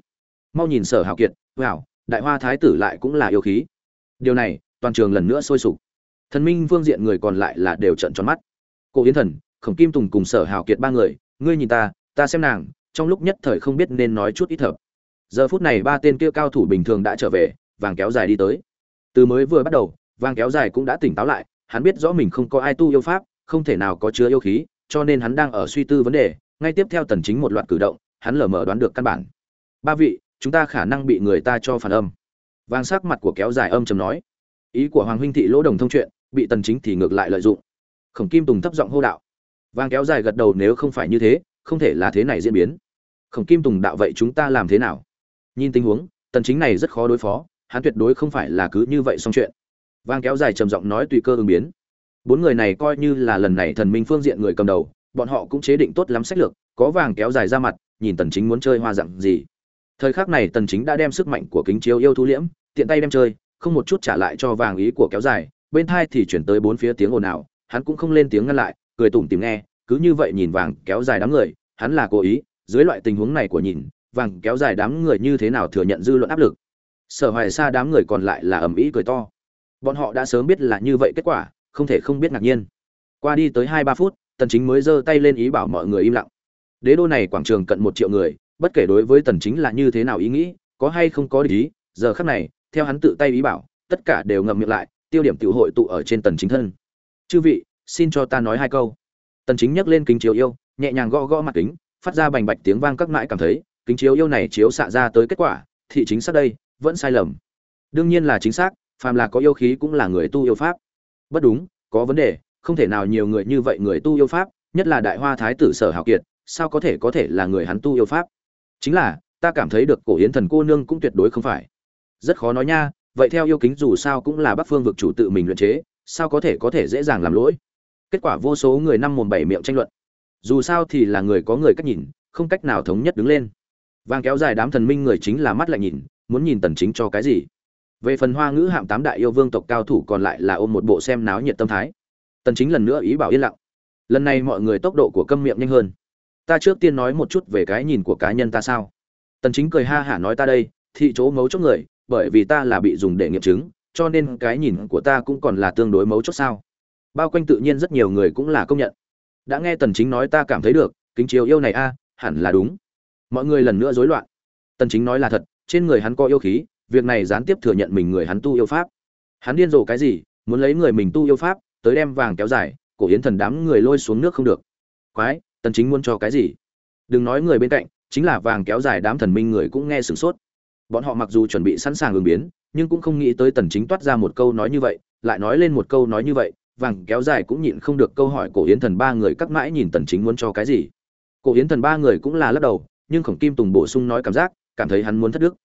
Mau nhìn sở hào kiệt, wow, đại hoa thái tử lại cũng là yêu khí. Điều này, toàn trường lần nữa sôi sục. Thần minh phương diện người còn lại là đều trận tròn mắt. Cổ hiến thần, khổng kim tùng cùng sở hào kiệt ba người, ngươi nhìn ta ta xem nàng trong lúc nhất thời không biết nên nói chút ít thở. Giờ phút này ba tên kia cao thủ bình thường đã trở về, vàng kéo dài đi tới. Từ mới vừa bắt đầu, vàng kéo dài cũng đã tỉnh táo lại, hắn biết rõ mình không có ai tu yêu pháp, không thể nào có chứa yêu khí, cho nên hắn đang ở suy tư vấn đề, ngay tiếp theo tần chính một loạt cử động, hắn lờ mờ đoán được căn bản. Ba vị, chúng ta khả năng bị người ta cho phản âm. Vàng sắc mặt của kéo dài âm trầm nói. Ý của hoàng huynh thị lỗ đồng thông chuyện, bị tần chính thì ngược lại lợi dụng. Khổng kim tùng thấp giọng hô đạo. Vàng kéo dài gật đầu nếu không phải như thế không thể là thế này diễn biến. Khổng kim tùng đạo vậy chúng ta làm thế nào? Nhìn tình huống, tần chính này rất khó đối phó, hắn tuyệt đối không phải là cứ như vậy xong chuyện. Vàng kéo dài trầm giọng nói tùy cơ ứng biến. Bốn người này coi như là lần này thần minh phương diện người cầm đầu, bọn họ cũng chế định tốt lắm sách lược, có vàng kéo dài ra mặt, nhìn tần chính muốn chơi hoa dạng gì. Thời khắc này tần chính đã đem sức mạnh của kính chiếu yêu thu liễm, tiện tay đem chơi, không một chút trả lại cho vàng ý của kéo dài, bên thai thì chuyển tới bốn phía tiếng ồn ào, hắn cũng không lên tiếng ngăn lại, cười tủm tỉm nghe cứ như vậy nhìn vàng kéo dài đám người, hắn là cố ý, dưới loại tình huống này của nhìn, vàng kéo dài đám người như thế nào thừa nhận dư luận áp lực. Sở hoài xa đám người còn lại là ầm ĩ cười to. Bọn họ đã sớm biết là như vậy kết quả, không thể không biết ngạc nhiên. Qua đi tới hai ba phút, tần chính mới giơ tay lên ý bảo mọi người im lặng. Đế đô này quảng trường cận một triệu người, bất kể đối với tần chính là như thế nào ý nghĩ, có hay không có ý, giờ khắc này, theo hắn tự tay ý bảo, tất cả đều ngậm miệng lại, tiêu điểm tiểu hội tụ ở trên tần chính thân. Chư vị, xin cho ta nói hai câu tần chính nhấc lên kính chiếu yêu, nhẹ nhàng gõ gõ mặt kính, phát ra bành bạch tiếng vang các mãi cảm thấy, kính chiếu yêu này chiếu xạ ra tới kết quả thị chính xác đây, vẫn sai lầm. Đương nhiên là chính xác, phàm là có yêu khí cũng là người tu yêu pháp. Bất đúng, có vấn đề, không thể nào nhiều người như vậy người tu yêu pháp, nhất là đại hoa thái tử sở hào kiệt, sao có thể có thể là người hắn tu yêu pháp? Chính là, ta cảm thấy được cổ yến thần cô nương cũng tuyệt đối không phải. Rất khó nói nha, vậy theo yêu kính dù sao cũng là bắc phương vực chủ tự mình luyện chế, sao có thể có thể dễ dàng làm lỗi? Kết quả vô số người năm mồm bảy miệng tranh luận. Dù sao thì là người có người cách nhìn, không cách nào thống nhất đứng lên. Vàng kéo dài đám thần minh người chính là mắt lại nhìn, muốn nhìn tần chính cho cái gì. Về phần hoa ngữ hạm tám đại yêu vương tộc cao thủ còn lại là ôm một bộ xem náo nhiệt tâm thái. Tần chính lần nữa ý bảo yên lặng. Lần này mọi người tốc độ của câm miệng nhanh hơn. Ta trước tiên nói một chút về cái nhìn của cá nhân ta sao. Tần chính cười ha hả nói ta đây, thị chỗ mấu chốt người, bởi vì ta là bị dùng để nghiệm chứng, cho nên cái nhìn của ta cũng còn là tương đối mấu chốt sao bao quanh tự nhiên rất nhiều người cũng là công nhận. Đã nghe tần chính nói ta cảm thấy được, kính chiếu yêu này a, hẳn là đúng. Mọi người lần nữa rối loạn. Tần chính nói là thật, trên người hắn có yêu khí, việc này gián tiếp thừa nhận mình người hắn tu yêu pháp. Hắn điên rồ cái gì, muốn lấy người mình tu yêu pháp, tới đem vàng kéo dài, cổ yến thần đám người lôi xuống nước không được. Quái, tần chính muốn cho cái gì? Đừng nói người bên cạnh, chính là vàng kéo dài đám thần minh người cũng nghe sửng sốt. Bọn họ mặc dù chuẩn bị sẵn sàng ứng biến, nhưng cũng không nghĩ tới tần chính toát ra một câu nói như vậy, lại nói lên một câu nói như vậy vàng kéo dài cũng nhịn không được câu hỏi cổ yến thần ba người cắt mãi nhìn tần chính muốn cho cái gì. Cổ yến thần ba người cũng là lắc đầu, nhưng khổng kim tùng bổ sung nói cảm giác, cảm thấy hắn muốn thất đức.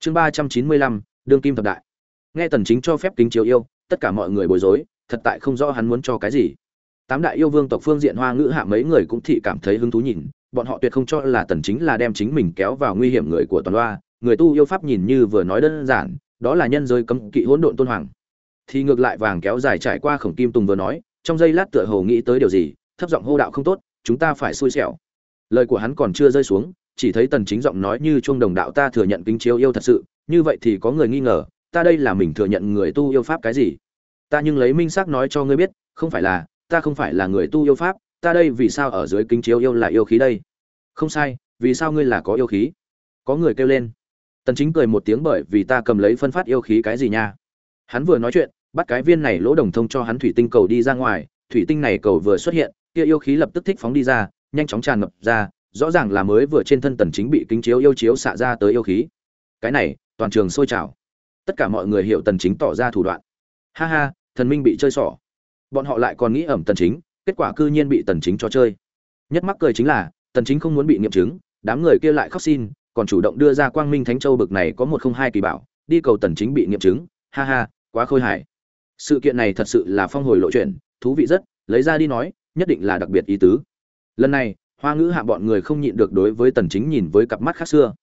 Chương ba trăm chín mươi lăm, đương kim thập đại. Nghe tần chính cho phép kính chiếu yêu, tất cả mọi người bối rối, thật tại không rõ hắn muốn cho cái gì. Tám đại yêu vương tộc phương diện hoa ngữ hạ mấy người cũng thị cảm thấy hứng thú nhìn, bọn họ tuyệt không cho là tần chính là đem chính mình kéo vào nguy hiểm người của toàn loa người tu yêu pháp nhìn như vừa nói đơn giản, đó là nhân giới cấm kỵ hỗn độn tôn hoàng thì ngược lại vàng kéo dài trải qua khổng kim tùng vừa nói, trong giây lát tựa hồ nghĩ tới điều gì, thấp giọng hô đạo không tốt, chúng ta phải xui xẻo. Lời của hắn còn chưa rơi xuống, chỉ thấy tần chính giọng nói như chuông đồng đạo ta thừa nhận kính chiếu yêu thật sự, như vậy thì có người nghi ngờ, ta đây là mình thừa nhận người tu yêu pháp cái gì? Ta nhưng lấy minh xác nói cho ngươi biết, không phải là, ta không phải là người tu yêu pháp, ta đây vì sao ở dưới kính chiếu yêu là yêu khí đây? Không sai, vì sao ngươi là có yêu khí? Có người kêu lên. Tần chính cười một tiếng bởi vì ta cầm lấy phân phát yêu khí cái gì nha? Hắn vừa nói chuyện bắt cái viên này lỗ đồng thông cho hắn thủy tinh cầu đi ra ngoài, thủy tinh này cầu vừa xuất hiện, kia yêu khí lập tức thích phóng đi ra, nhanh chóng tràn ngập ra, rõ ràng là mới vừa trên thân tần chính bị kính chiếu yêu chiếu xạ ra tới yêu khí. Cái này, toàn trường sôi trào. Tất cả mọi người hiểu tần chính tỏ ra thủ đoạn. Ha ha, thần minh bị chơi xỏ. Bọn họ lại còn nghĩ ẩm tần chính, kết quả cư nhiên bị tần chính cho chơi. Nhất mắc cười chính là, tần chính không muốn bị nghiệm chứng, đám người kia lại khóc xin, còn chủ động đưa ra quang minh thánh châu bực này có một không hai kỳ bảo, đi cầu tần chính bị nghiệm chứng. Ha ha, quá khôi hài sự kiện này thật sự là phong hồi lộ chuyện, thú vị rất, lấy ra đi nói, nhất định là đặc biệt ý tứ. Lần này, hoa ngữ hạ bọn người không nhịn được đối với tần chính nhìn với cặp mắt khác xưa.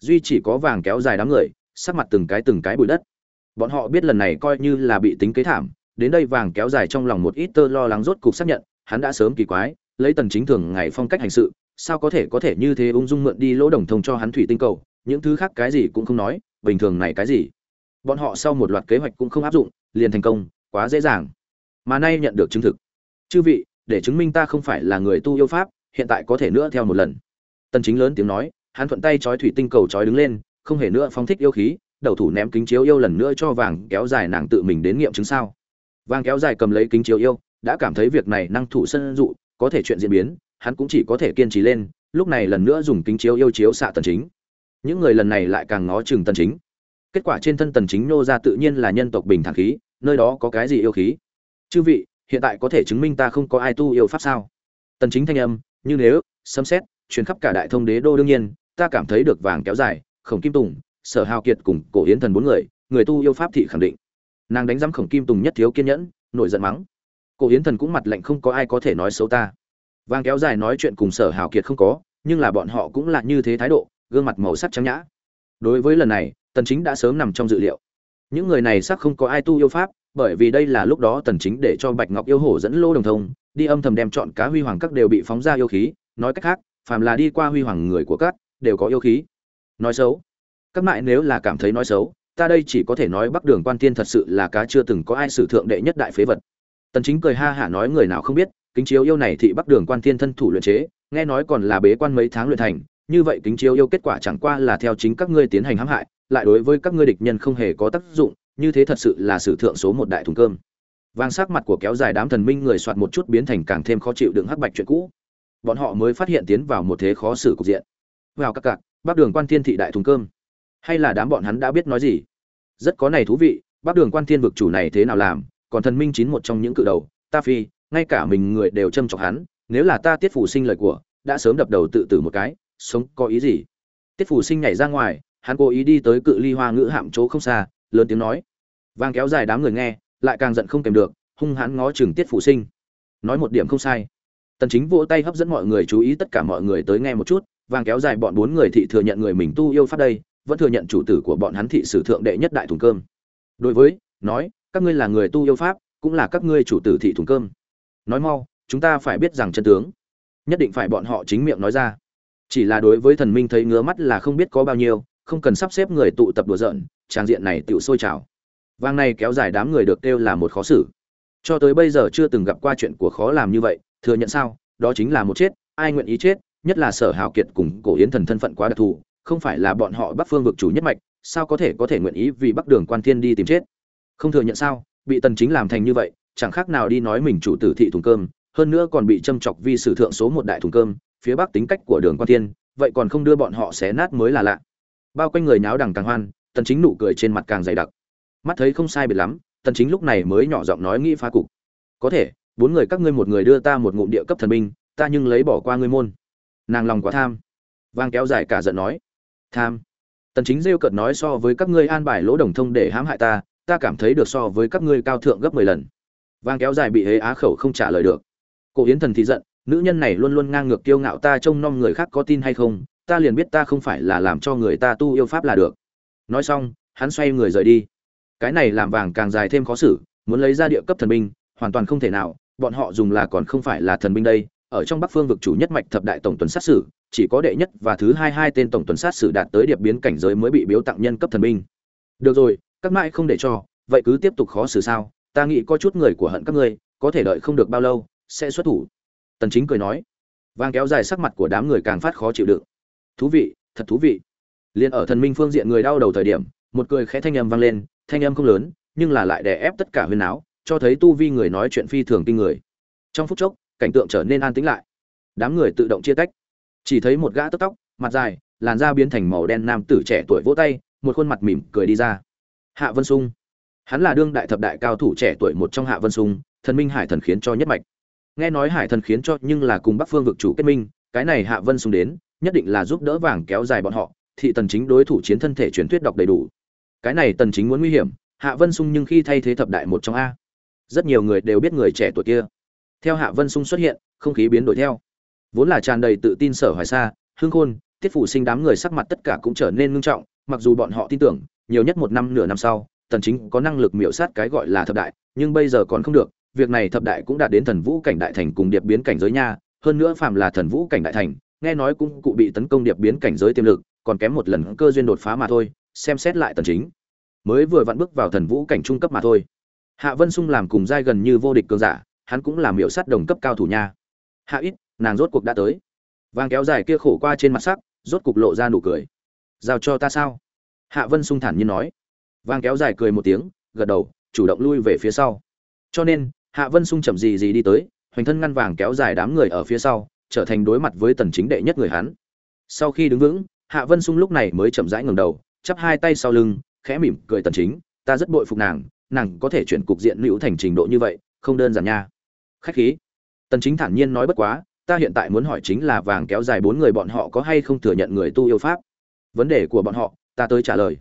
Duy chỉ có vàng kéo dài đám người, sắc mặt từng cái từng cái bụi đất. Bọn họ biết lần này coi như là bị tính kế thảm, đến đây vàng kéo dài trong lòng một ít tơ lo lắng rốt cục xác nhận, hắn đã sớm kỳ quái, lấy tần chính thường ngày phong cách hành sự, sao có thể có thể như thế ung dung mượn đi lỗ đồng thông cho hắn thủy tinh cầu, những thứ khác cái gì cũng không nói, bình thường này cái gì? Bọn họ sau một loạt kế hoạch cũng không áp dụng, liền thành công, quá dễ dàng. Mà nay nhận được chứng thực. Chư vị, để chứng minh ta không phải là người tu yêu pháp, hiện tại có thể nữa theo một lần. Tần chính lớn tiếng nói, hắn thuận tay chói thủy tinh cầu chói đứng lên, không hề nữa phóng thích yêu khí, đầu thủ ném kính chiếu yêu lần nữa cho vàng kéo dài nàng tự mình đến nghiệm chứng sao. Vàng kéo dài cầm lấy kính chiếu yêu, đã cảm thấy việc này năng thủ sân dụ, có thể chuyện diễn biến, hắn cũng chỉ có thể kiên trì lên, lúc này lần nữa dùng kính chiếu yêu chiếu xạ tần chính. Những người lần này lại càng ngó chừng tần chính kết quả trên thân tần chính nô ra tự nhiên là nhân tộc bình thản khí, nơi đó có cái gì yêu khí? Chư vị, hiện tại có thể chứng minh ta không có ai tu yêu pháp sao? Tần chính thanh âm, như nếu, sấm xét truyền khắp cả đại thông đế đô đương nhiên, ta cảm thấy được vàng kéo dài, khổng kim tùng, sở hào kiệt cùng cổ hiến thần bốn người người tu yêu pháp thị khẳng định. Nàng đánh giám khổng kim tùng nhất thiếu kiên nhẫn, nổi giận mắng. Cổ hiến thần cũng mặt lạnh không có ai có thể nói xấu ta. Vàng kéo dài nói chuyện cùng sở hào kiệt không có, nhưng là bọn họ cũng là như thế thái độ, gương mặt màu sắc trắng nhã. Đối với lần này tần chính đã sớm nằm trong dự liệu. Những người này xác không có ai tu yêu pháp, bởi vì đây là lúc đó tần chính để cho bạch ngọc yêu hổ dẫn lô đồng thông, đi âm thầm đem chọn cá huy hoàng các đều bị phóng ra yêu khí. Nói cách khác, phàm là đi qua huy hoàng người của các, đều có yêu khí. Nói xấu. Các mại nếu là cảm thấy nói xấu, ta đây chỉ có thể nói bắc đường quan tiên thật sự là cá chưa từng có ai sử thượng đệ nhất đại phế vật. Tần chính cười ha hả nói người nào không biết, kính chiếu yêu này thị bắc đường quan tiên thân thủ luyện chế, nghe nói còn là bế quan mấy tháng luyện thành, như vậy kính chiếu yêu kết quả chẳng qua là theo chính các ngươi tiến hành hãm hại lại đối với các ngươi địch nhân không hề có tác dụng, như thế thật sự là sử thượng số một đại thùng cơm. Vàng sắc mặt của kéo dài đám thần minh người soạt một chút biến thành càng thêm khó chịu đựng hắc bạch chuyện cũ. Bọn họ mới phát hiện tiến vào một thế khó xử cục diện. Vào các cạc bắc đường quan thiên thị đại thùng cơm. Hay là đám bọn hắn đã biết nói gì? Rất có này thú vị bắc đường quan thiên vực chủ này thế nào làm, còn thần minh chín một trong những cự đầu, ta phi, ngay cả mình người đều châm chọc hắn, nếu là ta tiết phủ sinh lời của, đã sớm đập đầu tự tử một cái, sống có ý gì? Tiết phủ sinh nhảy ra ngoài hắn cố ý đi tới cự ly hoa ngữ hạm chỗ không xa, lớn tiếng nói. Vang kéo dài đám người nghe, lại càng giận không kèm được, hung hãn ngó chừng tiết phủ sinh. Nói một điểm không sai. Tần chính vỗ tay hấp dẫn mọi người chú ý tất cả mọi người tới nghe một chút, vang kéo dài bọn bốn người thị thừa nhận người mình tu yêu pháp đây, vẫn thừa nhận chủ tử của bọn hắn thị sử thượng đệ nhất đại thùng cơm. Đối với, nói, các ngươi là người tu yêu pháp, cũng là các ngươi chủ tử thị thùng cơm. Nói mau, chúng ta phải biết rằng chân tướng. Nhất định phải bọn họ chính miệng nói ra. Chỉ là đối với thần minh thấy ngứa mắt là không biết có bao nhiêu không cần sắp xếp người tụ tập đùa giỡn, trang diện này tựu sôi trào. Vang này kéo dài đám người được kêu là một khó xử. Cho tới bây giờ chưa từng gặp qua chuyện của khó làm như vậy, thừa nhận sao, đó chính là một chết, ai nguyện ý chết, nhất là sở hào kiệt cùng cổ yến thần thân phận quá đặc thù, không phải là bọn họ bắc phương vực chủ nhất mạch, sao có thể có thể nguyện ý vì bắc đường quan thiên đi tìm chết? Không thừa nhận sao, bị tần chính làm thành như vậy, chẳng khác nào đi nói mình chủ tử thị thùng cơm, hơn nữa còn bị châm chọc vì sử thượng số một đại thùng cơm, phía bắc tính cách của đường quan thiên, vậy còn không đưa bọn họ xé nát mới là lạ bao quanh người nháo đằng càng hoan, tần chính nụ cười trên mặt càng dày đặc. Mắt thấy không sai biệt lắm, tần chính lúc này mới nhỏ giọng nói nghĩ phá cục. Có thể, bốn người các ngươi một người đưa ta một ngụm địa cấp thần binh, ta nhưng lấy bỏ qua ngươi môn. Nàng lòng quá tham. Vang kéo dài cả giận nói. Tham. Tần chính rêu cợt nói so với các ngươi an bài lỗ đồng thông để hãm hại ta ta cảm thấy được so với các ngươi cao thượng gấp 10 lần. Vang kéo dài bị hế á khẩu không trả lời được. Cổ yến thần thì giận, nữ nhân này luôn luôn ngang ngược kiêu ngạo ta trông nom người khác có tin hay không ta liền biết ta không phải là làm cho người ta tu yêu pháp là được. Nói xong, hắn xoay người rời đi. Cái này làm vàng càng dài thêm khó xử, muốn lấy ra địa cấp thần binh, hoàn toàn không thể nào, bọn họ dùng là còn không phải là thần binh đây. Ở trong bắc phương vực chủ nhất mạch thập đại tổng tuần sát sử, chỉ có đệ nhất và thứ hai hai tên tổng tuần sát sử đạt tới điệp biến cảnh giới mới bị biếu tặng nhân cấp thần binh. Được rồi, các mãi không để cho, vậy cứ tiếp tục khó xử sao? Ta nghĩ có chút người của hận các ngươi, có thể đợi không được bao lâu, sẽ xuất thủ. Tần chính cười nói. Vàng kéo dài sắc mặt của đám người càng phát khó chịu đựng thú vị, thật thú vị. Liền ở thần minh phương diện người đau đầu thời điểm, một cười khẽ thanh âm vang lên, thanh âm không lớn, nhưng là lại đè ép tất cả huyền áo cho thấy tu vi người nói chuyện phi thường kinh người. Trong phút chốc, cảnh tượng trở nên an tĩnh lại. Đám người tự động chia tách. Chỉ thấy một gã tóc tóc, mặt dài, làn da biến thành màu đen nam tử trẻ tuổi vỗ tay, một khuôn mặt mỉm cười đi ra. Hạ vân sung. Hắn là đương đại thập đại cao thủ trẻ tuổi một trong hạ vân sung, thần minh hải thần khiến cho nhất mạch. Nghe nói hải thần khiến cho nhưng là cùng bắc phương vực chủ kết minh, cái này hạ vân sung đến nhất định là giúp đỡ vàng kéo dài bọn họ, thị tần chính đối thủ chiến thân thể truyền thuyết đọc đầy đủ. Cái này tần chính muốn nguy hiểm, hạ vân sung nhưng khi thay thế thập đại một trong a. Rất nhiều người đều biết người trẻ tuổi kia. Theo hạ vân sung xuất hiện, không khí biến đổi theo. Vốn là tràn đầy tự tin sở hoài xa hương khôn, tiết phủ sinh đám người sắc mặt tất cả cũng trở nên ngưng trọng, mặc dù bọn họ tin tưởng, nhiều nhất một năm nửa năm sau, tần chính có năng lực miểu sát cái gọi là thập đại, nhưng bây giờ còn không được, việc này thập đại cũng đạt đến thần vũ cảnh đại thành cùng điệp biến cảnh giới nha, hơn nữa phàm là thần vũ cảnh đại thành nghe nói cũng cụ bị tấn công điệp biến cảnh giới tiềm lực, còn kém một lần cơ duyên đột phá mà thôi, xem xét lại tần chính. Mới vừa vặn bước vào thần vũ cảnh trung cấp mà thôi. Hạ vân sung làm cùng giai gần như vô địch cường giả, hắn cũng làm miểu sát đồng cấp cao thủ nha. Hạ ít, nàng rốt cuộc đã tới. Vàng kéo dài kia khổ qua trên mặt sắc, rốt cục lộ ra nụ cười. Giao cho ta sao? Hạ vân sung thản nhiên nói. Vàng kéo dài cười một tiếng, gật đầu, chủ động lui về phía sau. Cho nên, hạ vân sung chậm gì gì đi tới, hoành thân ngăn vàng kéo dài đám người ở phía sau trở thành đối mặt với tần chính đệ nhất người hắn. Sau khi đứng vững, hạ vân sung lúc này mới chậm rãi ngẩng đầu, chắp hai tay sau lưng, khẽ mỉm cười tần chính, ta rất bội phục nàng nàng có thể chuyển cục diện lưu thành trình độ như vậy, không đơn giản nha. Khách khí. Tần chính thản nhiên nói bất quá, ta hiện tại muốn hỏi chính là vàng kéo dài bốn người bọn họ có hay không thừa nhận người tu yêu pháp? Vấn đề của bọn họ, ta tới trả lời.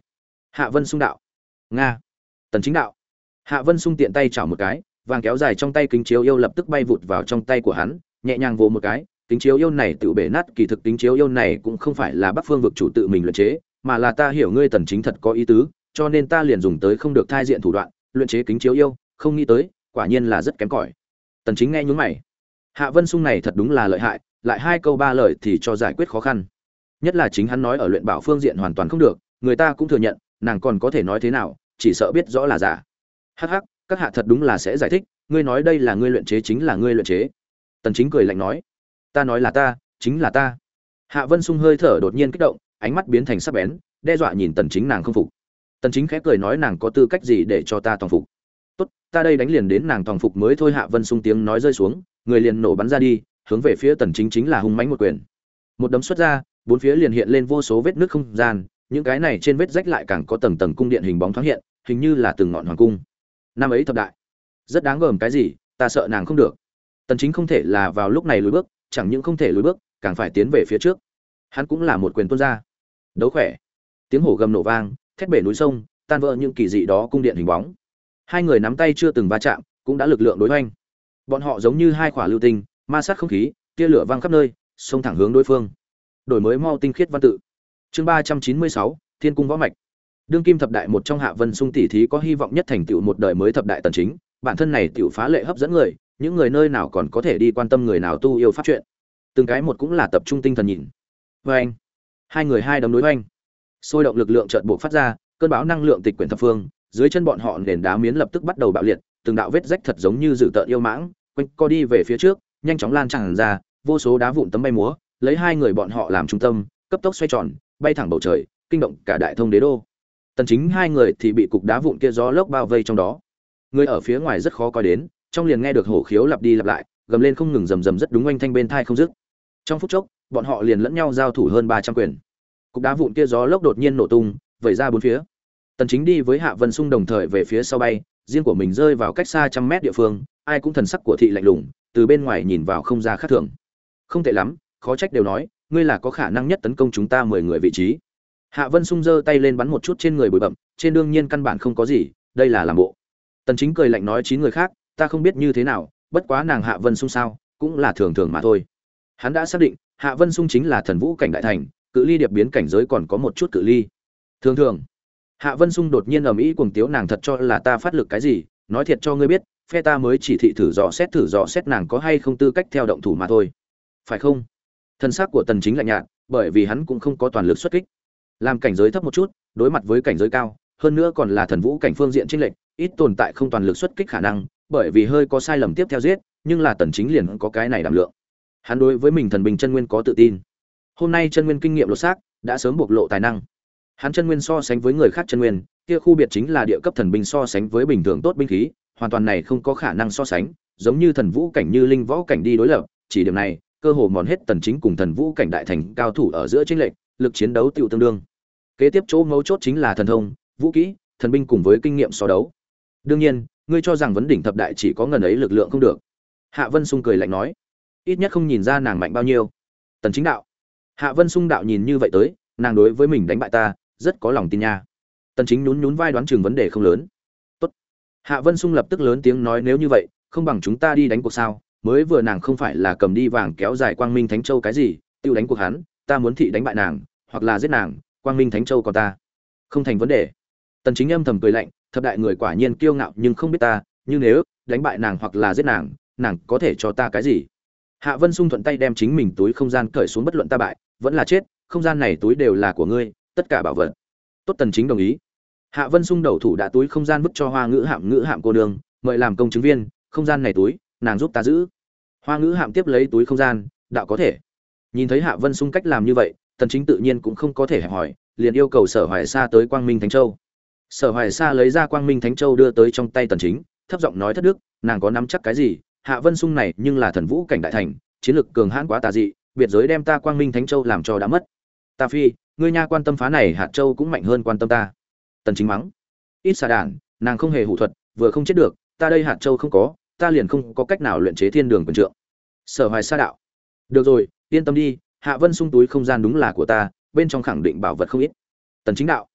Hạ vân sung đạo. Nga. Tần chính đạo. Hạ vân sung tiện tay chảo một cái, vàng kéo dài trong tay kính chiếu yêu lập tức bay vụt vào trong tay của hắn, nhẹ nhàng vồ một cái kính chiếu yêu này tự bể nát, kỳ thực kính chiếu yêu này cũng không phải là bắc phương vực chủ tự mình luyện chế, mà là ta hiểu ngươi tần chính thật có ý tứ, cho nên ta liền dùng tới không được thai diện thủ đoạn, luyện chế kính chiếu yêu, không nghĩ tới, quả nhiên là rất kém cỏi. Tần chính nghe nhướng mày. Hạ vân sung này thật đúng là lợi hại, lại hai câu ba lời thì cho giải quyết khó khăn. Nhất là chính hắn nói ở luyện bảo phương diện hoàn toàn không được, người ta cũng thừa nhận, nàng còn có thể nói thế nào, chỉ sợ biết rõ là giả. Hắc hắc, các hạ thật đúng là sẽ giải thích, ngươi nói đây là ngươi luyện chế chính là ngươi luyện chế. Tần chính cười lạnh nói ta nói là ta, chính là ta. Hạ vân sung hơi thở đột nhiên kích động, ánh mắt biến thành sắc bén, đe dọa nhìn tần chính nàng không phục. Tần chính khẽ cười nói nàng có tư cách gì để cho ta toàn phục? Tốt, ta đây đánh liền đến nàng toàn phục mới thôi, hạ vân sung tiếng nói rơi xuống, người liền nổ bắn ra đi, hướng về phía tần chính chính là hung mãnh một quyền. Một đấm xuất ra, bốn phía liền hiện lên vô số vết nước không gian, những cái này trên vết rách lại càng có tầng tầng cung điện hình bóng thoáng hiện, hình như là từng ngọn hoàng cung. Năm ấy thập đại, rất đáng gờm cái gì, ta sợ nàng không được. Tần chính không thể là vào lúc này lùi bước chẳng những không thể lùi bước, càng phải tiến về phía trước. Hắn cũng là một quyền tuôn ra. Đấu khỏe. Tiếng hổ gầm nổ vang, thét bể núi sông, tan vỡ những kỳ dị đó cung điện hình bóng. Hai người nắm tay chưa từng va chạm, cũng đã lực lượng đối hoành. Bọn họ giống như hai quả lưu tinh, ma sát không khí, tia lửa vang khắp nơi, xông thẳng hướng đối phương. Đổi mới mau tinh khiết văn tự. Chương ba trăm chín mươi sáu, thiên cung võ mạch. Đương kim thập đại một trong hạ vân sung tỷ thí có hy vọng nhất thành tựu một đời mới thập đại tần chính, bản thân này tiểu phá lệ hấp dẫn người những người nơi nào còn có thể đi quan tâm người nào tu yêu pháp chuyện. Từng cái một cũng là tập trung tinh thần nhìn. Vê anh. Hai người hai đấm đối vâng anh. Sôi động lực lượng trợn buộc phát ra, cơn bão năng lượng tịch quyển thập phương, dưới chân bọn họ nền đá miến lập tức bắt đầu bạo liệt, từng đạo vết rách thật giống như dự tợn yêu mãng, quanh co đi về phía trước, nhanh chóng lan tràn ra, vô số đá vụn tấm bay múa, lấy hai người bọn họ làm trung tâm, cấp tốc xoay tròn, bay thẳng bầu trời, kinh động cả đại thông đế đô. Tần chính hai người thì bị cục đá vụn kia gió lốc bao vây trong đó. Người ở phía ngoài rất khó coi đến trong liền nghe được hổ khiếu lặp đi lặp lại, gầm lên không ngừng rầm rầm rất đúng anh thanh bên thai không dứt. Trong phút chốc, bọn họ liền lẫn nhau giao thủ hơn 300 quyền. Cục đá vụn kia gió lốc đột nhiên nổ tung, vẩy ra bốn phía. Tần chính đi với hạ vân sung đồng thời về phía sau bay, riêng của mình rơi vào cách xa trăm mét địa phương, ai cũng thần sắc của thị lạnh lùng, từ bên ngoài nhìn vào không ra khác thường. Không tệ lắm, khó trách đều nói, ngươi là có khả năng nhất tấn công chúng ta mười người vị trí. Hạ vân sung giơ tay lên bắn một chút trên người bụi bậm trên đương nhiên căn bản không có gì, đây là làm bộ. Tần chính cười lạnh nói chín người khác ta không biết như thế nào, bất quá nàng hạ vân sung sao, cũng là thường thường mà thôi. Hắn đã xác định, hạ vân sung chính là thần vũ cảnh đại thành, cự ly điệp biến cảnh giới còn có một chút cự ly. Thường thường, hạ vân sung đột nhiên ầm ĩ cuồng tiếu nàng thật cho là ta phát lực cái gì, nói thiệt cho ngươi biết, phe ta mới chỉ thị thử dò xét thử dò xét nàng có hay không tư cách theo động thủ mà thôi. Phải không? Thân xác của tần chính lạnh nhạt, bởi vì hắn cũng không có toàn lực xuất kích. Làm cảnh giới thấp một chút, đối mặt với cảnh giới cao, hơn nữa còn là thần vũ cảnh phương diện trinh lệnh ít tồn tại không toàn lực xuất kích khả năng bởi vì hơi có sai lầm tiếp theo giết, nhưng là tần chính liền có cái này đảm lượng. Hắn đối với mình thần bình chân nguyên có tự tin. Hôm nay chân nguyên kinh nghiệm lột xác, đã sớm bộc lộ tài năng. Hắn chân nguyên so sánh với người khác chân nguyên, kia khu biệt chính là địa cấp thần binh so sánh với bình thường tốt binh khí, hoàn toàn này không có khả năng so sánh, giống như thần vũ cảnh như linh võ cảnh đi đối lập, chỉ điểm này, cơ hồ mòn hết tần chính cùng thần vũ cảnh đại thành cao thủ ở giữa chiến lệnh lực chiến đấu tiêu tương đương. Kế tiếp chỗ mấu chốt chính là thần thông, vũ kỹ, thần binh cùng với kinh nghiệm so đấu. Đương nhiên ngươi cho rằng vấn đỉnh thập đại chỉ có ngần ấy lực lượng không được. Hạ vân sung cười lạnh nói, ít nhất không nhìn ra nàng mạnh bao nhiêu. Tần chính đạo, hạ vân sung đạo nhìn như vậy tới, nàng đối với mình đánh bại ta, rất có lòng tin nha. Tần chính nhún nhún vai đoán chừng vấn đề không lớn. Tốt. Hạ vân sung lập tức lớn tiếng nói nếu như vậy, không bằng chúng ta đi đánh cuộc sao? Mới vừa nàng không phải là cầm đi vàng kéo dài quang minh thánh châu cái gì, tiêu đánh cuộc hắn, ta muốn thị đánh bại nàng, hoặc là giết nàng, quang minh thánh châu còn ta. Không thành vấn đề tần chính âm thầm cười lạnh, thập đại người quả nhiên kiêu ngạo nhưng không biết ta, nhưng nếu đánh bại nàng hoặc là giết nàng nàng có thể cho ta cái gì? Hạ vân sung thuận tay đem chính mình túi không gian cởi xuống bất luận ta bại, vẫn là chết, không gian này túi đều là của ngươi, tất cả bảo vật. Tốt tần chính đồng ý. Hạ vân sung đầu thủ đã túi không gian vứt cho hoa ngữ hạm ngữ hạm cô đường mời làm công chứng viên, không gian này túi, nàng giúp ta giữ. Hoa ngữ hạm tiếp lấy túi không gian, đạo có thể. Nhìn thấy hạ vân sung cách làm như vậy, tần chính tự nhiên cũng không có thể hỏi, liền yêu cầu sở hoài xa tới quang minh thánh châu sở hoài sa lấy ra quang minh thánh châu đưa tới trong tay tần chính, thấp giọng nói thất đức, nàng có nắm chắc cái gì? Hạ vân sung này nhưng là thần vũ cảnh đại thành, chiến lực cường hãn quá tà dị, biệt giới đem ta quang minh thánh châu làm cho đã mất. Ta phi, ngươi nha quan tâm phá này, hạt châu cũng mạnh hơn quan tâm ta. Tần chính mắng. Ít xà đản, nàng không hề hủ thuật, vừa không chết được, ta đây hạt châu không có, ta liền không có cách nào luyện chế thiên đường quần trượng. Sở hoài sa đạo. Được rồi, yên tâm đi, hạ vân sung túi không gian đúng là của ta, bên trong khẳng định bảo vật không ít. Tần chính đạo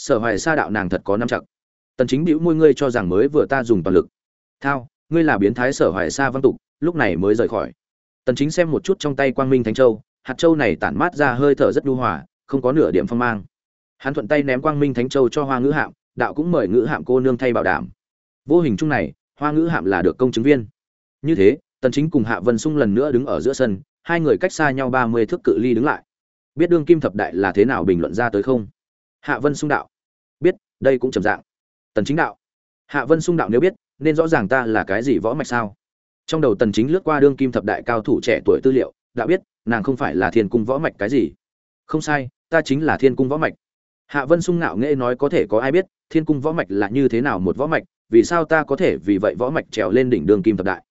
sở hoài sa đạo nàng thật có năm chặt. Tần chính bĩu môi ngươi cho rằng mới vừa ta dùng toàn lực. Thao, ngươi là biến thái sở hoài sa văn tục, lúc này mới rời khỏi. Tần chính xem một chút trong tay quang minh thánh châu, hạt châu này tản mát ra hơi thở rất nhu hòa, không có nửa điểm phong mang. Hắn thuận tay ném quang minh thánh châu cho hoa ngữ hạm, đạo cũng mời ngữ hạm cô nương thay bảo đảm. Vô hình chung này, hoa ngữ hạm là được công chứng viên. Như thế, tần chính cùng hạ vân sung lần nữa đứng ở giữa sân, hai người cách xa nhau 30 thước cự ly đứng lại. Biết đương kim thập đại là thế nào bình luận ra tới không? Hạ vân sung đạo. Biết, đây cũng trầm dạng. Tần chính đạo. Hạ vân sung đạo nếu biết, nên rõ ràng ta là cái gì võ mạch sao? Trong đầu tần chính lướt qua đương kim thập đại cao thủ trẻ tuổi tư liệu đã biết, nàng không phải là thiên cung võ mạch cái gì. Không sai, ta chính là thiên cung võ mạch. Hạ vân sung ngạo nghễ nói có thể có ai biết, thiên cung võ mạch là như thế nào một võ mạch, vì sao ta có thể vì vậy võ mạch trèo lên đỉnh đường kim thập đại?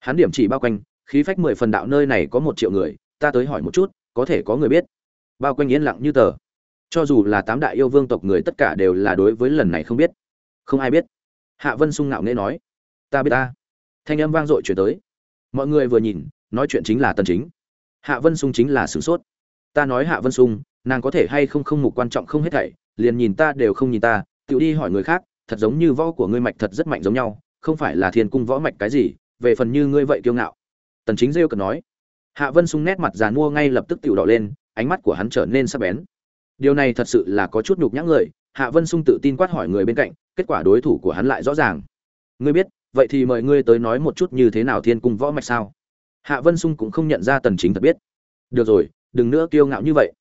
Hắn điểm chỉ bao quanh, khí phách mười phần đạo nơi này có một triệu người, ta tới hỏi một chút, có thể có người biết. Bao quanh yên lặng như tờ cho dù là tám đại yêu vương tộc người tất cả đều là đối với lần này không biết. Không ai biết. Hạ vân sung ngạo nghễ nói. Ta biết ta. Thanh âm vang dội chuyển tới. Mọi người vừa nhìn, nói chuyện chính là tần chính. Hạ vân sung chính là sửng sốt. Ta nói hạ vân sung, nàng có thể hay không không mục quan trọng không hết thảy, liền nhìn ta đều không nhìn ta, tự đi hỏi người khác, thật giống như võ của ngươi mạch thật rất mạnh giống nhau, không phải là thiên cung võ mạch cái gì, về phần như ngươi vậy kiêu ngạo. Tần chính rêu cần nói. Hạ vân sung nét mặt già mua ngay lập tức tiểu đỏ lên, ánh mắt của hắn trở nên sắc bén điều này thật sự là có chút nhục nhã người, hạ vân sung tự tin quát hỏi người bên cạnh, kết quả đối thủ của hắn lại rõ ràng. Ngươi biết, vậy thì mời ngươi tới nói một chút như thế nào thiên cung võ mạch sao? Hạ vân sung cũng không nhận ra tần chính thật biết. Được rồi, đừng nữa kiêu ngạo như vậy.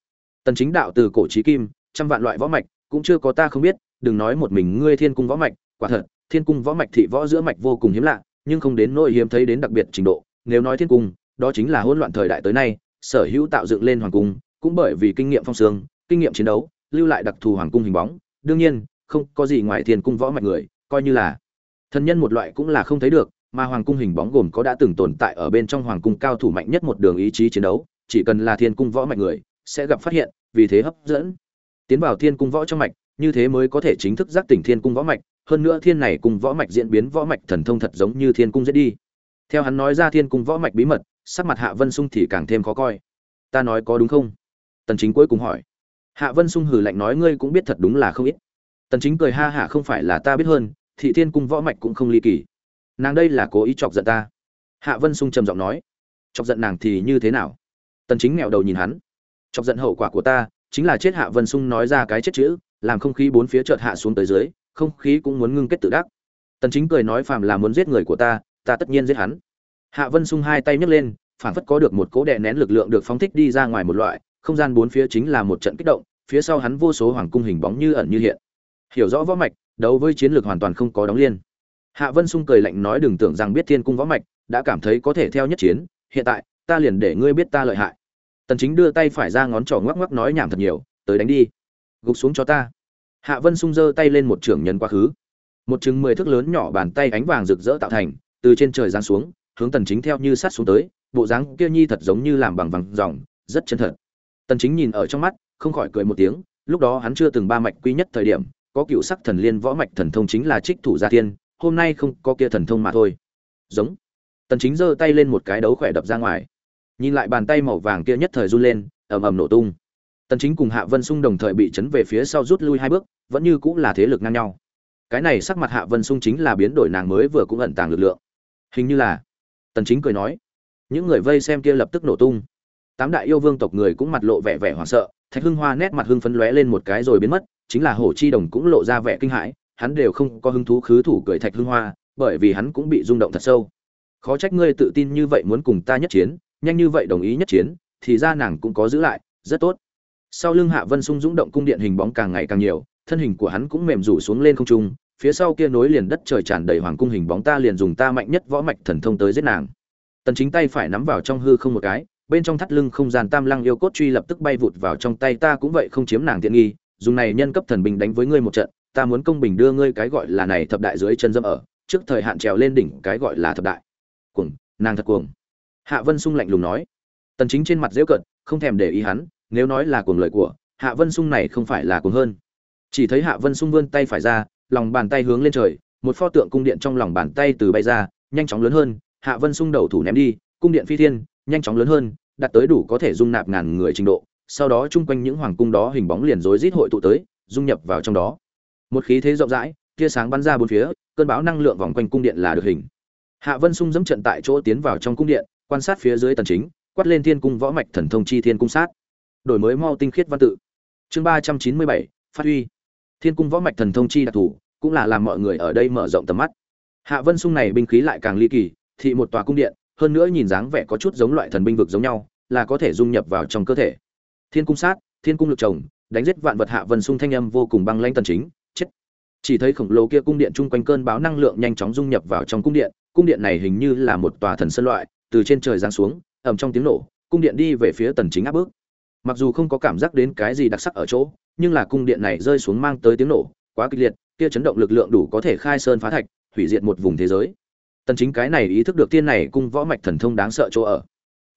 Tần chính đạo từ cổ chí kim, trăm vạn loại võ mạch, cũng chưa có ta không biết, đừng nói một mình ngươi thiên cung võ mạch, quả thật, thiên cung võ mạch thị võ giữa mạch vô cùng hiếm lạ, nhưng không đến nỗi hiếm thấy đến đặc biệt trình độ. Nếu nói thiên cung, đó chính là hỗn loạn thời đại tới nay, sở hữu tạo dựng lên hoàng cung, cũng bởi vì kinh nghiệm phong sương kinh nghiệm chiến đấu, lưu lại đặc thù hoàng cung hình bóng. Đương nhiên, không có gì ngoài thiên cung võ mạch người, coi như là thần nhân một loại cũng là không thấy được, mà hoàng cung hình bóng gồm có đã từng tồn tại ở bên trong hoàng cung cao thủ mạnh nhất một đường ý chí chiến đấu, chỉ cần là thiên cung võ mạch người, sẽ gặp phát hiện, vì thế hấp dẫn. Tiến vào thiên cung võ trong mạch, như thế mới có thể chính thức giác tỉnh thiên cung võ mạch, hơn nữa thiên này cùng võ mạch diễn biến võ mạch thần thông thật giống như thiên cung dễ đi. Theo hắn nói ra thiên cung võ mạch bí mật, sắc mặt hạ vân sung thì càng thêm khó coi. Ta nói có đúng không? Tần chính cuối cùng hỏi hạ vân sung hừ lạnh nói, ngươi cũng biết thật đúng là không ít. Tần chính cười, ha hả không phải là ta biết hơn, thị thiên cung võ mạch cũng không ly kỳ. Nàng đây là cố ý chọc giận ta. Hạ vân sung trầm giọng nói, chọc giận nàng thì như thế nào? Tần chính ngẹo đầu nhìn hắn, chọc giận hậu quả của ta chính là chết. Hạ vân sung nói ra cái chết chữ, làm không khí bốn phía chợt hạ xuống tới dưới, không khí cũng muốn ngưng kết tự đắc. Tần chính cười nói, phàm là muốn giết người của ta ta tất nhiên giết hắn. Hạ vân sung hai tay nhấc lên phản phất có được một cố đè nén lực lượng được phóng thích đi ra ngoài một loại không gian bốn phía chính là một trận kích động, phía sau hắn vô số hoàng cung hình bóng như ẩn như hiện. Hiểu rõ võ mạch, đấu với chiến lược hoàn toàn không có đóng liên. Hạ vân sung cười lạnh nói đừng tưởng rằng biết thiên cung võ mạch, đã cảm thấy có thể theo nhất chiến, hiện tại, ta liền để ngươi biết ta lợi hại. Tần chính đưa tay phải ra ngón trỏ ngoắc ngoắc nói nhảm thật nhiều, tới đánh đi. Gục xuống cho ta. Hạ vân sung giơ tay lên một trưởng nhân quá khứ. Một chừng mười thước lớn nhỏ bàn tay ánh vàng rực rỡ tạo thành, từ trên trời giáng xuống, hướng tần chính theo như sát xuống tới, bộ dáng kia nhi thật giống như làm bằng vàng ròng, rất chân thật tần chính nhìn ở trong mắt, không khỏi cười một tiếng, lúc đó hắn chưa từng ba mạch quy nhất thời điểm, có cựu sắc thần liên võ mạch thần thông chính là trích thủ gia thiên hôm nay không có kia thần thông mà thôi. Giống. Tần chính giơ tay lên một cái đấu khỏe đập ra ngoài. Nhìn lại bàn tay màu vàng kia nhất thời run lên, ầm ầm nổ tung. Tần chính cùng hạ vân sung đồng thời bị chấn về phía sau rút lui hai bước, vẫn như cũng là thế lực ngang nhau. Cái này sắc mặt hạ vân sung chính là biến đổi nàng mới vừa cũng ẩn tàng lực lượng. Hình như là. Tần chính cười nói. Những người vây xem kia lập tức nổ tung tám đại yêu vương tộc người cũng mặt lộ vẻ vẻ hoảng sợ, thạch hưng hoa nét mặt hưng phấn lóe lên một cái rồi biến mất, chính là hổ chi đồng cũng lộ ra vẻ kinh hãi, hắn đều không có hứng thú khứ thủ cười thạch hưng hoa, bởi vì hắn cũng bị rung động thật sâu. Khó trách ngươi tự tin như vậy muốn cùng ta nhất chiến, nhanh như vậy đồng ý nhất chiến, thì ra nàng cũng có giữ lại, rất tốt. Sau lưng hạ vân sung dũng động cung điện hình bóng càng ngày càng nhiều, thân hình của hắn cũng mềm rủ xuống lên không trung, phía sau kia nối liền đất trời tràn đầy hoàng cung hình bóng ta liền dùng ta mạnh nhất võ mạch thần thông tới giết nàng. Tần chính tay phải nắm vào trong hư không một cái bên trong thắt lưng không gian tam lăng yêu cốt truy lập tức bay vụt vào trong tay ta cũng vậy không chiếm nàng tiện nghi, dùng này nhân cấp thần bình đánh với ngươi một trận, ta muốn công bình đưa ngươi cái gọi là này thập đại dưới chân dâm ở, trước thời hạn trèo lên đỉnh cái gọi là thập đại. Cuồng, nàng thật cuồng. Hạ vân sung lạnh lùng nói. Tần chính trên mặt dễ cận không thèm để ý hắn, nếu nói là cuồng lời của, hạ vân sung này không phải là cuồng hơn. Chỉ thấy hạ vân sung vươn tay phải ra, lòng bàn tay hướng lên trời, một pho tượng cung điện trong lòng bàn tay từ bay ra, nhanh chóng lớn hơn, hạ vân sung đầu thủ ném đi, cung điện phi thiên nhanh chóng lớn hơn, đạt tới đủ có thể dung nạp ngàn người trình độ, sau đó chung quanh những hoàng cung đó hình bóng liền rối rít hội tụ tới, dung nhập vào trong đó. Một khí thế rộng rãi, tia sáng bắn ra bốn phía, cơn bão năng lượng vòng quanh cung điện là được hình. Hạ vân sung dẫm trận tại chỗ tiến vào trong cung điện, quan sát phía dưới tần chính, quát lên thiên cung võ mạch thần thông chi thiên cung sát. Đổi mới mau tinh khiết văn tự. Chương ba trăm chín mươi bảy, phát huy. Thiên cung võ mạch thần thông chi đặc thủ, cũng là làm mọi người ở đây mở rộng tầm mắt. Hạ vân sung này binh khí lại càng ly kỳ, thị một tòa cung điện hơn nữa nhìn dáng vẻ có chút giống loại thần binh vực giống nhau, là có thể dung nhập vào trong cơ thể. Thiên cung sát, thiên cung lực chồng, đánh giết vạn vật hạ vân sung thanh âm vô cùng băng lãnh tần chính, chết. Chỉ thấy khổng lồ kia cung điện chung quanh cơn báo năng lượng nhanh chóng dung nhập vào trong cung điện cung điện này hình như là một tòa thần sơn loại, từ trên trời giáng xuống, ầm trong tiếng nổ, cung điện đi về phía tần chính áp bước mặc dù không có cảm giác đến cái gì đặc sắc ở chỗ, nhưng là cung điện này rơi xuống mang tới tiếng nổ, quá kịch liệt, kia chấn động lực lượng đủ có thể khai sơn phá thạch, hủy diệt một vùng thế giới tần chính cái này ý thức được tiên này cung võ mạch thần thông đáng sợ chỗ ở.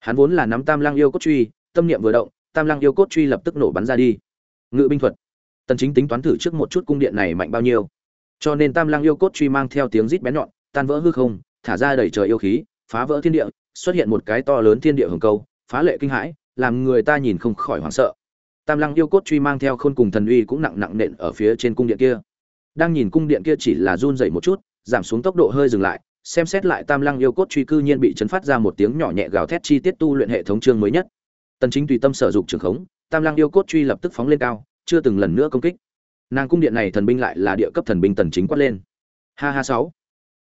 Hắn vốn là nắm tam lang yêu cốt truy, tâm niệm vừa động, tam lang yêu cốt truy lập tức nổ bắn ra đi. Ngự binh thuật. Tần chính tính toán thử trước một chút cung điện này mạnh bao nhiêu. Cho nên tam lang yêu cốt truy mang theo tiếng rít bén nhọn, tan vỡ hư không, thả ra đầy trời yêu khí, phá vỡ thiên địa, xuất hiện một cái to lớn thiên địa hưởng câu, phá lệ kinh hãi, làm người ta nhìn không khỏi hoảng sợ. Tam lăng yêu cốt truy mang theo khôn cùng thần uy cũng nặng nặng nện ở phía trên cung điện kia. Đang nhìn cung điện kia chỉ là run dậy một chút, giảm xuống tốc độ hơi dừng lại xem xét lại tam lăng yêu cốt truy cư nhiên bị chấn phát ra một tiếng nhỏ nhẹ gào thét chi tiết tu luyện hệ thống chương mới nhất. Tần chính tùy tâm sở dụng trường khống, tam lăng yêu cốt truy lập tức phóng lên cao, chưa từng lần nữa công kích. Nàng cung điện này thần binh lại là địa cấp thần binh tần chính quát lên. Ha ha sáu.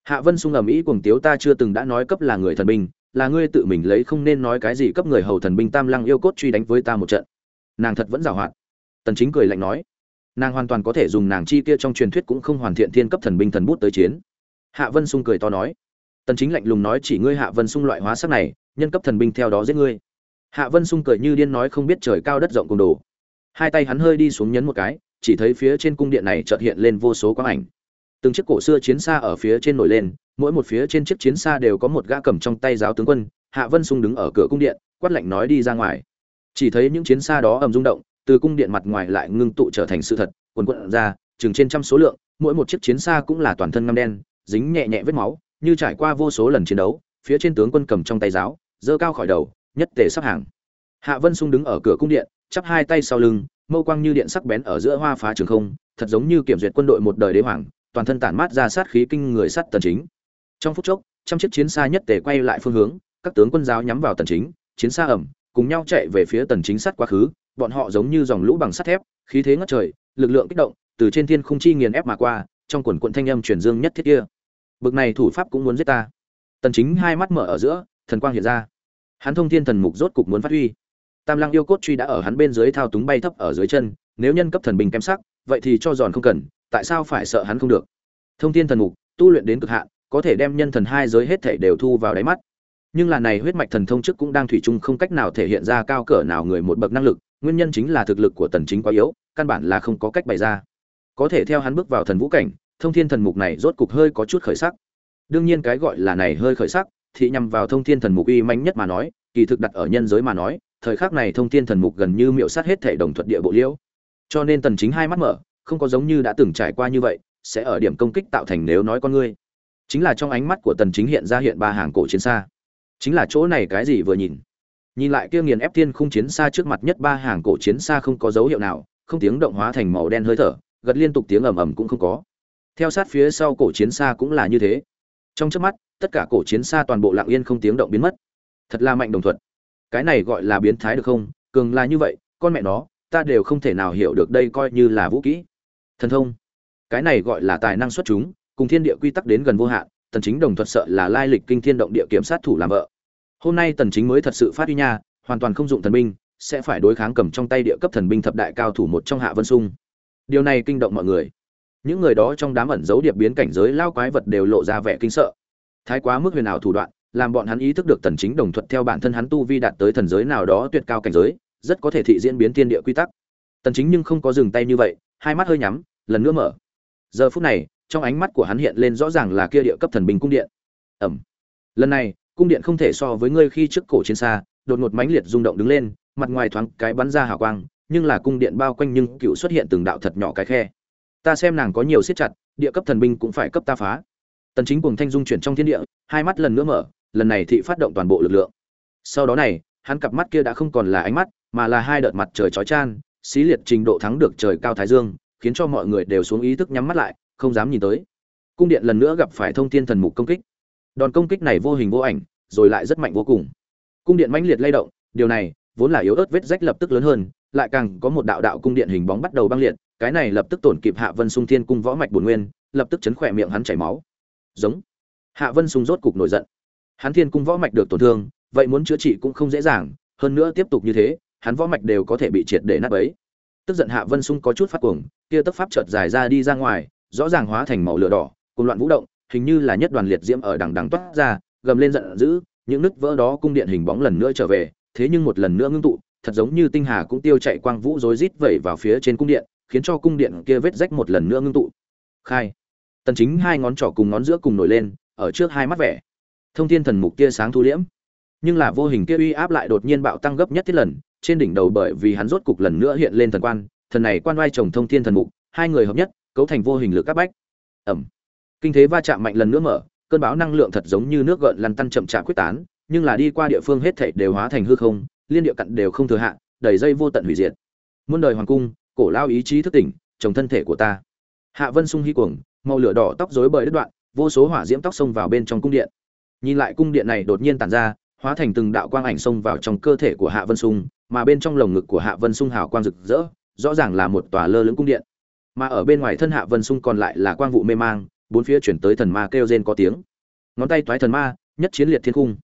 Hạ vân sung ầm ĩ cuồng tiếu ta chưa từng đã nói cấp là người thần binh, là ngươi tự mình lấy không nên nói cái gì cấp người hầu thần binh tam lăng yêu cốt truy đánh với ta một trận. Nàng thật vẫn giàu hoạt. Tần chính cười lạnh nói. Nàng hoàn toàn có thể dùng nàng chi kia trong truyền thuyết cũng không hoàn thiện thiên cấp thần binh thần bút tới chiến hạ vân sung cười to nói, tần chính lạnh lùng nói chỉ ngươi hạ vân sung loại hóa sắc này, nhân cấp thần binh theo đó giết ngươi. Hạ vân sung cười như điên nói không biết trời cao đất rộng cùng đồ. Hai tay hắn hơi đi xuống nhấn một cái, chỉ thấy phía trên cung điện này chợt hiện lên vô số quang ảnh. Từng chiếc cổ xưa chiến xa ở phía trên nổi lên, mỗi một phía trên chiếc chiến xa đều có một gã cầm trong tay giáo tướng quân. Hạ vân sung đứng ở cửa cung điện, quát lạnh nói đi ra ngoài. Chỉ thấy những chiến xa đó ầm rung động, từ cung điện mặt ngoài lại ngưng tụ trở thành sự thật, quần quận ra, chừng trên trăm số lượng, mỗi một chiếc chiến xa cũng là toàn thân ngăm đen dính nhẹ nhẹ vết máu, như trải qua vô số lần chiến đấu, phía trên tướng quân cầm trong tay giáo, giơ cao khỏi đầu, nhất tề sắp hàng. Hạ vân sung đứng ở cửa cung điện, chắp hai tay sau lưng, mâu quang như điện sắc bén ở giữa hoa phá trường không, thật giống như kiểm duyệt quân đội một đời đế hoàng, toàn thân tản mát ra sát khí kinh người sắt tần chính. Trong phút chốc, trăm chiếc chiến xa nhất tề quay lại phương hướng, các tướng quân giáo nhắm vào tần chính, chiến xa ẩm, cùng nhau chạy về phía tần chính sát quá khứ, bọn họ giống như dòng lũ bằng sắt thép, khí thế ngất trời, lực lượng kích động, từ trên thiên khung chi nghiền ép mà qua, trong quần quận thanh âm truyền dương nhất thiết kia bực này thủ pháp cũng muốn giết ta. Tần chính hai mắt mở ở giữa, thần quang hiện ra. Hắn thông thiên thần mục rốt cục muốn phát huy. Tam lăng yêu cốt truy đã ở hắn bên dưới thao túng bay thấp ở dưới chân, nếu nhân cấp thần bình kém sắc, vậy thì cho giòn không cần, tại sao phải sợ hắn không được? Thông thiên thần mục, tu luyện đến cực hạn, có thể đem nhân thần hai giới hết thể đều thu vào đáy mắt. Nhưng là này huyết mạch thần thông trước cũng đang thủy chung không cách nào thể hiện ra cao cỡ nào người một bậc năng lực, nguyên nhân chính là thực lực của tần chính quá yếu, căn bản là không có cách bày ra. Có thể theo hắn bước vào thần vũ cảnh thông thiên thần mục này rốt cục hơi có chút khởi sắc. Đương nhiên cái gọi là này hơi khởi sắc thì nhằm vào thông thiên thần mục uy mãnh nhất mà nói, kỳ thực đặt ở nhân giới mà nói, thời khắc này thông thiên thần mục gần như miệu sát hết thể đồng thuận địa bộ liễu. Cho nên tần chính hai mắt mở, không có giống như đã từng trải qua như vậy, sẽ ở điểm công kích tạo thành nếu nói con ngươi. Chính là trong ánh mắt của tần chính hiện ra hiện ba hàng cổ chiến xa. Chính là chỗ này cái gì vừa nhìn? Nhìn lại kia nghiền ép thiên khung chiến xa trước mặt nhất ba hàng cổ chiến xa không có dấu hiệu nào, không tiếng động hóa thành màu đen hơi thở, gật liên tục tiếng ầm ầm cũng không có theo sát phía sau cổ chiến xa cũng là như thế. Trong chớp mắt, tất cả cổ chiến xa toàn bộ lặng yên không tiếng động biến mất. Thật là mạnh đồng thuận. Cái này gọi là biến thái được không? Cường là như vậy, con mẹ nó, ta đều không thể nào hiểu được đây coi như là vũ kỹ. Thần thông. Cái này gọi là tài năng xuất chúng, cùng thiên địa quy tắc đến gần vô hạn, tần chính đồng thuật sợ là lai lịch kinh thiên động địa kiểm sát thủ làm vợ. Hôm nay tần chính mới thật sự phát huy nha, hoàn toàn không dụng thần binh, sẽ phải đối kháng cầm trong tay địa cấp thần binh thập đại cao thủ một trong hạ vân sung. Điều này kinh động mọi người những người đó trong đám ẩn giấu điệp biến cảnh giới lao quái vật đều lộ ra vẻ kinh sợ. Thái quá mức huyền ảo thủ đoạn, làm bọn hắn ý thức được tần chính đồng thuận theo bản thân hắn tu vi đạt tới thần giới nào đó tuyệt cao cảnh giới, rất có thể thị diễn biến thiên địa quy tắc. Tần chính nhưng không có dừng tay như vậy, hai mắt hơi nhắm, lần nữa mở. Giờ phút này, trong ánh mắt của hắn hiện lên rõ ràng là kia địa cấp thần binh cung điện. Ẩm. Lần này, cung điện không thể so với ngươi khi trước cổ trên xa, đột ngột mãnh liệt rung động đứng lên, mặt ngoài thoáng cái bắn ra hào quang, nhưng là cung điện bao quanh nhưng cựu xuất hiện từng đạo thật nhỏ cái khe ta xem nàng có nhiều siết chặt, địa cấp thần binh cũng phải cấp ta phá. Tần chính cùng thanh dung chuyển trong thiên địa, hai mắt lần nữa mở, lần này thị phát động toàn bộ lực lượng. Sau đó này, hắn cặp mắt kia đã không còn là ánh mắt, mà là hai đợt mặt trời chói chan xí liệt trình độ thắng được trời cao thái dương, khiến cho mọi người đều xuống ý thức nhắm mắt lại, không dám nhìn tới. Cung điện lần nữa gặp phải thông thiên thần mục công kích. Đòn công kích này vô hình vô ảnh, rồi lại rất mạnh vô cùng. Cung điện mãnh liệt lay động, điều này vốn là yếu ớt vết rách lập tức lớn hơn, lại càng có một đạo đạo cung điện hình bóng bắt đầu băng liệt cái này lập tức tổn kịp hạ vân sung thiên cung võ mạch bổn nguyên, lập tức chấn khỏe miệng hắn chảy máu. Giống. Hạ vân sung rốt cục nổi giận. Hắn thiên cung võ mạch được tổn thương, vậy muốn chữa trị cũng không dễ dàng, hơn nữa tiếp tục như thế, hắn võ mạch đều có thể bị triệt để nát bấy. Tức giận hạ vân sung có chút phát cuồng kia tức pháp chợt dài ra đi ra ngoài, rõ ràng hóa thành màu lửa đỏ cùng loạn vũ động, hình như là nhất đoàn liệt diễm ở đằng đằng toát ra, gầm lên giận dữ, những nứt vỡ đó cung điện hình bóng lần nữa trở về, thế nhưng một lần nữa ngưng tụ, thật giống như tinh hà cũng tiêu chạy quang vũ rối rít vẩy vào phía trên cung điện khiến cho cung điện kia vết rách một lần nữa ngưng tụ. Khai. Tần chính hai ngón trỏ cùng ngón giữa cùng nổi lên, ở trước hai mắt vẻ. Thông thiên thần mục kia sáng thu liễm. Nhưng là vô hình kia uy áp lại đột nhiên bạo tăng gấp nhất thiết lần, trên đỉnh đầu bởi vì hắn rốt cục lần nữa hiện lên thần quan, thần này quan vai chồng thông thiên thần mục, hai người hợp nhất, cấu thành vô hình lực các bách. Ẩm. Kinh thế va chạm mạnh lần nữa mở, cơn bão năng lượng thật giống như nước gợn lăn tăn chậm chạp quyết tán, nhưng là đi qua địa phương hết thảy đều hóa thành hư không, liên địa cặn đều không thừa hạ, đầy dây vô tận hủy diệt. Muôn đời hoàng cung cổ lao ý chí thức tỉnh, trồng thân thể của ta. Hạ vân sung hy cuồng, màu lửa đỏ tóc rối bời đứt đoạn, vô số hỏa diễm tóc xông vào bên trong cung điện. Nhìn lại cung điện này đột nhiên tàn ra, hóa thành từng đạo quang ảnh xông vào trong cơ thể của hạ vân sung, mà bên trong lồng ngực của hạ vân sung hào quang rực rỡ, rõ ràng là một tòa lơ lửng cung điện. Mà ở bên ngoài thân hạ vân sung còn lại là quang vụ mê mang, bốn phía chuyển tới thần ma kêu rên có tiếng. Ngón tay toái thần ma, nhất chiến liệt thiên cung.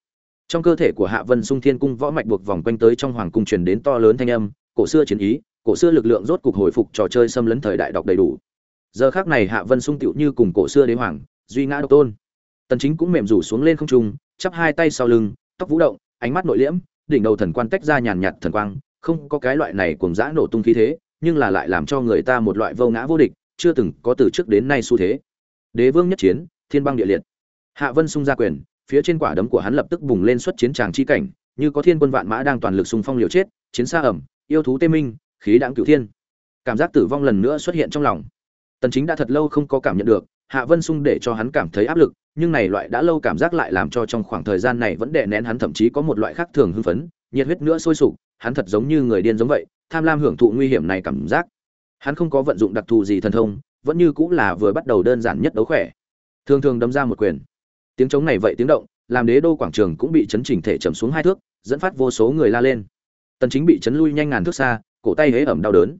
Trong cơ thể của hạ vân sung thiên cung võ mạch buộc vòng quanh tới trong hoàng cung truyền đến to lớn thanh âm, cổ xưa chiến ý cổ xưa lực lượng rốt cục hồi phục trò chơi xâm lấn thời đại đọc đầy đủ. Giờ khác này hạ vân sung tựu như cùng cổ xưa đế hoàng, duy ngã độc tôn. Tần chính cũng mềm rủ xuống lên không trung, chắp hai tay sau lưng, tóc vũ động, ánh mắt nội liễm, đỉnh đầu thần quan tách ra nhàn nhạt thần quang, không có cái loại này cuồng dã nổ tung khí thế, nhưng là lại làm cho người ta một loại vô ngã vô địch, chưa từng có từ trước đến nay xu thế. Đế vương nhất chiến, thiên băng địa liệt. Hạ vân sung ra quyền, phía trên quả đấm của hắn lập tức bùng lên xuất chiến tràng chi cảnh, như có thiên quân vạn mã đang toàn lực xung phong liều chết, chiến xa ẩm, yêu thú tê minh khí đãng cửu thiên. Cảm giác tử vong lần nữa xuất hiện trong lòng. Tần chính đã thật lâu không có cảm nhận được, hạ vân sung để cho hắn cảm thấy áp lực, nhưng này loại đã lâu cảm giác lại làm cho trong khoảng thời gian này vẫn đè nén hắn, thậm chí có một loại khác thường hưng phấn, nhiệt huyết nữa sôi sục, hắn thật giống như người điên giống vậy, tham lam hưởng thụ nguy hiểm này cảm giác. Hắn không có vận dụng đặc thù gì thần thông, vẫn như cũng là vừa bắt đầu đơn giản nhất đấu khỏe. Thường thường đấm ra một quyền. Tiếng trống này vậy tiếng động, làm đế đô quảng trường cũng bị chấn chỉnh thể trầm xuống hai thước, dẫn phát vô số người la lên. Tần chính bị chấn lui nhanh ngàn thước xa cổ tay hế ẩm đau đớn.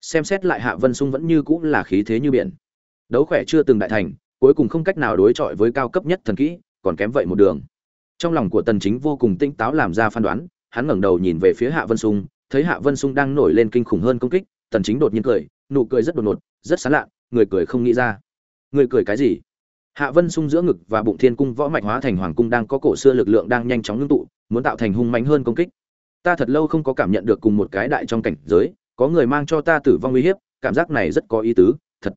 Xem xét lại hạ vân sung vẫn như cũng là khí thế như biển. Đấu khỏe chưa từng đại thành, cuối cùng không cách nào đối chọi với cao cấp nhất thần kỹ, còn kém vậy một đường. Trong lòng của tần chính vô cùng tinh táo làm ra phán đoán, hắn ngẩng đầu nhìn về phía hạ vân sung, thấy hạ vân sung đang nổi lên kinh khủng hơn công kích, tần chính đột nhiên cười, nụ cười rất đột ngột, rất sán lạ, người cười không nghĩ ra. Người cười cái gì? Hạ vân sung giữa ngực và bụng thiên cung võ mạch hóa thành hoàng cung đang có cổ xưa lực lượng đang nhanh chóng ngưng tụ, muốn tạo thành hung mạnh hơn công kích ta thật lâu không có cảm nhận được cùng một cái đại trong cảnh giới, có người mang cho ta tử vong uy hiếp, cảm giác này rất có ý tứ, thật.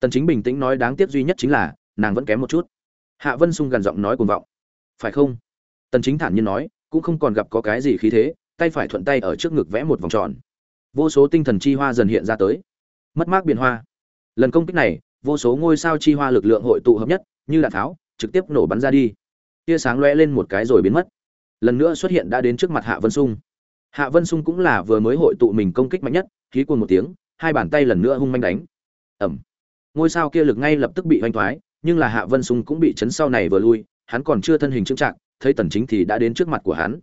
Tần chính bình tĩnh nói đáng tiếc duy nhất chính là, nàng vẫn kém một chút. Hạ vân sung gần giọng nói cuồng vọng. Phải không? Tần chính thản nhiên nói, cũng không còn gặp có cái gì khí thế, tay phải thuận tay ở trước ngực vẽ một vòng tròn. Vô số tinh thần chi hoa dần hiện ra tới. Mất mát biển hoa. Lần công kích này, vô số ngôi sao chi hoa lực lượng hội tụ hợp nhất, như đạn tháo, trực tiếp nổ bắn ra đi. Tia sáng lóe lên một cái rồi biến mất. Lần nữa xuất hiện đã đến trước mặt hạ vân sung hạ vân sung cũng là vừa mới hội tụ mình công kích mạnh nhất, khí cuồng một tiếng, hai bàn tay lần nữa hung manh đánh. Ẩm ngôi sao kia lực ngay lập tức bị hoành thoái, nhưng là hạ vân sung cũng bị chấn sau này vừa lui, hắn còn chưa thân hình trưng trạng thấy tần chính thì đã đến trước mặt của hắn.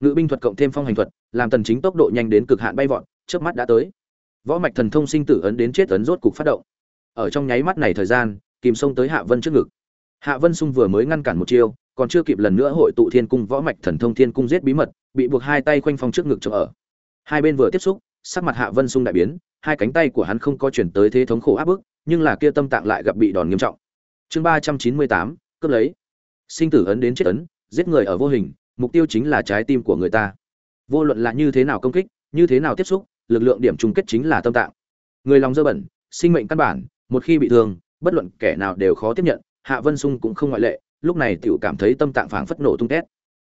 Ngự binh thuật cộng thêm phong hành thuật, làm tần chính tốc độ nhanh đến cực hạn bay vọt trước mắt đã tới. Võ mạch thần thông sinh tử ấn đến chết ấn rốt cục phát động. Ở trong nháy mắt này thời gian, kìm sông tới hạ vân trước ngực. Hạ vân sung vừa mới ngăn cản một chiêu, còn chưa kịp lần nữa hội tụ thiên cung võ mạch thần thông thiên cung giết bí mật bị buộc hai tay khoanh phong trước ngực chỗ ở. Hai bên vừa tiếp xúc, sắc mặt hạ vân sung đại biến, hai cánh tay của hắn không có chuyển tới thế thống khổ áp bức, nhưng là kia tâm tạng lại gặp bị đòn nghiêm trọng. Chương ba trăm chín mươi tám, cướp lấy. Sinh tử ấn đến chết ấn, giết người ở vô hình, mục tiêu chính là trái tim của người ta. Vô luận là như thế nào công kích, như thế nào tiếp xúc, lực lượng điểm chung kết chính là tâm tạng. Người lòng dơ bẩn, sinh mệnh căn bản, một khi bị thương, bất luận kẻ nào đều khó tiếp nhận, hạ vân sung cũng không ngoại lệ, lúc này tiểu cảm thấy tâm tạng phảng phất nổ tung tét.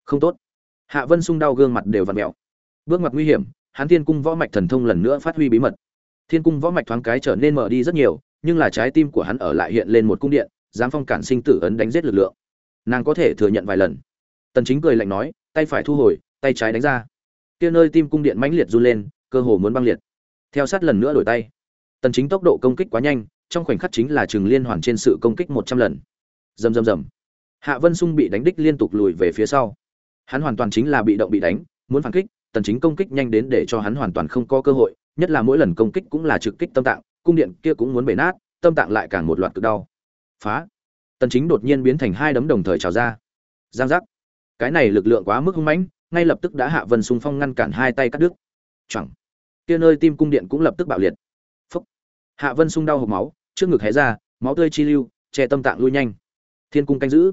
Không tốt hạ vân sung đau gương mặt đều vặn mẹo. Bước ngoặt nguy hiểm, hắn thiên cung võ mạch thần thông lần nữa phát huy bí mật. Thiên cung võ mạch thoáng cái trở nên mở đi rất nhiều, nhưng là trái tim của hắn ở lại hiện lên một cung điện, dám phong cản sinh tử ấn đánh giết lực lượng. Nàng có thể thừa nhận vài lần. Tần chính cười lạnh nói, tay phải thu hồi, tay trái đánh ra. Kia nơi tim cung điện mãnh liệt run lên, cơ hồ muốn băng liệt. Theo sát lần nữa đổi tay. Tần chính tốc độ công kích quá nhanh, trong khoảnh khắc chính là trường liên hoàn trên sự công kích 100 lần. Rầm rầm rầm. Hạ vân sung bị đánh đích liên tục lùi về phía sau hắn hoàn toàn chính là bị động bị đánh, muốn phản kích, tần chính công kích nhanh đến để cho hắn hoàn toàn không có cơ hội, nhất là mỗi lần công kích cũng là trực kích tâm tạng, cung điện kia cũng muốn bể nát, tâm tạng lại càng một loạt cực đau. Phá! Tần chính đột nhiên biến thành hai đấm đồng thời trào ra. Giang giác! Cái này lực lượng quá mức hung mãnh, ngay lập tức đã hạ vân xung phong ngăn cản hai tay cắt đứt. Chẳng kia nơi tim cung điện cũng lập tức bạo liệt. Phúc! Hạ vân xung đau hộc máu, trước ngực hé ra, máu tươi chi lưu, che tâm tạng lui nhanh. Thiên cung canh giữ.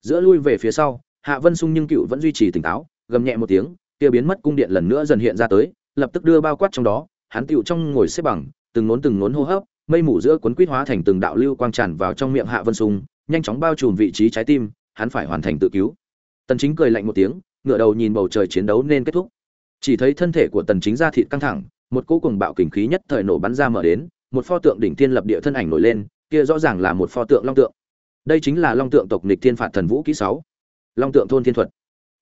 Giữa lui về phía sau hạ vân sung nhưng cựu vẫn duy trì tỉnh táo, gầm nhẹ một tiếng, kia biến mất cung điện lần nữa dần hiện ra tới, lập tức đưa bao quát trong đó, hắn tựu trong ngồi xếp bằng, từng nốn từng nốn hô hấp, mây mù giữa cuốn quýt hóa thành từng đạo lưu quang tràn vào trong miệng hạ vân sung, nhanh chóng bao trùm vị trí trái tim, hắn phải hoàn thành tự cứu. Tần chính cười lạnh một tiếng, ngửa đầu nhìn bầu trời chiến đấu nên kết thúc. Chỉ thấy thân thể của tần chính ra thịt căng thẳng, một cỗ cùng bạo kình khí nhất thời nổ bắn ra mở đến, một pho tượng đỉnh thiên lập địa thân ảnh nổi lên, kia rõ ràng là một pho tượng long tượng. Đây chính là long tượng tộc nghịch thiên phạt thần vũ kỹ 6 long tượng thôn thiên thuật.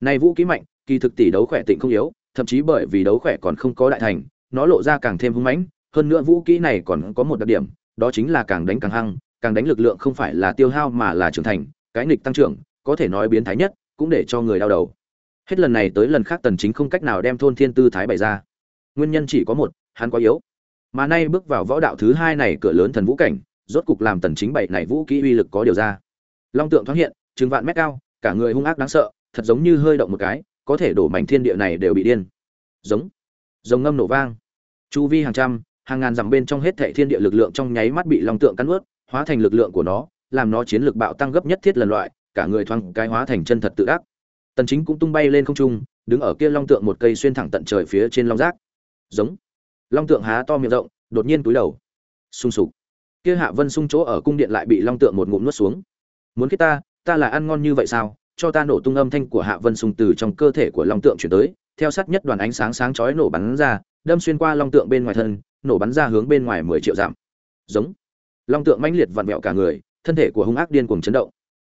Này vũ kỹ mạnh, kỳ thực tỷ đấu khỏe tịnh không yếu, thậm chí bởi vì đấu khỏe còn không có đại thành, nó lộ ra càng thêm hung mãnh, hơn nữa vũ kỹ này còn có một đặc điểm, đó chính là càng đánh càng hăng, càng đánh lực lượng không phải là tiêu hao mà là trưởng thành, cái nghịch tăng trưởng, có thể nói biến thái nhất, cũng để cho người đau đầu. Hết lần này tới lần khác tần chính không cách nào đem thôn thiên tư thái bày ra. Nguyên nhân chỉ có một, hắn quá yếu. Mà nay bước vào võ đạo thứ hai này cửa lớn thần vũ cảnh, rốt cục làm tần chính bảy này vũ kỹ uy lực có điều ra. Long tượng thoáng hiện trừng vạn mét cao cả người hung ác đáng sợ, thật giống như hơi động một cái, có thể đổ mảnh thiên địa này đều bị điên. Giống giống ngâm nổ vang. Chu vi hàng trăm, hàng ngàn dặm bên trong hết thảy thiên địa lực lượng trong nháy mắt bị long tượng cắn nuốt hóa thành lực lượng của nó, làm nó chiến lực bạo tăng gấp nhất thiết lần loại, cả người thoáng cái hóa thành chân thật tự đắc. Tần chính cũng tung bay lên không trung, đứng ở kia long tượng một cây xuyên thẳng tận trời phía trên long giác. Giống, long tượng há to miệng rộng, đột nhiên túi đầu. Sung sục. Kia hạ vân sung chỗ ở cung điện lại bị long tượng một ngụm nuốt xuống. Muốn kết ta ta là ăn ngon như vậy sao? Cho ta nổ tung âm thanh của hạ vân sùng từ trong cơ thể của long tượng chuyển tới, theo sát nhất đoàn ánh sáng sáng chói nổ bắn ra, đâm xuyên qua long tượng bên ngoài thân, nổ bắn ra hướng bên ngoài mười triệu dặm. Giống. Long tượng mãnh liệt vặn vẹo cả người, thân thể của hung ác điên cuồng chấn động.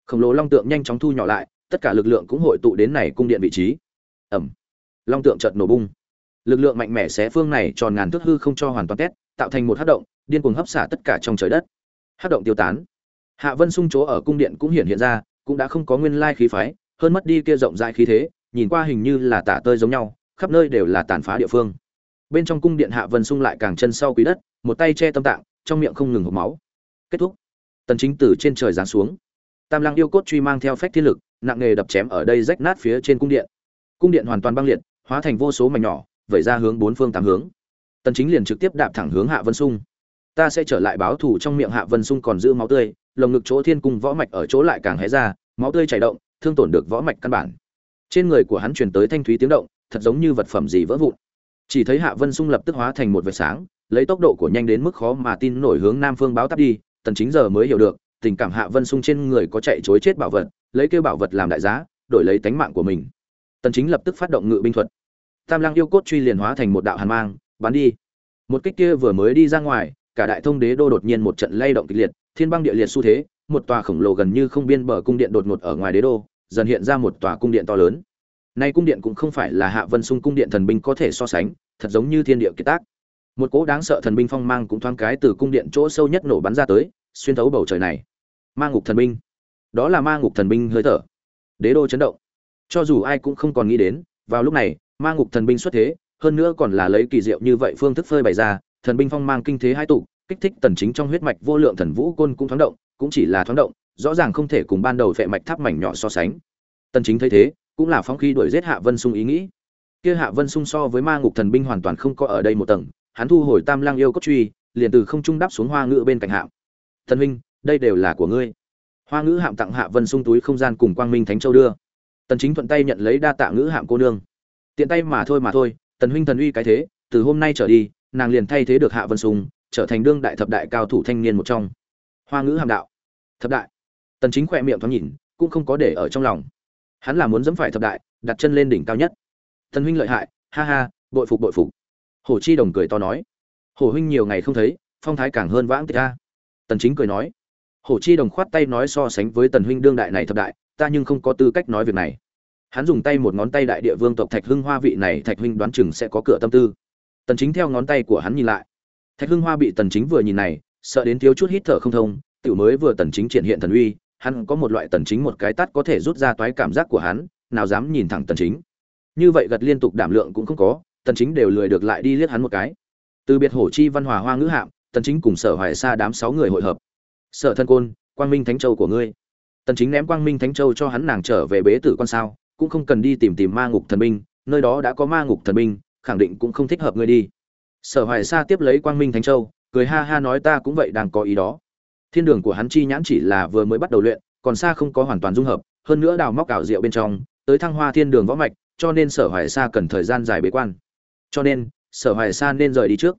Khổng lồ long tượng nhanh chóng thu nhỏ lại, tất cả lực lượng cũng hội tụ đến này cung điện vị trí. Ẩm long tượng chợt nổ bung. Lực lượng mạnh mẽ xé phương này tròn ngàn thước hư không cho hoàn toàn tét, tạo thành một hát động, điên cuồng hấp xả tất cả trong trời đất. Hát động tiêu tán hạ vân sung chỗ ở cung điện cũng hiện hiện ra, cũng đã không có nguyên lai khí phái, hơn mất đi kia rộng rãi khí thế, nhìn qua hình như là tả tơi giống nhau, khắp nơi đều là tàn phá địa phương. Bên trong cung điện hạ vân sung lại càng chân sau quý đất, một tay che tâm tạng, trong miệng không ngừng hộp máu. Kết thúc. Tần chính từ trên trời giáng xuống. Tam lang yêu cốt truy mang theo phách thiên lực, nặng nghề đập chém ở đây rách nát phía trên cung điện. Cung điện hoàn toàn băng liệt, hóa thành vô số mảnh nhỏ, vẩy ra hướng bốn phương tám hướng. Tần chính liền trực tiếp đạp thẳng hướng hạ vân sung. Ta sẽ trở lại báo thù trong miệng hạ vân sung còn giữ máu tươi lồng ngực chỗ thiên cung võ mạch ở chỗ lại càng hé ra, máu tươi chảy động, thương tổn được võ mạch căn bản. Trên người của hắn truyền tới thanh thúy tiếng động, thật giống như vật phẩm gì vỡ vụn. Chỉ thấy hạ vân sung lập tức hóa thành một vệt sáng, lấy tốc độ của nhanh đến mức khó mà tin nổi hướng nam phương báo tắp đi, tần chính giờ mới hiểu được, tình cảm hạ vân sung trên người có chạy chối chết bảo vật, lấy kêu bảo vật làm đại giá, đổi lấy tánh mạng của mình. Tần chính lập tức phát động ngự binh thuật. Tam lang yêu cốt truy liền hóa thành một đạo hàn mang, bắn đi. Một kích kia vừa mới đi ra ngoài cả đại thông đế đô đột nhiên một trận lay động kịch liệt thiên băng địa liệt xu thế một tòa khổng lồ gần như không biên bờ cung điện đột ngột ở ngoài đế đô dần hiện ra một tòa cung điện to lớn Nay cung điện cũng không phải là Hạ Vân Sung cung điện thần binh có thể so sánh, thật giống như thiên địa kiệt tác. Một cỗ đáng sợ thần binh phong mang cũng thoáng cái từ cung điện chỗ sâu nhất nổ bắn ra tới, xuyên thấu bầu trời này. Ma ngục thần binh. Đó là ma ngục thần binh hơi thở. Đế đô chấn động. Cho dù ai cũng không còn nghĩ đến, vào lúc này, ma ngục thần binh xuất thế, hơn nữa còn là lấy kỳ diệu như vậy phương thức phơi bày ra, thần binh phong mang kinh thế hai tụ, kích thích tần chính trong huyết mạch vô lượng thần vũ côn cũng thoáng động cũng chỉ là thoáng động rõ ràng không thể cùng ban đầu phệ mạch tháp mảnh nhỏ so sánh. Tần chính thấy thế cũng là phong khí đuổi giết hạ vân sung ý nghĩ. Kia hạ vân sung so với ma ngục thần binh hoàn toàn không có ở đây một tầng hắn thu hồi tam lang yêu cốt truy liền từ không trung đáp xuống hoa ngữ bên cạnh hạm. Thần huynh đây đều là của ngươi. Hoa ngữ hạm tặng hạ vân sung túi không gian cùng quang minh thánh châu đưa. Tần chính thuận tay nhận lấy đa tạ ngữ hạm cô nương. Tiện tay mà thôi mà thôi tần huynh thần uy cái thế từ hôm nay trở đi nàng liền thay thế được hạ vân sung, trở thành đương đại thập đại cao thủ thanh niên một trong. Hoa ngữ hàm đạo. Thập đại. Tần chính khỏe miệng thoáng nhìn, cũng không có để ở trong lòng. Hắn là muốn dẫm phải thập đại, đặt chân lên đỉnh cao nhất. Tần huynh lợi hại, ha ha, bội phục bội phục. Hổ chi đồng cười to nói. Hổ huynh nhiều ngày không thấy, phong thái càng hơn vãng tịch a. Tần chính cười nói. Hổ chi đồng khoát tay nói so sánh với tần huynh đương đại này thập đại, ta nhưng không có tư cách nói việc này. Hắn dùng tay một ngón tay đại địa vương tộc thạch hưng hoa vị này thạch huynh đoán chừng sẽ có cửa tâm tư tần chính theo ngón tay của hắn nhìn lại. Thạch hưng hoa bị tần chính vừa nhìn này, sợ đến thiếu chút hít thở không thông, tiểu mới vừa tần chính triển hiện thần uy, hắn có một loại tần chính một cái tát có thể rút ra toái cảm giác của hắn, nào dám nhìn thẳng tần chính. Như vậy gật liên tục đảm lượng cũng không có, tần chính đều lười được lại đi liếc hắn một cái. Từ biệt hổ chi văn hòa hoa ngữ hạm, tần chính cùng sở hoài xa đám sáu người hội hợp. Sở thân côn, quang minh thánh châu của ngươi. Tần chính ném quang minh thánh châu cho hắn, nàng trở về bế tử quan sao, cũng không cần đi tìm tìm ma ngục thần binh, nơi đó đã có ma ngục thần binh khẳng định cũng không thích hợp ngươi đi. Sở hoài sa tiếp lấy quang minh thánh châu, cười ha ha nói ta cũng vậy đang có ý đó. Thiên đường của hắn chi nhãn chỉ là vừa mới bắt đầu luyện, còn xa không có hoàn toàn dung hợp, hơn nữa đào móc ảo diệu bên trong, tới thăng hoa thiên đường võ mạch, cho nên sở hoài sa cần thời gian dài bế quan. Cho nên, sở hoài sa nên rời đi trước.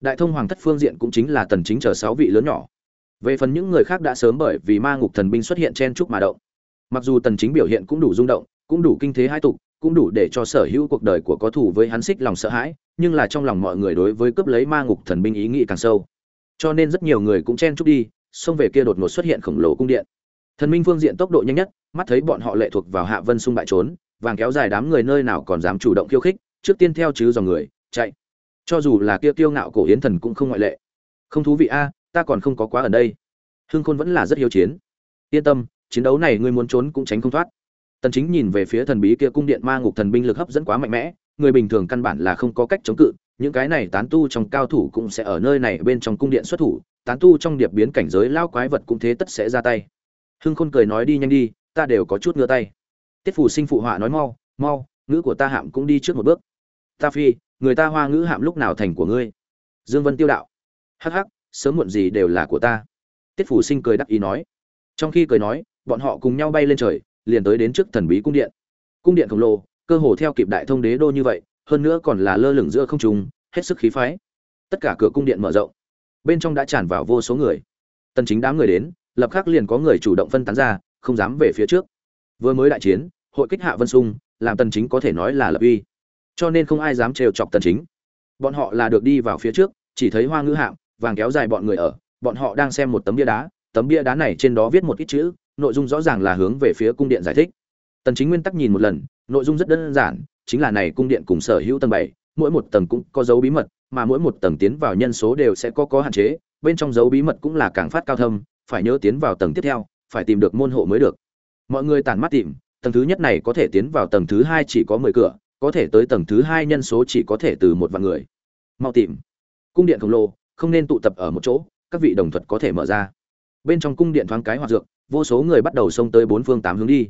Đại thông hoàng thất phương diện cũng chính là tần chính chờ sáu vị lớn nhỏ. Về phần những người khác đã sớm bởi vì ma ngục thần binh xuất hiện chen chúc mà động. Mặc dù tần chính biểu hiện cũng đủ rung động, cũng đủ kinh thế hai tục cũng đủ để cho sở hữu cuộc đời của có thủ với hắn xích lòng sợ hãi, nhưng là trong lòng mọi người đối với cướp lấy ma ngục thần binh ý nghĩ càng sâu. Cho nên rất nhiều người cũng chen chúc đi, xông về kia đột ngột xuất hiện khổng lồ cung điện. Thần minh phương diện tốc độ nhanh nhất, mắt thấy bọn họ lệ thuộc vào hạ vân xung bại trốn, vàng kéo dài đám người nơi nào còn dám chủ động khiêu khích, trước tiên theo chứ dòng người, chạy. Cho dù là kia kiêu ngạo cổ yến thần cũng không ngoại lệ. Không thú vị a, ta còn không có quá ở đây. Hưng khôn vẫn là rất hiếu chiến. Yên tâm, chiến đấu này ngươi muốn trốn cũng tránh không thoát tần chính nhìn về phía thần bí kia cung điện ma ngục thần binh lực hấp dẫn quá mạnh mẽ, người bình thường căn bản là không có cách chống cự, những cái này tán tu trong cao thủ cũng sẽ ở nơi này bên trong cung điện xuất thủ, tán tu trong điệp biến cảnh giới lao quái vật cũng thế tất sẽ ra tay. Hưng khôn cười nói đi nhanh đi, ta đều có chút ngứa tay. Tiết phủ sinh phụ họa nói mau mau, ngữ của ta hạm cũng đi trước một bước. Ta phi, người ta hoa ngữ hạm lúc nào thành của ngươi? Dương vân tiêu đạo. Hắc hắc, sớm muộn gì đều là của ta. Tiết phủ sinh cười đắc ý nói. Trong khi cười nói, bọn họ cùng nhau bay lên trời liền tới đến trước thần bí cung điện. Cung điện khổng lồ, cơ hồ theo kịp đại thông đế đô như vậy, hơn nữa còn là lơ lửng giữa không trung, hết sức khí phái. Tất cả cửa cung điện mở rộng. Bên trong đã tràn vào vô số người. Tần chính đám người đến, lập khắc liền có người chủ động phân tán ra, không dám về phía trước. Vừa mới đại chiến, hội kích hạ vân sung làm tần chính có thể nói là lập uy. Cho nên không ai dám trêu chọc tần chính. Bọn họ là được đi vào phía trước, chỉ thấy hoa ngữ hạm, vàng kéo dài bọn người ở, bọn họ đang xem một tấm bia đá. Tấm bia đá này trên đó viết một ít chữ nội dung rõ ràng là hướng về phía cung điện giải thích. Tần chính nguyên tắc nhìn một lần nội dung rất đơn giản chính là này cung điện cùng sở hữu tầng 7, mỗi một tầng cũng có dấu bí mật mà mỗi một tầng tiến vào nhân số đều sẽ có có hạn chế bên trong dấu bí mật cũng là càng phát cao thâm phải nhớ tiến vào tầng tiếp theo phải tìm được môn hộ mới được. Mọi người tản mắt tìm tầng thứ nhất này có thể tiến vào tầng thứ hai chỉ có 10 cửa có thể tới tầng thứ hai nhân số chỉ có thể từ một vạn người. Mau tìm. Cung điện khổng lồ không nên tụ tập ở một chỗ các vị đồng thuật có thể mở ra. Bên trong cung điện thoáng cái hoạt dược vô số người bắt đầu xông tới bốn phương tám hướng đi.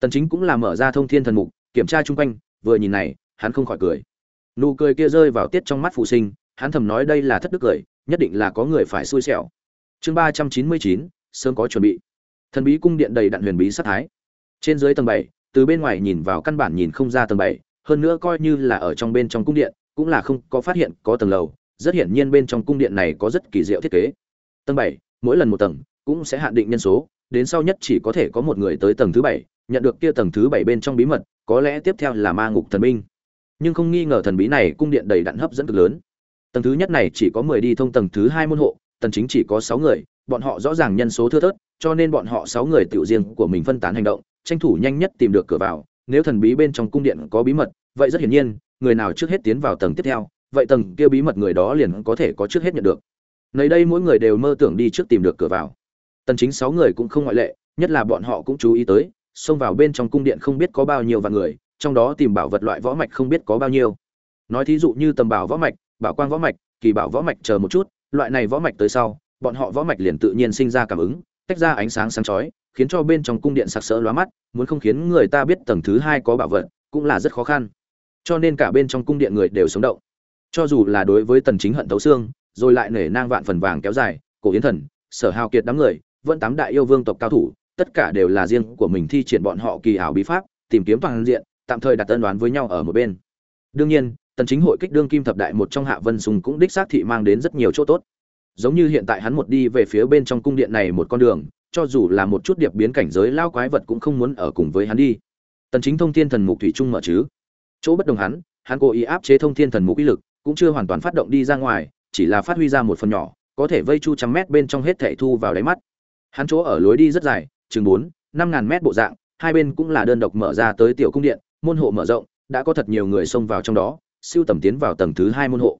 Tần chính cũng là mở ra thông thiên thần mục, kiểm tra chung quanh, vừa nhìn này, hắn không khỏi cười. Nụ cười kia rơi vào tiết trong mắt phụ sinh, hắn thầm nói đây là thất đức cười, nhất định là có người phải xui xẻo. Chương ba trăm chín mươi chín, sớm có chuẩn bị. Thần bí cung điện đầy đặn huyền bí sát thái. Trên dưới tầng bảy, từ bên ngoài nhìn vào căn bản nhìn không ra tầng bảy, hơn nữa coi như là ở trong bên trong cung điện, cũng là không có phát hiện có tầng lầu, rất hiển nhiên bên trong cung điện này có rất kỳ diệu thiết kế. Tầng bảy, mỗi lần một tầng, cũng sẽ hạn định nhân số đến sau nhất chỉ có thể có một người tới tầng thứ bảy, nhận được kia tầng thứ bảy bên trong bí mật, có lẽ tiếp theo là ma ngục thần binh. Nhưng không nghi ngờ thần bí này cung điện đầy đặn hấp dẫn cực lớn. Tầng thứ nhất này chỉ có mười đi thông tầng thứ hai môn hộ, tầng chính chỉ có sáu người, bọn họ rõ ràng nhân số thưa thớt, cho nên bọn họ sáu người tiểu riêng của mình phân tán hành động, tranh thủ nhanh nhất tìm được cửa vào. Nếu thần bí bên trong cung điện có bí mật, vậy rất hiển nhiên, người nào trước hết tiến vào tầng tiếp theo, vậy tầng kia bí mật người đó liền có thể có trước hết nhận được. Nơi đây mỗi người đều mơ tưởng đi trước tìm được cửa vào tần chính sáu người cũng không ngoại lệ, nhất là bọn họ cũng chú ý tới, xông vào bên trong cung điện không biết có bao nhiêu vạn người, trong đó tìm bảo vật loại võ mạch không biết có bao nhiêu. Nói thí dụ như tầm bảo võ mạch, bảo quang võ mạch, kỳ bảo võ mạch chờ một chút, loại này võ mạch tới sau, bọn họ võ mạch liền tự nhiên sinh ra cảm ứng, tách ra ánh sáng sáng chói, khiến cho bên trong cung điện sặc sỡ lóa mắt, muốn không khiến người ta biết tầng thứ hai có bảo vật, cũng là rất khó khăn. Cho nên cả bên trong cung điện người đều sống động. Cho dù là đối với tần chính hận thấu xương, rồi lại nể nang vạn phần vàng kéo dài, cổ yến thần, sở hào kiệt đám người vẫn tám đại yêu vương tộc cao thủ, tất cả đều là riêng của mình thi triển bọn họ kỳ ảo bí pháp, tìm kiếm toàn diện, tạm thời đặt tân đoán với nhau ở một bên. Đương nhiên, tần chính hội kích đương kim thập đại một trong hạ vân sùng cũng đích xác thị mang đến rất nhiều chỗ tốt. Giống như hiện tại hắn một đi về phía bên trong cung điện này một con đường, cho dù là một chút điệp biến cảnh giới lao quái vật cũng không muốn ở cùng với hắn đi. Tần chính thông thiên thần mục thủy trung mở chứ. Chỗ bất đồng hắn hắn cố ý áp chế thông thiên thần mục uy lực, cũng chưa hoàn toàn phát động đi ra ngoài, chỉ là phát huy ra một phần nhỏ, có thể vây chu trăm mét bên trong hết thảy thu vào đáy mắt hắn chỗ ở lối đi rất dài, chừng bốn, năm ngàn mét bộ dạng, hai bên cũng là đơn độc mở ra tới tiểu cung điện, môn hộ mở rộng, đã có thật nhiều người xông vào trong đó, siêu tầm tiến vào tầng thứ hai môn hộ.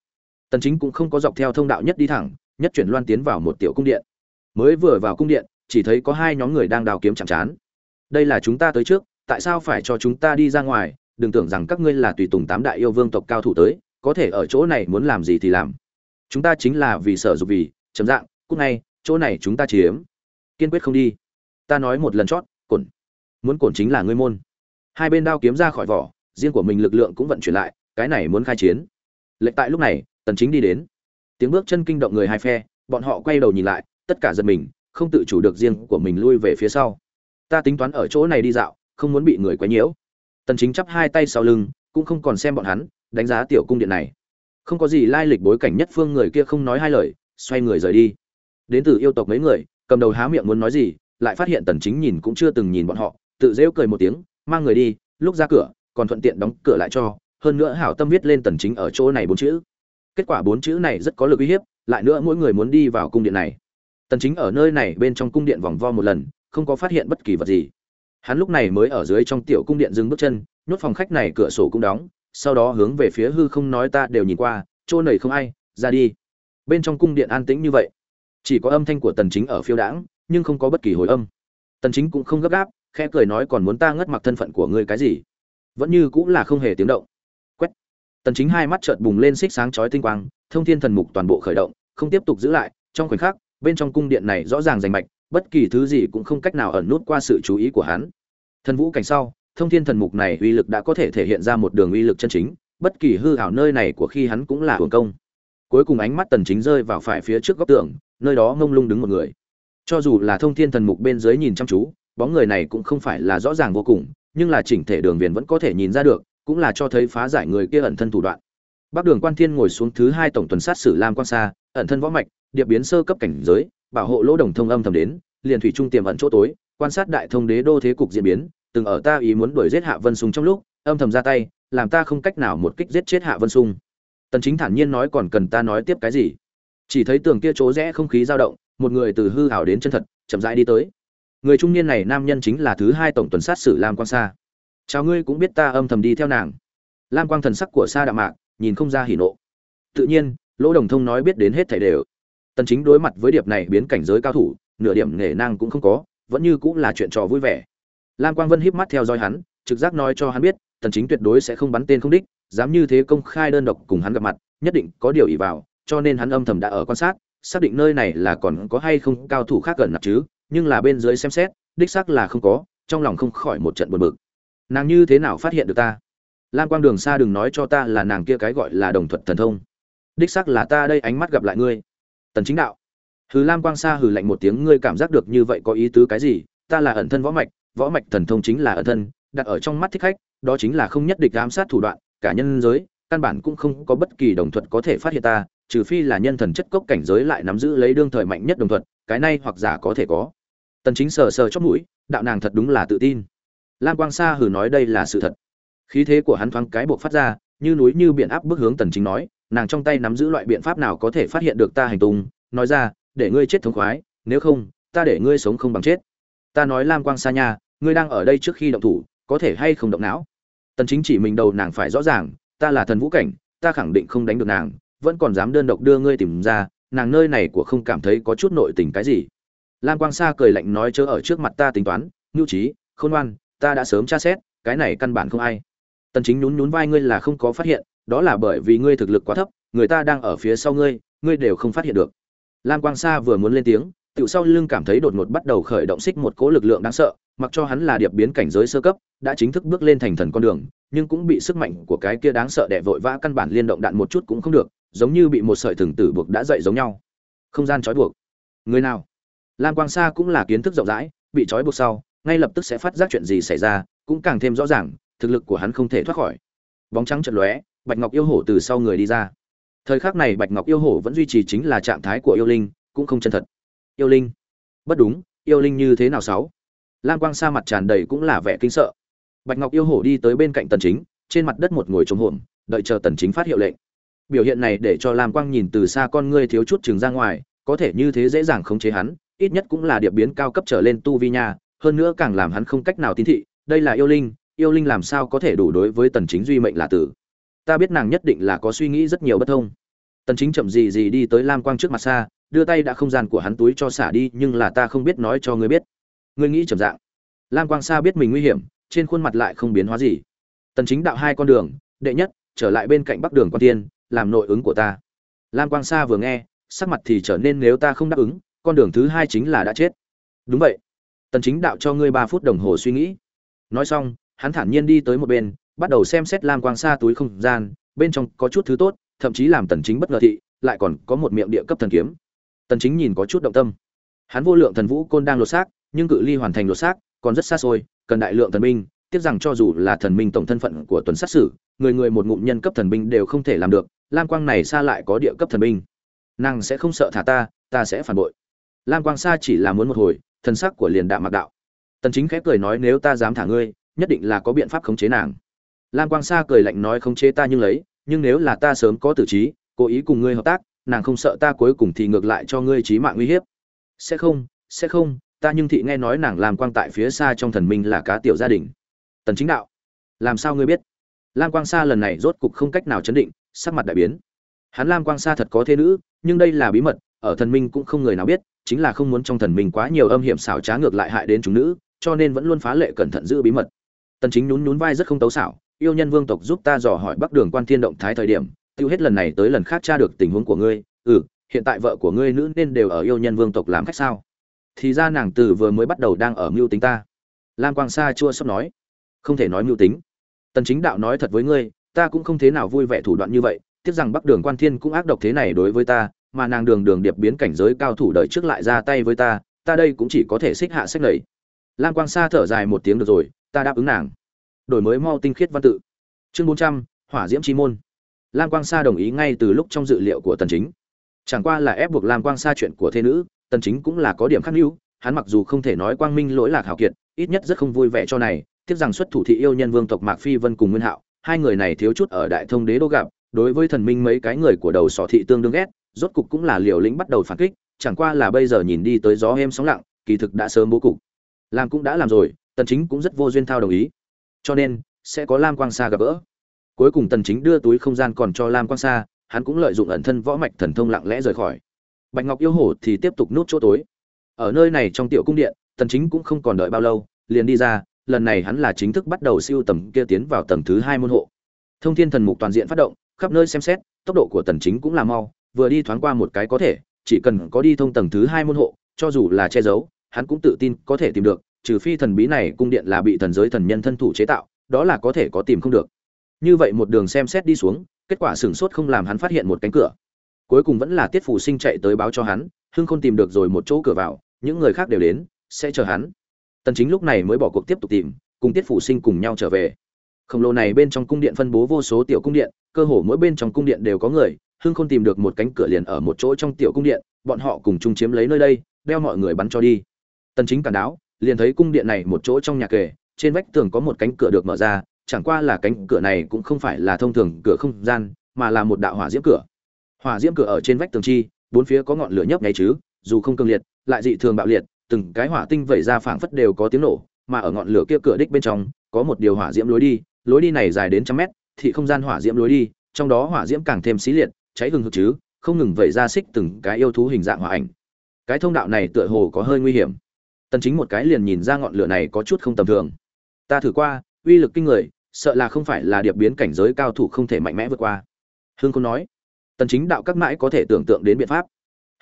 Tần chính cũng không có dọc theo thông đạo nhất đi thẳng, nhất chuyển loan tiến vào một tiểu cung điện. Mới vừa vào cung điện, chỉ thấy có hai nhóm người đang đào kiếm chạm chán đây là chúng ta tới trước, tại sao phải cho chúng ta đi ra ngoài? Đừng tưởng rằng các ngươi là tùy tùng tám đại yêu vương tộc cao thủ tới, có thể ở chỗ này muốn làm gì thì làm. Chúng ta chính là vì sở dục vì chấm dạng cúc ngay, chỗ này chúng ta chiếm kiên quyết không đi. Ta nói một lần chót, cổn. Muốn cổn chính là ngươi môn. Hai bên đao kiếm ra khỏi vỏ, riêng của mình lực lượng cũng vận chuyển lại, cái này muốn khai chiến. Lệnh tại lúc này, tần chính đi đến. Tiếng bước chân kinh động người hai phe, bọn họ quay đầu nhìn lại, tất cả giật mình, không tự chủ được riêng của mình lui về phía sau. Ta tính toán ở chỗ này đi dạo, không muốn bị người quấy nhiễu. Tần chính chắp hai tay sau lưng, cũng không còn xem bọn hắn, đánh giá tiểu cung điện này. Không có gì lai lịch bối cảnh nhất phương người kia không nói hai lời, xoay người rời đi. Đến từ yêu tộc mấy người cầm đầu há miệng muốn nói gì, lại phát hiện tần chính nhìn cũng chưa từng nhìn bọn họ, tự dễu cười một tiếng, mang người đi, lúc ra cửa, còn thuận tiện đóng cửa lại cho, hơn nữa hảo tâm viết lên tần chính ở chỗ này bốn chữ. Kết quả bốn chữ này rất có lực uy hiếp, lại nữa mỗi người muốn đi vào cung điện này. Tần chính ở nơi này bên trong cung điện vòng vo một lần, không có phát hiện bất kỳ vật gì. Hắn lúc này mới ở dưới trong tiểu cung điện dừng bước chân, nhốt phòng khách này cửa sổ cũng đóng, sau đó hướng về phía hư không nói, ta đều nhìn qua, chỗ này không ai, ra đi. Bên trong cung điện an tĩnh như vậy chỉ có âm thanh của tần chính ở phiêu đãng, nhưng không có bất kỳ hồi âm. Tần chính cũng không gấp gáp, khẽ cười nói còn muốn ta ngất mặc thân phận của ngươi cái gì? Vẫn như cũng là không hề tiếng động. Quét. Tần chính hai mắt chợt bùng lên xích sáng chói tinh quang, thông thiên thần mục toàn bộ khởi động, không tiếp tục giữ lại, trong khoảnh khắc, bên trong cung điện này rõ ràng rành mạch, bất kỳ thứ gì cũng không cách nào ẩn nút qua sự chú ý của hắn. Thần vũ cảnh sau, thông thiên thần mục này uy lực đã có thể thể hiện ra một đường uy lực chân chính, bất kỳ hư ảo nơi này của khi hắn cũng là hưởng công. Cuối cùng ánh mắt tần chính rơi vào phải phía trước góc tường nơi đó ngông lung đứng một người. Cho dù là thông thiên thần mục bên dưới nhìn chăm chú, bóng người này cũng không phải là rõ ràng vô cùng, nhưng là chỉnh thể đường viền vẫn có thể nhìn ra được, cũng là cho thấy phá giải người kia ẩn thân thủ đoạn. Bắc đường quan thiên ngồi xuống thứ hai tổng tuần sát sử lam quan xa ẩn thân võ mạch, điệp biến sơ cấp cảnh giới, bảo hộ lỗ đồng thông âm thầm đến, liền thủy trung tiềm ẩn chỗ tối, quan sát đại thông đế đô thế cục diễn biến, từng ở ta ý muốn đuổi giết hạ vân sung trong lúc, âm thầm ra tay, làm ta không cách nào một kích giết chết hạ vân sung. Tần chính thản nhiên nói còn cần ta nói tiếp cái gì? Chỉ thấy tường kia chỗ rẽ không khí dao động, một người từ hư ảo đến chân thật, chậm rãi đi tới. Người trung niên này nam nhân chính là thứ hai tổng tuần sát sử lam quang sa. Chào ngươi cũng biết ta âm thầm đi theo nàng. Lam quang thần sắc của sa đạm mạc nhìn không ra hỉ nộ. Tự nhiên, lỗ đồng thông nói biết đến hết thảy đều. Tần chính đối mặt với điệp này biến cảnh giới cao thủ, nửa điểm nghề năng cũng không có, vẫn như cũng là chuyện trò vui vẻ. Lam quang vân híp mắt theo dõi hắn, trực giác nói cho hắn biết, tần chính tuyệt đối sẽ không bắn tên không đích, dám như thế công khai đơn độc cùng hắn gặp mặt, nhất định có điều ỷ vào cho nên hắn âm thầm đã ở quan sát, xác định nơi này là còn có hay không cao thủ khác gần nạp chứ, nhưng là bên dưới xem xét, đích xác là không có, trong lòng không khỏi một trận buồn bực. Nàng như thế nào phát hiện được ta? Lam quang đường xa đừng nói cho ta là nàng kia cái gọi là đồng thuận thần thông. Đích xác là ta đây ánh mắt gặp lại ngươi. Tần chính đạo. Hừ, lam quang xa hừ lạnh một tiếng, ngươi cảm giác được như vậy có ý tứ cái gì? Ta là ẩn thân võ mạch võ mạch thần thông chính là ẩn thân, đặt ở trong mắt thích khách, đó chính là không nhất định ám sát thủ đoạn, cả nhân giới, căn bản cũng không có bất kỳ đồng thuận có thể phát hiện ta trừ phi là nhân thần chất cốc cảnh giới lại nắm giữ lấy đương thời mạnh nhất đồng thuận cái này hoặc giả có thể có. Tần chính sờ sờ chót mũi, đạo nàng thật đúng là tự tin. Lam quang sa hừ nói đây là sự thật. Khí thế của hắn thoáng cái buộc phát ra, như núi như biển áp bức hướng tần chính nói, nàng trong tay nắm giữ loại biện pháp nào có thể phát hiện được ta hành tung, nói ra, để ngươi chết thống khoái, nếu không, ta để ngươi sống không bằng chết. Ta nói lam quang sa nha, ngươi đang ở đây trước khi động thủ, có thể hay không động não? Tần chính chỉ mình đầu nàng phải rõ ràng, ta là thần vũ cảnh, ta khẳng định không đánh được nàng vẫn còn dám đơn độc đưa ngươi tìm ra, nàng nơi này của không cảm thấy có chút nội tình cái gì. Lam quang sa cười lạnh nói chớ ở trước mặt ta tính toán Ngưu trí, khôn ngoan, ta đã sớm tra xét, cái này căn bản không ai. Tần chính nhún nhún vai ngươi là không có phát hiện, đó là bởi vì ngươi thực lực quá thấp, người ta đang ở phía sau ngươi ngươi đều không phát hiện được. Lam quang sa vừa muốn lên tiếng, tiểu sau lưng cảm thấy đột ngột bắt đầu khởi động xích một cỗ lực lượng đáng sợ, mặc cho hắn là điệp biến cảnh giới sơ cấp, đã chính thức bước lên thành thần con đường, nhưng cũng bị sức mạnh của cái kia đáng sợ đè vội vã căn bản liên động đạn một chút cũng không được giống như bị một sợi thừng tử buộc đã dậy giống nhau. Không gian trói buộc. Người nào? Lam quang sa cũng là kiến thức rộng rãi, bị trói buộc sau, ngay lập tức sẽ phát giác chuyện gì xảy ra, cũng càng thêm rõ ràng, thực lực của hắn không thể thoát khỏi. Bóng trắng chật lóe, bạch ngọc yêu hổ từ sau người đi ra. Thời khắc này bạch ngọc yêu hổ vẫn duy trì chính là trạng thái của yêu linh, cũng không chân thật. Yêu linh? Bất đúng, yêu linh như thế nào sáu? Lam quang sa mặt tràn đầy cũng là vẻ kinh sợ. Bạch ngọc yêu hổ đi tới bên cạnh tần chính, trên mặt đất một ngồi trống hổm, đợi chờ tần chính phát hiệu lệnh biểu hiện này để cho lam quang nhìn từ xa con ngươi thiếu chút chừng ra ngoài, có thể như thế dễ dàng khống chế hắn, ít nhất cũng là điệp biến cao cấp trở lên tu vi nha, hơn nữa càng làm hắn không cách nào tín thị, đây là yêu linh yêu linh làm sao có thể đủ đối với tần chính duy mệnh là tử. Ta biết nàng nhất định là có suy nghĩ rất nhiều bất thông. Tần chính chậm gì gì đi tới lam quang trước mặt xa, đưa tay đã không gian của hắn túi cho xả đi, nhưng là ta không biết nói cho ngươi biết. Ngươi nghĩ chậm dạng. Lam quang xa biết mình nguy hiểm, trên khuôn mặt lại không biến hóa gì. Tần chính đạo hai con đường, đệ nhất, trở lại bên cạnh bắc đường quan tiên làm nội ứng của ta. Lam quang sa vừa nghe, sắc mặt thì trở nên nếu ta không đáp ứng, con đường thứ hai chính là đã chết. Đúng vậy. Tần chính đạo cho ngươi 3 phút đồng hồ suy nghĩ. Nói xong, hắn thản nhiên đi tới một bên, bắt đầu xem xét lam quang sa túi không gian, bên trong có chút thứ tốt, thậm chí làm tần chính bất ngờ thị, lại còn có một miệng địa cấp thần kiếm. Tần chính nhìn có chút động tâm. Hắn vô lượng thần vũ côn đang lột xác, nhưng cự ly hoàn thành lột xác, còn rất xa xôi, cần đại lượng thần binh, tiếc rằng cho dù là thần minh tổng thân phận của tuần sát sử, người người một ngụm nhân cấp thần binh đều không thể làm được lam quang này xa lại có địa cấp thần binh. Nàng sẽ không sợ thả ta ta sẽ phản bội. Lam quang xa chỉ là muốn một hồi, thần sắc của liền đạo mặc đạo. Tần chính khẽ cười nói nếu ta dám thả ngươi, nhất định là có biện pháp khống chế nàng. Lam quang xa cười lạnh nói khống chế ta nhưng lấy, nhưng nếu là ta sớm có tử trí, cố ý cùng ngươi hợp tác, nàng không sợ ta cuối cùng thì ngược lại cho ngươi trí mạng nguy hiếp. Sẽ không sẽ không, ta nhưng thị nghe nói nàng làm quang tại phía xa trong thần minh là cá tiểu gia đình. Tần chính đạo, làm sao ngươi biết? Lam quang sa lần này rốt cục không cách nào chấn định sắc mặt đại biến. Hắn lam quang sa thật có thế nữ, nhưng đây là bí mật, ở thần minh cũng không người nào biết, chính là không muốn trong thần minh quá nhiều âm hiểm xảo trá ngược lại hại đến chúng nữ, cho nên vẫn luôn phá lệ cẩn thận giữ bí mật. Tần chính nhún nhún vai rất không tấu xảo, yêu nhân vương tộc giúp ta dò hỏi bắc đường quan thiên động thái thời điểm, tiêu hết lần này tới lần khác tra được tình huống của ngươi ừ hiện tại vợ của ngươi nữ nên đều ở yêu nhân vương tộc làm khách sao? Thì ra nàng từ vừa mới bắt đầu đang ở mưu tính ta. Lam quang sa chua sắp nói, không thể nói mưu tính. Tần chính đạo nói thật với ngươi ta cũng không thế nào vui vẻ thủ đoạn như vậy tiếc rằng bắc đường quan thiên cũng ác độc thế này đối với ta mà nàng đường đường điệp biến cảnh giới cao thủ đời trước lại ra tay với ta ta đây cũng chỉ có thể xích hạ sách lầy lam quang sa thở dài một tiếng được rồi ta đáp ứng nàng. Đổi mới mau tinh khiết văn tự. Chương 400, hỏa diễm chi môn. Lam quang sa đồng ý ngay từ lúc trong dự liệu của tần chính. Chẳng qua là ép buộc lam quang sa chuyện của thế nữ tần chính cũng là có điểm khác nhau hắn mặc dù không thể nói quang minh lỗi lạc hảo kiệt ít nhất rất không vui vẻ cho này tiếc rằng xuất thủ thị yêu nhân vương tộc mạc phi vân cùng nguyên hạo hai người này thiếu chút ở đại thông đế đô gặp, đối với thần minh mấy cái người của đầu sỏ thị tương đương ghét, rốt cục cũng là liều lĩnh bắt đầu phản kích, chẳng qua là bây giờ nhìn đi tới gió êm sóng lặng, kỳ thực đã sớm bố cục. Làm cũng đã làm rồi, tần chính cũng rất vô duyên thao đồng ý. Cho nên, sẽ có lam quang sa gặp gỡ. Cuối cùng tần chính đưa túi không gian còn cho lam quang sa, hắn cũng lợi dụng ẩn thân võ mạch thần thông lặng lẽ rời khỏi. Bạch ngọc yêu hổ thì tiếp tục nút chỗ tối. Ở nơi này trong tiểu cung điện, tần chính cũng không còn đợi bao lâu, liền đi ra lần này hắn là chính thức bắt đầu siêu tầm kia tiến vào tầng thứ hai môn hộ. Thông thiên thần mục toàn diện phát động, khắp nơi xem xét, tốc độ của tần chính cũng là mau, vừa đi thoáng qua một cái có thể, chỉ cần có đi thông tầng thứ hai môn hộ, cho dù là che giấu, hắn cũng tự tin có thể tìm được, trừ phi thần bí này cung điện là bị thần giới thần nhân thân thủ chế tạo, đó là có thể có tìm không được. Như vậy một đường xem xét đi xuống, kết quả sửng sốt không làm hắn phát hiện một cánh cửa. Cuối cùng vẫn là tiết phủ sinh chạy tới báo cho hắn, hưng không tìm được rồi một chỗ cửa vào, những người khác đều đến, sẽ chờ hắn tần chính lúc này mới bỏ cuộc tiếp tục tìm, cùng tiết phủ sinh cùng nhau trở về. Khổng lồ này bên trong cung điện phân bố vô số tiểu cung điện, cơ hồ mỗi bên trong cung điện đều có người, hưng không tìm được một cánh cửa liền ở một chỗ trong tiểu cung điện, bọn họ cùng chung chiếm lấy nơi đây, đeo mọi người bắn cho đi. Tần chính cản đáo, liền thấy cung điện này một chỗ trong nhà kề, trên vách tường có một cánh cửa được mở ra, chẳng qua là cánh cửa này cũng không phải là thông thường cửa không gian, mà là một đạo hỏa diễm cửa. Hỏa diễm cửa ở trên vách tường chi, bốn phía có ngọn lửa nhấp nháy chứ, dù không cường liệt, lại dị thường bạo liệt từng cái hỏa tinh vẩy ra phảng phất đều có tiếng nổ, mà ở ngọn lửa kia cửa đích bên trong, có một điều hỏa diễm lối đi lối đi này dài đến trăm mét thì không gian hỏa diễm lối đi, trong đó hỏa diễm càng thêm xí liệt, cháy hừng hực chứ, không ngừng vẩy ra xích từng cái yêu thú hình dạng hỏa ảnh. Cái thông đạo này tựa hồ có hơi nguy hiểm. Tần chính một cái liền nhìn ra ngọn lửa này có chút không tầm thường. Ta thử qua, uy lực kinh người, sợ là không phải là điệp biến cảnh giới cao thủ không thể mạnh mẽ vượt qua. Hương khôn nói. Tần chính đạo các mãi có thể tưởng tượng đến biện pháp.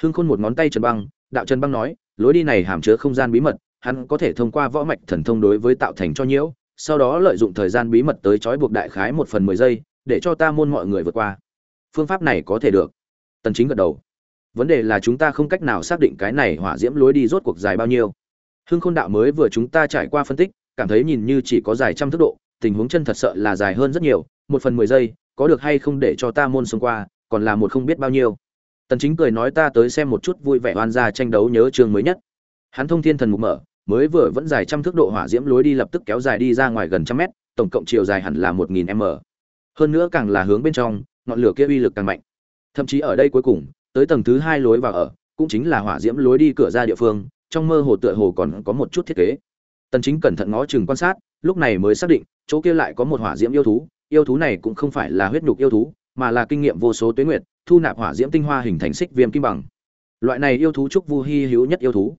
Hương khôn một ngón tay trần băng, đạo trần băng nói lối đi này hàm chứa không gian bí mật, hắn có thể thông qua võ mạch thần thông đối với tạo thành cho nhiễu, sau đó lợi dụng thời gian bí mật tới trói buộc đại khái một phần mười giây, để cho ta môn mọi người vượt qua. Phương pháp này có thể được. Tần chính gật đầu. Vấn đề là chúng ta không cách nào xác định cái này hỏa diễm lối đi rốt cuộc dài bao nhiêu. Hưng khôn đạo mới vừa chúng ta trải qua phân tích, cảm thấy nhìn như chỉ có dài trăm thước độ, tình huống chân thật sợ là dài hơn rất nhiều, một phần mười giây, có được hay không để cho ta môn xông qua, còn là một không biết bao nhiêu tần chính cười nói ta tới xem một chút vui vẻ oan gia tranh đấu nhớ trường mới nhất. Hắn thông thiên thần mục mở, mới vừa vẫn dài trăm thước độ hỏa diễm lối đi lập tức kéo dài đi ra ngoài gần trăm mét, tổng cộng chiều dài hẳn là một nghìn m. Hơn nữa càng là hướng bên trong, ngọn lửa kia uy lực càng mạnh. Thậm chí ở đây cuối cùng, tới tầng thứ hai lối vào ở, cũng chính là hỏa diễm lối đi cửa ra địa phương, trong mơ hồ tựa hồ còn có một chút thiết kế. Tần chính cẩn thận ngó chừng quan sát, lúc này mới xác định, chỗ kia lại có một hỏa diễm yêu thú yêu thú này cũng không phải là huyết nhục yêu thú, mà là kinh nghiệm vô số tuế nguyệt thu nạp hỏa diễm tinh hoa hình thành xích viêm kim bằng. Loại này yêu thú trúc vu hi hữu nhất yêu thú.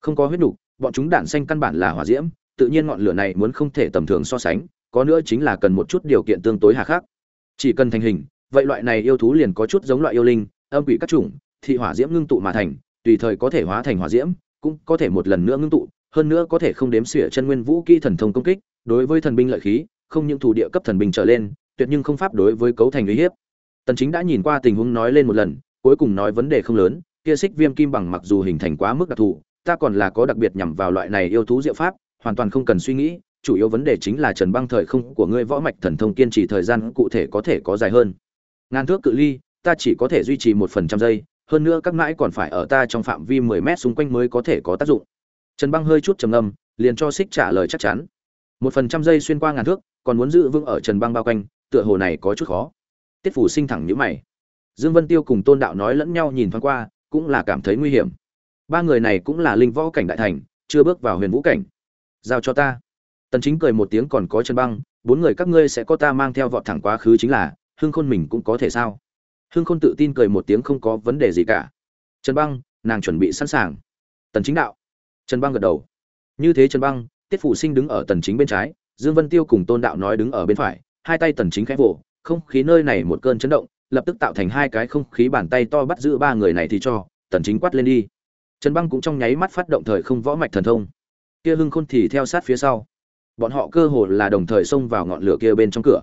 Không có huyết nhục bọn chúng đản xanh căn bản là hỏa diễm, tự nhiên ngọn lửa này muốn không thể tầm thường so sánh, có nữa chính là cần một chút điều kiện tương tối hà khắc. Chỉ cần thành hình, vậy loại này yêu thú liền có chút giống loại yêu linh, âm quỷ các chủng thị hỏa diễm ngưng tụ mà thành, tùy thời có thể hóa thành hỏa diễm, cũng có thể một lần nữa ngưng tụ, hơn nữa có thể không đếm xỉa chân nguyên vũ kỹ thần thông công kích, đối với thần binh lợi khí, không những thủ địa cấp thần binh trở lên, tuyệt nhưng không pháp đối với cấu thành uy hiếp tần chính đã nhìn qua tình huống nói lên một lần, cuối cùng nói vấn đề không lớn, kia xích viêm kim bằng mặc dù hình thành quá mức đặc thù, ta còn là có đặc biệt nhằm vào loại này yêu thú diệu pháp, hoàn toàn không cần suy nghĩ, chủ yếu vấn đề chính là trần băng thời không của ngươi võ mạch thần thông kiên trì thời gian cụ thể có thể có dài hơn. Ngàn thước cự ly, ta chỉ có thể duy trì một phần trăm giây, hơn nữa các mãi còn phải ở ta trong phạm vi mười mét xung quanh mới có thể có tác dụng. Trần băng hơi chút trầm ngâm, liền cho xích trả lời chắc chắn. Một phần trăm giây xuyên qua ngàn thước, còn muốn giữ vững ở trần băng bao quanh, tựa hồ này có chút khó tiết phủ sinh thẳng nhíu mày. Dương vân tiêu cùng tôn đạo nói lẫn nhau nhìn thoáng qua, cũng là cảm thấy nguy hiểm. Ba người này cũng là linh võ cảnh đại thành, chưa bước vào huyền vũ cảnh. Giao cho ta. Tần chính cười một tiếng còn có chân băng, bốn người các ngươi sẽ có ta mang theo vọt thẳng quá khứ chính là hương khôn mình cũng có thể sao? Hương khôn tự tin cười một tiếng không có vấn đề gì cả. Trần băng, nàng chuẩn bị sẵn sàng. Tần chính đạo. Trần băng gật đầu. Như thế trần băng, tiết phủ sinh đứng ở tần chính bên trái, dương vân tiêu cùng tôn đạo nói đứng ở bên phải, hai tay tần chính khẽ vỗ không khí nơi này một cơn chấn động, lập tức tạo thành hai cái không khí bàn tay to bắt giữ ba người này thì cho, tần chính quát lên đi. Trần băng cũng trong nháy mắt phát động thời không võ mạch thần thông. Kia hưng khôn thì theo sát phía sau. Bọn họ cơ hồ là đồng thời xông vào ngọn lửa kia bên trong cửa.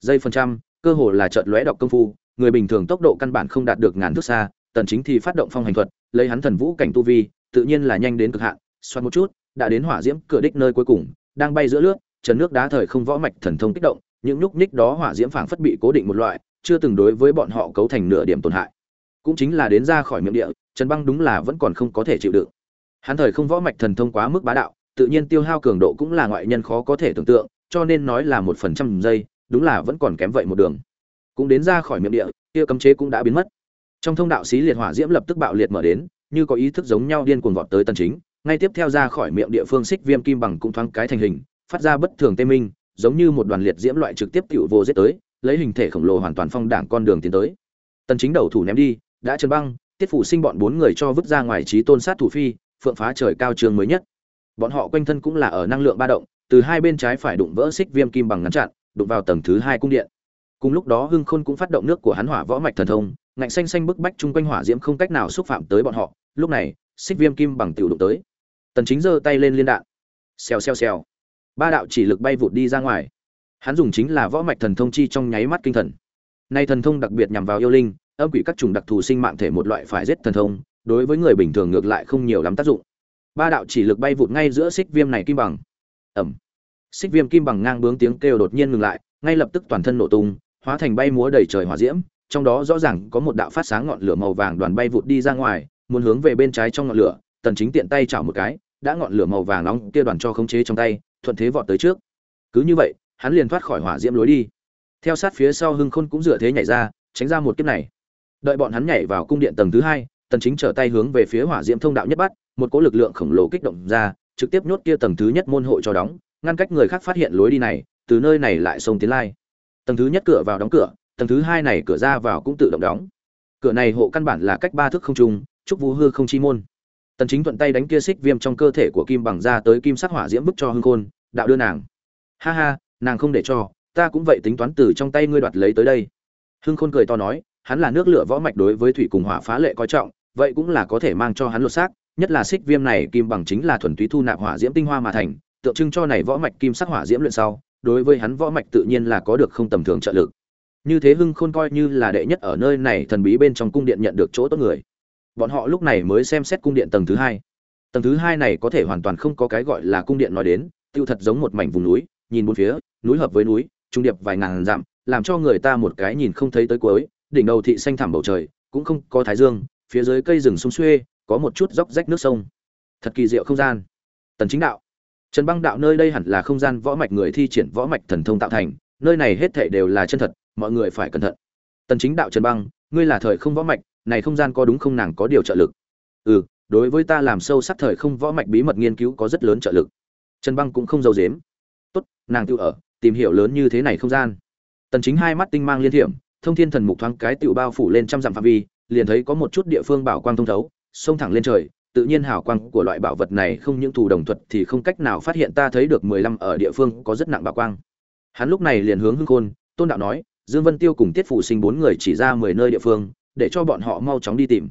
Dây phần trăm, cơ hồ là trận lóe đọc công phu, người bình thường tốc độ căn bản không đạt được ngàn thước xa, tần chính thì phát động phong hành thuật, lấy hắn thần vũ cảnh tu vi, tự nhiên là nhanh đến cực hạn, xoắn một chút, đã đến hỏa diễm cửa đích nơi cuối cùng, đang bay giữa nước trần nước đá thời không võ mạch thần thông kích động những nhúc nhích đó hỏa diễm phảng phất bị cố định một loại, chưa từng đối với bọn họ cấu thành nửa điểm tổn hại. Cũng chính là đến ra khỏi miệng địa, trần băng đúng là vẫn còn không có thể chịu đựng. Hắn thời không võ mạch thần thông quá mức bá đạo, tự nhiên tiêu hao cường độ cũng là ngoại nhân khó có thể tưởng tượng, cho nên nói là một phần trăm giây, đúng là vẫn còn kém vậy một đường. Cũng đến ra khỏi miệng địa, kia cấm chế cũng đã biến mất. Trong thông đạo xí liệt hỏa diễm lập tức bạo liệt mở đến, như có ý thức giống nhau điên cuồng vọt tới tần chính, ngay tiếp theo ra khỏi miệng địa phương xích viêm kim bằng cũng thoáng cái thành hình, phát ra bất thường tê minh giống như một đoàn liệt diễm loại trực tiếp tiểu vô giết tới, lấy hình thể khổng lồ hoàn toàn phong đảng con đường tiến tới. Tần chính đầu thủ ném đi, đã chân băng, tiết phủ sinh bọn bốn người cho vứt ra ngoài trí tôn sát thủ phi, phượng phá trời cao trường mới nhất. Bọn họ quanh thân cũng là ở năng lượng ba động, từ hai bên trái phải đụng vỡ xích viêm kim bằng ngắn chặn, đụng vào tầng thứ hai cung điện. Cùng lúc đó hưng khôn cũng phát động nước của hắn hỏa võ mạch thần thông, ngạnh xanh xanh bức bách chung quanh hỏa diễm không cách nào xúc phạm tới bọn họ. Lúc này, xích viêm kim bằng tiểu đụng tới. Tần chính giơ tay lên liên đạn. Xèo xèo xèo ba đạo chỉ lực bay vụt đi ra ngoài. Hắn dùng chính là võ mạch thần thông chi trong nháy mắt kinh thần. Nay thần thông đặc biệt nhằm vào yêu linh, âm quỷ các chủng đặc thù sinh mạng thể một loại phải giết thần thông, đối với người bình thường ngược lại không nhiều lắm tác dụng. Ba đạo chỉ lực bay vụt ngay giữa xích viêm này kim bằng. Ẩm xích viêm kim bằng ngang bướng tiếng kêu đột nhiên ngừng lại, ngay lập tức toàn thân nổ tung, hóa thành bay múa đầy trời hỏa diễm, trong đó rõ ràng có một đạo phát sáng ngọn lửa màu vàng đoàn bay vụt đi ra ngoài, muốn hướng về bên trái trong ngọn lửa, tần chính tiện tay chảo một cái, đã ngọn lửa màu vàng nóng kia đoàn cho khống chế trong tay thuận thế vọt tới trước. Cứ như vậy, hắn liền thoát khỏi hỏa diễm lối đi. Theo sát phía sau hưng khôn cũng dựa thế nhảy ra, tránh ra một kiếp này. Đợi bọn hắn nhảy vào cung điện tầng thứ hai, tần chính trở tay hướng về phía hỏa diễm thông đạo nhất bắt, một cỗ lực lượng khổng lồ kích động ra, trực tiếp nhốt kia tầng thứ nhất môn hộ cho đóng, ngăn cách người khác phát hiện lối đi này, từ nơi này lại xông tiến lai. Tầng thứ nhất cửa vào đóng cửa, tầng thứ hai này cửa ra vào cũng tự động đóng. Cửa này hộ căn bản là cách ba thước không trung, trúc vũ hư không chi môn tần chính thuận tay đánh kia xích viêm trong cơ thể của kim bằng ra tới kim sắc hỏa diễm bức cho hưng khôn, đạo đưa nàng. Ha ha, nàng không để cho, ta cũng vậy tính toán từ trong tay ngươi đoạt lấy tới đây. Hưng khôn cười to nói, hắn là nước lửa võ mạch đối với thủy cùng hỏa phá lệ coi trọng, vậy cũng là có thể mang cho hắn lột xác, nhất là xích viêm này kim bằng chính là thuần túy thu nạp hỏa diễm tinh hoa mà thành, tượng trưng cho này võ mạch kim sắc hỏa diễm luyện sau, đối với hắn võ mạch tự nhiên là có được không tầm thường trợ lực. Như thế hưng khôn coi như là đệ nhất ở nơi này thần bí bên trong cung điện nhận được chỗ tốt người bọn họ lúc này mới xem xét cung điện tầng thứ hai. Tầng thứ hai này có thể hoàn toàn không có cái gọi là cung điện nói đến, tiêu thật giống một mảnh vùng núi, nhìn bốn phía, núi hợp với núi, trung điệp vài ngàn dặm, làm cho người ta một cái nhìn không thấy tới cuối, đỉnh đầu thị xanh thẳm bầu trời, cũng không có thái dương, phía dưới cây rừng sung xuê, có một chút dốc rách nước sông. Thật kỳ diệu không gian. Tần chính đạo. Trần băng đạo nơi đây hẳn là không gian võ mạch người thi triển võ mạch thần thông tạo thành, nơi này hết thảy đều là chân thật, mọi người phải cẩn thận. Tần chính đạo trần băng, ngươi là thời không võ mạch này không gian có đúng không nàng có điều trợ lực. Ừ đối với ta làm sâu sắc thời không võ mạch bí mật nghiên cứu có rất lớn trợ lực. Trần băng cũng không giấu giếm. Tốt, nàng tự ở, tìm hiểu lớn như thế này không gian. Tần chính hai mắt tinh mang liên thiểm, thông thiên thần mục thoáng cái tiểu bao phủ lên trăm dặm phạm vi, liền thấy có một chút địa phương bảo quang thông thấu, xông thẳng lên trời, tự nhiên hào quang của loại bảo vật này không những thủ đồng thuật thì không cách nào phát hiện ta thấy được 15 ở địa phương có rất nặng bảo quang. Hắn lúc này liền hướng hưng khôn, tôn đạo nói, dương vân tiêu cùng tiết phụ sinh bốn người chỉ ra 10 nơi địa phương để cho bọn họ mau chóng đi tìm.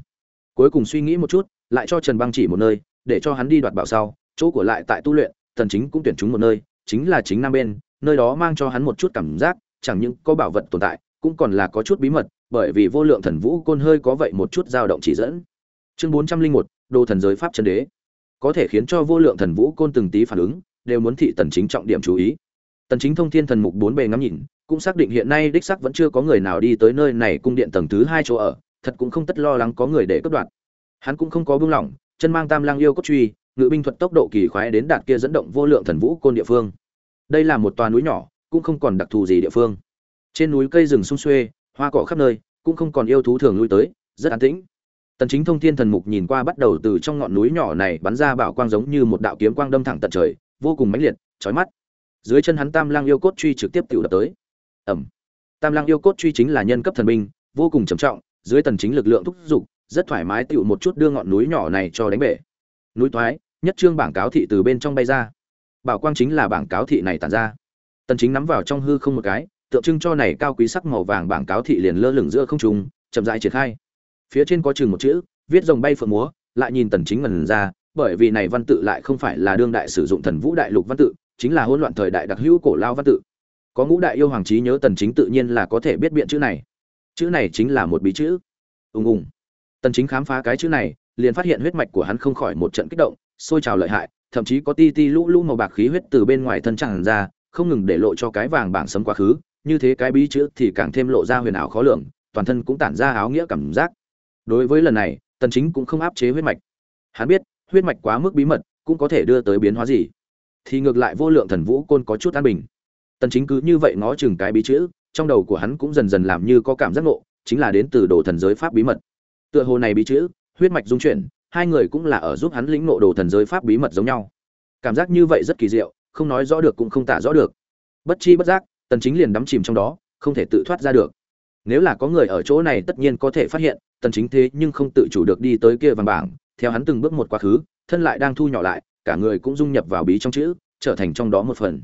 Cuối cùng suy nghĩ một chút lại cho trần băng chỉ một nơi để cho hắn đi đoạt bảo sau chỗ của lại tại tu luyện tần chính cũng tuyển chúng một nơi chính là chính nam bên nơi đó mang cho hắn một chút cảm giác chẳng những có bảo vật tồn tại cũng còn là có chút bí mật bởi vì vô lượng thần vũ côn hơi có vậy một chút dao động chỉ dẫn. Chương 401, đồ thần giới pháp chân đế. Có thể khiến cho vô lượng thần vũ côn từng tí phản ứng đều muốn thị tần chính trọng điểm chú ý tần chính thông thiên thần mục bốn bề ngắm nhìn, cũng xác định hiện nay đích xác vẫn chưa có người nào đi tới nơi này cung điện tầng thứ hai chỗ ở, thật cũng không tất lo lắng có người để cướp đoạt. Hắn cũng không có buông lỏng, chân mang tam lang yêu cốt truy, ngự binh thuật tốc độ kỳ khoái đến đạt kia dẫn động vô lượng thần vũ côn địa phương. Đây là một toà núi nhỏ, cũng không còn đặc thù gì địa phương. Trên núi cây rừng sung xuê, hoa cỏ khắp nơi, cũng không còn yêu thú thường lui tới, rất an tĩnh. Tần chính thông thiên thần mục nhìn qua bắt đầu từ trong ngọn núi nhỏ này bắn ra bảo quang giống như một đạo kiếm quang đâm thẳng tận trời, vô cùng mãnh liệt, chói mắt dưới chân hắn tam lang yêu cốt truy trực tiếp tự đập tới. Ẩm tam lang yêu cốt truy chính là nhân cấp thần binh, vô cùng trầm trọng, dưới tần chính lực lượng thúc giục, rất thoải mái tựu một chút đưa ngọn núi nhỏ này cho đánh bể. Núi thoái nhất trương bảng cáo thị từ bên trong bay ra. Bảo quang chính là bảng cáo thị này tản ra. Tần chính nắm vào trong hư không một cái, tượng trưng cho này cao quý sắc màu vàng bảng cáo thị liền lơ lửng giữa không trung, chậm rãi triển khai. Phía trên có chừng một chữ, viết rồng bay phượng múa, lại nhìn tần chính ngần ra, bởi vì này văn tự lại không phải là đương đại sử dụng thần vũ đại lục văn tự chính là hỗn loạn thời đại đặc hữu cổ lao văn tự. Có ngũ đại yêu hoàng trí nhớ tần chính tự nhiên là có thể biết biện chữ này. Chữ này chính là một bí chữ. Ùng ùng. Tần chính khám phá cái chữ này, liền phát hiện huyết mạch của hắn không khỏi một trận kích động, sôi trào lợi hại, thậm chí có ti ti lũ lũ màu bạc khí huyết từ bên ngoài thân tràn ra, không ngừng để lộ cho cái vàng bảng sấm quá khứ, như thế cái bí chữ thì càng thêm lộ ra huyền ảo khó lường, toàn thân cũng tản ra áo nghĩa cảm giác. Đối với lần này, tần chính cũng không áp chế huyết mạch. Hắn biết, huyết mạch quá mức bí mật, cũng có thể đưa tới biến hóa gì thì ngược lại vô lượng thần vũ côn có chút an bình. Tần chính cứ như vậy ngó chừng cái bí chữ, trong đầu của hắn cũng dần dần làm như có cảm giác ngộ, chính là đến từ đồ thần giới pháp bí mật. Tựa hồ này bí chữ, huyết mạch dung chuyển, hai người cũng là ở giúp hắn lĩnh ngộ đồ thần giới pháp bí mật giống nhau. Cảm giác như vậy rất kỳ diệu, không nói rõ được cũng không tả rõ được. Bất chi bất giác, tần chính liền đắm chìm trong đó, không thể tự thoát ra được. Nếu là có người ở chỗ này tất nhiên có thể phát hiện, tần chính thế nhưng không tự chủ được đi tới kia vàng bảng, theo hắn từng bước một quá khứ, thân lại đang thu nhỏ lại cả người cũng dung nhập vào bí trong chữ, trở thành trong đó một phần.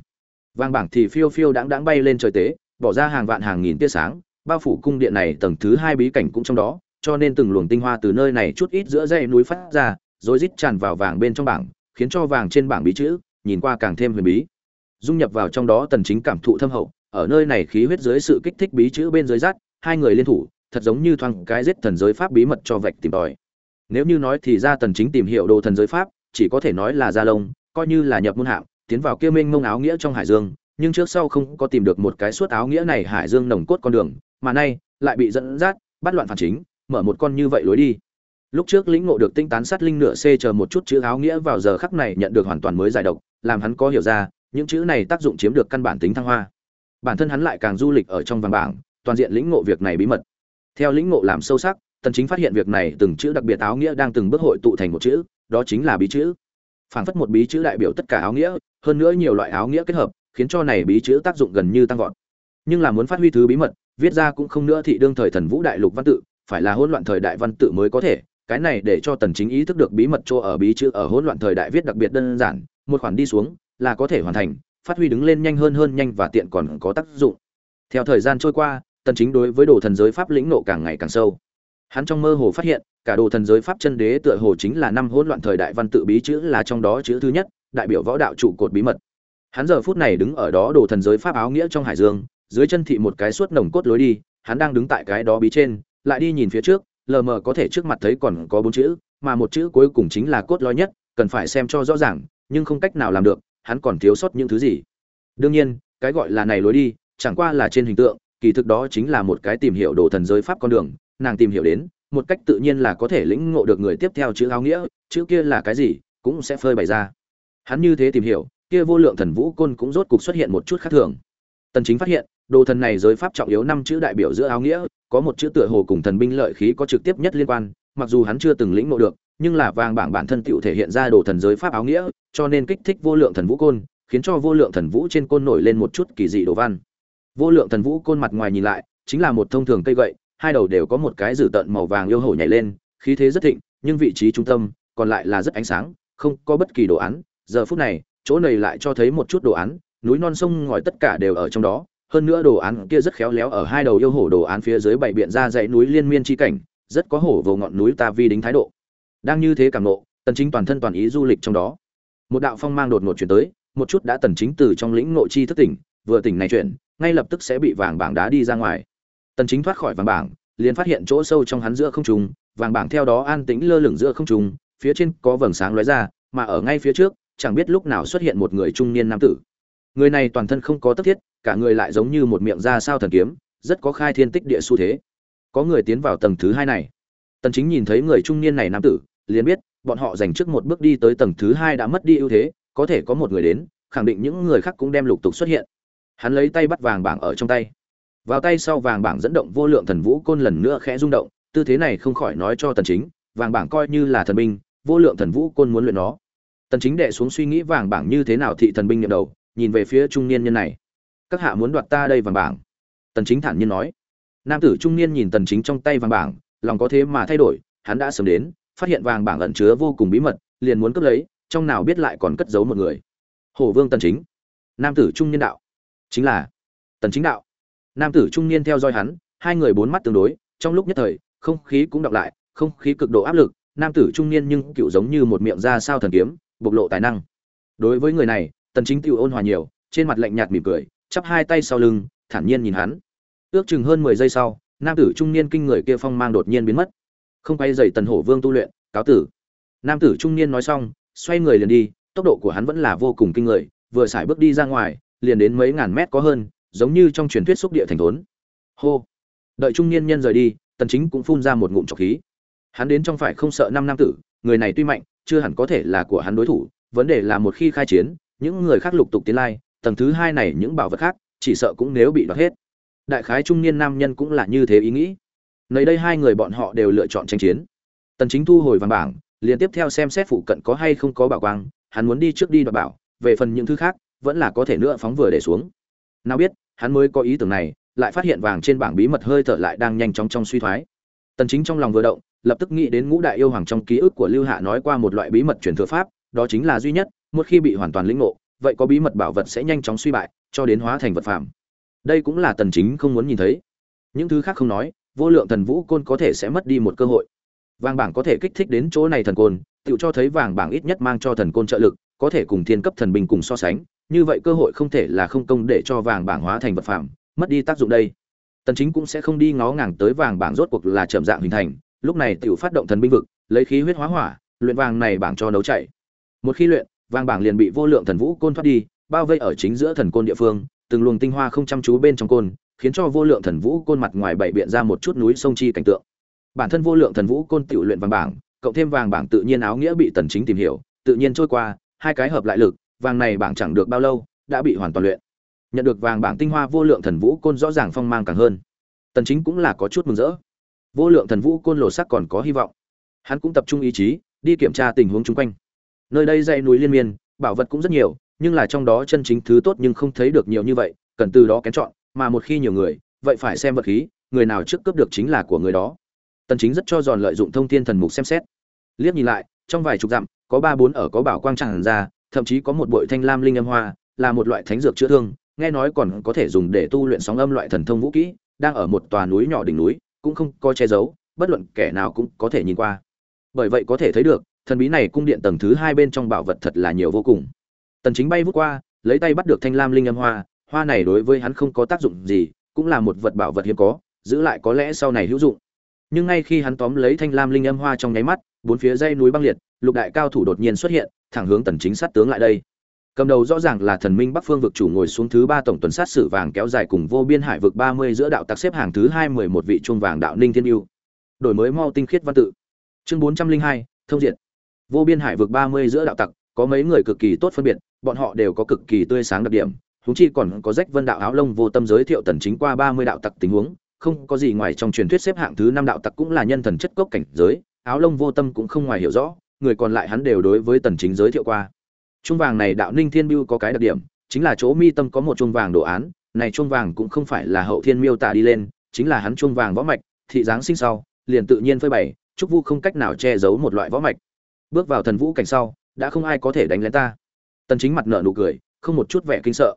Vang bảng thì phiêu phiêu đãng đãng bay lên trời tế, bỏ ra hàng vạn hàng nghìn tia sáng, bao phủ cung điện này tầng thứ hai bí cảnh cũng trong đó, cho nên từng luồng tinh hoa từ nơi này chút ít giữa dãy núi phát ra, rồi rít tràn vào vàng bên trong bảng, khiến cho vàng trên bảng bí chữ, nhìn qua càng thêm huyền bí. Dung nhập vào trong đó tần chính cảm thụ thâm hậu, ở nơi này khí huyết dưới sự kích thích bí chữ bên dưới rát, hai người liên thủ, thật giống như thoáng cái giết thần giới pháp bí mật cho vạch tìm tòi. Nếu như nói thì ra tần chính tìm hiểu đồ thần giới pháp chỉ có thể nói là gia lông, coi như là nhập môn hạng, tiến vào kia minh mông áo nghĩa trong hải dương, nhưng trước sau không có tìm được một cái suốt áo nghĩa này hải dương nồng cốt con đường, mà nay, lại bị dẫn dắt, bắt loạn phản chính, mở một con như vậy lối đi. Lúc trước lĩnh ngộ được tinh tán sát linh nửa c chờ một chút chữ áo nghĩa vào giờ khắc này nhận được hoàn toàn mới giải độc, làm hắn có hiểu ra, những chữ này tác dụng chiếm được căn bản tính thăng hoa. Bản thân hắn lại càng du lịch ở trong vàng bảng, toàn diện lĩnh ngộ việc này bí mật. Theo lĩnh ngộ làm sâu sắc, tần chính phát hiện việc này từng chữ đặc biệt áo nghĩa đang từng bước hội tụ thành một chữ đó chính là bí chữ. Phảng phất một bí chữ đại biểu tất cả áo nghĩa, hơn nữa nhiều loại áo nghĩa kết hợp, khiến cho này bí chữ tác dụng gần như tăng vọt. Nhưng là muốn phát huy thứ bí mật, viết ra cũng không nữa thị đương thời thần vũ đại lục văn tự, phải là hỗn loạn thời đại văn tự mới có thể. Cái này để cho tần chính ý thức được bí mật chỗ ở bí chữ ở hỗn loạn thời đại viết đặc biệt đơn giản, một khoản đi xuống, là có thể hoàn thành, phát huy đứng lên nhanh hơn hơn nhanh và tiện còn có tác dụng. Theo thời gian trôi qua, tần chính đối với đồ thần giới pháp lĩnh nộ càng ngày càng sâu hắn trong mơ hồ phát hiện, cả đồ thần giới pháp chân đế tựa hồ chính là năm hỗn loạn thời đại văn tự bí chữ là trong đó chữ thứ nhất, đại biểu võ đạo trụ cột bí mật. Hắn giờ phút này đứng ở đó đồ thần giới pháp áo nghĩa trong hải dương, dưới chân thị một cái suốt nồng cốt lối đi, hắn đang đứng tại cái đó bí trên, lại đi nhìn phía trước, lờ mờ có thể trước mặt thấy còn có bốn chữ, mà một chữ cuối cùng chính là cốt lõi nhất, cần phải xem cho rõ ràng, nhưng không cách nào làm được, hắn còn thiếu sót những thứ gì. Đương nhiên, cái gọi là này lối đi, chẳng qua là trên hình tượng, kỳ thực đó chính là một cái tìm hiểu đồ thần giới pháp con đường nàng tìm hiểu đến, một cách tự nhiên là có thể lĩnh ngộ được người tiếp theo chữ áo nghĩa, chữ kia là cái gì, cũng sẽ phơi bày ra. Hắn như thế tìm hiểu, kia vô lượng thần vũ côn cũng rốt cục xuất hiện một chút khác thường. Tần chính phát hiện, đồ thần này giới pháp trọng yếu năm chữ đại biểu giữa áo nghĩa, có một chữ tựa hồ cùng thần binh lợi khí có trực tiếp nhất liên quan, mặc dù hắn chưa từng lĩnh ngộ được, nhưng là vàng bảng bản thân tựu thể hiện ra đồ thần giới pháp áo nghĩa, cho nên kích thích vô lượng thần vũ côn, khiến cho vô lượng thần vũ trên côn nổi lên một chút kỳ dị đồ văn. Vô lượng thần vũ côn mặt ngoài nhìn lại, chính là một thông thường cây gậy hai đầu đều có một cái dử tận màu vàng yêu hổ nhảy lên, khí thế rất thịnh, nhưng vị trí trung tâm còn lại là rất ánh sáng, không có bất kỳ đồ án. Giờ phút này, chỗ này lại cho thấy một chút đồ án, núi non sông ngòi tất cả đều ở trong đó. Hơn nữa đồ án kia rất khéo léo ở hai đầu yêu hổ đồ án phía dưới bảy biện ra dãy núi liên miên chi cảnh, rất có hổ vồ ngọn núi ta vi đính thái độ. Đang như thế cảm nộ, tần chính toàn thân toàn ý du lịch trong đó. Một đạo phong mang đột ngột chuyển tới, một chút đã tần chính từ trong lĩnh ngộ chi thức tỉnh, vừa tỉnh này chuyển, ngay lập tức sẽ bị vàng bảng đá đi ra ngoài tần chính thoát khỏi vàng bảng, liền phát hiện chỗ sâu trong hắn giữa không trung, vàng bảng theo đó an tĩnh lơ lửng giữa không trung, phía trên có vầng sáng lóe ra, mà ở ngay phía trước, chẳng biết lúc nào xuất hiện một người trung niên nam tử. Người này toàn thân không có tất thiết, cả người lại giống như một miệng ra sao thần kiếm, rất có khai thiên tích địa xu thế. Có người tiến vào tầng thứ hai này. Tần chính nhìn thấy người trung niên này nam tử, liền biết, bọn họ giành trước một bước đi tới tầng thứ hai đã mất đi ưu thế, có thể có một người đến, khẳng định những người khác cũng đem lục tục xuất hiện. Hắn lấy tay bắt vàng bảng ở trong tay vào tay sau vàng bảng dẫn động vô lượng thần vũ côn lần nữa khẽ rung động, tư thế này không khỏi nói cho tần chính, vàng bảng coi như là thần binh, vô lượng thần vũ côn muốn luyện nó. Tần chính đệ xuống suy nghĩ vàng bảng như thế nào thị thần binh nhậm đầu, nhìn về phía trung niên nhân này. Các hạ muốn đoạt ta đây vàng bảng? Tần chính thản nhiên nói. Nam tử trung niên nhìn tần chính trong tay vàng bảng, lòng có thế mà thay đổi, hắn đã sớm đến, phát hiện vàng bảng ẩn chứa vô cùng bí mật, liền muốn cướp lấy, trong nào biết lại còn cất giấu một người. Hổ vương tần chính. Nam tử trung niên đạo. Chính là tần chính đạo nam tử trung niên theo dõi hắn, hai người bốn mắt tương đối, trong lúc nhất thời, không khí cũng đọc lại, không khí cực độ áp lực, nam tử trung niên nhưng cựu giống như một miệng ra sao thần kiếm, bộc lộ tài năng. Đối với người này, tần chính tiêu ôn hòa nhiều, trên mặt lạnh nhạt mỉm cười, chắp hai tay sau lưng, thản nhiên nhìn hắn. Ước chừng hơn 10 giây sau, nam tử trung niên kinh người kia phong mang đột nhiên biến mất. Không quay dậy tần hổ vương tu luyện, cáo tử. Nam tử trung niên nói xong, xoay người liền đi, tốc độ của hắn vẫn là vô cùng kinh người, vừa xài bước đi ra ngoài, liền đến mấy ngàn mét có hơn giống như trong truyền thuyết xúc địa thành thốn. Hô. Đợi trung niên nhân rời đi, tần chính cũng phun ra một ngụm trọc khí. Hắn đến trong phải không sợ năm nam tử, người này tuy mạnh, chưa hẳn có thể là của hắn đối thủ, vấn đề là một khi khai chiến, những người khác lục tục tiến lai, tầng thứ hai này những bảo vật khác, chỉ sợ cũng nếu bị đoạt hết. Đại khái trung niên nam nhân cũng là như thế ý nghĩ. Nơi đây hai người bọn họ đều lựa chọn tranh chiến. Tần chính thu hồi vàng bảng, liền tiếp theo xem xét phụ cận có hay không có bảo quang, hắn muốn đi trước đi đoạt bảo, về phần những thứ khác, vẫn là có thể nữa phóng vừa để xuống nào biết, hắn mới có ý tưởng này, lại phát hiện vàng trên bảng bí mật hơi thở lại đang nhanh chóng trong suy thoái. Tần chính trong lòng vừa động, lập tức nghĩ đến ngũ đại yêu hoàng trong ký ức của lưu hạ nói qua một loại bí mật truyền thừa pháp, đó chính là duy nhất, một khi bị hoàn toàn lĩnh ngộ, vậy có bí mật bảo vật sẽ nhanh chóng suy bại, cho đến hóa thành vật phẩm đây cũng là tần chính không muốn nhìn thấy. Những thứ khác không nói, vô lượng thần vũ côn có thể sẽ mất đi một cơ hội. Vàng bảng có thể kích thích đến chỗ này thần côn tự cho thấy vàng bảng ít nhất mang cho thần côn trợ lực, có thể cùng thiên cấp thần binh cùng so sánh như vậy cơ hội không thể là không công để cho vàng bảng hóa thành vật phẩm, mất đi tác dụng đây. Tần chính cũng sẽ không đi ngó ngàng tới vàng bảng rốt cuộc là chậm dạng hình thành, lúc này tiểu phát động thần binh vực, lấy khí huyết hóa hỏa, luyện vàng này bảng cho nấu chảy một khi luyện, vàng bảng liền bị vô lượng thần vũ côn thoát đi, bao vây ở chính giữa thần côn địa phương, từng luồng tinh hoa không chăm chú bên trong côn, khiến cho vô lượng thần vũ côn mặt ngoài bảy biện ra một chút núi sông chi cảnh tượng. Bản thân vô lượng thần vũ côn tiểu luyện vàng bảng, cộng thêm vàng bảng tự nhiên áo nghĩa bị tần chính tìm hiểu, tự nhiên trôi qua, hai cái hợp lại lực vàng này bảng chẳng được bao lâu, đã bị hoàn toàn luyện. Nhận được vàng bảng tinh hoa vô lượng thần vũ côn rõ ràng phong mang càng hơn. Tần chính cũng là có chút mừng rỡ. Vô lượng thần vũ côn lộ sắc còn có hy vọng. Hắn cũng tập trung ý chí, đi kiểm tra tình huống chung quanh. Nơi đây dãy núi liên miên, bảo vật cũng rất nhiều, nhưng là trong đó chân chính thứ tốt nhưng không thấy được nhiều như vậy, cần từ đó kén chọn, mà một khi nhiều người, vậy phải xem vật khí, người nào trước cướp được chính là của người đó. Tần chính rất cho giòn lợi dụng thông thiên thần mục xem xét. Liếc nhìn lại, trong vài chục dặm, có ba bốn ở có bảo quang tràn ra thậm chí có một bội thanh lam linh âm hoa, là một loại thánh dược chữa thương, nghe nói còn có thể dùng để tu luyện sóng âm loại thần thông vũ kỹ, đang ở một tòa núi nhỏ đỉnh núi, cũng không có che giấu, bất luận kẻ nào cũng có thể nhìn qua. Bởi vậy có thể thấy được, thần bí này cung điện tầng thứ hai bên trong bảo vật thật là nhiều vô cùng. Tần chính bay vút qua, lấy tay bắt được thanh lam linh âm hoa hoa này đối với hắn không có tác dụng gì, cũng là một vật bảo vật hiếm có, giữ lại có lẽ sau này hữu dụng. Nhưng ngay khi hắn tóm lấy thanh lam linh âm hoa trong nháy mắt, bốn phía dây núi băng liệt, lục đại cao thủ đột nhiên xuất hiện thẳng hướng tần chính sát tướng lại đây. Cầm đầu rõ ràng là thần minh bắc phương vực chủ ngồi xuống thứ ba tổng tuần sát sử vàng kéo dài cùng vô biên hải vực 30 giữa đạo tặc xếp hàng thứ hai mười một vị trung vàng đạo ninh thiên yêu. Đổi mới mau tinh khiết văn tự. Chương 402, thông diện vô biên hải vực 30 giữa đạo tặc có mấy người cực kỳ tốt phân biệt bọn họ đều có cực kỳ tươi sáng đặc điểm huống chi còn có rách vân đạo áo lông vô tâm giới thiệu tần chính qua 30 đạo tặc tình huống không có gì ngoài trong truyền thuyết xếp hạng thứ năm đạo tặc cũng là nhân thần chất cốc cảnh giới áo lông vô tâm cũng không ngoài hiểu rõ người còn lại hắn đều đối với tần chính giới thiệu qua Chuông vàng này đạo Ninh Thiên Bưu có cái đặc điểm, chính là chỗ mi tâm có một chuông vàng đồ án, này chuông vàng cũng không phải là hậu thiên miêu tả đi lên, chính là hắn chuông vàng võ mạch, thị dáng sinh sau, liền tự nhiên phơi bày, trúc vu không cách nào che giấu một loại võ mạch. Bước vào thần vũ cảnh sau, đã không ai có thể đánh lén ta. Tần Chính mặt nở nụ cười, không một chút vẻ kinh sợ.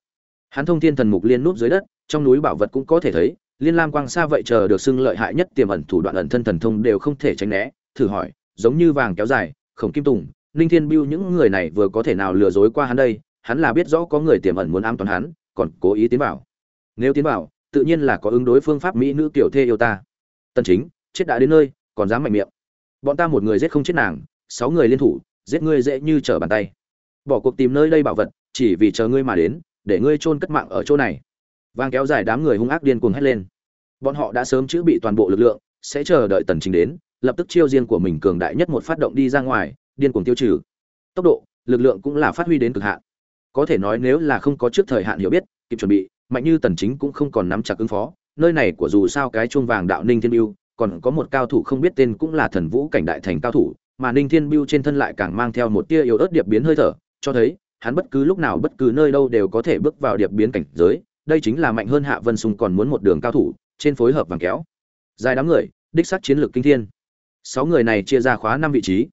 Hắn thông thiên thần mục liên núp dưới đất, trong núi bảo vật cũng có thể thấy, liên lam quang xa vậy chờ được xưng lợi hại nhất tiềm ẩn thủ đoạn ẩn thân thần thông đều không thể tránh né, thử hỏi, giống như vàng kéo dài, khổng kim tùng, Ninh Thiên Bưu những người này vừa có thể nào lừa dối qua hắn đây, hắn là biết rõ có người tiềm ẩn muốn ám toán hắn, còn cố ý tiến vào. Nếu tiến vào, tự nhiên là có ứng đối phương pháp mỹ nữ tiểu thê yêu ta. Tân Chính, chết đã đến nơi, còn dám mạnh miệng. Bọn ta một người giết không chết nàng, sáu người liên thủ, giết ngươi dễ như trở bàn tay. Bỏ cuộc tìm nơi đây bảo vật, chỉ vì chờ ngươi mà đến, để ngươi chôn cất mạng ở chỗ này. Vang kéo dài đám người hung ác điên cuồng hét lên. Bọn họ đã sớm chữ bị toàn bộ lực lượng, sẽ chờ đợi Tần Chính đến, lập tức chiêu riêng của mình cường đại nhất một phát động đi ra ngoài, điên cuồng tiêu trừ. Tốc độ lực lượng cũng là phát huy đến cực hạn. Có thể nói nếu là không có trước thời hạn hiểu biết kịp chuẩn bị mạnh như tần chính cũng không còn nắm chặt ứng phó. Nơi này của dù sao cái chuông vàng đạo ninh thiên biêu còn có một cao thủ không biết tên cũng là thần vũ cảnh đại thành cao thủ mà ninh thiên biêu trên thân lại càng mang theo một tia yếu ớt điệp biến hơi thở cho thấy hắn bất cứ lúc nào bất cứ nơi đâu đều có thể bước vào điệp biến cảnh giới. Đây chính là mạnh hơn hạ vân sung còn muốn một đường cao thủ trên phối hợp vàng kéo. Dài đám người đích xác chiến lược kinh thiên sáu người này chia ra khóa năm vị trí.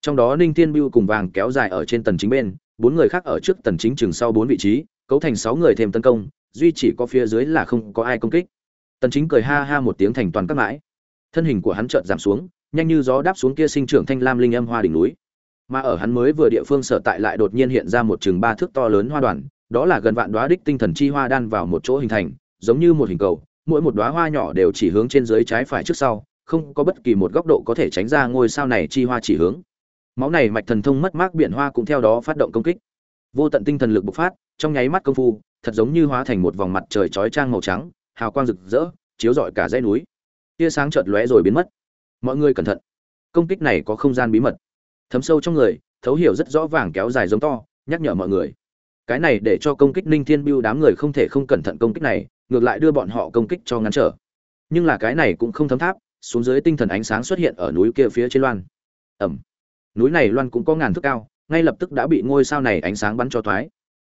Trong đó ninh tiên Biêu cùng vàng kéo dài ở trên tần chính bên, bốn người khác ở trước tần chính chừng sau bốn vị trí, cấu thành sáu người thêm tấn công, duy chỉ có phía dưới là không có ai công kích. Tần chính cười ha ha một tiếng thành toàn các mãi. Thân hình của hắn chợt giảm xuống, nhanh như gió đáp xuống kia sinh trưởng thanh lam linh âm hoa đỉnh núi. Mà ở hắn mới vừa địa phương sở tại lại đột nhiên hiện ra một chừng ba thước to lớn hoa đoàn, đó là gần vạn đóa đích tinh thần chi hoa đan vào một chỗ hình thành, giống như một hình cầu, mỗi một đóa hoa nhỏ đều chỉ hướng trên dưới trái phải trước sau không có bất kỳ một góc độ có thể tránh ra ngôi sao này chi hoa chỉ hướng. Máu này mạch thần thông mất mát biển hoa cũng theo đó phát động công kích. Vô tận tinh thần lực bộc phát, trong nháy mắt công phu, thật giống như hóa thành một vòng mặt trời chói trang màu trắng, hào quang rực rỡ, chiếu rọi cả dãy núi. Tia sáng chợt lóe rồi biến mất. Mọi người cẩn thận. Công kích này có không gian bí mật. Thấm sâu trong người, thấu hiểu rất rõ vàng kéo dài giống to, nhắc nhở mọi người. Cái này để cho công kích ninh thiên biêu đám người không thể không cẩn thận công kích này, ngược lại đưa bọn họ công kích cho ngắn trở. Nhưng là cái này cũng không thấm tháp xuống dưới tinh thần ánh sáng xuất hiện ở núi kia phía trên loan. Ẩm. Núi này loan cũng có ngàn thước cao, ngay lập tức đã bị ngôi sao này ánh sáng bắn cho thoái.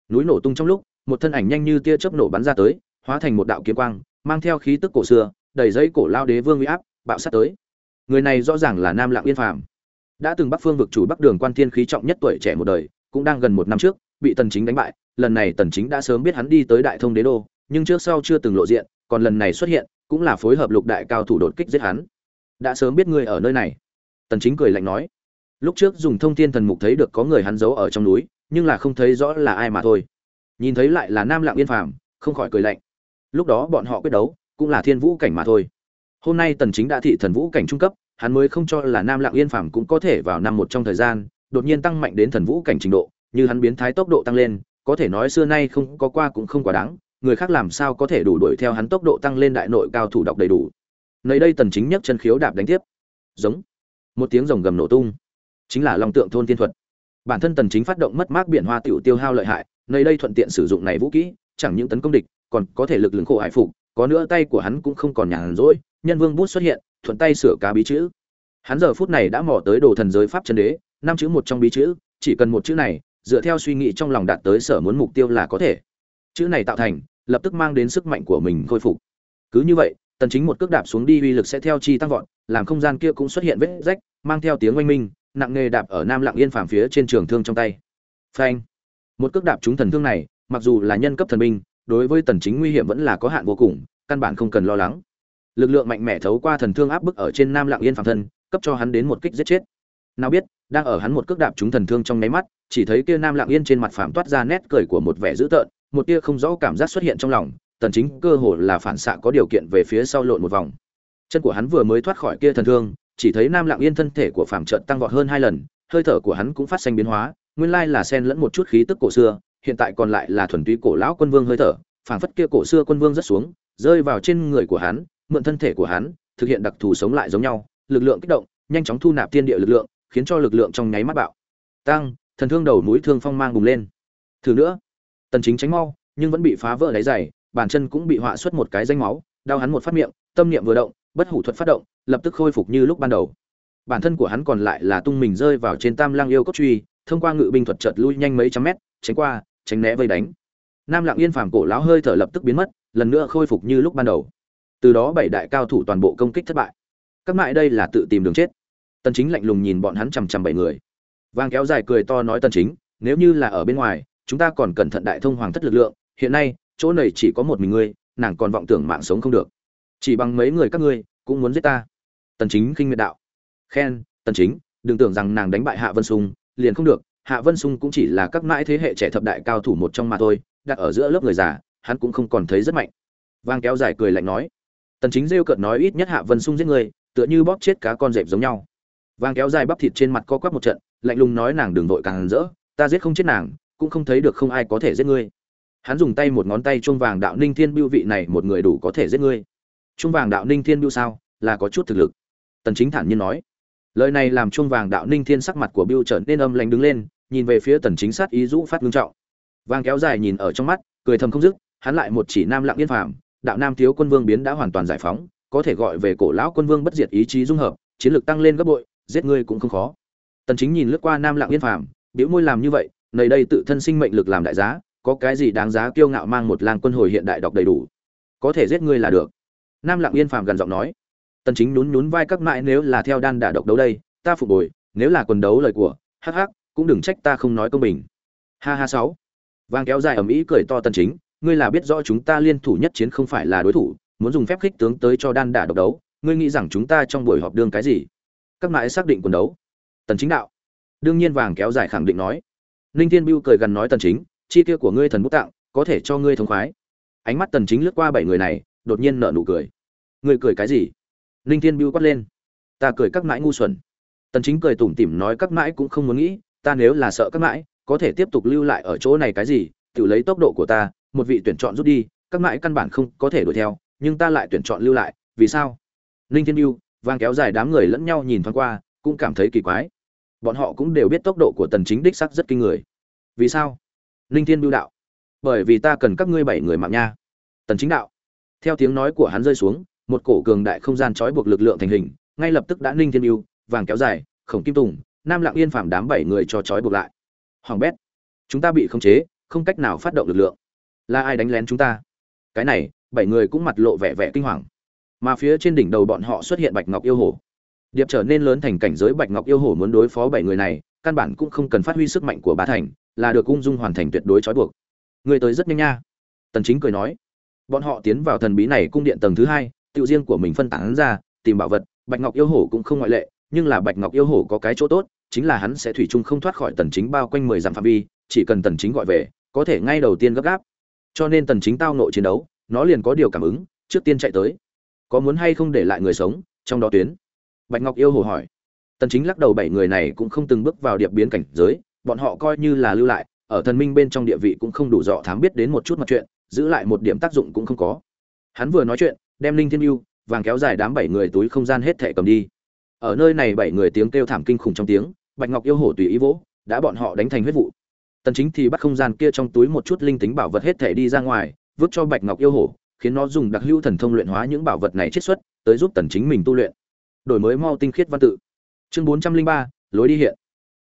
Núi nổ tung trong lúc, một thân ảnh nhanh như tia chớp nổ bắn ra tới, hóa thành một đạo kiếm quang, mang theo khí tức cổ xưa, đầy dây cổ lao đế vương uy áp, bạo sát tới. Người này rõ ràng là nam lạng yên phàm. Đã từng bắc phương vực chủ bắc đường quan thiên khí trọng nhất tuổi trẻ một đời, cũng đang gần một năm trước, bị tần chính đánh bại, lần này tần chính đã sớm biết hắn đi tới đại thông đế đô, nhưng trước sau chưa từng lộ diện, còn lần này xuất hiện cũng là phối hợp lục đại cao thủ đột kích giết hắn. Đã sớm biết ngươi ở nơi này. Tần chính cười lạnh nói. Lúc trước dùng thông thiên thần mục thấy được có người hắn giấu ở trong núi, nhưng là không thấy rõ là ai mà thôi. Nhìn thấy lại là nam lạng yên phàm, không khỏi cười lạnh. Lúc đó bọn họ quyết đấu, cũng là thiên vũ cảnh mà thôi. Hôm nay tần chính đã thị thần vũ cảnh trung cấp, hắn mới không cho là nam lạng yên phàm cũng có thể vào năm một trong thời gian, đột nhiên tăng mạnh đến thần vũ cảnh trình độ, như hắn biến thái tốc độ tăng lên, có thể nói xưa nay không có qua cũng không quá đáng người khác làm sao có thể đủ đuổi theo hắn tốc độ tăng lên đại nội cao thủ đọc đầy đủ. Nơi đây tần chính nhất chân khiếu đạp đánh tiếp. Giống. Một tiếng rồng gầm nổ tung. Chính là long tượng thôn tiên thuật. Bản thân tần chính phát động mất mát biển hoa tiểu tiêu hao lợi hại, nơi đây thuận tiện sử dụng này vũ kỹ, chẳng những tấn công địch, còn có thể lực lượng khổ hải phục, có nữa tay của hắn cũng không còn nhàn rỗi, nhân vương bút xuất hiện, thuận tay sửa cá bí chữ. Hắn giờ phút này đã mò tới đồ thần giới pháp chân đế, năm chữ một trong bí chữ, chỉ cần một chữ này, dựa theo suy nghĩ trong lòng đạt tới sở muốn mục tiêu là có thể. Chữ này tạo thành lập tức mang đến sức mạnh của mình khôi phục. Cứ như vậy, tần chính một cước đạp xuống đi uy lực sẽ theo chi tăng vọt, làm không gian kia cũng xuất hiện vết rách, mang theo tiếng oanh minh, nặng nghề đạp ở nam lặng yên phàm phía trên trường thương trong tay. Phanh! Một cước đạp trúng thần thương này, mặc dù là nhân cấp thần binh, đối với tần chính nguy hiểm vẫn là có hạn vô cùng, căn bản không cần lo lắng. Lực lượng mạnh mẽ thấu qua thần thương áp bức ở trên nam lặng yên phàm thân, cấp cho hắn đến một kích giết chết. Nào biết, đang ở hắn một cước đạp trúng thần thương trong nháy mắt, chỉ thấy kia nam lặng yên trên mặt phàm toát ra nét cười của một vẻ dữ tợn một tia không rõ cảm giác xuất hiện trong lòng, tần chính cơ hồ là phản xạ có điều kiện về phía sau lộn một vòng. Chân của hắn vừa mới thoát khỏi kia thần thương, chỉ thấy nam lặng yên thân thể của phạm trận tăng vọt hơn hai lần, hơi thở của hắn cũng phát sinh biến hóa, nguyên lai là xen lẫn một chút khí tức cổ xưa, hiện tại còn lại là thuần túy cổ lão quân vương hơi thở, phảng phất kia cổ xưa quân vương rất xuống, rơi vào trên người của hắn, mượn thân thể của hắn, thực hiện đặc thù sống lại giống nhau, lực lượng kích động, nhanh chóng thu nạp thiên địa lực lượng, khiến cho lực lượng trong nháy mắt bạo. Tăng, thần thương đầu mũi thương phong mang bùng lên. Thử nữa tần chính tránh mau nhưng vẫn bị phá vỡ đáy giày, bàn chân cũng bị họa xuất một cái danh máu đau hắn một phát miệng tâm niệm vừa động bất hủ thuật phát động lập tức khôi phục như lúc ban đầu. Bản thân của hắn còn lại là tung mình rơi vào trên tam lang yêu cốt truy thông qua ngự binh thuật chợt lui nhanh mấy trăm mét tránh qua tránh né vây đánh. Nam lặng yên phàm cổ lão hơi thở lập tức biến mất lần nữa khôi phục như lúc ban đầu. Từ đó bảy đại cao thủ toàn bộ công kích thất bại. Các mại đây là tự tìm đường chết. Tần chính lạnh lùng nhìn bọn hắn chằm chằm bảy người. Vang kéo dài cười to nói tần chính nếu như là ở bên ngoài chúng ta còn cẩn thận đại thông hoàng thất lực lượng, hiện nay, chỗ này chỉ có một mình ngươi, nàng còn vọng tưởng mạng sống không được. Chỉ bằng mấy người các ngươi, cũng muốn giết ta. Tần chính khinh miệt đạo. Khen, tần chính, đừng tưởng rằng nàng đánh bại hạ vân sung, liền không được. Hạ vân sung cũng chỉ là các mãi thế hệ trẻ thập đại cao thủ một trong mà thôi, đặt ở giữa lớp người già, hắn cũng không còn thấy rất mạnh. Vang kéo dài cười lạnh nói. Tần chính rêu cợt nói ít nhất hạ vân sung giết người, tựa như bóp chết cá con dẹp giống nhau. Vang kéo dài bắp thịt trên mặt co quắp một trận, lạnh lùng nói nàng đừng vội càng rỡ ta giết không chết nàng cũng không thấy được không ai có thể giết ngươi. Hắn dùng tay một ngón tay chuông vàng đạo ninh thiên biêu vị này một người đủ có thể giết ngươi. Chuông vàng đạo ninh thiên biêu sao? Là có chút thực lực. Tần chính thản nhiên nói. Lời này làm chuông vàng đạo ninh thiên sắc mặt của biêu trở nên âm lãnh đứng lên, nhìn về phía tần chính sát ý rũ phát ngưng trọng. Vàng kéo dài nhìn ở trong mắt, cười thầm không dứt, hắn lại một chỉ nam lặng yên phàm, đạo nam thiếu quân vương biến đã hoàn toàn giải phóng, có thể gọi về cổ lão quân vương bất diệt ý chí dung hợp, chiến lược tăng lên gấp bội, giết ngươi cũng không khó. Tần chính nhìn lướt qua nam lặng yên phàm biểu môi làm như vậy nơi đây tự thân sinh mệnh lực làm đại giá, có cái gì đáng giá kiêu ngạo mang một lang quân hồi hiện đại đọc đầy đủ, có thể giết ngươi là được. Nam lặng yên phàm gần giọng nói, tần chính nhún nhún vai các mãi nếu là theo đan đả độc đấu đây, ta phục bồi nếu là quần đấu lời của, hắc hắc, cũng đừng trách ta không nói công bình. Ha ha sáu. Vang kéo dài ầm ĩ cười to tần chính, ngươi là biết rõ chúng ta liên thủ nhất chiến không phải là đối thủ, muốn dùng phép khích tướng tới cho đan đả độc đấu, ngươi nghĩ rằng chúng ta trong buổi họp đương cái gì? Các mãi xác định quần đấu. Tần chính đạo, đương nhiên. Vàng kéo dài khẳng định nói ninh thiên bưu cười gần nói tần chính, chi tiêu của ngươi thần bút tặng, có thể cho ngươi thống khoái. Ánh mắt tần chính lướt qua bảy người này, đột nhiên nở nụ cười. Ngươi cười cái gì? Ninh thiên bưu quát lên. Ta cười các mãi ngu xuẩn. Tần chính cười tủm tỉm nói, các mãi cũng không muốn nghĩ, ta nếu là sợ các mãi, có thể tiếp tục lưu lại ở chỗ này cái gì, tự lấy tốc độ của ta, một vị tuyển chọn rút đi, các mãi căn bản không có thể đuổi theo, nhưng ta lại tuyển chọn lưu lại, vì sao? Ninh thiên bưu vang kéo dài đám người lẫn nhau nhìn thoáng qua, cũng cảm thấy kỳ quái bọn họ cũng đều biết tốc độ của tần chính đích sắc rất kinh người. Vì sao? Linh thiên bưu đạo. Bởi vì ta cần các ngươi bảy người mạng nha. Tần chính đạo. Theo tiếng nói của hắn rơi xuống, một cổ cường đại không gian trói buộc lực lượng thành hình, ngay lập tức đã linh thiên bưu, vàng kéo dài, khổng kim tùng, nam lặng yên phạm đám bảy người cho trói buộc lại. Hoàng bét. Chúng ta bị khống chế, không cách nào phát động lực lượng. Là ai đánh lén chúng ta? Cái này, bảy người cũng mặt lộ vẻ vẻ kinh hoàng. Mà phía trên đỉnh đầu bọn họ xuất hiện bạch ngọc yêu hổ điệp trở nên lớn thành cảnh giới bạch ngọc yêu hổ muốn đối phó bảy người này, căn bản cũng không cần phát huy sức mạnh của bá thành, là được ung dung hoàn thành tuyệt đối trói buộc. Người tới rất nhanh nha. Tần chính cười nói. Bọn họ tiến vào thần bí này cung điện tầng thứ hai, tự riêng của mình phân tán ra, tìm bảo vật, bạch ngọc yêu hổ cũng không ngoại lệ, nhưng là bạch ngọc yêu hổ có cái chỗ tốt, chính là hắn sẽ thủy chung không thoát khỏi tần chính bao quanh 10 dặm phạm vi, chỉ cần tần chính gọi về, có thể ngay đầu tiên gấp gáp. Cho nên tần chính tao nội chiến đấu, nó liền có điều cảm ứng, trước tiên chạy tới. Có muốn hay không để lại người sống, trong đó tuyến bạch ngọc yêu hồ hỏi. Tần chính lắc đầu bảy người này cũng không từng bước vào điệp biến cảnh giới, bọn họ coi như là lưu lại, ở thần minh bên trong địa vị cũng không đủ dọ thám biết đến một chút mặt chuyện, giữ lại một điểm tác dụng cũng không có. Hắn vừa nói chuyện, đem linh thiên yêu, vàng kéo dài đám bảy người túi không gian hết thẻ cầm đi. Ở nơi này bảy người tiếng kêu thảm kinh khủng trong tiếng, bạch ngọc yêu hổ tùy ý vỗ, đã bọn họ đánh thành huyết vụ. Tần chính thì bắt không gian kia trong túi một chút linh tính bảo vật hết thẻ đi ra ngoài, vứt cho bạch ngọc yêu hổ khiến nó dùng đặc hữu thần thông luyện hóa những bảo vật này chiết xuất, tới giúp tần chính mình tu luyện đổi mới mau tinh khiết văn tự. Chương 403, lối đi hiện.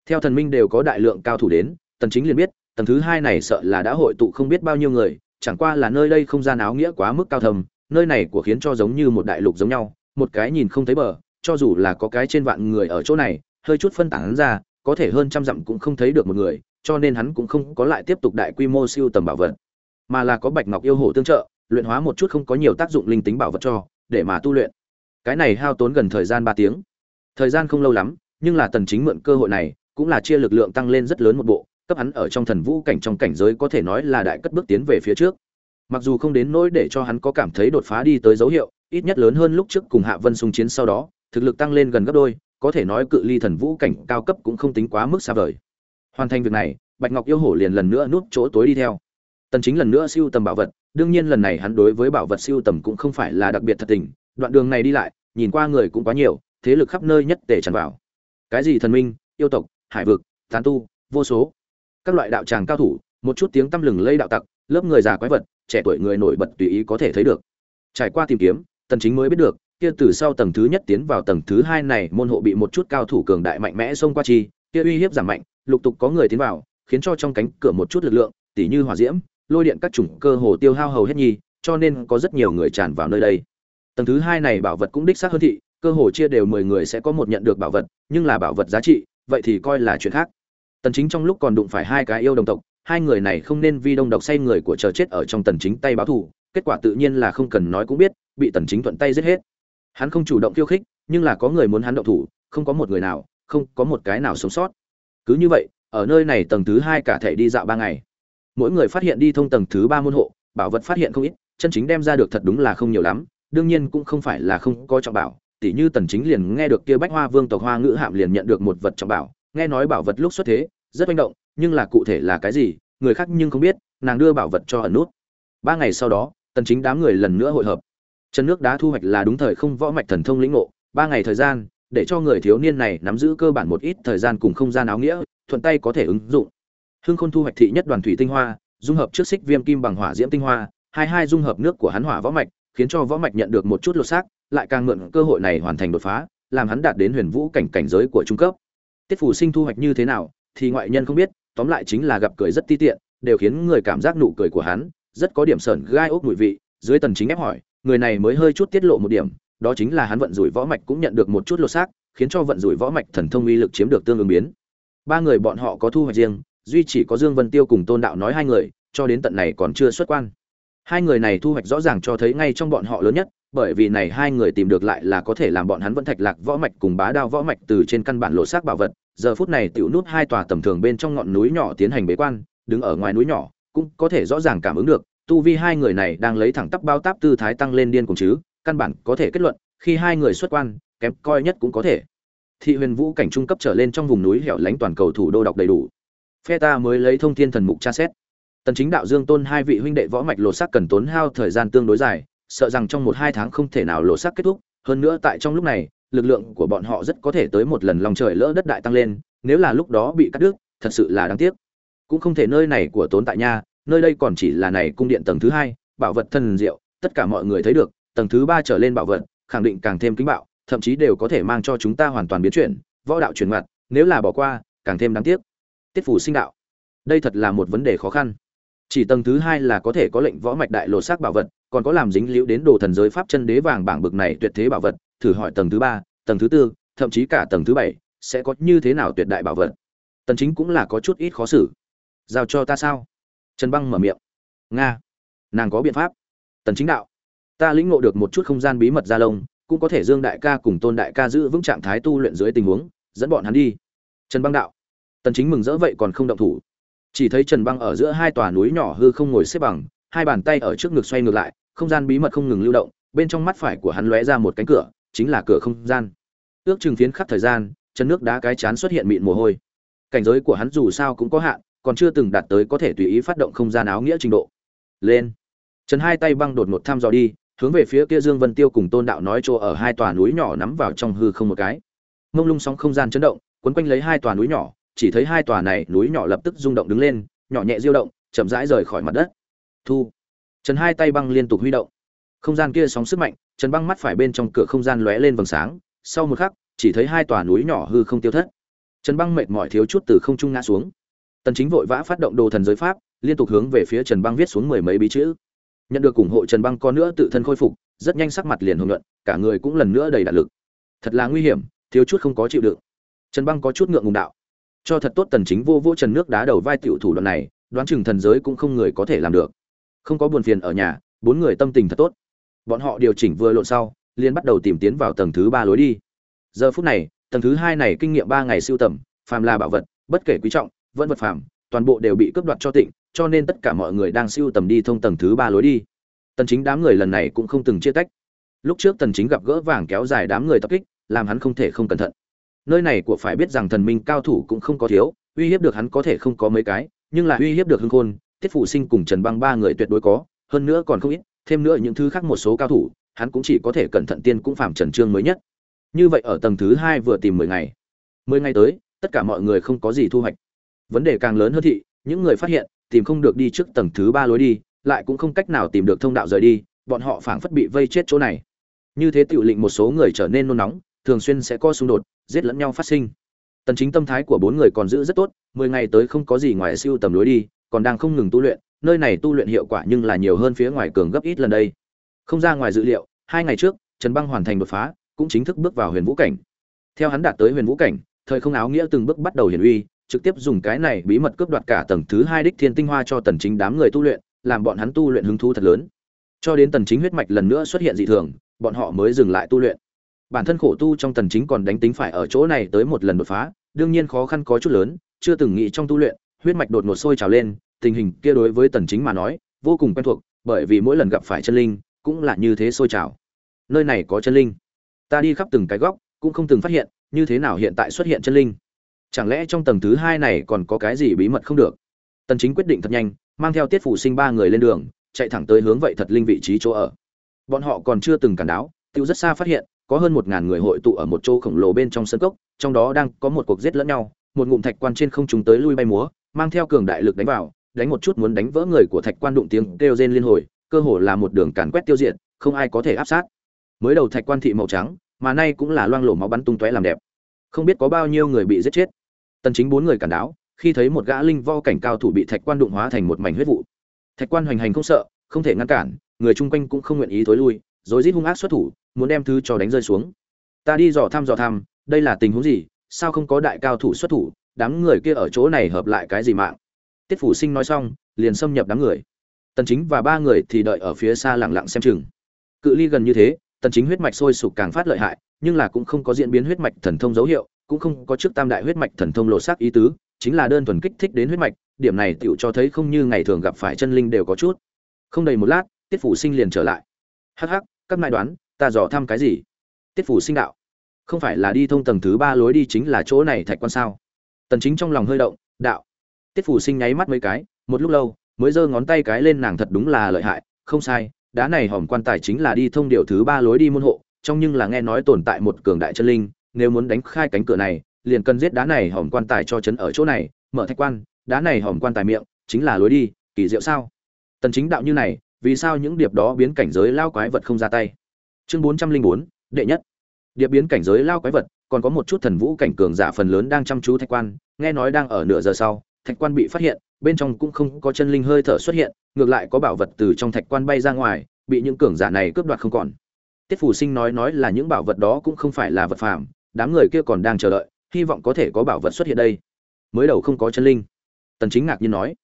Theo thần minh đều có đại lượng cao thủ đến tần chính liền biết tầng thứ hai này sợ là đã hội tụ không biết bao nhiêu người chẳng qua là nơi đây không gian áo nghĩa quá mức cao thầm nơi này của khiến cho giống như một đại lục giống nhau một cái nhìn không thấy bờ cho dù là có cái trên vạn người ở chỗ này hơi chút phân tán ra có thể hơn trăm dặm cũng không thấy được một người cho nên hắn cũng không có lại tiếp tục đại quy mô siêu tầm bảo vật mà là có bạch ngọc yêu hổ tương trợ luyện hóa một chút không có nhiều tác dụng linh tính bảo vật cho để mà tu luyện cái này hao tốn gần thời gian ba tiếng. Thời gian không lâu lắm, nhưng là tần chính mượn cơ hội này, cũng là chia lực lượng tăng lên rất lớn một bộ, cấp hắn ở trong thần vũ cảnh trong cảnh giới có thể nói là đại cất bước tiến về phía trước. Mặc dù không đến nỗi để cho hắn có cảm thấy đột phá đi tới dấu hiệu, ít nhất lớn hơn lúc trước cùng hạ vân xung chiến sau đó, thực lực tăng lên gần gấp đôi, có thể nói cự ly thần vũ cảnh cao cấp cũng không tính quá mức xa vời. Hoàn thành việc này, bạch ngọc yêu hổ liền lần nữa núp chỗ tối đi theo. Tần chính lần nữa siêu tầm bảo vật, đương nhiên lần này hắn đối với bảo vật siêu tầm cũng không phải là đặc biệt thật tình, đoạn đường này đi lại nhìn qua người cũng quá nhiều, thế lực khắp nơi nhất để tràn vào. Cái gì thần minh, yêu tộc, hải vực, tán tu, vô số. Các loại đạo tràng cao thủ, một chút tiếng tăm lừng lây đạo tặc, lớp người già quái vật, trẻ tuổi người nổi bật tùy ý có thể thấy được. Trải qua tìm kiếm, tần chính mới biết được, kia từ sau tầng thứ nhất tiến vào tầng thứ hai này, môn hộ bị một chút cao thủ cường đại mạnh mẽ xông qua chi, kia uy hiếp giảm mạnh, lục tục có người tiến vào, khiến cho trong cánh cửa một chút lực lượng, tỉ như hỏa diễm, lôi điện các chủng cơ hồ tiêu hao hầu hết nhi, cho nên có rất nhiều người tràn vào nơi đây tầng thứ hai này bảo vật cũng đích xác hơn thị, cơ hồ chia đều mười người sẽ có một nhận được bảo vật, nhưng là bảo vật giá trị, vậy thì coi là chuyện khác. Tần chính trong lúc còn đụng phải hai cái yêu đồng tộc, hai người này không nên vi đông độc say người của chờ chết ở trong tần chính tay báo thù, kết quả tự nhiên là không cần nói cũng biết, bị tần chính thuận tay giết hết. Hắn không chủ động khiêu khích, nhưng là có người muốn hắn động thủ, không có một người nào, không có một cái nào sống sót. Cứ như vậy, ở nơi này tầng thứ hai cả thể đi dạo ba ngày. Mỗi người phát hiện đi thông tầng thứ ba môn hộ, bảo vật phát hiện không ít, chân chính đem ra được thật đúng là không nhiều lắm đương nhiên cũng không phải là không có trọng bảo, tỉ như tần chính liền nghe được kia bách hoa vương tộc hoa ngữ hạm liền nhận được một vật trọng bảo, nghe nói bảo vật lúc xuất thế, rất manh động, nhưng là cụ thể là cái gì, người khác nhưng không biết, nàng đưa bảo vật cho ẩn nút. Ba ngày sau đó, tần chính đám người lần nữa hội hợp. Chân nước đá thu hoạch là đúng thời không võ mạch thần thông lĩnh ngộ, ba ngày thời gian, để cho người thiếu niên này nắm giữ cơ bản một ít thời gian cùng không gian áo nghĩa, thuận tay có thể ứng dụng. Hương khôn thu hoạch thị nhất đoàn thủy tinh hoa, dung hợp trước xích viêm kim bằng hỏa diễm tinh hoa, hai hai dung hợp nước của hắn hỏa võ mạch khiến cho võ mạch nhận được một chút lột xác, lại càng mượn cơ hội này hoàn thành đột phá, làm hắn đạt đến huyền vũ cảnh cảnh giới của trung cấp. Tiết phủ sinh thu hoạch như thế nào, thì ngoại nhân không biết, tóm lại chính là gặp cười rất ti tiện, đều khiến người cảm giác nụ cười của hắn rất có điểm sởn gai ốc mùi vị, dưới tần chính ép hỏi, người này mới hơi chút tiết lộ một điểm, đó chính là hắn vận rủi võ mạch cũng nhận được một chút lột xác, khiến cho vận rủi võ mạch thần thông uy lực chiếm được tương ứng biến. Ba người bọn họ có thu hoạch riêng, duy chỉ có dương vân tiêu cùng tôn đạo nói hai người, cho đến tận này còn chưa xuất quan hai người này thu hoạch rõ ràng cho thấy ngay trong bọn họ lớn nhất, bởi vì này hai người tìm được lại là có thể làm bọn hắn vẫn thạch lạc võ mạch cùng bá đao võ mạch từ trên căn bản lộ xác bảo vật. Giờ phút này tiểu nút hai tòa tầm thường bên trong ngọn núi nhỏ tiến hành bế quan, đứng ở ngoài núi nhỏ, cũng có thể rõ ràng cảm ứng được, tu vi hai người này đang lấy thẳng tắp bao táp tư thái tăng lên điên cùng chứ, căn bản có thể kết luận, khi hai người xuất quan, kém coi nhất cũng có thể. Thị huyền vũ cảnh trung cấp trở lên trong vùng núi hẻo lánh toàn cầu thủ đô đọc đầy đủ. Phe ta mới lấy thông thiên thần mục tra xét tần chính đạo dương tôn hai vị huynh đệ võ mạch lộ sắc cần tốn hao thời gian tương đối dài sợ rằng trong một hai tháng không thể nào lộ sắc kết thúc. Hơn nữa tại trong lúc này lực lượng của bọn họ rất có thể tới một lần lòng trời lỡ đất đại tăng lên nếu là lúc đó bị cắt đứt thật sự là đáng tiếc. Cũng không thể nơi này của tốn tại nha nơi đây còn chỉ là này cung điện tầng thứ hai bảo vật thần diệu tất cả mọi người thấy được tầng thứ ba trở lên bảo vật khẳng định càng thêm kính bạo thậm chí đều có thể mang cho chúng ta hoàn toàn biến chuyển võ đạo chuyển ngoặt, nếu là bỏ qua càng thêm đáng tiếc. Tiết phủ sinh đạo. Đây thật là một vấn đề khó khăn chỉ tầng thứ hai là có thể có lệnh võ mạch đại lột xác bảo vật, còn có làm dính liễu đến đồ thần giới pháp chân đế vàng bảng bực này tuyệt thế bảo vật, thử hỏi tầng thứ ba, tầng thứ tư, thậm chí cả tầng thứ bảy, sẽ có như thế nào tuyệt đại bảo vật? Tần chính cũng là có chút ít khó xử. Giao cho ta sao? Trần băng mở miệng. Nga. Nàng có biện pháp. Tần chính đạo. Ta lĩnh ngộ được một chút không gian bí mật gia lông, cũng có thể dương đại ca cùng tôn đại ca giữ vững trạng thái tu luyện dưới tình huống, dẫn bọn hắn đi. Trần băng đạo. Tần chính mừng rỡ vậy còn không động thủ chỉ thấy trần băng ở giữa hai tòa núi nhỏ hư không ngồi xếp bằng, hai bàn tay ở trước ngực xoay ngược lại, không gian bí mật không ngừng lưu động, bên trong mắt phải của hắn lóe ra một cánh cửa, chính là cửa không gian. Ước chừng phiến khắp thời gian, chân nước đá cái chán xuất hiện mịn mồ hôi. Cảnh giới của hắn dù sao cũng có hạn, còn chưa từng đạt tới có thể tùy ý phát động không gian áo nghĩa trình độ. Lên. Trần hai tay băng đột ngột thăm dò đi, hướng về phía kia dương vân tiêu cùng tôn đạo nói chỗ ở hai tòa núi nhỏ nắm vào trong hư không một cái. Mông lung sóng không gian chấn động, quấn quanh lấy hai tòa núi nhỏ chỉ thấy hai tòa này núi nhỏ lập tức rung động đứng lên, nhỏ nhẹ diêu động, chậm rãi rời khỏi mặt đất. Thu. Trần hai tay băng liên tục huy động. Không gian kia sóng sức mạnh, trần băng mắt phải bên trong cửa không gian lóe lên vầng sáng, sau một khắc, chỉ thấy hai tòa núi nhỏ hư không tiêu thất. Trần băng mệt mỏi thiếu chút từ không trung ngã xuống. Tần chính vội vã phát động đồ thần giới pháp, liên tục hướng về phía trần băng viết xuống mười mấy bí chữ. Nhận được ủng hộ trần băng có nữa tự thân khôi phục, rất nhanh sắc mặt liền hồng nhuận, cả người cũng lần nữa đầy đạn lực. Thật là nguy hiểm, thiếu chút không có chịu đựng. Trần băng có chút ngượng ngùng đạo cho thật tốt tần chính vô vô trần nước đá đầu vai tiểu thủ đoạn này, đoán chừng thần giới cũng không người có thể làm được. Không có buồn phiền ở nhà, bốn người tâm tình thật tốt. Bọn họ điều chỉnh vừa lộn sau, liền bắt đầu tìm tiến vào tầng thứ ba lối đi. Giờ phút này, tầng thứ hai này kinh nghiệm ba ngày siêu tầm, phàm là bảo vật, bất kể quý trọng, vẫn vật phàm, toàn bộ đều bị cướp đoạt cho tịnh, cho nên tất cả mọi người đang siêu tầm đi thông tầng thứ ba lối đi. Tần chính đám người lần này cũng không từng chia tách. Lúc trước tần chính gặp gỡ vàng kéo dài đám người tập kích, làm hắn không thể không cẩn thận nơi này của phải biết rằng thần minh cao thủ cũng không có thiếu, uy hiếp được hắn có thể không có mấy cái, nhưng là uy hiếp được hưng khôn, tiết phụ sinh cùng trần băng ba người tuyệt đối có, hơn nữa còn không ít, thêm nữa những thứ khác một số cao thủ, hắn cũng chỉ có thể cẩn thận tiên cũng phạm trần trương mới nhất. Như vậy ở tầng thứ hai vừa tìm mười ngày. Mười ngày tới, tất cả mọi người không có gì thu hoạch. Vấn đề càng lớn hơn thị, những người phát hiện, tìm không được đi trước tầng thứ ba lối đi, lại cũng không cách nào tìm được thông đạo rời đi, bọn họ phảng phất bị vây chết chỗ này. Như thế tự lệnh một số người trở nên nôn nóng, thường xuyên sẽ có xung đột giết lẫn nhau phát sinh. Tần chính tâm thái của bốn người còn giữ rất tốt, mười ngày tới không có gì ngoài siêu tầm lối đi, còn đang không ngừng tu luyện, nơi này tu luyện hiệu quả nhưng là nhiều hơn phía ngoài cường gấp ít lần đây. Không ra ngoài dự liệu, hai ngày trước, trần băng hoàn thành đột phá, cũng chính thức bước vào huyền vũ cảnh. Theo hắn đạt tới huyền vũ cảnh, thời không áo nghĩa từng bước bắt đầu hiển uy, trực tiếp dùng cái này bí mật cướp đoạt cả tầng thứ hai đích thiên tinh hoa cho tần chính đám người tu luyện, làm bọn hắn tu luyện hứng thú thật lớn. Cho đến tần chính huyết mạch lần nữa xuất hiện dị thường, bọn họ mới dừng lại tu luyện bản thân khổ tu trong tần chính còn đánh tính phải ở chỗ này tới một lần đột phá, đương nhiên khó khăn có chút lớn, chưa từng nghĩ trong tu luyện, huyết mạch đột ngột sôi trào lên, tình hình kia đối với tần chính mà nói, vô cùng quen thuộc, bởi vì mỗi lần gặp phải chân linh, cũng là như thế sôi trào. Nơi này có chân linh. Ta đi khắp từng cái góc, cũng không từng phát hiện, như thế nào hiện tại xuất hiện chân linh. Chẳng lẽ trong tầng thứ hai này còn có cái gì bí mật không được? Tần chính quyết định thật nhanh, mang theo tiết phủ sinh ba người lên đường, chạy thẳng tới hướng vậy thật linh vị trí chỗ ở. Bọn họ còn chưa từng cản đáo, tiêu rất xa phát hiện có hơn một ngàn người hội tụ ở một chỗ khổng lồ bên trong sân cốc, trong đó đang có một cuộc giết lẫn nhau, một ngụm thạch quan trên không trung tới lui bay múa, mang theo cường đại lực đánh vào, đánh một chút muốn đánh vỡ người của thạch quan đụng tiếng kêu rên liên hồi, cơ hồ là một đường càn quét tiêu diệt, không ai có thể áp sát. Mới đầu thạch quan thị màu trắng, mà nay cũng là loang lổ máu bắn tung tóe làm đẹp. Không biết có bao nhiêu người bị giết chết. Tần chính bốn người cản đáo khi thấy một gã linh vo cảnh cao thủ bị thạch quan đụng hóa thành một mảnh huyết vụ. Thạch quan hoành hành không sợ, không thể ngăn cản, người chung quanh cũng không nguyện ý thối lui rồi giết hung ác xuất thủ muốn đem thứ cho đánh rơi xuống. Ta đi dò thăm dò thăm, đây là tình huống gì? Sao không có đại cao thủ xuất thủ? Đám người kia ở chỗ này hợp lại cái gì mạng? Tiết phủ sinh nói xong, liền xâm nhập đám người. Tần chính và ba người thì đợi ở phía xa lặng lặng xem chừng. Cự ly gần như thế, tần chính huyết mạch sôi sục càng phát lợi hại, nhưng là cũng không có diễn biến huyết mạch thần thông dấu hiệu, cũng không có trước tam đại huyết mạch thần thông lộ sắc ý tứ, chính là đơn thuần kích thích đến huyết mạch, điểm này tiểu cho thấy không như ngày thường gặp phải chân linh đều có chút. Không đầy một lát, tiết phủ sinh liền trở lại. Hắc hắc, các ngài đoán ta dò thăm cái gì? Tiết phủ sinh đạo. Không phải là đi thông tầng thứ ba lối đi chính là chỗ này thạch quan sao? Tần chính trong lòng hơi động, đạo. Tiết phủ sinh nháy mắt mấy cái, một lúc lâu, mới giơ ngón tay cái lên nàng thật đúng là lợi hại. Không sai, đá này hòm quan tài chính là đi thông điều thứ ba lối đi môn hộ, trong nhưng là nghe nói tồn tại một cường đại chân linh, nếu muốn đánh khai cánh cửa này, liền cần giết đá này hòm quan tài cho chấn ở chỗ này, mở thạch quan, đá này hòm quan tài miệng, chính là lối đi, kỳ diệu sao? Tần chính đạo như này, vì sao những điệp đó biến cảnh giới lao quái vật không ra tay? Chương 404, đệ nhất. Điệp biến cảnh giới lao quái vật còn có một chút thần vũ cảnh cường giả phần lớn đang chăm chú thạch quan nghe nói đang ở nửa giờ sau thạch quan bị phát hiện bên trong cũng không có chân linh hơi thở xuất hiện ngược lại có bảo vật từ trong thạch quan bay ra ngoài bị những cường giả này cướp đoạt không còn. Tiết phủ sinh nói nói là những bảo vật đó cũng không phải là vật phàm đám người kia còn đang chờ đợi hy vọng có thể có bảo vật xuất hiện đây. Mới đầu không có chân linh. Tần chính ngạc nhiên nói.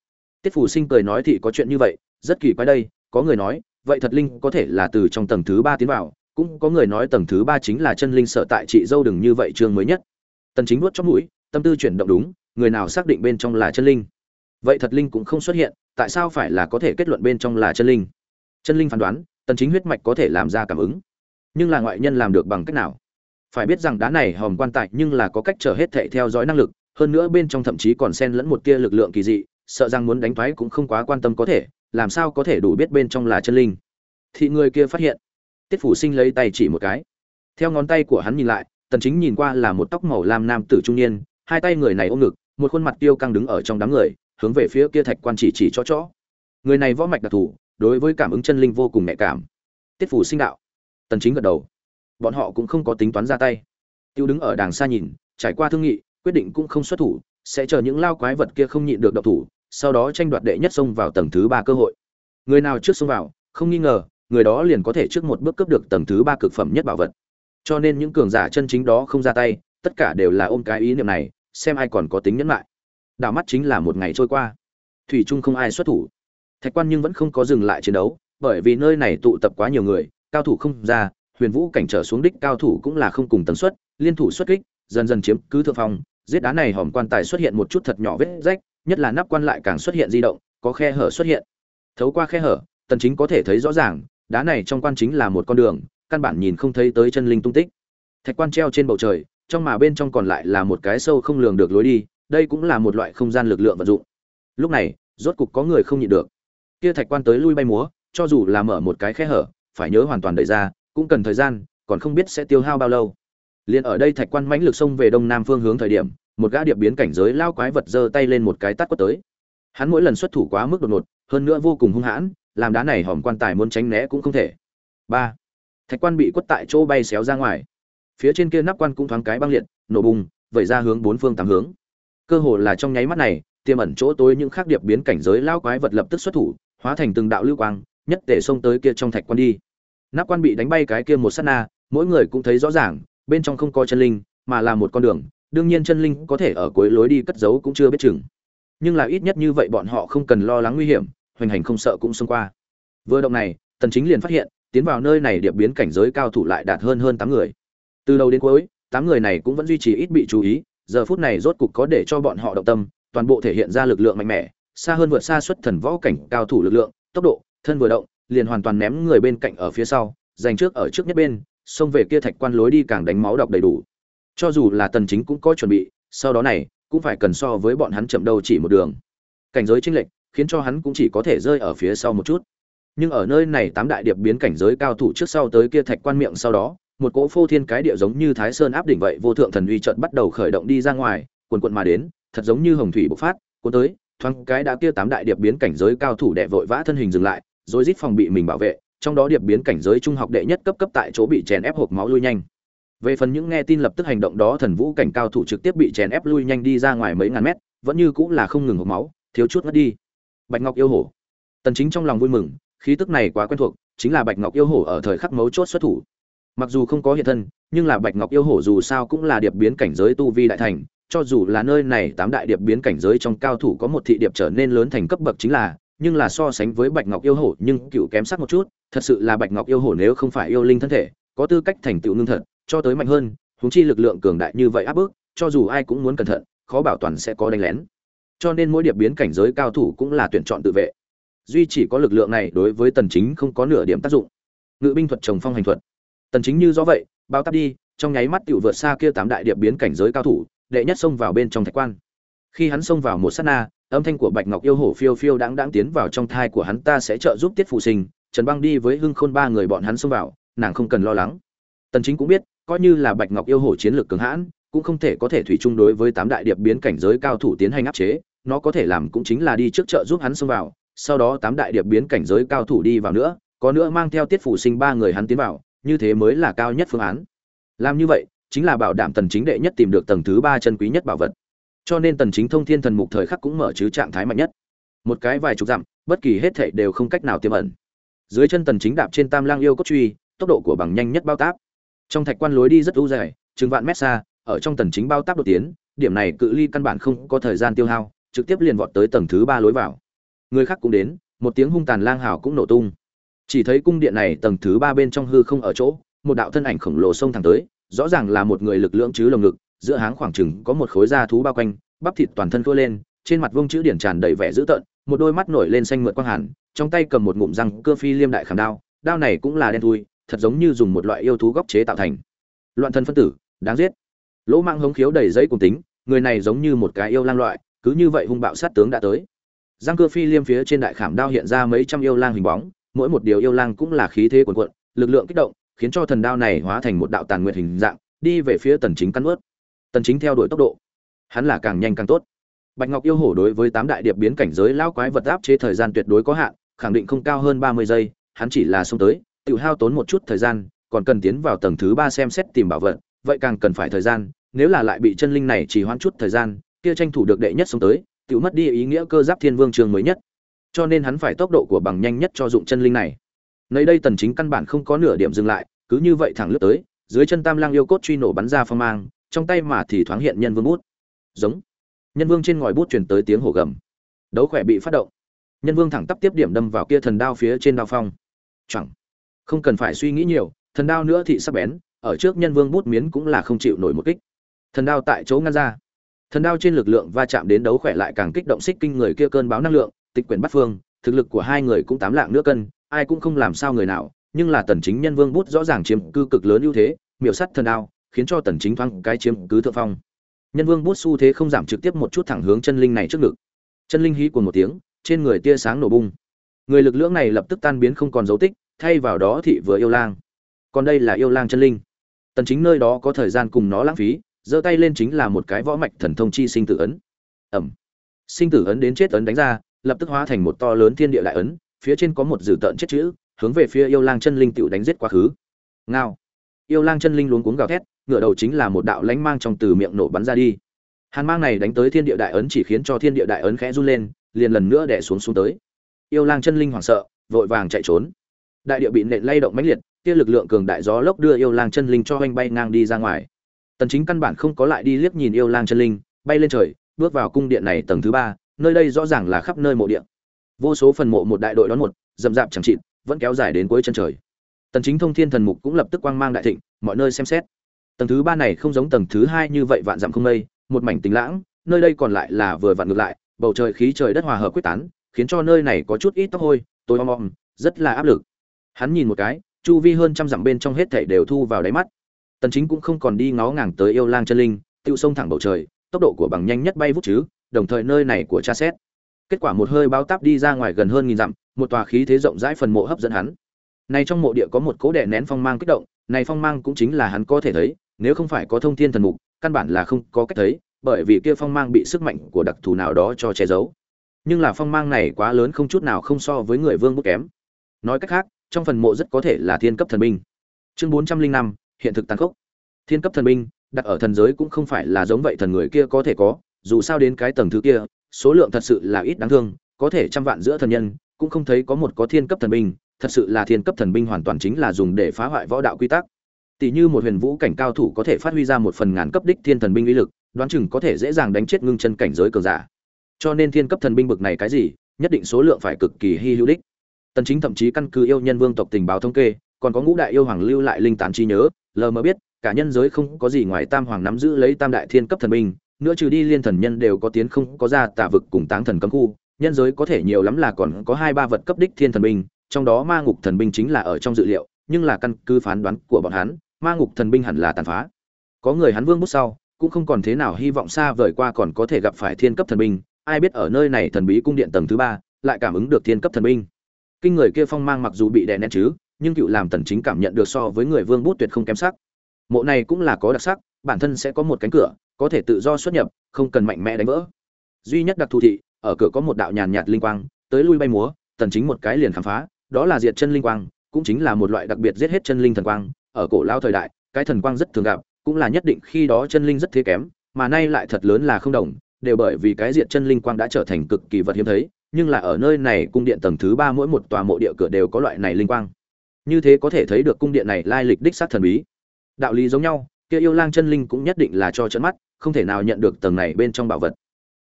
Tiết phủ sinh cười nói thì có chuyện như vậy rất kỳ quái đây có người nói vậy thật linh có thể là từ trong tầng thứ ba tiến vào, cũng có người nói tầng thứ ba chính là chân linh sợ tại chị dâu đừng như vậy chương mới nhất. Tần chính nuốt trong mũi, tâm tư chuyển động đúng, người nào xác định bên trong là chân linh? Vậy thật linh cũng không xuất hiện, tại sao phải là có thể kết luận bên trong là chân linh? Chân linh phán đoán, tần chính huyết mạch có thể làm ra cảm ứng. Nhưng là ngoại nhân làm được bằng cách nào? Phải biết rằng đá này hòm quan tài nhưng là có cách trở hết thệ theo dõi năng lực, hơn nữa bên trong thậm chí còn xen lẫn một tia lực lượng kỳ dị, sợ rằng muốn đánh thoái cũng không quá quan tâm có thể làm sao có thể đủ biết bên trong là chân linh? Thị người kia phát hiện, tiết phủ sinh lấy tay chỉ một cái. Theo ngón tay của hắn nhìn lại, tần chính nhìn qua là một tóc màu lam nam tử trung niên, hai tay người này ôm ngực, một khuôn mặt tiêu căng đứng ở trong đám người, hướng về phía kia thạch quan chỉ chỉ cho chó. Người này võ mạch đặc thù, đối với cảm ứng chân linh vô cùng nhạy cảm. Tiết phủ sinh đạo. Tần chính gật đầu. Bọn họ cũng không có tính toán ra tay. Tiêu đứng ở đàng xa nhìn, trải qua thương nghị, quyết định cũng không xuất thủ, sẽ chờ những lao quái vật kia không nhịn được độc thủ sau đó tranh đoạt đệ nhất xông vào tầng thứ ba cơ hội. Người nào trước xông vào, không nghi ngờ, người đó liền có thể trước một bước cướp được tầng thứ ba cực phẩm nhất bảo vật. Cho nên những cường giả chân chính đó không ra tay, tất cả đều là ôm cái ý niệm này, xem ai còn có tính nhẫn lại. Đảo mắt chính là một ngày trôi qua. Thủy trung không ai xuất thủ. Thạch quan nhưng vẫn không có dừng lại chiến đấu, bởi vì nơi này tụ tập quá nhiều người, cao thủ không ra, huyền vũ cảnh trở xuống đích cao thủ cũng là không cùng tần suất, liên thủ xuất kích, dần dần chiếm cứ thượng phong, giết đá này hòm quan tài xuất hiện một chút thật nhỏ vết rách nhất là nắp quan lại càng xuất hiện di động, có khe hở xuất hiện. Thấu qua khe hở, tần chính có thể thấy rõ ràng, đá này trong quan chính là một con đường, căn bản nhìn không thấy tới chân linh tung tích. Thạch quan treo trên bầu trời, trong mà bên trong còn lại là một cái sâu không lường được lối đi, đây cũng là một loại không gian lực lượng vận dụng. Lúc này, rốt cục có người không nhịn được. Kia thạch quan tới lui bay múa, cho dù là mở một cái khe hở, phải nhớ hoàn toàn đẩy ra, cũng cần thời gian, còn không biết sẽ tiêu hao bao lâu. Liền ở đây thạch quan mãnh lực xông về đông nam phương hướng thời điểm một gã điệp biến cảnh giới lao quái vật giơ tay lên một cái tát quất tới. Hắn mỗi lần xuất thủ quá mức đột ngột, hơn nữa vô cùng hung hãn, làm đá này hòm quan tài muốn tránh né cũng không thể. Ba. Thạch quan bị quất tại chỗ bay xéo ra ngoài. Phía trên kia nắp quan cũng thoáng cái băng liệt, nổ bùng, vẩy ra hướng bốn phương tám hướng. Cơ hồ là trong nháy mắt này, tiềm ẩn chỗ tối những khác điệp biến cảnh giới lao quái vật lập tức xuất thủ, hóa thành từng đạo lưu quang, nhất thể xông tới kia trong thạch quan đi. Nắp quan bị đánh bay cái kia một sát na, mỗi người cũng thấy rõ ràng, bên trong không có chân linh, mà là một con đường đương nhiên chân linh có thể ở cuối lối đi cất giấu cũng chưa biết chừng. Nhưng là ít nhất như vậy bọn họ không cần lo lắng nguy hiểm, hoành hành không sợ cũng xông qua. Vừa động này, tần chính liền phát hiện, tiến vào nơi này điệp biến cảnh giới cao thủ lại đạt hơn hơn tám người. Từ đầu đến cuối, tám người này cũng vẫn duy trì ít bị chú ý, giờ phút này rốt cục có để cho bọn họ động tâm, toàn bộ thể hiện ra lực lượng mạnh mẽ, xa hơn vượt xa xuất thần võ cảnh cao thủ lực lượng, tốc độ, thân vừa động, liền hoàn toàn ném người bên cạnh ở phía sau, giành trước ở trước nhất bên, xông về kia thạch quan lối đi càng đánh máu độc đầy đủ cho dù là tần chính cũng có chuẩn bị, sau đó này, cũng phải cần so với bọn hắn chậm đâu chỉ một đường. Cảnh giới chênh lệch, khiến cho hắn cũng chỉ có thể rơi ở phía sau một chút. Nhưng ở nơi này tám đại điệp biến cảnh giới cao thủ trước sau tới kia thạch quan miệng sau đó, một cỗ phô thiên cái địa giống như thái sơn áp đỉnh vậy, vô thượng thần uy chợt bắt đầu khởi động đi ra ngoài, cuồn cuộn mà đến, thật giống như hồng thủy bộc phát, cuốn tới, thoáng cái đã kia tám đại điệp biến cảnh giới cao thủ đệ vội vã thân hình dừng lại, rồi rít phòng bị mình bảo vệ, trong đó điệp biến cảnh giới trung học đệ nhất cấp cấp tại chỗ bị chèn ép hộp máu lui nhanh về phần những nghe tin lập tức hành động đó, thần vũ cảnh cao thủ trực tiếp bị chèn ép lui nhanh đi ra ngoài mấy ngàn mét, vẫn như cũng là không ngừng hộp máu, thiếu chút mất đi. Bạch ngọc yêu hổ. Tần chính trong lòng vui mừng, khí tức này quá quen thuộc, chính là bạch ngọc yêu hổ ở thời khắc mấu chốt xuất thủ. Mặc dù không có hiện thân, nhưng là bạch ngọc yêu hổ dù sao cũng là điệp biến cảnh giới tu vi đại thành, cho dù là nơi này tám đại điệp biến cảnh giới trong cao thủ có một thị điệp trở nên lớn thành cấp bậc chính là, nhưng là so sánh với bạch ngọc yêu hổ, nhưng cựu kém sắc một chút, thật sự là bạch ngọc yêu hổ nếu không phải yêu linh thân thể, có tư cách thành tựu ngưng thật cho tới mạnh hơn húng chi lực lượng cường đại như vậy áp bức, cho dù ai cũng muốn cẩn thận, khó bảo toàn sẽ có đánh lén. Cho nên mỗi điệp biến cảnh giới cao thủ cũng là tuyển chọn tự vệ. Duy chỉ có lực lượng này đối với tần chính không có nửa điểm tác dụng. Ngự binh thuật trồng phong hành thuật. Tần chính như do vậy, bao tắp đi, trong nháy mắt tiểu vượt xa kia tám đại điệp biến cảnh giới cao thủ, đệ nhất xông vào bên trong thạch quan. Khi hắn xông vào một sát na, âm thanh của bạch ngọc yêu hổ phiêu phiêu đáng đáng tiến vào trong thai của hắn ta sẽ trợ giúp tiết phụ sinh, trần băng đi với hưng khôn ba người bọn hắn xông vào, nàng không cần lo lắng. Tần chính cũng biết coi như là bạch ngọc yêu hổ chiến lược cường hãn, cũng không thể có thể thủy chung đối với tám đại điệp biến cảnh giới cao thủ tiến hành áp chế, nó có thể làm cũng chính là đi trước chợ giúp hắn xông vào, sau đó tám đại điệp biến cảnh giới cao thủ đi vào nữa, có nữa mang theo tiết phủ sinh ba người hắn tiến vào, như thế mới là cao nhất phương án. Làm như vậy, chính là bảo đảm tần chính đệ nhất tìm được tầng thứ ba chân quý nhất bảo vật. Cho nên tần chính thông thiên thần mục thời khắc cũng mở chứ trạng thái mạnh nhất. Một cái vài chục dặm, bất kỳ hết thảy đều không cách nào tiềm ẩn. Dưới chân tần chính đạp trên tam lang yêu cốt truy, tốc độ của bằng nhanh nhất bao táp trong thạch quan lối đi rất u dài, chừng vạn mét xa, ở trong tần chính bao tác đột tiến, điểm này cự ly căn bản không có thời gian tiêu hao, trực tiếp liền vọt tới tầng thứ ba lối vào. Người khác cũng đến, một tiếng hung tàn lang hào cũng nổ tung. Chỉ thấy cung điện này tầng thứ ba bên trong hư không ở chỗ, một đạo thân ảnh khổng lồ xông thẳng tới, rõ ràng là một người lực lượng chứ lồng ngực, giữa háng khoảng chừng có một khối da thú bao quanh, bắp thịt toàn thân vươn lên, trên mặt vông chữ điển tràn đầy vẻ dữ tợn, một đôi mắt nổi lên xanh mượt quang hàn, trong tay cầm một ngụm răng cưa phi liêm đại khảm đao đao này cũng là đen thui thật giống như dùng một loại yêu thú góc chế tạo thành. Loạn thân phân tử đáng giết. Lỗ mang hống khiếu đầy giấy cùng tính người này giống như một cái yêu lang loại cứ như vậy hung bạo sát tướng đã tới. Giang Cơ Phi Liêm phía trên đại khảm đao hiện ra mấy trăm yêu lang hình bóng, mỗi một điều yêu lang cũng là khí thế cuồn cuộn, lực lượng kích động, khiến cho thần đao này hóa thành một đạo tàn nguyện hình dạng, đi về phía Tần Chính căn ướt Tần Chính theo đuổi tốc độ, hắn là càng nhanh càng tốt. Bạch Ngọc yêu hổ đối với tám đại điệp biến cảnh giới lão quái vật áp chế thời gian tuyệt đối có hạn, khẳng định không cao hơn 30 giây, hắn chỉ là xông tới, tiểu hao tốn một chút thời gian, còn cần tiến vào tầng thứ 3 xem xét tìm bảo vật, vậy càng cần phải thời gian, nếu là lại bị chân linh này chỉ hoãn chút thời gian, kia tranh thủ được đệ nhất xông tới, tự mất đi ý nghĩa cơ giáp thiên vương trường mới nhất. Cho nên hắn phải tốc độ của bằng nhanh nhất cho dụng chân linh này. Nơi đây tần chính căn bản không có nửa điểm dừng lại cứ như vậy thẳng lướt tới dưới chân tam lang yêu cốt truy nổ bắn ra phong mang trong tay mà thì thoáng hiện nhân vương bút. Giống. Nhân vương trên ngòi bút truyền tới tiếng hổ gầm. Đấu khỏe bị phát động. Nhân vương thẳng tắp tiếp điểm đâm vào kia thần đao phía trên đao phong. Chẳng không cần phải suy nghĩ nhiều, thần đao nữa thị sắp bén, ở trước nhân vương bút miến cũng là không chịu nổi một kích. Thần đao tại chỗ ngăn ra. Thần đao trên lực lượng va chạm đến đấu khỏe lại càng kích động xích kinh người kia cơn báo năng lượng, tịch quyển bắt phương, thực lực của hai người cũng tám lạng nữa cân, ai cũng không làm sao người nào, nhưng là tần chính nhân vương bút rõ ràng chiếm cư cực lớn ưu thế, miểu sắt thần đao, khiến cho tần chính thoáng cái chiếm cứ thượng phong. Nhân vương bút xu thế không giảm trực tiếp một chút thẳng hướng chân linh này trước ngực. Chân linh hí của một tiếng, trên người tia sáng nổ bung. Người lực lượng này lập tức tan biến không còn dấu tích thay vào đó thị vừa yêu lang. Còn đây là yêu lang chân linh. Tần chính nơi đó có thời gian cùng nó lãng phí, giơ tay lên chính là một cái võ mạch thần thông chi sinh tử ấn. Ẩm. Sinh tử ấn đến chết ấn đánh ra, lập tức hóa thành một to lớn thiên địa đại ấn, phía trên có một dử tợn chết chữ, hướng về phía yêu lang chân linh tiểu đánh giết quá khứ. Ngao. Yêu lang chân linh luống cuống gào thét, ngửa đầu chính là một đạo lánh mang trong từ miệng nổ bắn ra đi. Hàn mang này đánh tới thiên địa đại ấn chỉ khiến cho thiên địa đại ấn khẽ run lên, liền lần nữa đè xuống xuống tới. Yêu lang chân linh hoảng sợ, vội vàng chạy trốn đại địa bị nện lay động mãnh liệt, kia lực lượng cường đại gió lốc đưa yêu lang chân linh cho hoanh bay ngang đi ra ngoài. Tần chính căn bản không có lại đi liếc nhìn yêu lang chân linh, bay lên trời, bước vào cung điện này tầng thứ ba, nơi đây rõ ràng là khắp nơi mộ điện vô số phần mộ một đại đội đón một dầm dạp chẳng chịt, vẫn kéo dài đến cuối chân trời. Tần chính thông thiên thần mục cũng lập tức quang mang đại thịnh, mọi nơi xem xét. Tầng thứ ba này không giống tầng thứ hai như vậy vạn dặm không mây, một mảnh tĩnh lãng, nơi đây còn lại là vừa vặn ngược lại, bầu trời khí trời đất hòa hợp quyết tán, khiến cho nơi này có chút ít tóc hôi, tối om om, rất là áp lực hắn nhìn một cái, chu vi hơn trăm dặm bên trong hết thảy đều thu vào đáy mắt. Tần chính cũng không còn đi ngó ngàng tới yêu lang chân linh, tiêu sông thẳng bầu trời, tốc độ của bằng nhanh nhất bay vút chứ, đồng thời nơi này của cha xét. Kết quả một hơi bao táp đi ra ngoài gần hơn nghìn dặm, một tòa khí thế rộng rãi phần mộ hấp dẫn hắn. Này trong mộ địa có một cố đè nén phong mang kích động, này phong mang cũng chính là hắn có thể thấy, nếu không phải có thông thiên thần mục, căn bản là không có cách thấy, bởi vì kia phong mang bị sức mạnh của đặc thù nào đó cho che giấu. Nhưng là phong mang này quá lớn không chút nào không so với người vương bút kém. Nói cách khác trong phần mộ rất có thể là thiên cấp thần binh. Chương bốn trăm linh năm, hiện thực tàn khốc. Thiên cấp thần binh, đặt ở thần giới cũng không phải là giống vậy thần người kia có thể có, dù sao đến cái tầng thứ kia, số lượng thật sự là ít đáng thương, có thể trăm vạn giữa thần nhân, cũng không thấy có một có thiên cấp thần binh, thật sự là thiên cấp thần binh hoàn toàn chính là dùng để phá hoại võ đạo quy tắc. Tỷ như một huyền vũ cảnh cao thủ có thể phát huy ra một phần ngàn cấp đích thiên thần binh uy lực, đoán chừng có thể dễ dàng đánh chết ngưng chân cảnh giới cường giả. Cho nên thiên cấp thần binh bực này cái gì, nhất định số lượng phải cực kỳ hy hữu đích tần chính thậm chí căn cứ yêu nhân vương tộc tình báo thống kê, còn có ngũ đại yêu hoàng lưu lại linh tán trí nhớ, lờ mờ biết, cả nhân giới không có gì ngoài tam hoàng nắm giữ lấy tam đại thiên cấp thần binh, nữa trừ đi liên thần nhân đều có tiến không có ra tả vực cùng táng thần cấm khu, nhân giới có thể nhiều lắm là còn có hai ba vật cấp đích thiên thần binh, trong đó ma ngục thần binh chính là ở trong dự liệu, nhưng là căn cứ phán đoán của bọn hắn, ma ngục thần binh hẳn là tàn phá. Có người hắn vương bút sau, cũng không còn thế nào hy vọng xa vời qua còn có thể gặp phải thiên cấp thần binh, ai biết ở nơi này thần bí cung điện tầng thứ ba, lại cảm ứng được thiên cấp thần binh kinh người kia phong mang mặc dù bị đè nén chứ, nhưng cựu làm tần chính cảm nhận được so với người vương bút tuyệt không kém sắc. Mộ này cũng là có đặc sắc, bản thân sẽ có một cánh cửa, có thể tự do xuất nhập, không cần mạnh mẽ đánh vỡ. Duy nhất đặc thù thị, ở cửa có một đạo nhàn nhạt linh quang, tới lui bay múa, tần chính một cái liền khám phá, đó là diệt chân linh quang, cũng chính là một loại đặc biệt giết hết chân linh thần quang. Ở cổ lao thời đại, cái thần quang rất thường gặp, cũng là nhất định khi đó chân linh rất thế kém, mà nay lại thật lớn là không đồng, đều bởi vì cái diệt chân linh quang đã trở thành cực kỳ vật hiếm thấy nhưng là ở nơi này cung điện tầng thứ ba mỗi một tòa mộ địa cửa đều có loại này linh quang. Như thế có thể thấy được cung điện này lai lịch đích xác thần bí. Đạo lý giống nhau, kia yêu lang chân linh cũng nhất định là cho trận mắt, không thể nào nhận được tầng này bên trong bảo vật.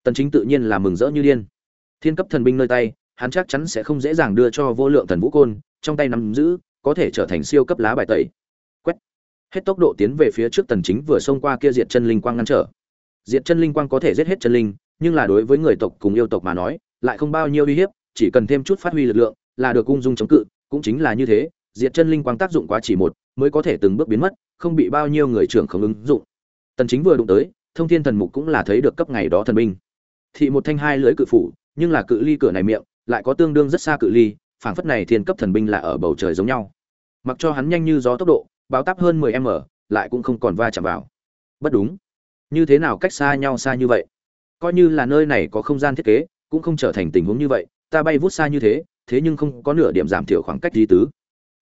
Tần chính tự nhiên là mừng rỡ như điên. Thiên cấp thần binh nơi tay, hắn chắc chắn sẽ không dễ dàng đưa cho vô lượng thần vũ côn, trong tay nắm giữ, có thể trở thành siêu cấp lá bài tẩy. Quét. Hết tốc độ tiến về phía trước tần chính vừa xông qua kia diệt chân linh quang ngăn trở. Diệt chân linh quang có thể giết hết chân linh, nhưng là đối với người tộc cùng yêu tộc mà nói lại không bao nhiêu uy hiếp, chỉ cần thêm chút phát huy lực lượng là được ung dung chống cự, cũng chính là như thế, diệt chân linh quang tác dụng quá chỉ một, mới có thể từng bước biến mất, không bị bao nhiêu người trưởng không ứng dụng. Tần chính vừa đụng tới, thông thiên thần mục cũng là thấy được cấp ngày đó thần binh. Thị một thanh hai lưới cự phủ, nhưng là cự ly cửa này miệng, lại có tương đương rất xa cự ly, phảng phất này thiên cấp thần binh là ở bầu trời giống nhau. Mặc cho hắn nhanh như gió tốc độ, báo táp hơn 10 m lại cũng không còn va chạm vào. Bất đúng. Như thế nào cách xa nhau xa như vậy? Coi như là nơi này có không gian thiết kế cũng không trở thành tình huống như vậy, ta bay vút xa như thế thế nhưng không có nửa điểm giảm thiểu khoảng cách di tứ.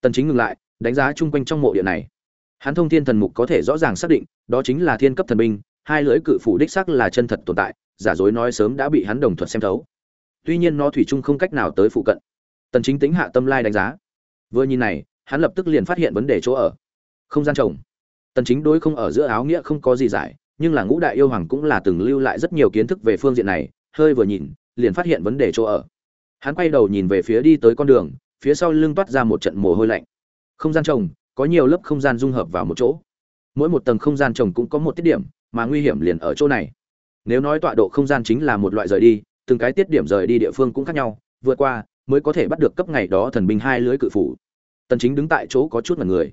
Tần chính ngừng lại, đánh giá chung quanh trong mộ địa này. Hắn thông thiên thần mục có thể rõ ràng xác định, đó chính là thiên cấp thần binh, hai lưỡi cự phủ đích xác là chân thật tồn tại, giả dối nói sớm đã bị hắn đồng thuận xem thấu. Tuy nhiên nó thủy chung không cách nào tới phụ cận. Tần chính tính hạ tâm lai đánh giá. Vừa nhìn này, hắn lập tức liền phát hiện vấn đề chỗ ở. Không gian trồng. Tần chính đối không ở giữa áo nghĩa không có gì giải, nhưng là ngũ đại yêu hoàng cũng là từng lưu lại rất nhiều kiến thức về phương diện này, hơi vừa nhìn liền phát hiện vấn đề chỗ ở. Hắn quay đầu nhìn về phía đi tới con đường, phía sau lưng toát ra một trận mồ hôi lạnh. Không gian trồng, có nhiều lớp không gian dung hợp vào một chỗ. Mỗi một tầng không gian trồng cũng có một tiết điểm, mà nguy hiểm liền ở chỗ này. Nếu nói tọa độ không gian chính là một loại rời đi, từng cái tiết điểm rời đi địa phương cũng khác nhau, vượt qua mới có thể bắt được cấp ngày đó thần binh hai lưới cự phủ. Tần chính đứng tại chỗ có chút mặt người.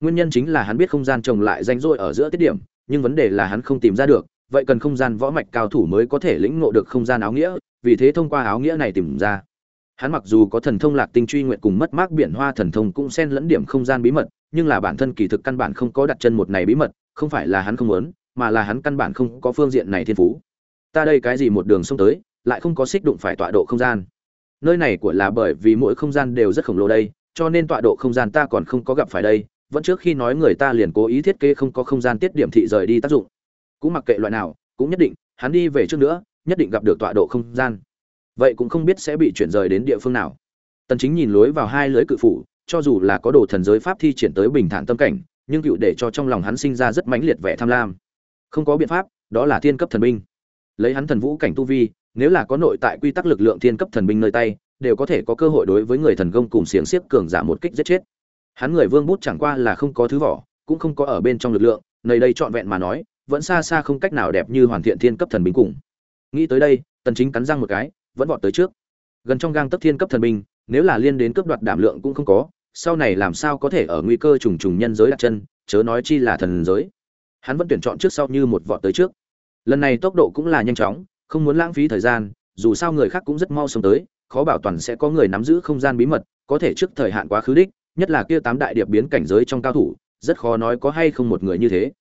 Nguyên nhân chính là hắn biết không gian trồng lại danh rỗi ở giữa tiết điểm, nhưng vấn đề là hắn không tìm ra được vậy cần không gian võ mạch cao thủ mới có thể lĩnh ngộ được không gian áo nghĩa, vì thế thông qua áo nghĩa này tìm ra. Hắn mặc dù có thần thông lạc tinh truy nguyện cùng mất mát biển hoa thần thông cũng xen lẫn điểm không gian bí mật, nhưng là bản thân kỳ thực căn bản không có đặt chân một này bí mật, không phải là hắn không muốn, mà là hắn căn bản không có phương diện này thiên phú. Ta đây cái gì một đường xông tới, lại không có xích đụng phải tọa độ không gian. Nơi này của là bởi vì mỗi không gian đều rất khổng lồ đây, cho nên tọa độ không gian ta còn không có gặp phải đây, vẫn trước khi nói người ta liền cố ý thiết kế không có không gian tiết điểm thị rời đi tác dụng cũng mặc kệ loại nào, cũng nhất định, hắn đi về trước nữa, nhất định gặp được tọa độ không gian. Vậy cũng không biết sẽ bị chuyển rời đến địa phương nào. Tần chính nhìn lối vào hai lưới cự phủ, cho dù là có đồ thần giới pháp thi triển tới bình thản tâm cảnh, nhưng cựu để cho trong lòng hắn sinh ra rất mãnh liệt vẻ tham lam. Không có biện pháp, đó là thiên cấp thần binh. Lấy hắn thần vũ cảnh tu vi, nếu là có nội tại quy tắc lực lượng thiên cấp thần binh nơi tay, đều có thể có cơ hội đối với người thần công cùng xiềng xiếc cường giả một kích giết chết. Hắn người vương bút chẳng qua là không có thứ vỏ, cũng không có ở bên trong lực lượng, nơi đây trọn vẹn mà nói vẫn xa xa không cách nào đẹp như hoàn thiện thiên cấp thần binh cùng. Nghĩ tới đây, tần chính cắn răng một cái, vẫn vọt tới trước. Gần trong gang tấc thiên cấp thần binh, nếu là liên đến cướp đoạt đảm lượng cũng không có, sau này làm sao có thể ở nguy cơ trùng trùng nhân giới đặt chân, chớ nói chi là thần giới. Hắn vẫn tuyển chọn trước sau như một vọt tới trước. Lần này tốc độ cũng là nhanh chóng, không muốn lãng phí thời gian, dù sao người khác cũng rất mau sống tới, khó bảo toàn sẽ có người nắm giữ không gian bí mật, có thể trước thời hạn quá khứ đích, nhất là kia tám đại điệp biến cảnh giới trong cao thủ, rất khó nói có hay không một người như thế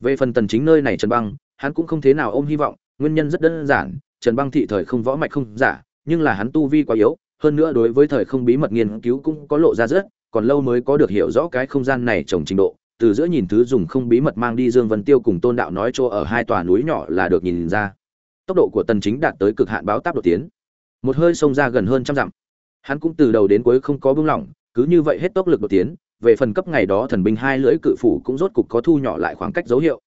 về phần tần chính nơi này trần băng, hắn cũng không thế nào ôm hy vọng, nguyên nhân rất đơn giản, trần băng thị thời không võ mạch không giả, nhưng là hắn tu vi quá yếu, hơn nữa đối với thời không bí mật nghiên cứu cũng có lộ ra rất, còn lâu mới có được hiểu rõ cái không gian này trồng trình độ, từ giữa nhìn thứ dùng không bí mật mang đi dương vân tiêu cùng tôn đạo nói chỗ ở hai tòa núi nhỏ là được nhìn ra. Tốc độ của tần chính đạt tới cực hạn báo táp đột tiến. Một hơi xông ra gần hơn trăm dặm. Hắn cũng từ đầu đến cuối không có buông lỏng, cứ như vậy hết tốc lực đột tiến về phần cấp ngày đó thần binh hai lưỡi cự phủ cũng rốt cục có thu nhỏ lại khoảng cách dấu hiệu.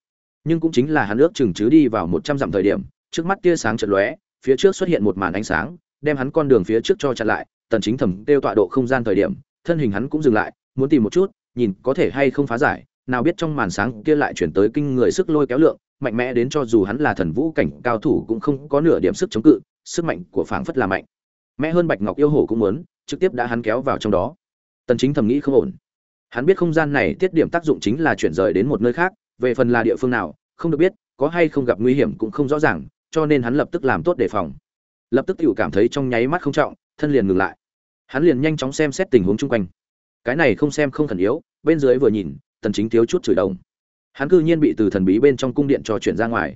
Nhưng cũng chính là hắn ước chừng chứ đi vào một trăm dặm thời điểm, trước mắt tia sáng chợt lóe, phía trước xuất hiện một màn ánh sáng, đem hắn con đường phía trước cho chặn lại, tần chính thẩm tiêu tọa độ không gian thời điểm, thân hình hắn cũng dừng lại, muốn tìm một chút, nhìn có thể hay không phá giải, nào biết trong màn sáng kia lại chuyển tới kinh người sức lôi kéo lượng, mạnh mẽ đến cho dù hắn là thần vũ cảnh cao thủ cũng không có nửa điểm sức chống cự, sức mạnh của phảng phất là mạnh. Mẽ hơn bạch ngọc yêu hổ cũng muốn, trực tiếp đã hắn kéo vào trong đó. Tần chính thầm nghĩ không ổn hắn biết không gian này tiết điểm tác dụng chính là chuyển rời đến một nơi khác, về phần là địa phương nào, không được biết, có hay không gặp nguy hiểm cũng không rõ ràng, cho nên hắn lập tức làm tốt đề phòng. Lập tức tự cảm thấy trong nháy mắt không trọng, thân liền ngừng lại. Hắn liền nhanh chóng xem xét tình huống chung quanh. Cái này không xem không khẩn yếu, bên dưới vừa nhìn tần chính thiếu chút chửi đồng. Hắn cư nhiên bị từ thần bí bên trong cung điện cho chuyển ra ngoài.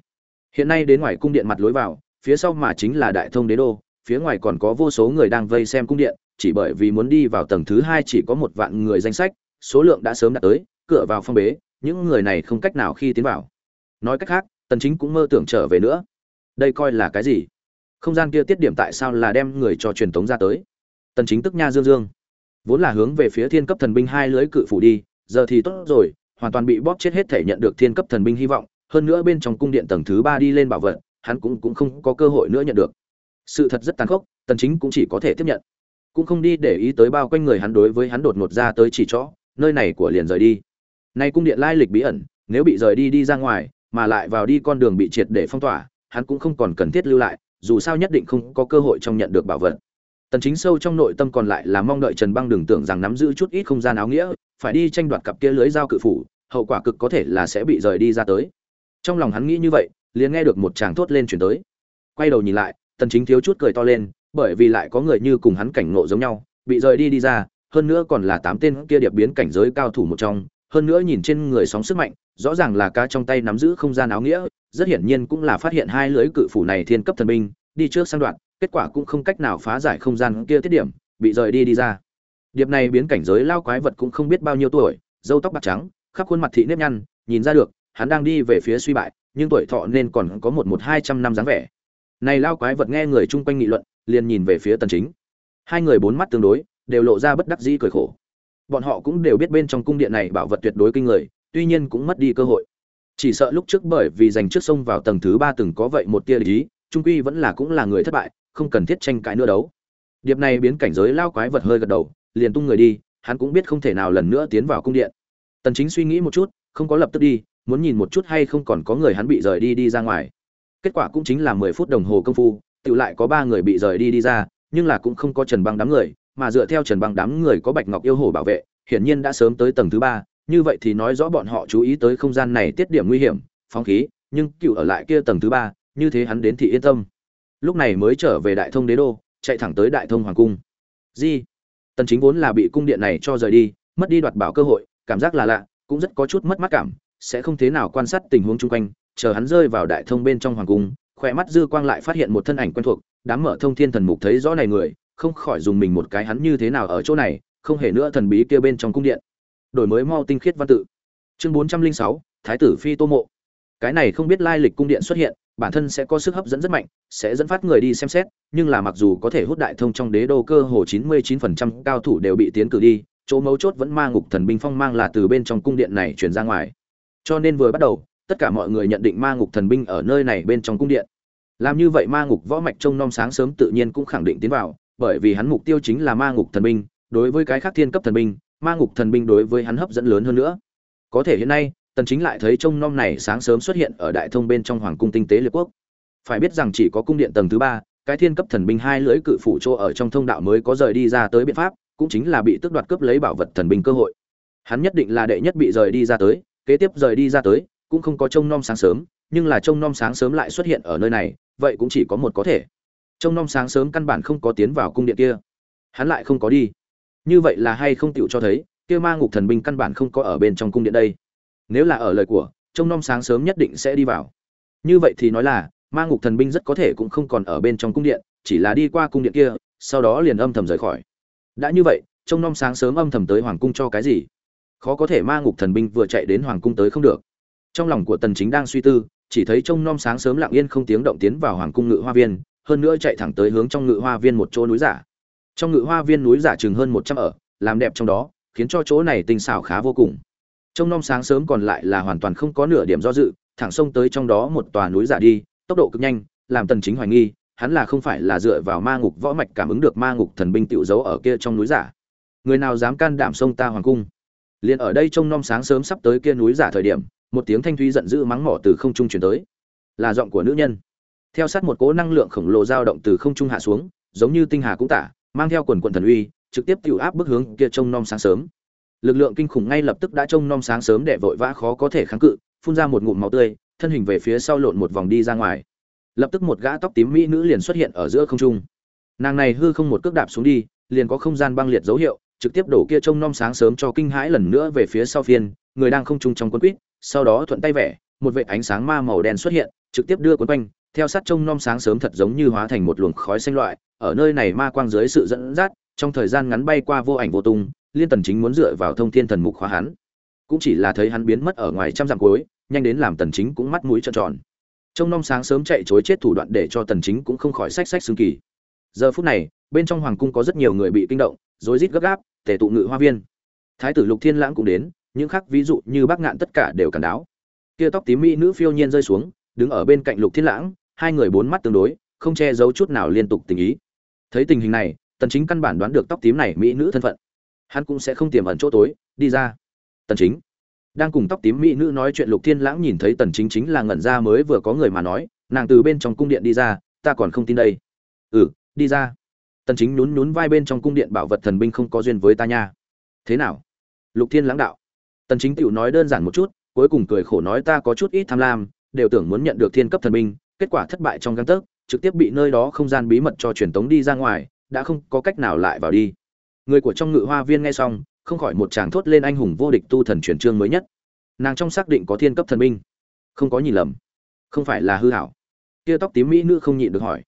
Hiện nay đến ngoài cung điện mặt lối vào, phía sau mà chính là đại thông đế đô, phía ngoài còn có vô số người đang vây xem cung điện, chỉ bởi vì muốn đi vào tầng thứ hai chỉ có một vạn người danh sách số lượng đã sớm đạt tới, cửa vào phong bế, những người này không cách nào khi tiến vào. Nói cách khác, tần chính cũng mơ tưởng trở về nữa. Đây coi là cái gì? Không gian kia tiết điểm tại sao là đem người cho truyền tống ra tới? Tần chính tức nha dương dương. Vốn là hướng về phía thiên cấp thần binh hai lưới cự phủ đi, giờ thì tốt rồi, hoàn toàn bị bóp chết hết thể nhận được thiên cấp thần binh hy vọng, hơn nữa bên trong cung điện tầng thứ ba đi lên bảo vật, hắn cũng cũng không có cơ hội nữa nhận được. Sự thật rất tàn khốc, tần chính cũng chỉ có thể tiếp nhận. Cũng không đi để ý tới bao quanh người hắn đối với hắn đột ngột ra tới chỉ chỗ nơi này của liền rời đi. Nay cung điện lai lịch bí ẩn, nếu bị rời đi đi ra ngoài, mà lại vào đi con đường bị triệt để phong tỏa, hắn cũng không còn cần thiết lưu lại, dù sao nhất định không có cơ hội trong nhận được bảo vật. Tần chính sâu trong nội tâm còn lại là mong đợi trần băng đừng tưởng rằng nắm giữ chút ít không gian áo nghĩa, phải đi tranh đoạt cặp kia lưới dao cự phủ, hậu quả cực có thể là sẽ bị rời đi ra tới. Trong lòng hắn nghĩ như vậy, liền nghe được một chàng thốt lên chuyển tới. Quay đầu nhìn lại, tần chính thiếu chút cười to lên, bởi vì lại có người như cùng hắn cảnh ngộ giống nhau, bị rời đi đi ra hơn nữa còn là tám tên kia điệp biến cảnh giới cao thủ một trong, hơn nữa nhìn trên người sóng sức mạnh, rõ ràng là ca trong tay nắm giữ không gian áo nghĩa, rất hiển nhiên cũng là phát hiện hai lưới cự phủ này thiên cấp thần binh, đi trước sang đoạn, kết quả cũng không cách nào phá giải không gian kia tiết điểm, bị rời đi đi ra. Điệp này biến cảnh giới lao quái vật cũng không biết bao nhiêu tuổi, râu tóc bạc trắng, khắp khuôn mặt thị nếp nhăn, nhìn ra được, hắn đang đi về phía suy bại, nhưng tuổi thọ nên còn có một một hai trăm năm dáng vẻ. Này lao quái vật nghe người chung quanh nghị luận, liền nhìn về phía tần chính. Hai người bốn mắt tương đối đều lộ ra bất đắc dĩ cười khổ. Bọn họ cũng đều biết bên trong cung điện này bảo vật tuyệt đối kinh người, tuy nhiên cũng mất đi cơ hội. Chỉ sợ lúc trước bởi vì giành trước sông vào tầng thứ ba từng có vậy một tia lý trung quy vẫn là cũng là người thất bại, không cần thiết tranh cãi nữa đấu. Điệp này biến cảnh giới lao quái vật hơi gật đầu, liền tung người đi, hắn cũng biết không thể nào lần nữa tiến vào cung điện. Tần chính suy nghĩ một chút, không có lập tức đi, muốn nhìn một chút hay không còn có người hắn bị rời đi đi ra ngoài. Kết quả cũng chính là 10 phút đồng hồ công phu tự lại có ba người bị rời đi đi ra, nhưng là cũng không có trần băng đám người mà dựa theo trần băng đám người có bạch ngọc yêu hổ bảo vệ, hiển nhiên đã sớm tới tầng thứ ba, như vậy thì nói rõ bọn họ chú ý tới không gian này tiết điểm nguy hiểm, phóng khí, nhưng cựu ở lại kia tầng thứ ba, như thế hắn đến thì yên tâm. Lúc này mới trở về đại thông đế đô, chạy thẳng tới đại thông hoàng cung. Di, tần chính vốn là bị cung điện này cho rời đi, mất đi đoạt bảo cơ hội, cảm giác là lạ, cũng rất có chút mất mát cảm, sẽ không thế nào quan sát tình huống chung quanh, chờ hắn rơi vào đại thông bên trong hoàng cung khỏe mắt dư quang lại phát hiện một thân ảnh quen thuộc, đám mở thông thiên thần mục thấy rõ này người không khỏi dùng mình một cái hắn như thế nào ở chỗ này không hề nữa thần bí kia bên trong cung điện. Đổi mới mau tinh khiết văn tự. Chương 406, thái tử phi tô mộ. Cái này không biết lai lịch cung điện xuất hiện bản thân sẽ có sức hấp dẫn rất mạnh sẽ dẫn phát người đi xem xét nhưng là mặc dù có thể hút đại thông trong đế đô cơ hồ 99% cao thủ đều bị tiến cử đi chỗ mấu chốt vẫn mang ngục thần binh phong mang là từ bên trong cung điện này truyền ra ngoài. Cho nên vừa bắt đầu tất cả mọi người nhận định ma ngục thần binh ở nơi này bên trong cung điện. Làm như vậy ma ngục võ mạch trông nom sáng sớm tự nhiên cũng khẳng định tiến vào bởi vì hắn mục tiêu chính là ma ngục thần binh, đối với cái khác thiên cấp thần binh, ma ngục thần binh đối với hắn hấp dẫn lớn hơn nữa. Có thể hiện nay, tần chính lại thấy trông nom này sáng sớm xuất hiện ở đại thông bên trong hoàng cung tinh tế liệt quốc. Phải biết rằng chỉ có cung điện tầng thứ ba, cái thiên cấp thần binh hai lưỡi cự phủ chỗ ở trong thông đạo mới có rời đi ra tới biện pháp, cũng chính là bị tước đoạt cướp lấy bảo vật thần binh cơ hội. Hắn nhất định là đệ nhất bị rời đi ra tới, kế tiếp rời đi ra tới, cũng không có trông nom sáng sớm, nhưng là trông nom sáng sớm lại xuất hiện ở nơi này, vậy cũng chỉ có một có thể trông nom sáng sớm căn bản không có tiến vào cung điện kia. Hắn lại không có đi. Như vậy là hay không tựu cho thấy, kia ma ngục thần binh căn bản không có ở bên trong cung điện đây. Nếu là ở lời của, trông nom sáng sớm nhất định sẽ đi vào. Như vậy thì nói là, ma ngục thần binh rất có thể cũng không còn ở bên trong cung điện, chỉ là đi qua cung điện kia, sau đó liền âm thầm rời khỏi. Đã như vậy, trông nom sáng sớm âm thầm tới hoàng cung cho cái gì? Khó có thể ma ngục thần binh vừa chạy đến hoàng cung tới không được. Trong lòng của tần chính đang suy tư, chỉ thấy trông nom sáng sớm lặng yên không tiếng động tiến vào hoàng cung ngự hoa viên hơn nữa chạy thẳng tới hướng trong ngự hoa viên một chỗ núi giả. Trong ngự hoa viên núi giả chừng hơn 100 ở, làm đẹp trong đó, khiến cho chỗ này tinh xảo khá vô cùng. Trong non sáng sớm còn lại là hoàn toàn không có nửa điểm do dự, thẳng xông tới trong đó một tòa núi giả đi, tốc độ cực nhanh, làm tần chính hoài nghi, hắn là không phải là dựa vào ma ngục võ mạch cảm ứng được ma ngục thần binh tiểu giấu ở kia trong núi giả. Người nào dám can đảm xông ta hoàng cung? Liền ở đây trong non sáng sớm sắp tới kia núi giả thời điểm, một tiếng thanh thúy giận dữ mắng mỏ từ không trung truyền tới. Là giọng của nữ nhân theo sát một cỗ năng lượng khổng lồ dao động từ không trung hạ xuống, giống như tinh hà cũng tả, mang theo quần quần thần uy, trực tiếp tiêu áp bức hướng kia trông nom sáng sớm. Lực lượng kinh khủng ngay lập tức đã trông nom sáng sớm để vội vã khó có thể kháng cự, phun ra một ngụm máu tươi, thân hình về phía sau lộn một vòng đi ra ngoài. Lập tức một gã tóc tím mỹ nữ liền xuất hiện ở giữa không trung. Nàng này hư không một cước đạp xuống đi, liền có không gian băng liệt dấu hiệu, trực tiếp đổ kia trông nom sáng sớm cho kinh hãi lần nữa về phía sau phiên, người đang không trung trong quân quýt, sau đó thuận tay vẽ, một vệ ánh sáng ma màu đen xuất hiện, trực tiếp đưa quấn quanh theo sát trông nom sáng sớm thật giống như hóa thành một luồng khói xanh loại, ở nơi này ma quang dưới sự dẫn dắt, trong thời gian ngắn bay qua vô ảnh vô tung, liên tần chính muốn dựa vào thông thiên thần mục khóa hắn. Cũng chỉ là thấy hắn biến mất ở ngoài trăm dặm cuối, nhanh đến làm tần chính cũng mắt mũi tròn tròn. Trông nom sáng sớm chạy chối chết thủ đoạn để cho tần chính cũng không khỏi sách sách xương kỳ. Giờ phút này, bên trong hoàng cung có rất nhiều người bị kinh động, rối rít gấp gáp, tề tụ ngự hoa viên. Thái tử lục thiên lãng cũng đến, những khác ví dụ như bác ngạn tất cả đều cản đáo. Kia tóc tím mỹ nữ phiêu nhiên rơi xuống, đứng ở bên cạnh lục thiên lãng hai người bốn mắt tương đối, không che giấu chút nào liên tục tình ý. Thấy tình hình này, tần chính căn bản đoán được tóc tím này mỹ nữ thân phận. Hắn cũng sẽ không tiềm ẩn chỗ tối, đi ra. Tần chính đang cùng tóc tím mỹ nữ nói chuyện, lục thiên lãng nhìn thấy tần chính chính là ngẩn ra mới vừa có người mà nói, nàng từ bên trong cung điện đi ra, ta còn không tin đây. Ừ đi ra. Tần chính nhún nhún vai bên trong cung điện bảo vật thần binh không có duyên với ta nha. Thế nào? Lục thiên lãng đạo. Tần chính tiểu nói đơn giản một chút, cuối cùng cười khổ nói ta có chút ít tham lam, đều tưởng muốn nhận được thiên cấp thần binh kết quả thất bại trong găng tấc trực tiếp bị nơi đó không gian bí mật cho truyền tống đi ra ngoài đã không có cách nào lại vào đi. Người của trong ngự hoa viên nghe xong không khỏi một chàng thốt lên anh hùng vô địch tu thần truyền chương mới nhất. Nàng trong xác định có thiên cấp thần minh, không có nhìn lầm. Không phải là hư hảo. Kia tóc tím mỹ nữ không nhịn được hỏi.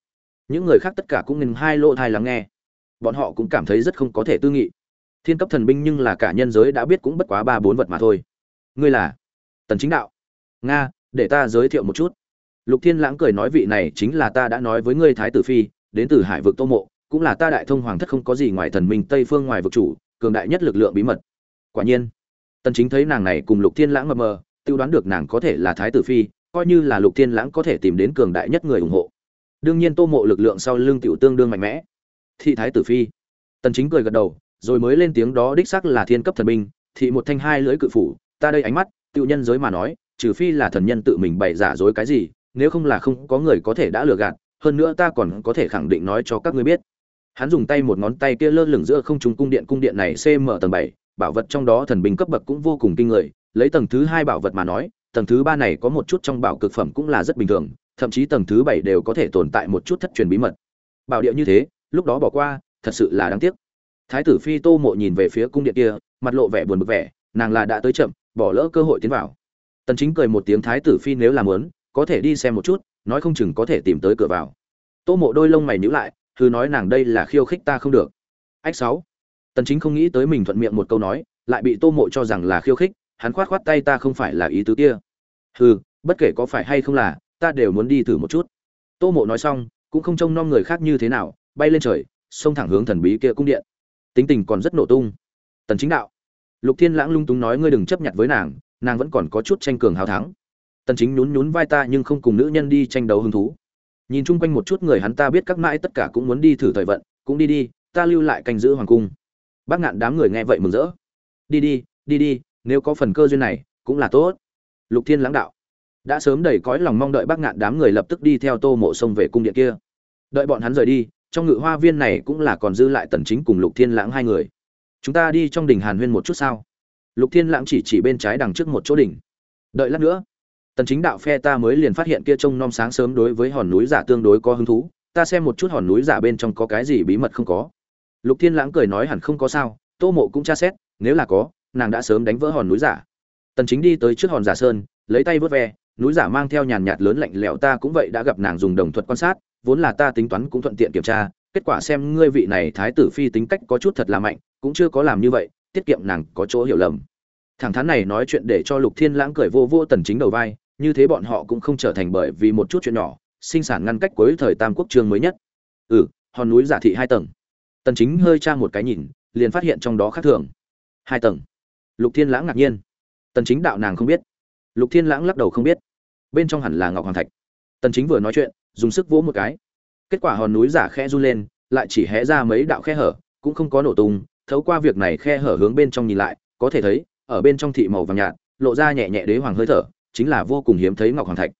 Những người khác tất cả cũng ngừng hai lỗ thai lắng nghe. Bọn họ cũng cảm thấy rất không có thể tư nghị. Thiên cấp thần binh nhưng là cả nhân giới đã biết cũng bất quá ba bốn vật mà thôi. Ngươi là tần chính đạo. Nga để ta giới thiệu một chút lục thiên lãng cười nói vị này chính là ta đã nói với ngươi thái tử phi, đến từ hải vực tô mộ, cũng là ta đại thông hoàng thất không có gì ngoài thần minh tây phương ngoài vực chủ, cường đại nhất lực lượng bí mật. Quả nhiên, tần chính thấy nàng này cùng lục thiên lãng mờ mờ, tiêu đoán được nàng có thể là thái tử phi, coi như là lục thiên lãng có thể tìm đến cường đại nhất người ủng hộ. Đương nhiên tô mộ lực lượng sau lưng tiểu tương đương mạnh mẽ. Thị thái tử phi. Tần chính cười gật đầu, rồi mới lên tiếng đó đích xác là thiên cấp thần binh, thị một thanh hai lưỡi cự phủ, ta đây ánh mắt tự nhân giới mà nói, trừ phi là thần nhân tự mình bày giả dối cái gì nếu không là không có người có thể đã lừa gạt, hơn nữa ta còn có thể khẳng định nói cho các ngươi biết. Hắn dùng tay một ngón tay kia lơ lửng giữa không trung cung điện cung điện này cm tầng bảy, bảo vật trong đó thần binh cấp bậc cũng vô cùng kinh người, lấy tầng thứ hai bảo vật mà nói, tầng thứ ba này có một chút trong bảo cực phẩm cũng là rất bình thường, thậm chí tầng thứ bảy đều có thể tồn tại một chút thất truyền bí mật. Bảo địa như thế, lúc đó bỏ qua, thật sự là đáng tiếc. Thái tử phi tô mộ nhìn về phía cung điện kia, mặt lộ vẻ buồn bực vẻ, nàng là đã tới chậm, bỏ lỡ cơ hội tiến vào. Tần chính cười một tiếng, thái tử phi nếu làm muốn có thể đi xem một chút, nói không chừng có thể tìm tới cửa vào. Tô mộ đôi lông mày nhíu lại thư nói nàng đây là khiêu khích ta không được. Ách sáu. Tần chính không nghĩ tới mình thuận miệng một câu nói, lại bị tô mộ cho rằng là khiêu khích, hắn khoát khoát tay ta không phải là ý tứ kia. Hừ, bất kể có phải hay không là, ta đều muốn đi thử một chút. Tô mộ nói xong, cũng không trông nom người khác như thế nào, bay lên trời, xông thẳng hướng thần bí kia cung điện. Tính tình còn rất nổ tung. Tần chính đạo. Lục thiên lãng lung túng nói ngươi đừng chấp nhận với nàng nàng vẫn còn có chút tranh cường hào thắng tần chính nhún nhún vai ta nhưng không cùng nữ nhân đi tranh đấu hứng thú. Nhìn chung quanh một chút người hắn ta biết các mãi tất cả cũng muốn đi thử thời vận, cũng đi đi, ta lưu lại canh giữ hoàng cung. Bác ngạn đám người nghe vậy mừng rỡ. Đi đi đi đi, nếu có phần cơ duyên này, cũng là tốt. Lục thiên lãng đạo. Đã sớm đầy cõi lòng mong đợi bác ngạn đám người lập tức đi theo tô mộ sông về cung điện kia. Đợi bọn hắn rời đi, trong ngự hoa viên này cũng là còn dư lại tần chính cùng lục thiên lãng hai người. Chúng ta đi trong đình hàn huyên một chút sao? Lục thiên lãng chỉ chỉ bên trái đằng trước một chỗ đỉnh. Đợi lát nữa tần chính đạo phe ta mới liền phát hiện kia trông nom sáng sớm đối với hòn núi giả tương đối có hứng thú, ta xem một chút hòn núi giả bên trong có cái gì bí mật không có. Lục thiên lãng cười nói hẳn không có sao, tô mộ cũng tra xét, nếu là có, nàng đã sớm đánh vỡ hòn núi giả. Tần chính đi tới trước hòn giả sơn, lấy tay vớt ve, núi giả mang theo nhàn nhạt lớn lạnh lẽo ta cũng vậy đã gặp nàng dùng đồng thuật quan sát, vốn là ta tính toán cũng thuận tiện kiểm tra, kết quả xem ngươi vị này thái tử phi tính cách có chút thật là mạnh, cũng chưa có làm như vậy, tiết kiệm nàng có chỗ hiểu lầm. Thẳng thắn này nói chuyện để cho lục thiên lãng cười vô vô tần chính đầu vai như thế bọn họ cũng không trở thành bởi vì một chút chuyện nhỏ, sinh sản ngăn cách cuối thời tam quốc trương mới nhất. Ừ hòn núi giả thị hai tầng. Tần chính hơi tra một cái nhìn, liền phát hiện trong đó khác thường. Hai tầng. Lục thiên lãng ngạc nhiên. Tần chính đạo nàng không biết. Lục thiên lãng lắc đầu không biết. Bên trong hẳn là ngọc hoàng thạch. Tần chính vừa nói chuyện, dùng sức vỗ một cái. Kết quả hòn núi giả khe run lên, lại chỉ hé ra mấy đạo khe hở, cũng không có nổ tung, thấu qua việc này khe hở hướng bên trong nhìn lại, có thể thấy, ở bên trong thị màu vàng nhạt, lộ ra nhẹ nhẹ đế hoàng hơi thở chính là vô cùng hiếm thấy ngọc hoàng thạch.